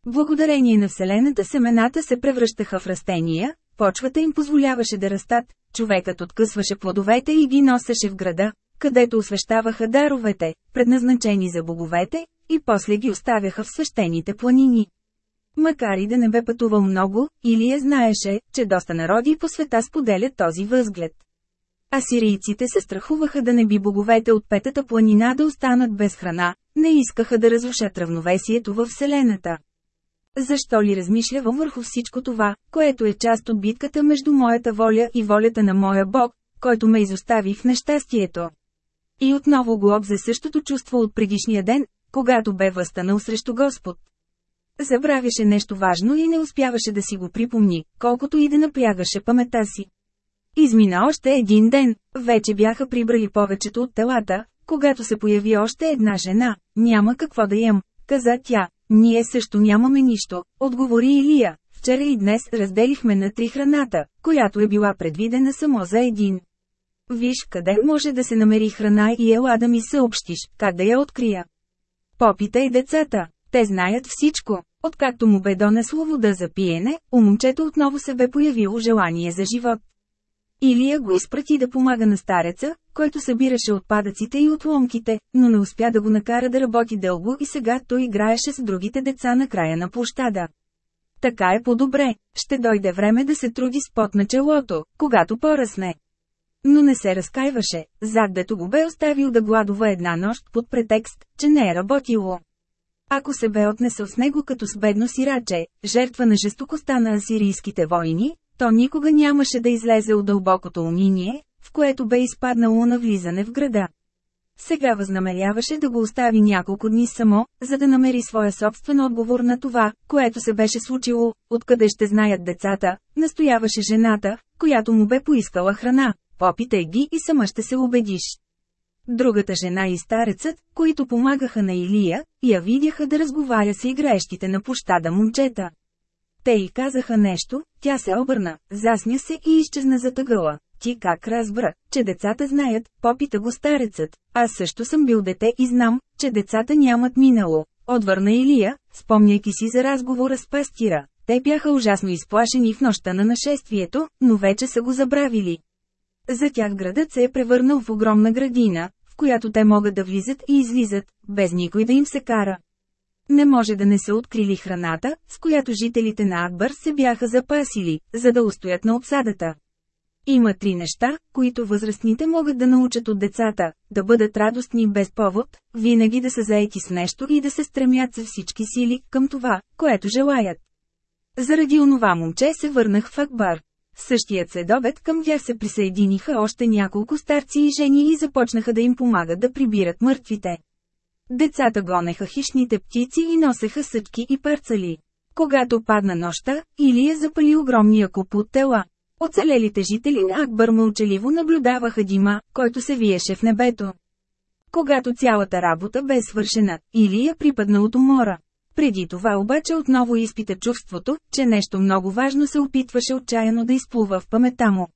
A: Благодарение на Вселената семената се превръщаха в растения, почвата им позволяваше да растат, човекът откъсваше плодовете и ги носеше в града, където освещаваха даровете, предназначени за боговете, и после ги оставяха в свещените планини. Макар и да не бе пътувал много, Илия знаеше, че доста народи по света споделят този възглед. Асирийците се страхуваха да не би боговете от Петата планина да останат без храна, не искаха да разрушат равновесието във Вселената. Защо ли размишлявам върху всичко това, което е част от битката между моята воля и волята на моя Бог, който ме изостави в нещастието? И отново го обзе същото чувство от предишния ден, когато бе възстанал срещу Господ. Забравяше нещо важно и не успяваше да си го припомни, колкото и да напрягаше памета си. Измина още един ден, вече бяха прибрали повечето от телата, когато се появи още една жена, няма какво да ям, каза тя, ние също нямаме нищо, отговори Илия, вчера и днес разделихме на три храната, която е била предвидена само за един. Виж къде може да се намери храна и ела да ми съобщиш, как да я открия. Попитай децата, те знаят всичко. Откакто му бе донесло вода за пиене, у момчето отново се бе появило желание за живот. Илия го изпрати да помага на стареца, който събираше отпадъците и отломките, но не успя да го накара да работи дълго и сега той играеше с другите деца на края на площада. Така е по-добре, ще дойде време да се труди с пот на челото, когато поръсне. Но не се разкайваше, зад го бе оставил да гладува една нощ под претекст, че не е работило. Ако се бе отнесъл с него като с бедно сираче, жертва на жестокостта на асирийските войни, то никога нямаше да излезе от дълбокото униние, в което бе изпаднало на влизане в града. Сега възнамеряваше да го остави няколко дни само, за да намери своя собствен отговор на това, което се беше случило, откъде ще знаят децата, настояваше жената, която му бе поискала храна. Попитай ги и сама ще се убедиш. Другата жена и старецът, които помагаха на Илия, я видяха да разговаря с играещите на площада момчета. Те й казаха нещо, тя се обърна, засня се и изчезна за тъгъла. Ти как разбра, че децата знаят, попита го старецът. Аз също съм бил дете и знам, че децата нямат минало. Отвърна Илия, спомняйки си за разговора с пастира. Те бяха ужасно изплашени в нощта на нашествието, но вече са го забравили. За тях градът се е превърнал в огромна градина, в която те могат да влизат и излизат, без никой да им се кара. Не може да не са открили храната, с която жителите на Акбър се бяха запасили, за да устоят на обсадата. Има три неща, които възрастните могат да научат от децата – да бъдат радостни без повод, винаги да са заети с нещо и да се стремят за всички сили към това, което желаят. Заради онова момче се върнах в Акбар. Същият следобед към тях се присъединиха още няколко старци и жени и започнаха да им помагат да прибират мъртвите. Децата гонеха хищните птици и носеха съчки и парцали. Когато падна нощта, Илия запали огромния куп от тела. Оцелелите жители на Акбър мълчаливо наблюдаваха дима, който се виеше в небето. Когато цялата работа бе свършена, Илия припадна от умора. Преди това обаче отново изпита чувството, че нещо много важно се опитваше отчаяно да изплува в памета му.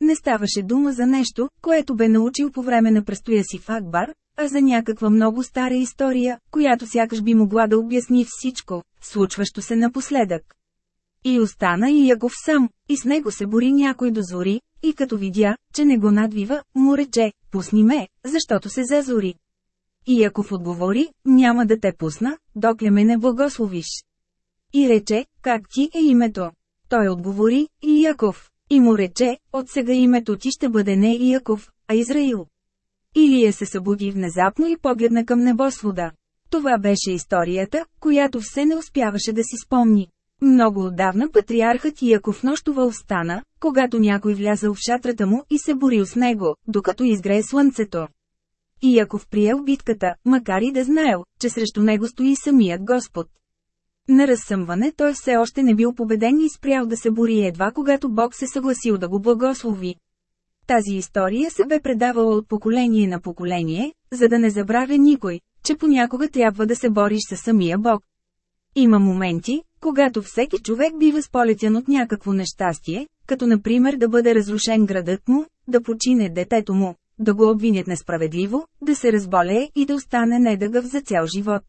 A: Не ставаше дума за нещо, което бе научил по време на престоя си в Акбар, а за някаква много стара история, която сякаш би могла да обясни всичко, случващо се напоследък. И остана и Ягов сам, и с него се бори някой до зори, и като видя, че не го надвива, му рече, пусни ме, защото се зазори. И Яков отговори, няма да те пусна, докле ме не благословиш. И рече, как ти е името? Той отговори, и Яков. И му рече, от сега името ти ще бъде не Яков, а Израил. Илия се събуди внезапно и погледна към небосвода. Това беше историята, която все не успяваше да си спомни. Много отдавна патриархът Яков нощувал стана, когато някой влязал в шатрата му и се борил с него, докато изгрее слънцето. И Яков приел битката, макар и да знаел, че срещу него стои самият Господ. На разсъмване той все още не бил победен и спрял да се бори едва когато Бог се съгласил да го благослови. Тази история се бе предавала от поколение на поколение, за да не забравя никой, че понякога трябва да се бориш със самия Бог. Има моменти, когато всеки човек бива сполетян от някакво нещастие, като например да бъде разрушен градът му, да почине детето му, да го обвинят несправедливо, да се разболее и да остане недъгъв за цял живот.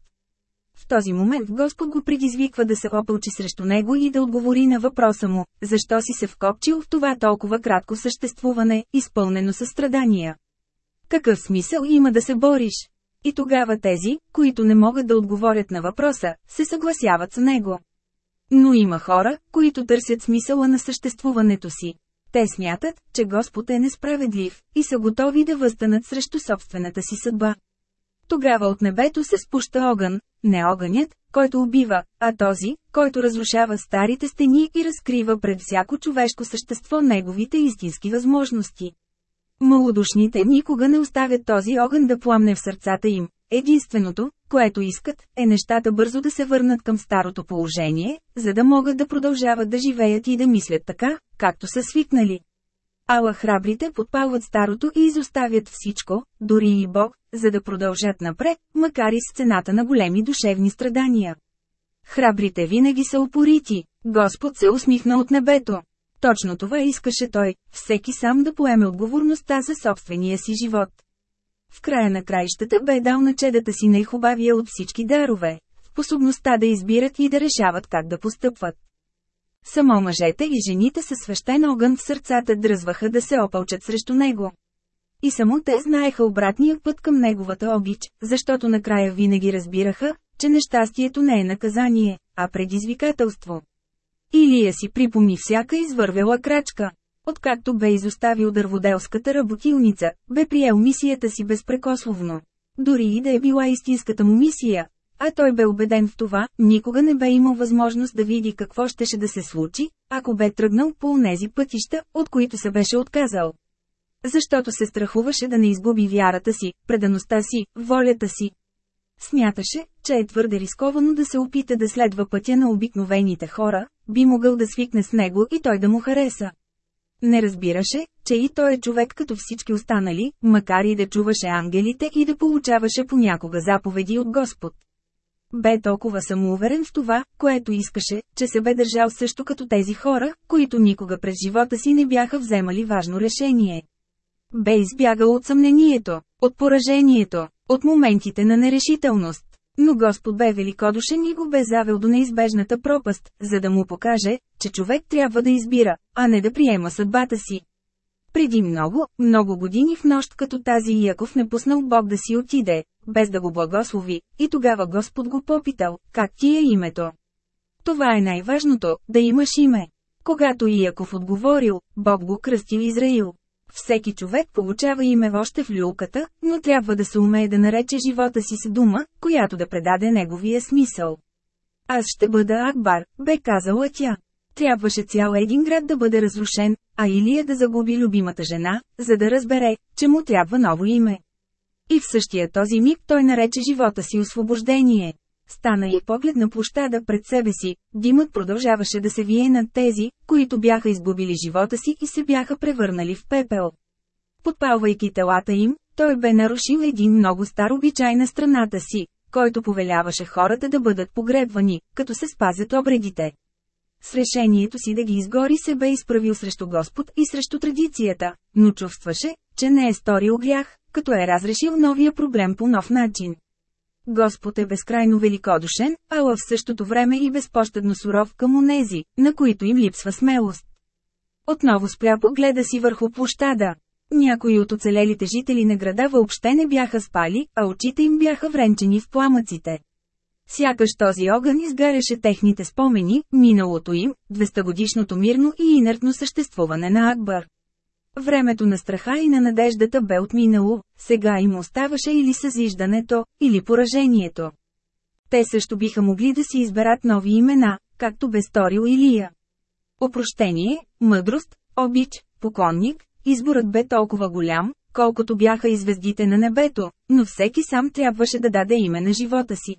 A: В този момент Господ го предизвиква да се опълчи срещу него и да отговори на въпроса му, защо си се вкопчил в това толкова кратко съществуване, изпълнено със страдания. Какъв смисъл има да се бориш? И тогава тези, които не могат да отговорят на въпроса, се съгласяват с него. Но има хора, които търсят смисъла на съществуването си. Те смятат, че Господ е несправедлив, и са готови да възстанат срещу собствената си съдба. Тогава от небето се спуща огън, не огънят, който убива, а този, който разрушава старите стени и разкрива пред всяко човешко същество неговите истински възможности. Малодушните никога не оставят този огън да пламне в сърцата им. Единственото, което искат, е нещата бързо да се върнат към старото положение, за да могат да продължават да живеят и да мислят така, както са свикнали. Ала храбрите подпалват старото и изоставят всичко, дори и Бог, за да продължат напред, макар и с цената на големи душевни страдания. Храбрите винаги са упорити. Господ се усмихна от небето. Точно това искаше той, всеки сам да поеме отговорността за собствения си живот. В края на краищата бе дал на чедата си най-хубавия от всички дарове – способността да избират и да решават как да постъпват. Само мъжете и жените със свещен огън в сърцата дръзваха да се опълчат срещу него. И само те знаеха обратния път към неговата обич, защото накрая винаги разбираха, че нещастието не е наказание, а предизвикателство. Илия си припомни всяка извървела крачка. Откакто бе изоставил дърводелската работилница, бе приел мисията си безпрекословно. Дори и да е била истинската му мисия, а той бе убеден в това, никога не бе имал възможност да види какво щеше да се случи, ако бе тръгнал по онези пътища, от които се беше отказал. Защото се страхуваше да не изгуби вярата си, предаността си, волята си. Смяташе, че е твърде рисковано да се опита да следва пътя на обикновените хора, би могъл да свикне с него и той да му хареса. Не разбираше, че и той е човек като всички останали, макар и да чуваше ангелите и да получаваше понякога заповеди от Господ. Бе толкова самоуверен в това, което искаше, че се бе държал също като тези хора, които никога през живота си не бяха вземали важно решение. Бе избягал от съмнението, от поражението, от моментите на нерешителност. Но Господ бе великодушен и го бе завел до неизбежната пропаст, за да му покаже, че човек трябва да избира, а не да приема съдбата си. Преди много, много години в нощ като тази Яков не пуснал Бог да си отиде, без да го благослови, и тогава Господ го попитал, как ти е името? Това е най-важното, да имаш име. Когато Иаков отговорил, Бог го кръстил Израил. Всеки човек получава име още в люлката, но трябва да се умее да нарече живота си с дума, която да предаде неговия смисъл. Аз ще бъда Акбар, бе казала тя. Трябваше цял един град да бъде разрушен, а Илия да загуби любимата жена, за да разбере, че му трябва ново име. И в същия този миг той нарече живота си освобождение. Стана и поглед на площада пред себе си, димът продължаваше да се вие над тези, които бяха изгубили живота си и се бяха превърнали в пепел. Подпалвайки телата им, той бе нарушил един много стар обичай на страната си, който повеляваше хората да бъдат погребвани, като се спазят обредите. С решението си да ги изгори се бе изправил срещу Господ и срещу традицията, но чувстваше, че не е сторил грях, като е разрешил новия проблем по нов начин. Господ е безкрайно великодушен, ала в същото време и безпощадно суров към онези, на които им липсва смелост. Отново спря погледа си върху площада. Някои от оцелелите жители на града въобще не бяха спали, а очите им бяха вренчени в пламъците. Сякаш този огън изгаряше техните спомени, миналото им, 200 годишното мирно и инертно съществуване на Акбар. Времето на страха и на надеждата бе отминало, сега им оставаше или съзиждането, или поражението. Те също биха могли да си изберат нови имена, както бе сторил Илия. Опрощение, мъдрост, обич, поклонник, изборът бе толкова голям, колкото бяха и звездите на небето, но всеки сам трябваше да даде име на живота си.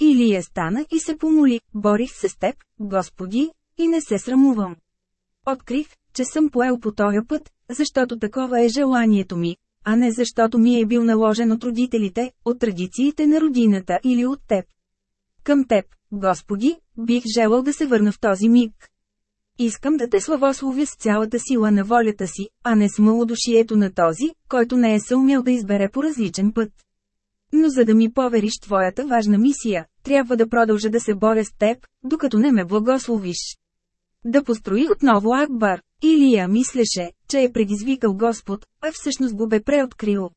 A: Илия стана и се помоли, борих се с теб, Господи, и не се срамувам. Открих, че съм поел по този път, защото такова е желанието ми, а не защото ми е бил наложен от родителите, от традициите на родината или от теб. Към теб, Господи, бих желал да се върна в този миг. Искам да те славословя с цялата сила на волята си, а не с малодушието на този, който не е съумял да избере по различен път. Но за да ми повериш твоята важна мисия, трябва да продължа да се боря с теб, докато не ме благословиш. Да построи отново Акбар. Илия мислеше, че е предизвикал Господ, а всъщност го бе преоткрил.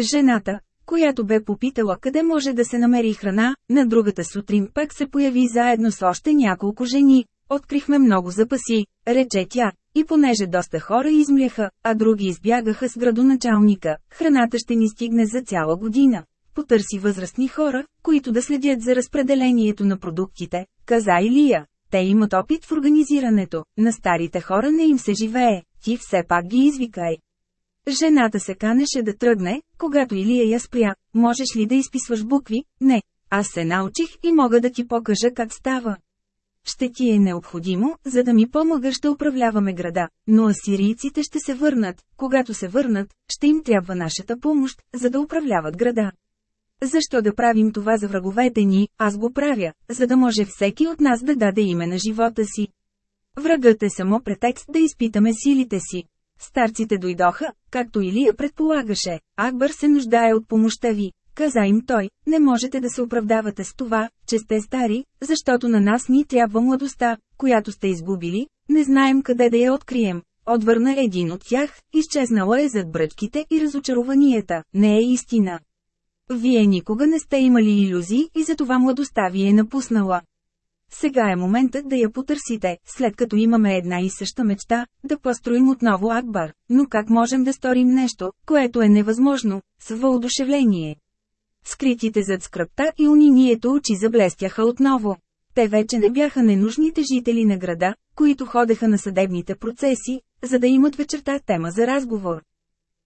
A: Жената, която бе попитала къде може да се намери храна, на другата сутрин пък се появи заедно с още няколко жени. Открихме много запаси, рече тя, и понеже доста хора измляха, а други избягаха с градоначалника, храната ще ни стигне за цяла година. Потърси възрастни хора, които да следят за разпределението на продуктите, каза Илия. Те имат опит в организирането, на старите хора не им се живее, ти все пак ги извикай. Жената се канеше да тръгне, когато Илия я спря. Можеш ли да изписваш букви? Не. Аз се научих и мога да ти покажа как става. Ще ти е необходимо, за да ми помогаш да управляваме града, но асирийците ще се върнат. Когато се върнат, ще им трябва нашата помощ, за да управляват града. Защо да правим това за враговете ни, аз го правя, за да може всеки от нас да даде име на живота си. Врагът е само претекст да изпитаме силите си. Старците дойдоха, както Илия предполагаше. Акбър се нуждае от помощта ви. Каза им той, не можете да се оправдавате с това, че сте стари, защото на нас ни трябва младостта, която сте изгубили, не знаем къде да я открием. Отвърна един от тях, изчезнала е зад бръчките и разочарованията, не е истина. Вие никога не сте имали иллюзии и затова младостта ви е напуснала. Сега е моментът да я потърсите, след като имаме една и съща мечта, да построим отново Акбар, но как можем да сторим нещо, което е невъзможно, с въодушевление. Скритите зад скръпта и унинието очи заблестяха отново. Те вече не бяха ненужните жители на града, които ходеха на съдебните процеси, за да имат вечерта тема за разговор.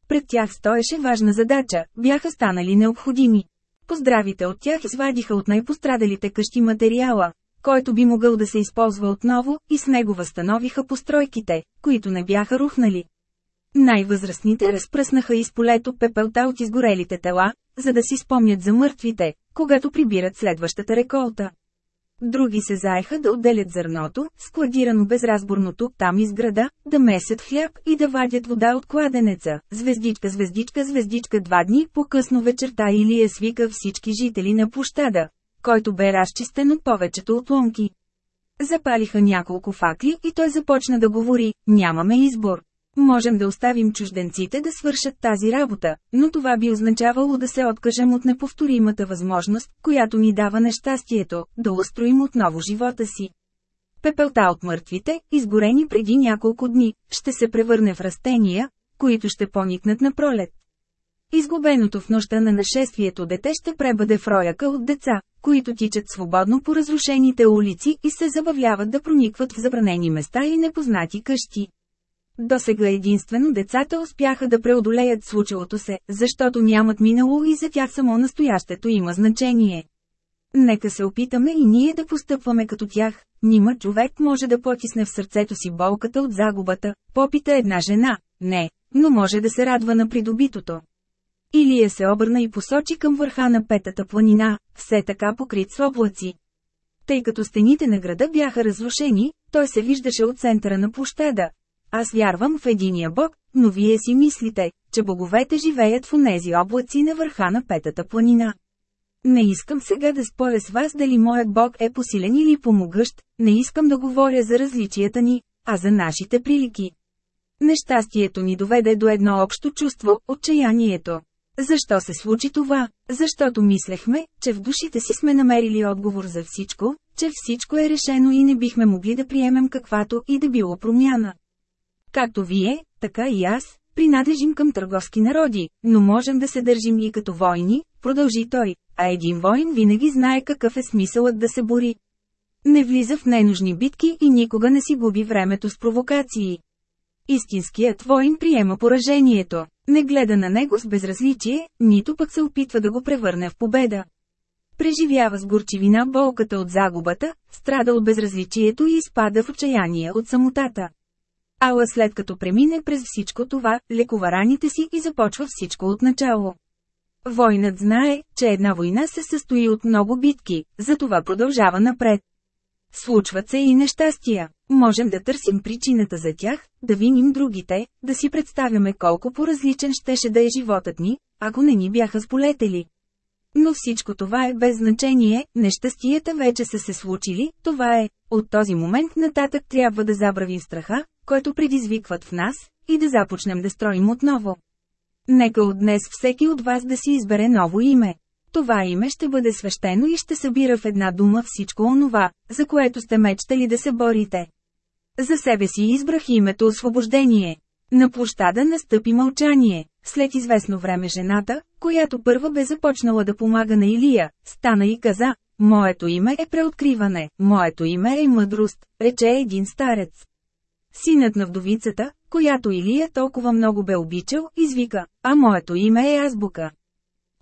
A: Пред тях стоеше важна задача, бяха станали необходими. Поздравите от тях извадиха от най-пострадалите къщи материала, който би могъл да се използва отново, и с него възстановиха постройките, които не бяха рухнали. Най-възрастните разпръснаха из полето пепелта от изгорелите тела, за да си спомнят за мъртвите, когато прибират следващата реколта. Други се заеха да отделят зърното, складирано безразборно тук там из града, да месят хляб и да вадят вода от кладенеца. Звездичка, звездичка, звездичка два дни по-късно вечерта Илия свика всички жители на площада, който бе разчистен от повечето отломки. Запалиха няколко факли и той започна да говори, нямаме избор. Можем да оставим чужденците да свършат тази работа, но това би означавало да се откажем от неповторимата възможност, която ни дава нещастието, да устроим отново живота си. Пепелта от мъртвите, изгорени преди няколко дни, ще се превърне в растения, които ще поникнат на пролет. Изгубеното в нощта на нашествието дете ще пребъде в рояка от деца, които тичат свободно по разрушените улици и се забавляват да проникват в забранени места и непознати къщи. Досега единствено децата успяха да преодолеят случилото се, защото нямат минало и за тях само настоящето има значение. Нека се опитаме и ние да постъпваме като тях. Нима човек може да потисне в сърцето си болката от загубата, попита една жена. Не, но може да се радва на придобитото. Илия се обърна и посочи към върха на петата планина, все така покрит с облаци. Тъй като стените на града бяха разрушени, той се виждаше от центъра на площада. Аз вярвам в единия бог, но вие си мислите, че боговете живеят в онези облаци на върха на петата планина. Не искам сега да споря с вас дали моят бог е посилен или помогъщ, не искам да говоря за различията ни, а за нашите прилики. Нещастието ни доведе до едно общо чувство – отчаянието. Защо се случи това? Защото мислехме, че в душите си сме намерили отговор за всичко, че всичко е решено и не бихме могли да приемем каквато и да било промяна. Както вие, така и аз, принадлежим към търговски народи, но можем да се държим и като войни, продължи той, а един воин винаги знае какъв е смисълът да се бори. Не влиза в ненужни битки и никога не си губи времето с провокации. Истинският воин приема поражението, не гледа на него с безразличие, нито пък се опитва да го превърне в победа. Преживява с горчивина болката от загубата, страда от безразличието и изпада в отчаяние от самотата. Ала след като премине през всичко това, лекува раните си и започва всичко от начало. Войнат знае, че една война се състои от много битки, затова продължава напред. Случват се и нещастия. Можем да търсим причината за тях, да виним другите, да си представяме колко по-различен щеше да е животът ни, ако не ни бяха сполетели. Но всичко това е без значение, нещастията вече са се случили, това е, от този момент нататък трябва да забравим страха, който предизвикват в нас, и да започнем да строим отново. Нека от днес всеки от вас да си избере ново име. Това име ще бъде свещено и ще събира в една дума всичко онова, за което сте мечтали да се борите. За себе си избрах името Освобождение. На площада настъпи мълчание. След известно време жената, която първа бе започнала да помага на Илия, стана и каза, «Моето име е преоткриване, моето име е мъдрост», рече един старец. Синът на вдовицата, която Илия толкова много бе обичал, извика, «А моето име е Азбука».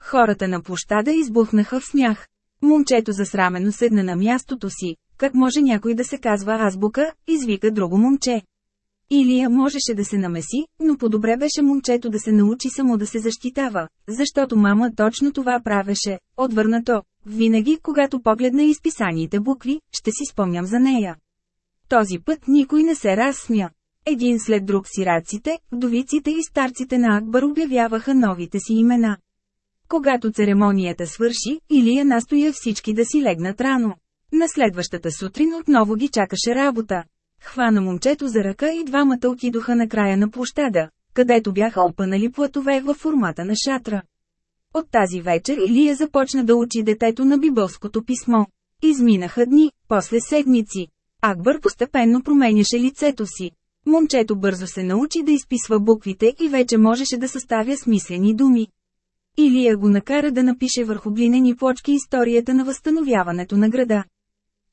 A: Хората на площада избухнаха в смях. Момчето засрамено седна на мястото си. Как може някой да се казва азбука, извика друго момче. Илия можеше да се намеси, но по-добре беше момчето да се научи само да се защитава, защото мама точно това правеше, отвърнато. Винаги, когато погледна изписаните букви, ще си спомням за нея. Този път никой не се разсмя. Един след друг сираците, вдовиците и старците на Акбар обявяваха новите си имена. Когато церемонията свърши, Илия настоя всички да си легнат рано. На следващата сутрин отново ги чакаше работа. Хвана момчето за ръка и двамата отидоха на края на площада, където бяха опънали платове във формата на шатра. От тази вечер Илия започна да учи детето на бибълското писмо. Изминаха дни, после седмици. Акбър постепенно променяше лицето си. Момчето бързо се научи да изписва буквите и вече можеше да съставя смислени думи. Илия го накара да напише върху глинени плочки историята на възстановяването на града.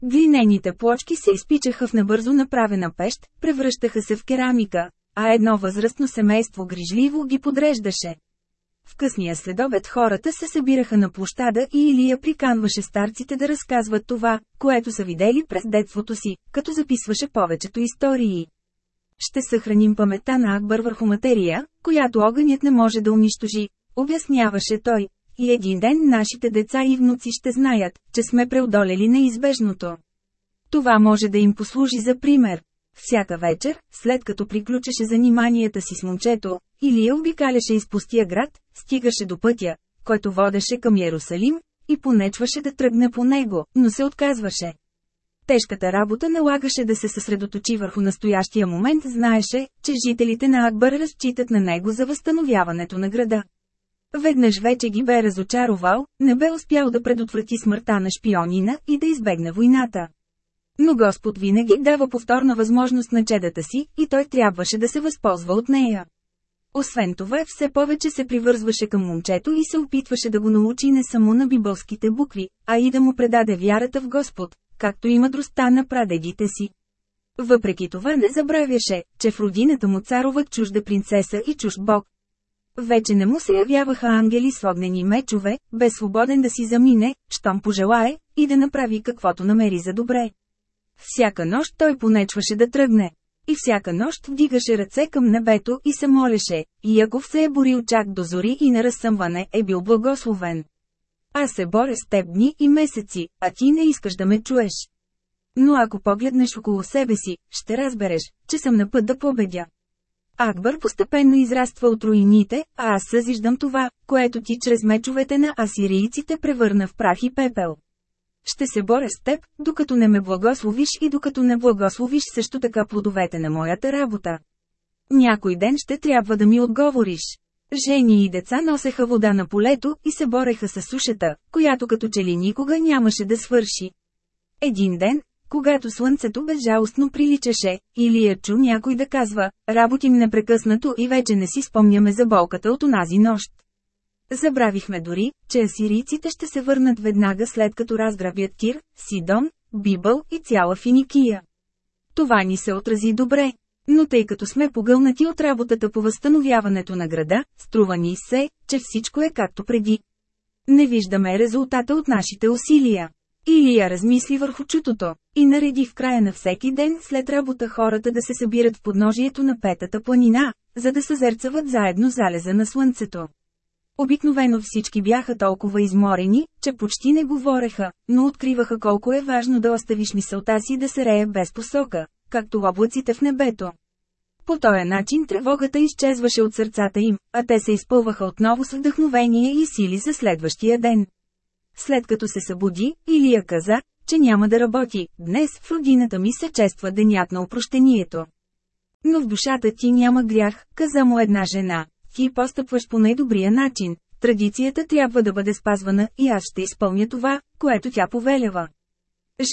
A: Глинените плочки се изпичаха в набързо направена пещ, превръщаха се в керамика, а едно възрастно семейство грижливо ги подреждаше. В късния следобед хората се събираха на площада и Илия приканваше старците да разказват това, което са видели през детството си, като записваше повечето истории. Ще съхраним памета на Акбър върху материя, която огънят не може да унищожи, обясняваше той. И един ден нашите деца и внуци ще знаят, че сме преодолели неизбежното. Това може да им послужи за пример. Всяка вечер, след като приключеше заниманията си с момчето, Илия обикаляше из пустия град, стигаше до пътя, който водеше към Иерусалим, и понечваше да тръгне по него, но се отказваше. Тежката работа налагаше да се съсредоточи върху настоящия момент, знаеше, че жителите на Акбър разчитат на него за възстановяването на града. Веднъж вече ги бе разочаровал, не бе успял да предотврати смъртта на шпионина и да избегне войната. Но Господ винаги дава повторна възможност на чедата си, и той трябваше да се възползва от нея. Освен това, все повече се привързваше към момчето и се опитваше да го научи не само на бибълските букви, а и да му предаде вярата в Господ, както и мъдростта на прадедите си. Въпреки това не забравяше, че в родината му царува чужда принцеса и чужд бог, вече не му се явяваха ангели с огнени мечове, бе свободен да си замине, щом пожелае, и да направи каквото намери за добре. Всяка нощ той понечваше да тръгне. И всяка нощ вдигаше ръце към небето и се молеше, и Яков се е борил чак до зори и на разсъмване е бил благословен. Аз се боря с теб дни и месеци, а ти не искаш да ме чуеш. Но ако погледнеш около себе си, ще разбереш, че съм на път да победя. Акбър постепенно израства от руините, а аз съзиждам това, което ти чрез мечовете на асирийците превърна в прах и пепел. Ще се боря с теб, докато не ме благословиш и докато не благословиш също така плодовете на моята работа. Някой ден ще трябва да ми отговориш. Жени и деца носеха вода на полето и се бореха с сушата, която като че ли никога нямаше да свърши. Един ден, когато слънцето безжалостно приличаше, или я чу някой да казва, работим непрекъснато и вече не си спомняме за болката от онази нощ. Забравихме дори, че асирийците ще се върнат веднага след като разграбят Тир, Сидон, Бибъл и цяла Финикия. Това ни се отрази добре. Но тъй като сме погълнати от работата по възстановяването на града, струва ни се, че всичко е както преди. Не виждаме резултата от нашите усилия. Илия размисли върху чутото, и нареди в края на всеки ден след работа хората да се събират в подножието на петата планина, за да съзерцават заедно залеза на слънцето. Обикновено всички бяха толкова изморени, че почти не говореха, но откриваха колко е важно да оставиш мисълта си да се рее без посока, както облаците в небето. По този начин тревогата изчезваше от сърцата им, а те се изпълваха отново с вдъхновение и сили за следващия ден. След като се събуди, Илия каза, че няма да работи, днес в родината ми се чества денят на опрощението. Но в душата ти няма грях, каза му една жена. Ти постъпваш по най-добрия начин, традицията трябва да бъде спазвана и аз ще изпълня това, което тя повелява.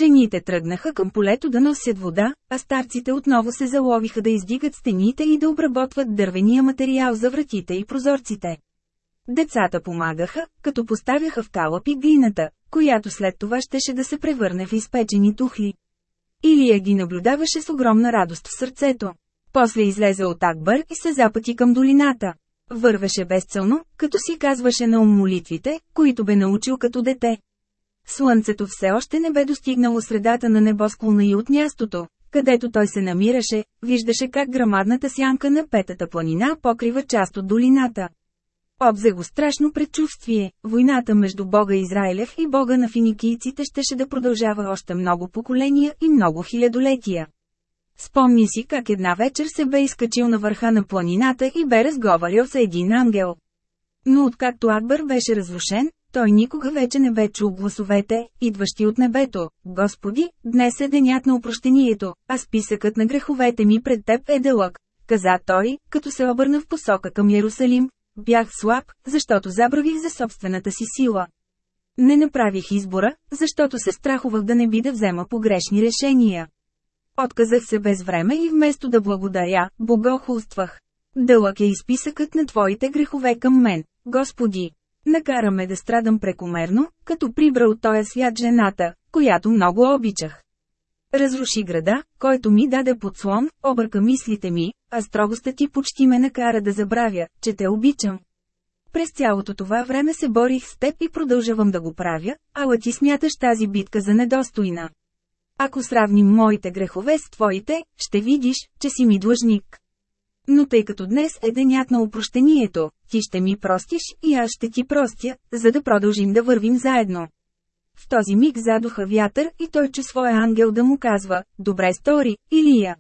A: Жените тръгнаха към полето да носят вода, а старците отново се заловиха да издигат стените и да обработват дървения материал за вратите и прозорците. Децата помагаха, като поставяха в калъпи глината, която след това щеше да се превърне в изпечени тухли. Илия ги наблюдаваше с огромна радост в сърцето. После излезе от Акбър и се запъти към долината. Вървеше безцелно, като си казваше на ум молитвите, които бе научил като дете. Слънцето все още не бе достигнало средата на небосклона и от мястото, където той се намираше, виждаше как грамадната сянка на петата планина покрива част от долината. Обзе го страшно предчувствие, войната между Бога Израилев и Бога на финикийците щеше да продължава още много поколения и много хилядолетия. Спомни си как една вечер се бе изкачил на върха на планината и бе разговарял с един ангел. Но откакто Акбър беше разрушен, той никога вече не бе чул гласовете, идващи от небето. Господи, днес е денят на опрощението, а списъкът на греховете ми пред теб е дълъг, каза той, като се обърна в посока към Ярусалим. Бях слаб, защото забравих за собствената си сила. Не направих избора, защото се страхувах да не би да взема погрешни решения. Отказах се без време и вместо да благодаря, богохулствах. Дълъг е изписъкът на твоите грехове към мен, Господи. Накараме да страдам прекомерно, като прибра от този свят жената, която много обичах. Разруши града, който ми даде подслон, обърка мислите ми, а строгостта ти почти ме накара да забравя, че те обичам. През цялото това време се борих с теб и продължавам да го правя, ала ти смяташ тази битка за недостойна. Ако сравним моите грехове с твоите, ще видиш, че си ми длъжник. Но тъй като днес е денят на опрощението, ти ще ми простиш и аз ще ти простя, за да продължим да вървим заедно. В този миг задуха вятър и той чу своя ангел да му казва, добре стори, Илия.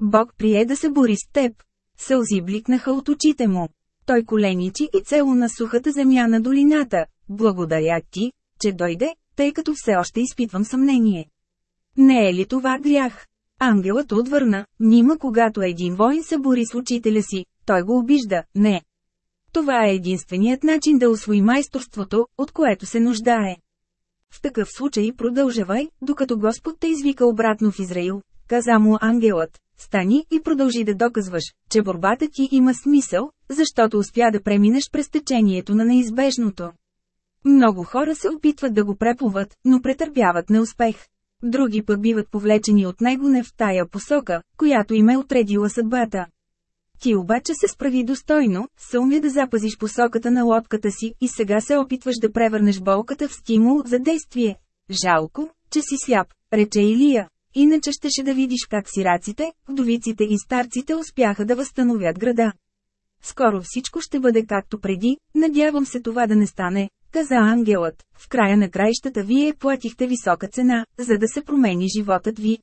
A: Бог прие да се бори с теб. Сълзи бликнаха от очите му. Той коленичи и цело на сухата земя на долината. Благодаря ти, че дойде, тъй като все още изпитвам съмнение. Не е ли това грях? Ангелът отвърна, нима когато един воин се бори с учителя си, той го обижда, не. Това е единственият начин да освои майсторството, от което се нуждае. В такъв случай продължавай, докато Господ те извика обратно в Израил, каза му ангелът, стани и продължи да доказваш, че борбата ти има смисъл, защото успя да преминеш през течението на неизбежното. Много хора се опитват да го преплуват, но претърпяват неуспех. Други пък биват повлечени от него не в тая посока, която им е отредила съдбата. Ти обаче се справи достойно, съумя да запазиш посоката на лодката си и сега се опитваш да превърнеш болката в стимул за действие. Жалко, че си сляп, рече Илия. Иначе щеше да видиш как сираците, вдовиците и старците успяха да възстановят града. Скоро всичко ще бъде както преди, надявам се това да не стане, каза ангелът. В края на краищата вие платихте висока цена, за да се промени животът ви.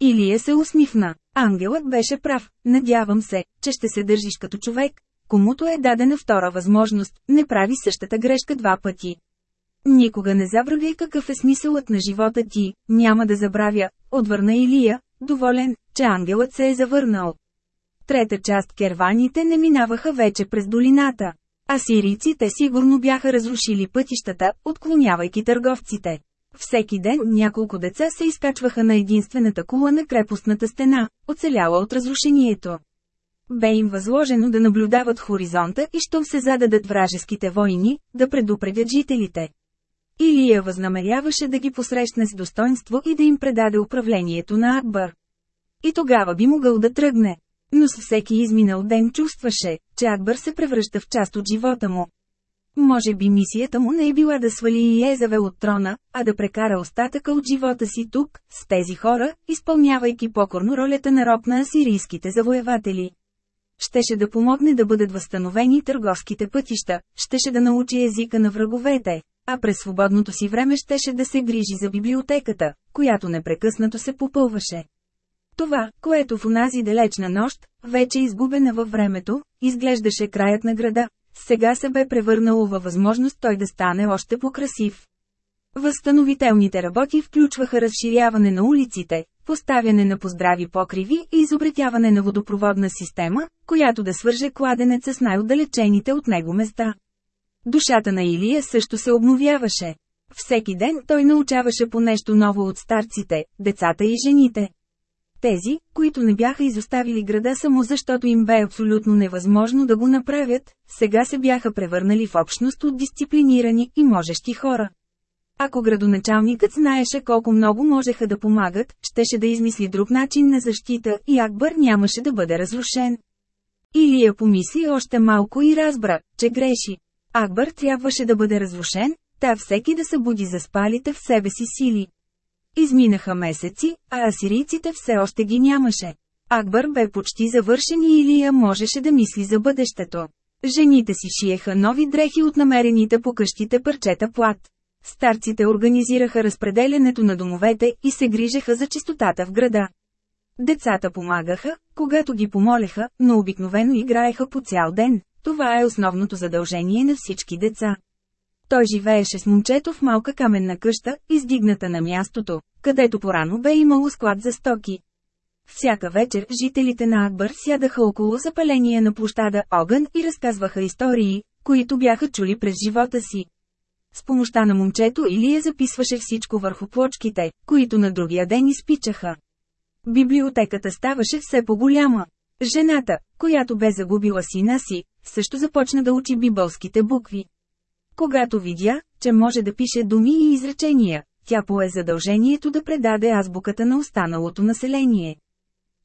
A: Илия се усмихна. Ангелът беше прав. Надявам се, че ще се държиш като човек, комуто е дадена втора възможност, не прави същата грешка два пъти. Никога не забравяй какъв е смисълът на живота ти, няма да забравя, отвърна Илия, доволен, че ангелът се е завърнал. Трета част керваните не минаваха вече през долината. А сирийците сигурно бяха разрушили пътищата, отклонявайки търговците. Всеки ден няколко деца се изкачваха на единствената кула на крепостната стена, оцеляла от разрушението. Бе им възложено да наблюдават хоризонта и щом се зададат вражеските войни, да предупредят жителите. Илия възнамеряваше да ги посрещне с достоинство и да им предаде управлението на Акбър. И тогава би могъл да тръгне. Но с всеки изминал ден чувстваше, че Акбър се превръща в част от живота му. Може би мисията му не е била да свали и Езавел от трона, а да прекара остатъка от живота си тук, с тези хора, изпълнявайки покорно ролята на роб на асирийските завоеватели. Щеше да помогне да бъдат възстановени търговските пътища, щеше да научи езика на враговете, а през свободното си време щеше да се грижи за библиотеката, която непрекъснато се попълваше. Това, което в онази далечна нощ, вече изгубена във времето, изглеждаше краят на града, сега се бе превърнало във възможност той да стане още по-красив. Възстановителните работи включваха разширяване на улиците, поставяне на поздрави покриви и изобретяване на водопроводна система, която да свърже кладенеца с най-отдалечените от него места. Душата на Илия също се обновяваше. Всеки ден той научаваше по нещо ново от старците, децата и жените. Тези, които не бяха изоставили града само защото им бе абсолютно невъзможно да го направят, сега се бяха превърнали в общност от дисциплинирани и можещи хора. Ако градоначалникът знаеше колко много можеха да помагат, щеше да измисли друг начин на защита и Акбър нямаше да бъде разрушен. Илия помисли още малко и разбра, че греши. Акбър трябваше да бъде разрушен, та всеки да събуди за спалите в себе си сили. Изминаха месеци, а асирийците все още ги нямаше. Акбър бе почти завършен и Илия можеше да мисли за бъдещето. Жените си шиеха нови дрехи от намерените по къщите парчета плат. Старците организираха разпределянето на домовете и се грижеха за чистотата в града. Децата помагаха, когато ги помолеха, но обикновено играеха по цял ден. Това е основното задължение на всички деца. Той живееше с момчето в малка каменна къща, издигната на мястото, където порано бе имало склад за стоки. Всяка вечер жителите на Акбър сядаха около запаления на площада огън и разказваха истории, които бяха чули през живота си. С помощта на момчето Илия записваше всичко върху плочките, които на другия ден изпичаха. Библиотеката ставаше все по-голяма. Жената, която бе загубила сина си, също започна да учи бибълските букви. Когато видя, че може да пише думи и изречения, тя пое задължението да предаде азбуката на останалото население.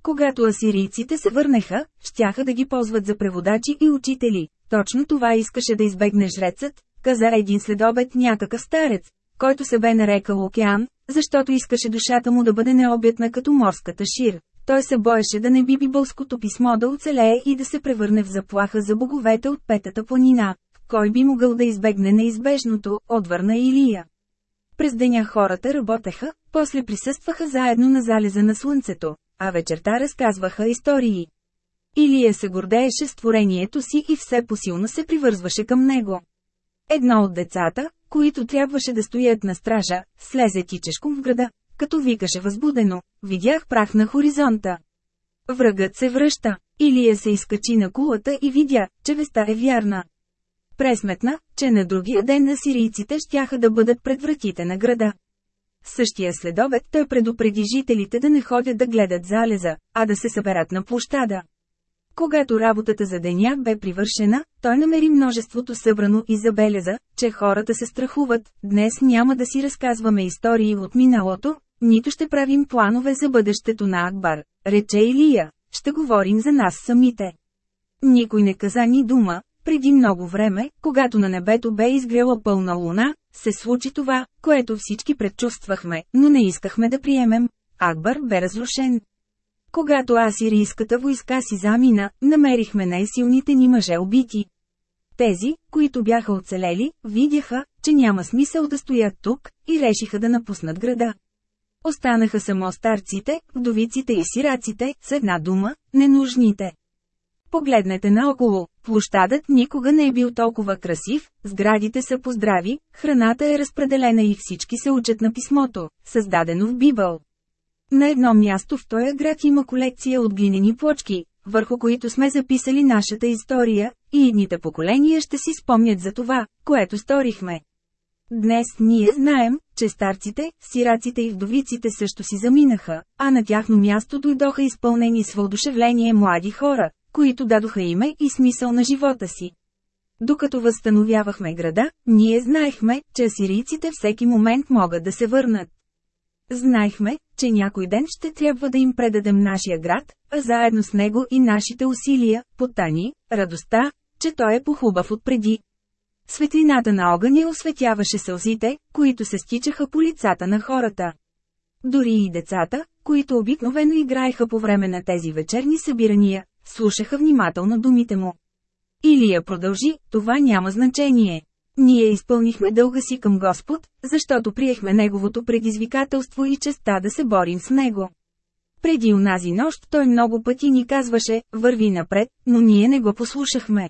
A: Когато асирийците се върнеха, щяха да ги ползват за преводачи и учители. Точно това искаше да избегне жрецът, каза един следобед някакъв старец, който се бе нарекал океан, защото искаше душата му да бъде необятна като морската шир. Той се боеше да не би бибълското писмо да оцелее и да се превърне в заплаха за боговете от петата планина. Кой би могъл да избегне неизбежното, отвърна Илия. През деня хората работеха, после присъстваха заедно на залеза на слънцето, а вечерта разказваха истории. Илия се гордееше с творението си и все посилно се привързваше към него. Едно от децата, които трябваше да стоят на стража, слезе тичешком в града, като викаше възбудено, видях прах на хоризонта. Врагът се връща. Илия се изкачи на кулата и видя, че веста е вярна. Пресметна, че на другия ден на сирийците щяха да бъдат пред вратите на града. Същия следобед той предупреди жителите да не ходят да гледат залеза, а да се съберат на площада. Когато работата за деня бе привършена, той намери множеството събрано и забеляза, че хората се страхуват. Днес няма да си разказваме истории от миналото, нито ще правим планове за бъдещето на Акбар, рече Илия, ще говорим за нас самите. Никой не каза ни дума, преди много време, когато на небето бе изгрела пълна луна, се случи това, което всички предчувствахме, но не искахме да приемем. Акбар бе разрушен. Когато асирийската войска си замина, намерихме най-силните ни мъже убити. Тези, които бяха оцелели, видяха, че няма смисъл да стоят тук, и решиха да напуснат града. Останаха само старците, вдовиците и сираците, с една дума, ненужните. Погледнете наоколо, площадът никога не е бил толкова красив, сградите са поздрави, храната е разпределена и всички се учат на писмото, създадено в Бибъл. На едно място в този град има колекция от глинени плочки, върху които сме записали нашата история, и едните поколения ще си спомнят за това, което сторихме. Днес ние знаем, че старците, сираците и вдовиците също си заминаха, а на тяхно място дойдоха изпълнени с въодушевление млади хора, които дадоха име и смисъл на живота си. Докато възстановявахме града, ние знаехме, че асирийците всеки момент могат да се върнат. Знаехме, че някой ден ще трябва да им предадем нашия град, а заедно с него и нашите усилия, потани, радостта, че той е похубав отпреди. Светлината на огъня осветяваше сълзите, които се стичаха по лицата на хората. Дори и децата, които обикновено играеха по време на тези вечерни събирания, слушаха внимателно думите му. Илия продължи, това няма значение. Ние изпълнихме дълга си към Господ, защото приехме Неговото предизвикателство и честа да се борим с Него. Преди унази нощ той много пъти ни казваше, върви напред, но ние не го послушахме.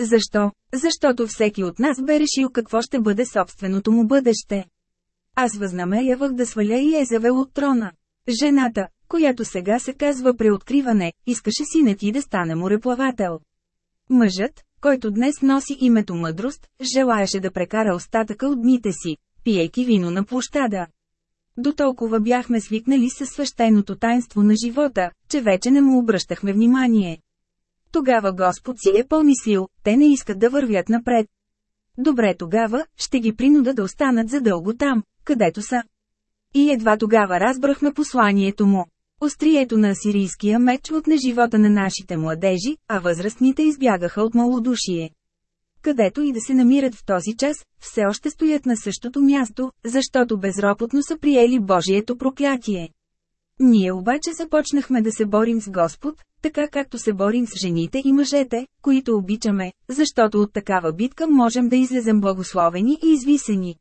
A: Защо? Защото всеки от нас бе решил какво ще бъде собственото му бъдеще. Аз възнамерявах да сваля и Езавел от трона. Жената, която сега се казва преоткриване, искаше синът ти да стане мореплавател. Мъжът, който днес носи името мъдрост, желаеше да прекара остатъка от дните си, пиейки вино на площада. До толкова бяхме свикнали със свещеното тайнство на живота, че вече не му обръщахме внимание. Тогава Господ си е помислил, те не искат да вървят напред. Добре тогава, ще ги принуда да останат задълго там, където са. И едва тогава разбрахме посланието му. Острието на асирийския меч отне живота на нашите младежи, а възрастните избягаха от малодушие. Където и да се намират в този час, все още стоят на същото място, защото безропотно са приели Божието проклятие. Ние обаче започнахме да се борим с Господ, така както се борим с жените и мъжете, които обичаме, защото от такава битка можем да излезем благословени и извисени.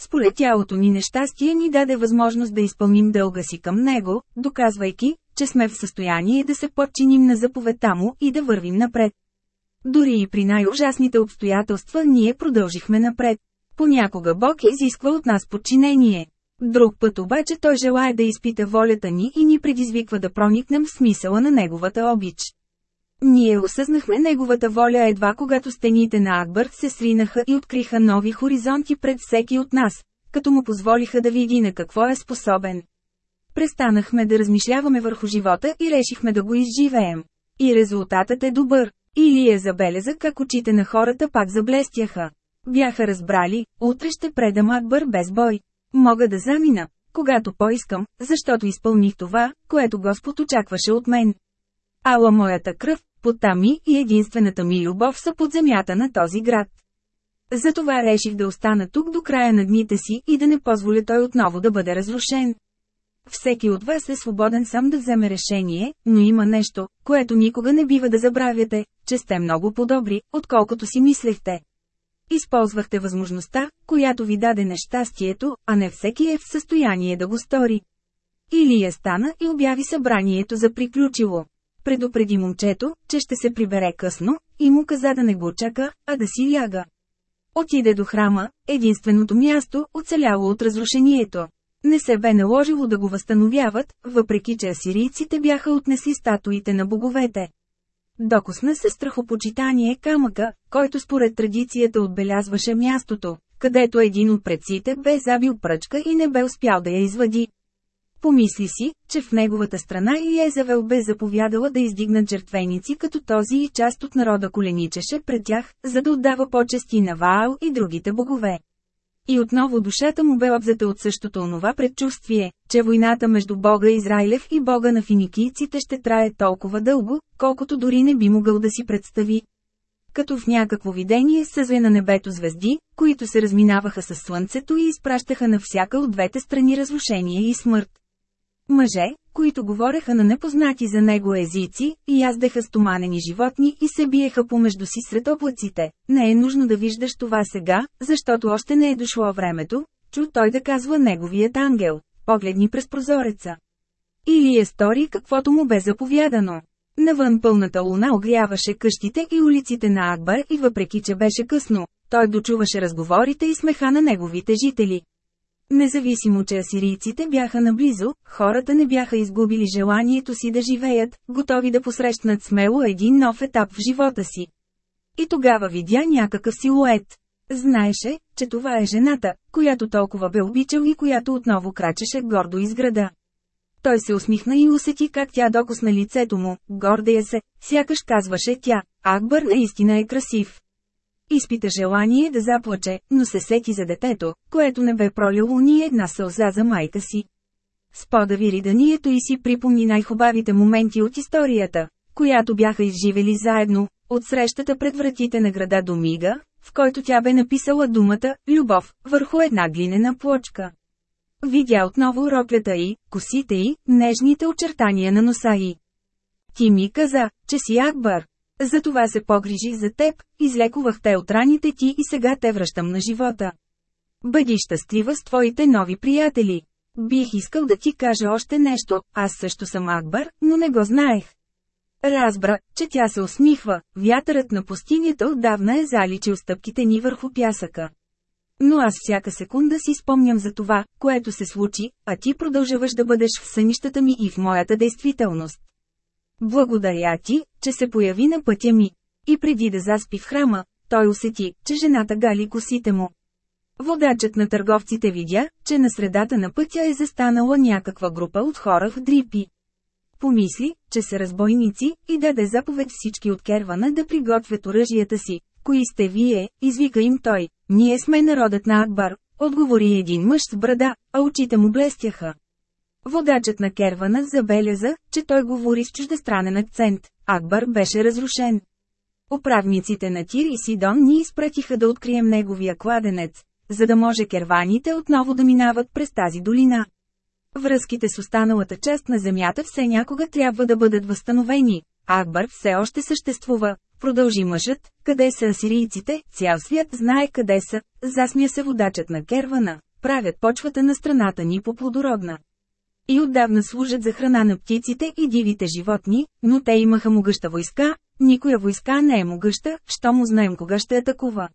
A: Сполетялото ни нещастие ни даде възможност да изпълним дълга си към него, доказвайки, че сме в състояние да се подчиним на заповедта му и да вървим напред. Дори и при най-ужасните обстоятелства ние продължихме напред. Понякога Бог изисква от нас подчинение. Друг път обаче той желая да изпита волята ни и ни предизвиква да проникнем в смисъла на неговата обич. Ние осъзнахме неговата воля едва когато стените на Акбър се сринаха и откриха нови хоризонти пред всеки от нас, като му позволиха да види на какво е способен. Престанахме да размишляваме върху живота и решихме да го изживеем. И резултатът е добър. Или е забеляза как очите на хората пак заблестяха. Бяха разбрали, утре ще предам Акбър без бой. Мога да замина, когато поискам, защото изпълних това, което Господ очакваше от мен. Ала моята кръв, пота ми и единствената ми любов са под земята на този град. Затова реших да остана тук до края на дните си и да не позволя той отново да бъде разрушен. Всеки от вас е свободен сам да вземе решение, но има нещо, което никога не бива да забравяте, че сте много по-добри, отколкото си мислехте. Използвахте възможността, която ви даде нещастието, а не всеки е в състояние да го стори. Или я стана и обяви събранието за приключило. Предупреди момчето, че ще се прибере късно, и му каза да не го чака, а да си ляга. Отиде до храма, единственото място, оцеляло от разрушението. Не се бе наложило да го възстановяват, въпреки че асирийците бяха отнесли статуите на боговете. Докосна се страхопочитание камъка, който според традицията отбелязваше мястото, където един от предците бе забил пръчка и не бе успял да я извади. Помисли си, че в неговата страна и Езавел бе заповядала да издигнат жертвеници като този и част от народа коленичеше пред тях, за да отдава почести на Ваал и другите богове. И отново душата му бе обзета от същото онова предчувствие, че войната между Бога Израилев и Бога на финикийците ще трае толкова дълго, колкото дори не би могъл да си представи. Като в някакво видение съзве на небето звезди, които се разминаваха с слънцето и изпращаха на всяка от двете страни разрушение и смърт. Мъже, които говореха на непознати за него езици, и яздеха стоманени животни и се биеха помежду си сред облаците. Не е нужно да виждаш това сега, защото още не е дошло времето, чу той да казва неговият ангел, погледни през прозореца. Или е стори каквото му бе заповядано. Навън пълната луна огряваше къщите и улиците на Акбар и въпреки че беше късно, той дочуваше разговорите и смеха на неговите жители. Независимо, че асирийците бяха наблизо, хората не бяха изгубили желанието си да живеят, готови да посрещнат смело един нов етап в живота си. И тогава видя някакъв силует. Знаеше, че това е жената, която толкова бе обичал и която отново крачеше гордо из града. Той се усмихна и усети как тя докосна лицето му, гордея се, сякаш казваше тя, Акбър наистина е красив. Изпита желание да заплаче, но се сети за детето, което не бе пролило ни една сълза за майка си. Сподави риданието и си припомни най-хубавите моменти от историята, която бяха изживели заедно, от срещата пред вратите на града до мига, в който тя бе написала думата «любов» върху една глинена плочка. Видя отново роклята й, косите й, нежните очертания на носа й. Ти ми каза, че си Акбар. Затова се погрижих за теб, излекувах те от раните ти и сега те връщам на живота. Бъди щастлива с твоите нови приятели. Бих искал да ти кажа още нещо, аз също съм Акбар, но не го знаех. Разбра, че тя се усмихва, вятърът на пустинята отдавна е заличил стъпките ни върху пясъка. Но аз всяка секунда си спомням за това, което се случи, а ти продължаваш да бъдеш в сънищата ми и в моята действителност. Благодаря ти, че се появи на пътя ми. И преди да заспи в храма, той усети, че жената гали косите му. Водачът на търговците видя, че на средата на пътя е застанала някаква група от хора в дрипи. Помисли, че са разбойници, и даде заповед всички от кервана да приготвят оръжията си. Кои сте вие, извика им той, ние сме народът на Акбар, отговори един мъж с брада, а очите му блестяха. Водачът на кервана забеляза, че той говори с чуждестранен акцент. Акбар беше разрушен. Управниците на Тир и Сидон ни изпратиха да открием неговия кладенец, за да може керваните отново да минават през тази долина. Връзките с останалата част на земята все някога трябва да бъдат възстановени. Акбар все още съществува. Продължи мъжът, къде са асирийците, цял свят знае къде са, засмя се водачът на кервана, правят почвата на страната ни по плодородна. И отдавна служат за храна на птиците и дивите животни, но те имаха могъща войска, никоя войска не е могъща, що му знаем кога ще атакува.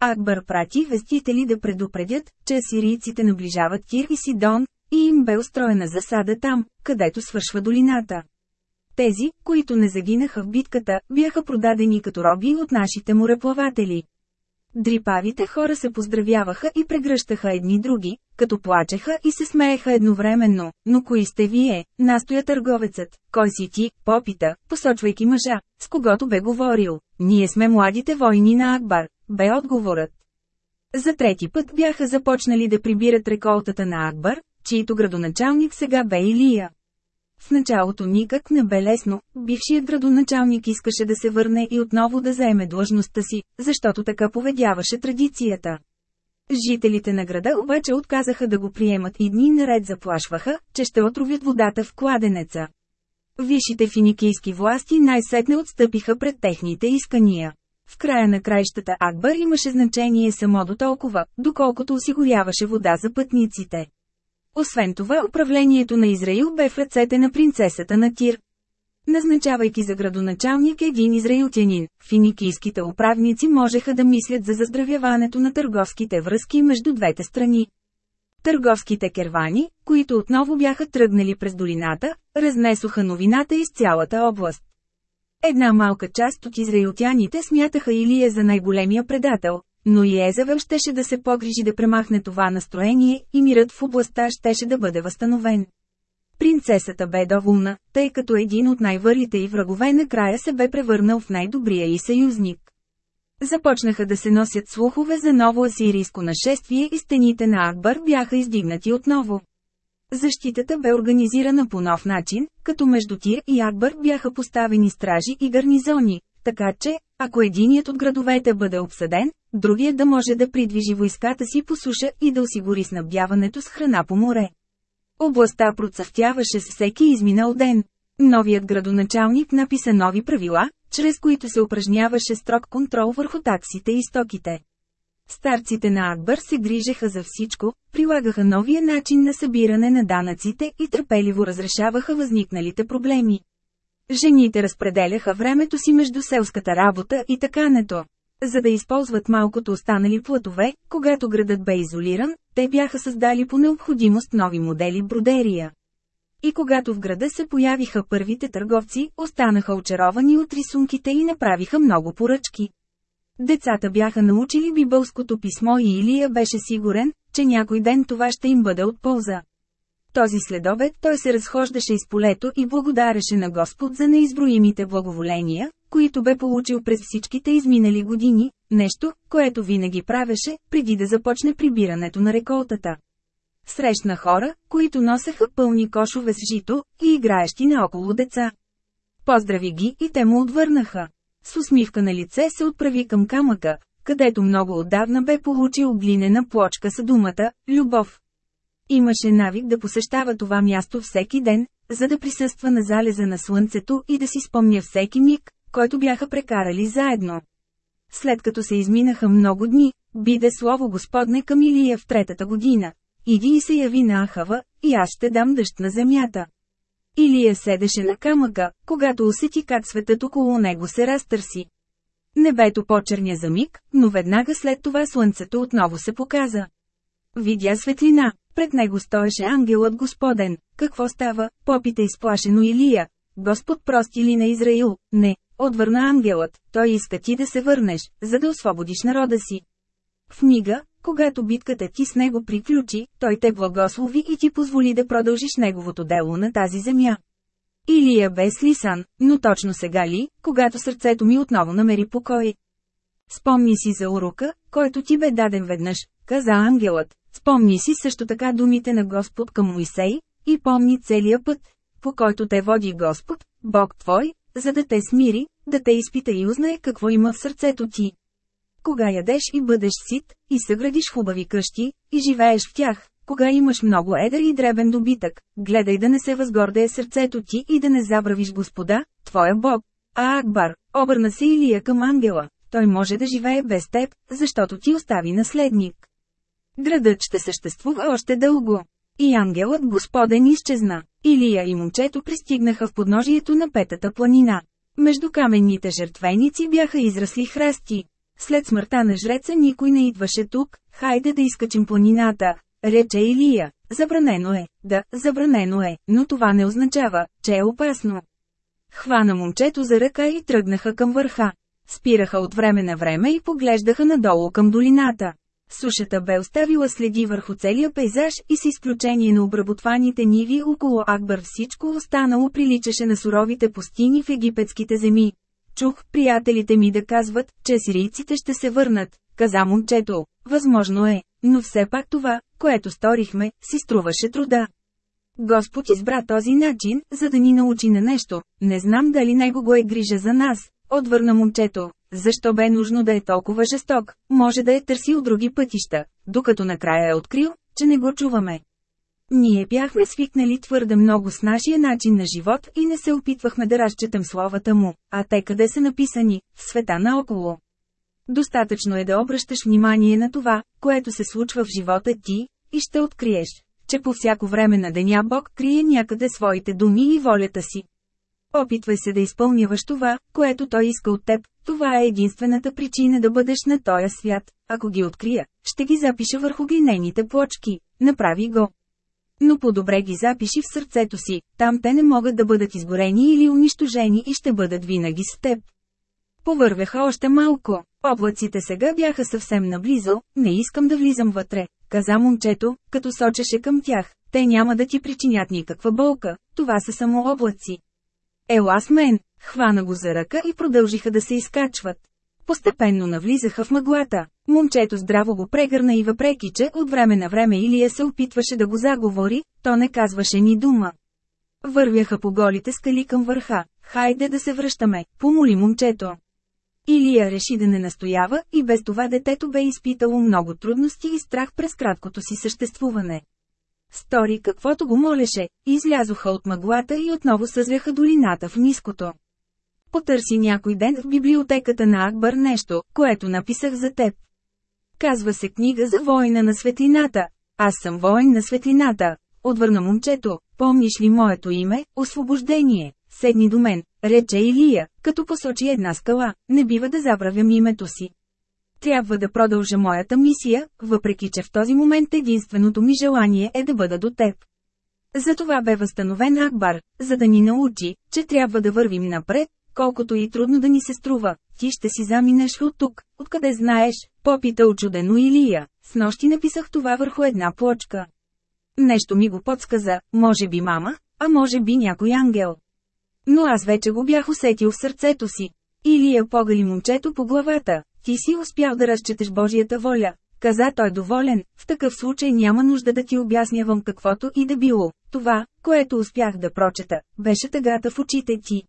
A: Акбар прати вестители да предупредят, че асирийците наближават Тир и Сидон, и им бе устроена засада там, където свършва долината. Тези, които не загинаха в битката, бяха продадени като роби от нашите мореплаватели. Дрипавите хора се поздравяваха и прегръщаха едни други, като плачеха и се смееха едновременно. Но кои сте вие, настоя търговецът, кой си ти, попита, посочвайки мъжа, с когото бе говорил. Ние сме младите войни на Акбар, бе отговорът. За трети път бяха започнали да прибират реколтата на Акбар, чието градоначалник сега бе Илия. В началото никак не бе лесно, бившият градоначалник искаше да се върне и отново да заеме длъжността си, защото така поведяваше традицията. Жителите на града обаче отказаха да го приемат и дни наред заплашваха, че ще отровят водата в кладенеца. Висшите финикийски власти най-сетне отстъпиха пред техните искания. В края на краищата Акбар имаше значение само до толкова, доколкото осигуряваше вода за пътниците. Освен това управлението на Израил бе в ръцете на принцесата на Тир. Назначавайки за градоначалник един израилтянин, финикийските управници можеха да мислят за заздравяването на търговските връзки между двете страни. Търговските кервани, които отново бяха тръгнали през долината, разнесоха новината из цялата област. Една малка част от израилтяните смятаха Илия за най-големия предател, но и Езавел щеше да се погрижи да премахне това настроение и мирът в областта щеше да бъде възстановен. Принцесата бе доволна, тъй като един от най-върлите и врагове накрая се бе превърнал в най-добрия и съюзник. Започнаха да се носят слухове за ново асирийско нашествие и стените на Акбар бяха издигнати отново. Защитата бе организирана по нов начин, като между Тир и Акбар бяха поставени стражи и гарнизони, така че, ако единият от градовете бъде обсъден, другият да може да придвижи войската си по суша и да осигури снабдяването с храна по море. Областта процъфтяваше с всеки изминал ден. Новият градоначалник написа нови правила, чрез които се упражняваше строг контрол върху таксите и стоките. Старците на Акбър се грижеха за всичко, прилагаха новия начин на събиране на данъците и търпеливо разрешаваха възникналите проблеми. Жените разпределяха времето си между селската работа и такането. За да използват малкото останали плътове, когато градът бе изолиран, те бяха създали по необходимост нови модели бродерия. И когато в града се появиха първите търговци, останаха очаровани от рисунките и направиха много поръчки. Децата бяха научили бибълското писмо и Илия беше сигурен, че някой ден това ще им бъде от полза. Този следобед той се разхождаше из полето и благодареше на Господ за неизброимите благоволения, които бе получил през всичките изминали години, нещо, което винаги правеше, преди да започне прибирането на реколтата. Срещна хора, които носеха пълни кошове с жито и играещи наоколо деца. Поздрави ги и те му отвърнаха. С усмивка на лице се отправи към камъка, където много отдавна бе получил глинена плочка с думата «любов». Имаше навик да посещава това място всеки ден, за да присъства на залеза на слънцето и да си спомня всеки миг, който бяха прекарали заедно. След като се изминаха много дни, биде слово Господне към Илия в третата година. Иди и се яви на Ахава, и аз ще дам дъжд на земята. Илия седеше на камъка, когато усети как светът около него се разтърси. Небето почерня за миг, но веднага след това слънцето отново се показа. Видя светлина, пред него стоеше ангелът Господен. Какво става? Попита изплашено Илия. Господ прости ли на Израил? Не, отвърна ангелът, той иска ти да се върнеш, за да освободиш народа си. В мига, когато битката ти с него приключи, той те благослови и ти позволи да продължиш неговото дело на тази земя. Илия бе слисан, но точно сега ли, когато сърцето ми отново намери покой. Спомни си за урока, който ти бе даден веднъж, каза ангелът. Спомни си също така думите на Господ към Моисей, и помни целия път, по който те води Господ, Бог твой, за да те смири, да те изпита и узнае какво има в сърцето ти. Кога ядеш и бъдеш сит, и съградиш хубави къщи, и живееш в тях, кога имаш много едър и дребен добитък, гледай да не се възгордее сърцето ти и да не забравиш Господа, твоя Бог. А Акбар, обърна се Илия към ангела, той може да живее без теб, защото ти остави наследник. Градът ще съществува още дълго. И ангелът Господен изчезна. Илия и момчето пристигнаха в подножието на петата планина. Между каменните жертвеници бяха израсли храсти. След смъртта на жреца никой не идваше тук, хайде да изкачим планината, рече Илия. Забранено е, да, забранено е, но това не означава, че е опасно. Хвана момчето за ръка и тръгнаха към върха. Спираха от време на време и поглеждаха надолу към долината. Сушата бе оставила следи върху целия пейзаж и с изключение на обработваните ниви около Акбар всичко останало приличаше на суровите пустини в египетските земи. Чух приятелите ми да казват, че сирийците ще се върнат, каза момчето. Възможно е, но все пак това, което сторихме, си струваше труда. Господ избра този начин, за да ни научи на нещо, не знам дали него го е грижа за нас, отвърна момчето. Защо бе нужно да е толкова жесток, може да е търсил други пътища, докато накрая е открил, че не го чуваме. Ние бяхме свикнали твърде много с нашия начин на живот и не се опитвахме да разчетем словата му, а те къде са написани, в света наоколо. Достатъчно е да обръщаш внимание на това, което се случва в живота ти, и ще откриеш, че по всяко време на деня Бог крие някъде своите думи и волята си. Опитвай се да изпълняваш това, което Той иска от теб, това е единствената причина да бъдеш на този свят. Ако ги открия, ще ги запиша върху глинените плочки. Направи го. Но по-добре ги запиши в сърцето си, там те не могат да бъдат изгорени или унищожени и ще бъдат винаги с теб. Повървяха още малко. Облаците сега бяха съвсем наблизо, не искам да влизам вътре, каза момчето, като сочеше към тях. Те няма да ти причинят никаква болка, това са само облаци. Ела с мен, хвана го за ръка и продължиха да се изкачват. Постепенно навлизаха в мъглата. Момчето здраво го прегърна и въпреки, че от време на време Илия се опитваше да го заговори, то не казваше ни дума. Вървяха по голите скали към върха. Хайде да се връщаме, помоли момчето. Илия реши да не настоява и без това детето бе изпитало много трудности и страх през краткото си съществуване. Стори каквото го молеше, излязоха от мъглата и отново съзряха долината в ниското. Потърси някой ден в библиотеката на Акбър нещо, което написах за теб. Казва се книга за война на светлината. Аз съм воин на светлината. Отвърна момчето, помниш ли моето име, освобождение, седни до мен, рече Илия, като посочи една скала, не бива да забравям името си. Трябва да продължа моята мисия, въпреки че в този момент единственото ми желание е да бъда до теб. Затова бе възстановен Акбар, за да ни научи, че трябва да вървим напред, колкото и трудно да ни се струва. Ти ще си заминеш от тук, откъде знаеш, попита очудено Илия. С нощи написах това върху една плочка. Нещо ми го подсказа, може би мама, а може би някой ангел. Но аз вече го бях усетил в сърцето си. Илия погали момчето по главата. Ти си успял да разчетеш Божията воля. Каза той доволен, в такъв случай няма нужда да ти обяснявам каквото и да било. Това, което успях да прочета, беше тъгата в очите ти.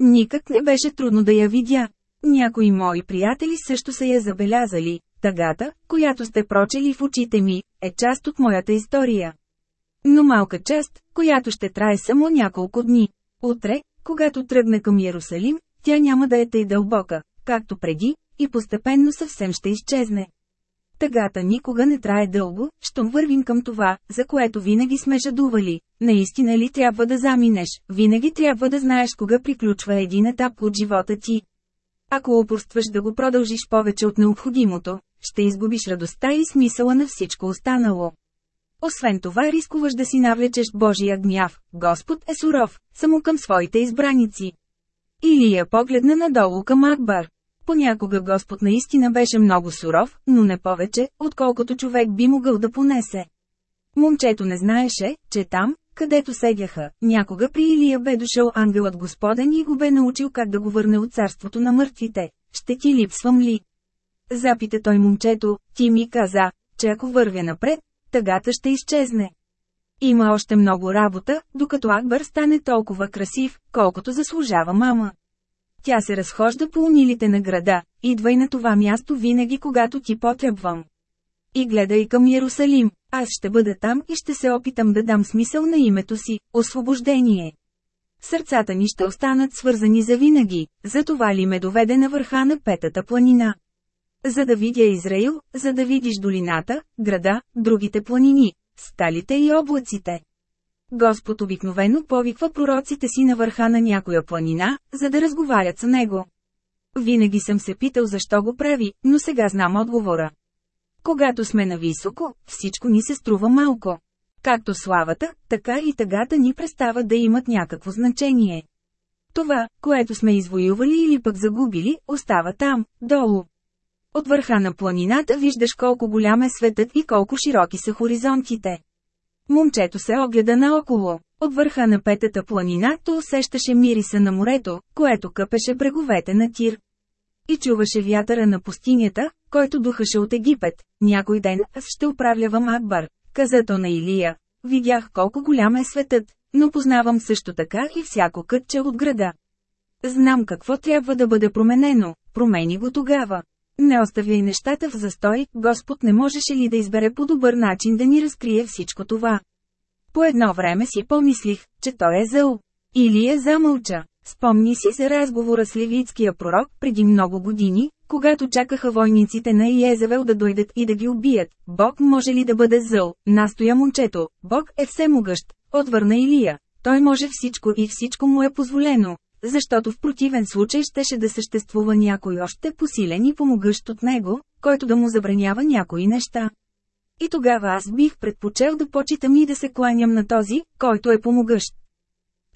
A: Никак не беше трудно да я видя. Някои мои приятели също са я забелязали. Тъгата, която сте прочели в очите ми, е част от моята история. Но малка част, която ще трае само няколко дни. Утре, когато тръгне към Иерусалим, тя няма да е тъй дълбока, както преди, и постепенно съвсем ще изчезне. Тъгата никога не трае дълго, щом вървим към това, за което винаги сме жадували. Наистина ли трябва да заминеш, винаги трябва да знаеш кога приключва един етап от живота ти. Ако упорстваш да го продължиш повече от необходимото, ще изгубиш радостта и смисъла на всичко останало. Освен това рискуваш да си навлечеш Божия гняв, Господ е суров, само към своите избраници. Илия погледна надолу към Акбар. Понякога Господ наистина беше много суров, но не повече, отколкото човек би могъл да понесе. Момчето не знаеше, че там, където седяха, някога при Илия бе дошъл ангелът Господен и го бе научил как да го върне от царството на мъртвите. Ще ти липсвам ли? Запита той момчето, ти ми каза, че ако вървя напред, тъгата ще изчезне. Има още много работа, докато Акбър стане толкова красив, колкото заслужава мама. Тя се разхожда по унилите на града, идвай на това място винаги когато ти потребвам. И гледай към Иерусалим, аз ще бъда там и ще се опитам да дам смисъл на името си – освобождение. Сърцата ни ще останат свързани за винаги, затова ли ме доведе на върха на петата планина. За да видя Израил, за да видиш долината, града, другите планини, сталите и облаците. Господ обикновено повиква пророците си на върха на някоя планина, за да разговарят с него. Винаги съм се питал защо го прави, но сега знам отговора. Когато сме нависоко, всичко ни се струва малко. Както славата, така и тъгата ни престават да имат някакво значение. Това, което сме извоювали или пък загубили, остава там, долу. От върха на планината виждаш колко голям е светът и колко широки са хоризонтите. Момчето се огледа наоколо. От върха на петата планина то усещаше мириса на морето, което къпеше бреговете на Тир. И чуваше вятъра на пустинята, който духаше от Египет. Някой ден аз ще управлявам Акбар, каза то на Илия. Видях колко голям е светът, но познавам също така и всяко кътче от града. Знам какво трябва да бъде променено, промени го тогава. Не оставяй нещата в застой, Господ не можеше ли да избере по добър начин да ни разкрие всичко това. По едно време си помислих, че той е зъл. Или е замълча. Спомни си за разговора с левитския пророк преди много години, когато чакаха войниците на Иезавел да дойдат и да ги убият. Бог може ли да бъде зъл? Настоя момчето. Бог е всемогъщ. Отвърна Илия. Той може всичко и всичко му е позволено. Защото в противен случай щеше да съществува някой още посилен и помогъщ от него, който да му забранява някои неща. И тогава аз бих предпочел да почитам и да се кланям на този, който е помогъщ.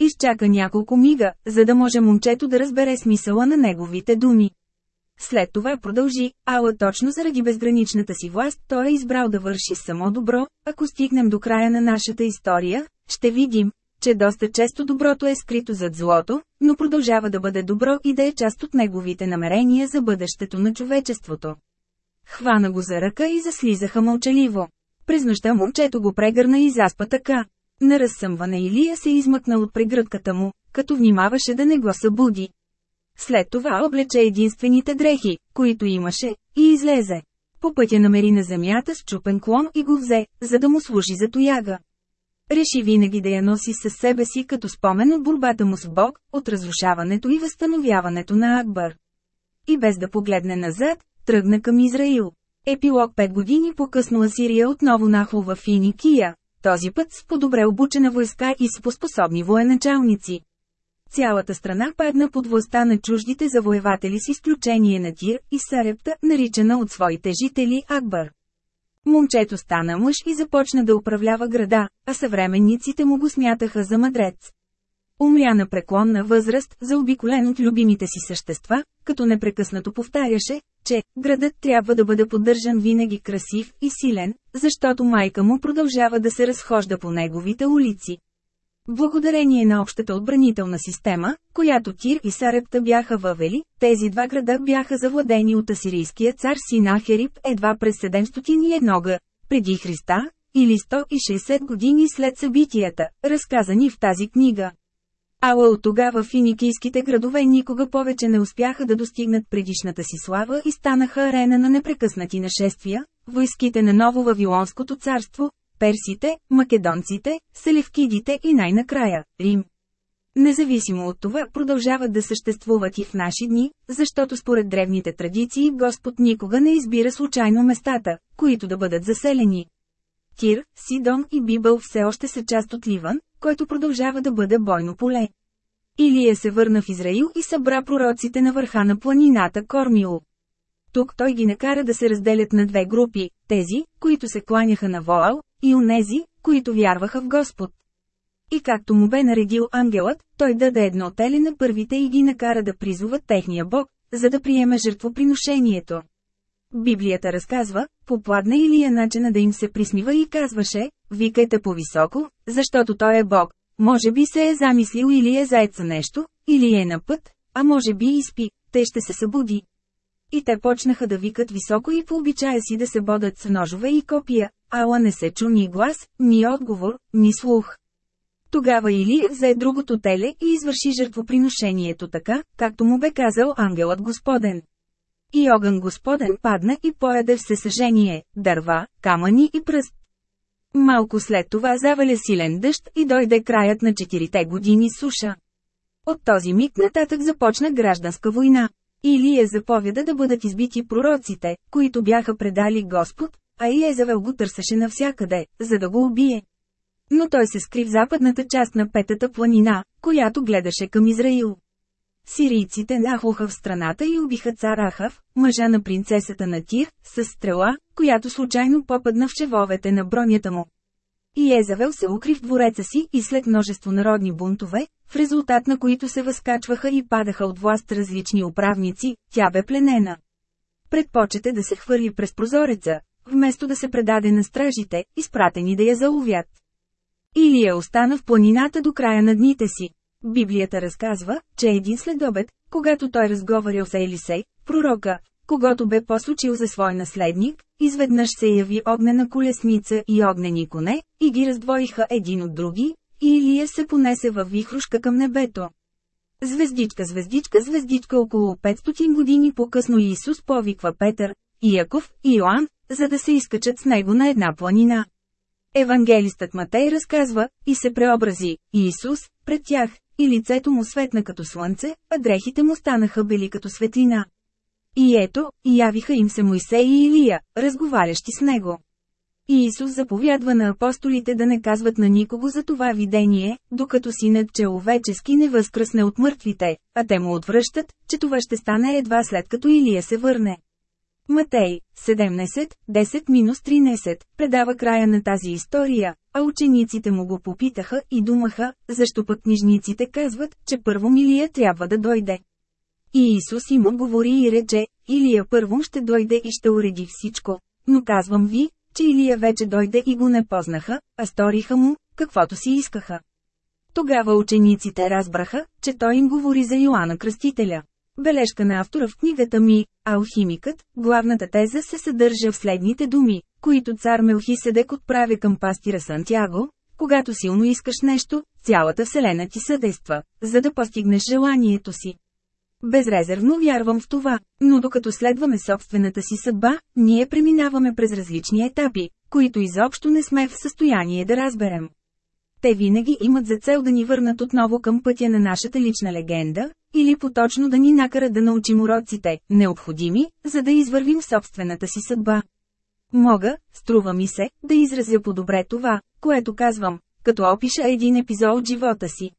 A: Изчака няколко мига, за да може момчето да разбере смисъла на неговите думи. След това продължи, ала точно заради безграничната си власт той е избрал да върши само добро, ако стигнем до края на нашата история, ще видим, че доста често доброто е скрито зад злото, но продължава да бъде добро и да е част от неговите намерения за бъдещето на човечеството. Хвана го за ръка и заслизаха мълчаливо. През нощта момчето го прегърна и заспа така. На разсъмване Илия се измъкна от прегръдката му, като внимаваше да не го събуди. След това облече единствените дрехи, които имаше, и излезе. По пътя намери на земята с чупен клон и го взе, за да му служи за тояга. Реши винаги да я носи със себе си като спомен от борбата му с Бог, от разрушаването и възстановяването на Акбар. И без да погледне назад, тръгна към Израил. Епилог пет години по-късно Асирия отново нахлува Финикия, този път с по-добре обучена войска и с поспособни военачалници. Цялата страна падна под властта на чуждите завоеватели с изключение на Тир и Сарепта, наричана от своите жители Акбар. Момчето стана мъж и започна да управлява града, а съвременниците му го смятаха за мъдрец. Умря на преклонна възраст, заобиколен от любимите си същества, като непрекъснато повтаряше, че градът трябва да бъде поддържан винаги красив и силен, защото майка му продължава да се разхожда по неговите улици. Благодарение на общата отбранителна система, която Тир и Сарепта бяха въвели, тези два града бяха завладени от асирийския цар Синахерип едва през 701 г. преди Христа, или 160 години след събитията, разказани в тази книга. Ала от тогава финикийските градове никога повече не успяха да достигнат предишната си слава и станаха арена на непрекъснати нашествия, войските на ново Вавилонското царство, персите, македонците, селевкидите и най-накрая – Рим. Независимо от това продължават да съществуват и в наши дни, защото според древните традиции Господ никога не избира случайно местата, които да бъдат заселени. Тир, Сидон и Бибъл все още са част от Ливан, който продължава да бъде бойно поле. Илия се върна в Израил и събра пророците на върха на планината Кормил. Тук той ги накара да се разделят на две групи – тези, които се кланяха на Воал, и онези, които вярваха в Господ. И както му бе наредил ангелът, той даде едно теле на първите и ги накара да призуват техния Бог, за да приеме жертвоприношението. Библията разказва, попладна Илия начина да им се присмива и казваше, викайте по-високо, защото той е Бог. Може би се е замислил или е заеца нещо, или е на път, а може би и спи, те ще се събуди. И те почнаха да викат високо и по обичая си да се бодат с ножове и копия, ала не се чу ни глас, ни отговор, ни слух. Тогава Или взе другото теле и извърши жертвоприношението така, както му бе казал ангелът Господен. И огън Господен падна и пояде всесъжение, дърва, камъни и пръст. Малко след това заваля силен дъжд и дойде краят на четирите години суша. От този миг нататък започна гражданска война. Илия заповяда да бъдат избити пророците, които бяха предали Господ, а и Езавел го търсеше навсякъде, за да го убие. Но той се скри в западната част на Петата планина, която гледаше към Израил. Сирийците нахлуха в страната и убиха цар Ахав, мъжа на принцесата на Тир, с стрела, която случайно попадна в чевовете на бронята му. И Езавел се укри в двореца си и след множество народни бунтове, в резултат на които се възкачваха и падаха от власт различни управници, тя бе пленена. Предпочете да се хвърли през прозореца, вместо да се предаде на стражите, изпратени да я заловят. Илия остана в планината до края на дните си. Библията разказва, че един следобед, когато той разговарял с Елисей, пророка, когато бе посочил за свой наследник, изведнъж се яви огнена колесница и огнени коне, и ги раздвоиха един от други, и Илия се понесе във вихрушка към небето. Звездичка, звездичка, звездичка около 500 години по-късно Исус повиква Петър, Иаков и Йоанн, за да се изкачат с него на една планина. Евангелистът Матей разказва, и се преобрази, Иисус, пред тях, и лицето му светна като слънце, а дрехите му станаха бели като светлина. И ето, и явиха им се Моисей и Илия, разговарящи с него. И Исус заповядва на апостолите да не казват на никого за това видение, докато синът човечески не възкръсне от мъртвите, а те му отвръщат, че това ще стане едва след като Илия се върне. Матей, 17, 10-13, предава края на тази история, а учениците му го попитаха и думаха, защо пък книжниците казват, че първо Милия трябва да дойде. И Исус им отговори и рече, Илия първо ще дойде и ще уреди всичко. Но казвам ви, че Илия вече дойде и го не познаха, а сториха му, каквото си искаха. Тогава учениците разбраха, че той им говори за Йоанна Кръстителя. Бележка на автора в книгата ми, Алхимикът, главната теза се съдържа в следните думи, които цар Мелхиседек отправя към пастира Сантяго, когато силно искаш нещо, цялата вселена ти съдейства, за да постигнеш желанието си. Безрезервно вярвам в това, но докато следваме собствената си съдба, ние преминаваме през различни етапи, които изобщо не сме в състояние да разберем. Те винаги имат за цел да ни върнат отново към пътя на нашата лична легенда, или поточно да ни накарат да научим уроците, необходими, за да извървим собствената си съдба. Мога, струва ми се, да изразя по-добре това, което казвам, като опиша един епизод от живота си.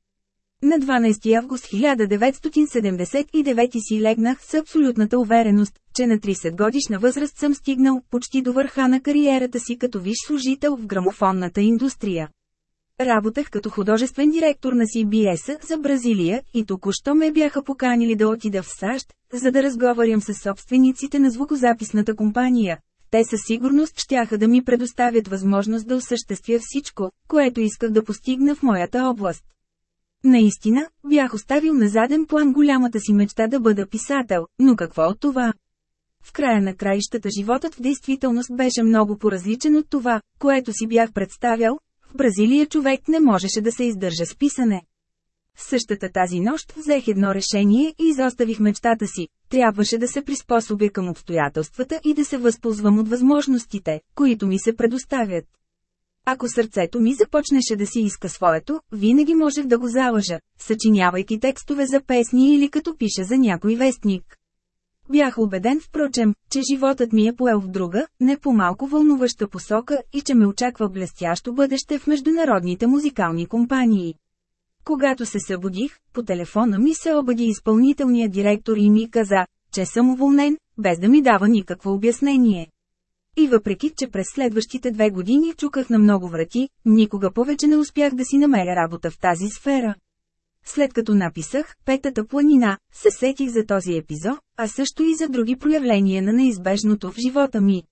A: На 12 август 1979 си легнах с абсолютната увереност, че на 30 годишна възраст съм стигнал почти до върха на кариерата си като виш служител в грамофонната индустрия. Работех като художествен директор на CBS за Бразилия и току-що ме бяха поканили да отида в САЩ, за да разговарям с собствениците на звукозаписната компания. Те със сигурност щяха да ми предоставят възможност да осъществя всичко, което исках да постигна в моята област. Наистина, бях оставил на заден план голямата си мечта да бъда писател, но какво от това? В края на краищата животът в действителност беше много поразличен от това, което си бях представял, в Бразилия човек не можеше да се издържа с писане. Същата тази нощ взех едно решение и изоставих мечтата си. Трябваше да се приспособя към обстоятелствата и да се възползвам от възможностите, които ми се предоставят. Ако сърцето ми започнеше да си иска своето, винаги можех да го залъжа, съчинявайки текстове за песни или като пиша за някой вестник. Бях убеден впрочем, че животът ми е поел в друга, не по-малко вълнуваща посока и че ме очаква блестящо бъдеще в международните музикални компании. Когато се събудих, по телефона ми се обади изпълнителният директор и ми каза, че съм уволнен, без да ми дава никакво обяснение. И въпреки, че през следващите две години чуках на много врати, никога повече не успях да си намеря работа в тази сфера. След като написах «Петата планина», се сетих за този епизод, а също и за други проявления на неизбежното в живота ми.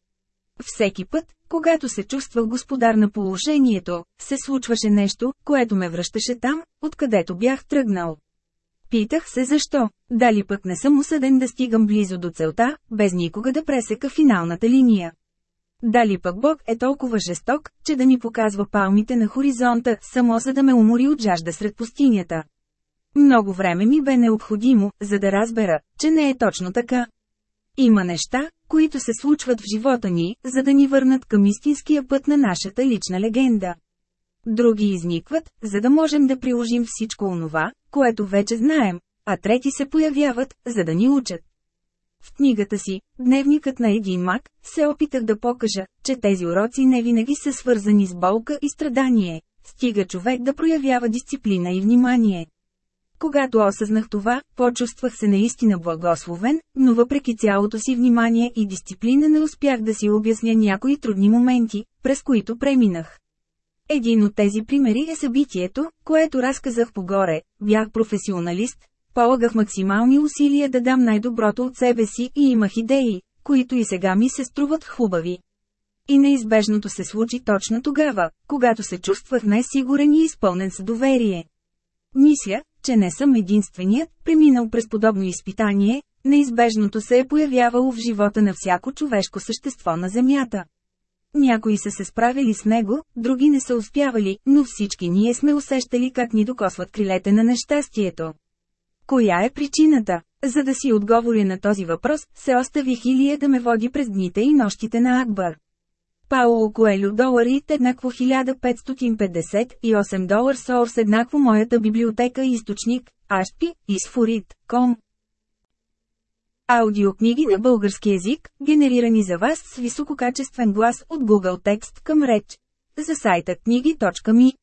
A: Всеки път, когато се чувствах господар на положението, се случваше нещо, което ме връщаше там, откъдето бях тръгнал. Питах се защо, дали пък не съм осъден да стигам близо до целта, без никога да пресека финалната линия. Дали пък Бог е толкова жесток, че да ни показва палмите на хоризонта, само за да ме умори от жажда сред пустинята. Много време ми бе необходимо, за да разбера, че не е точно така. Има неща, които се случват в живота ни, за да ни върнат към истинския път на нашата лична легенда. Други изникват, за да можем да приложим всичко онова, което вече знаем, а трети се появяват, за да ни учат. В книгата си «Дневникът на един мак» се опитах да покажа, че тези уроци не винаги са свързани с болка и страдание. Стига човек да проявява дисциплина и внимание. Когато осъзнах това, почувствах се наистина благословен, но въпреки цялото си внимание и дисциплина не успях да си обясня някои трудни моменти, през които преминах. Един от тези примери е събитието, което разказах погоре, бях професионалист, полагах максимални усилия да дам най-доброто от себе си и имах идеи, които и сега ми се струват хубави. И неизбежното се случи точно тогава, когато се чувствах най-сигурен и изпълнен с доверие. Мисля, че не съм единственият, преминал през подобно изпитание, неизбежното се е появявало в живота на всяко човешко същество на Земята. Някои са се справили с него, други не са успявали, но всички ние сме усещали как ни докосват крилете на нещастието. Коя е причината? За да си отговоря на този въпрос, се оставих Илия да ме води през дните и нощите на Акбар. Пауло Коелю доларит еднакво 1558 долар Соурс еднакво моята библиотека източник, Ашпи, Изфорит.com Аудиокниги на български язик, генерирани за вас с висококачествен глас от Google Текст към реч. За сайта книги.ми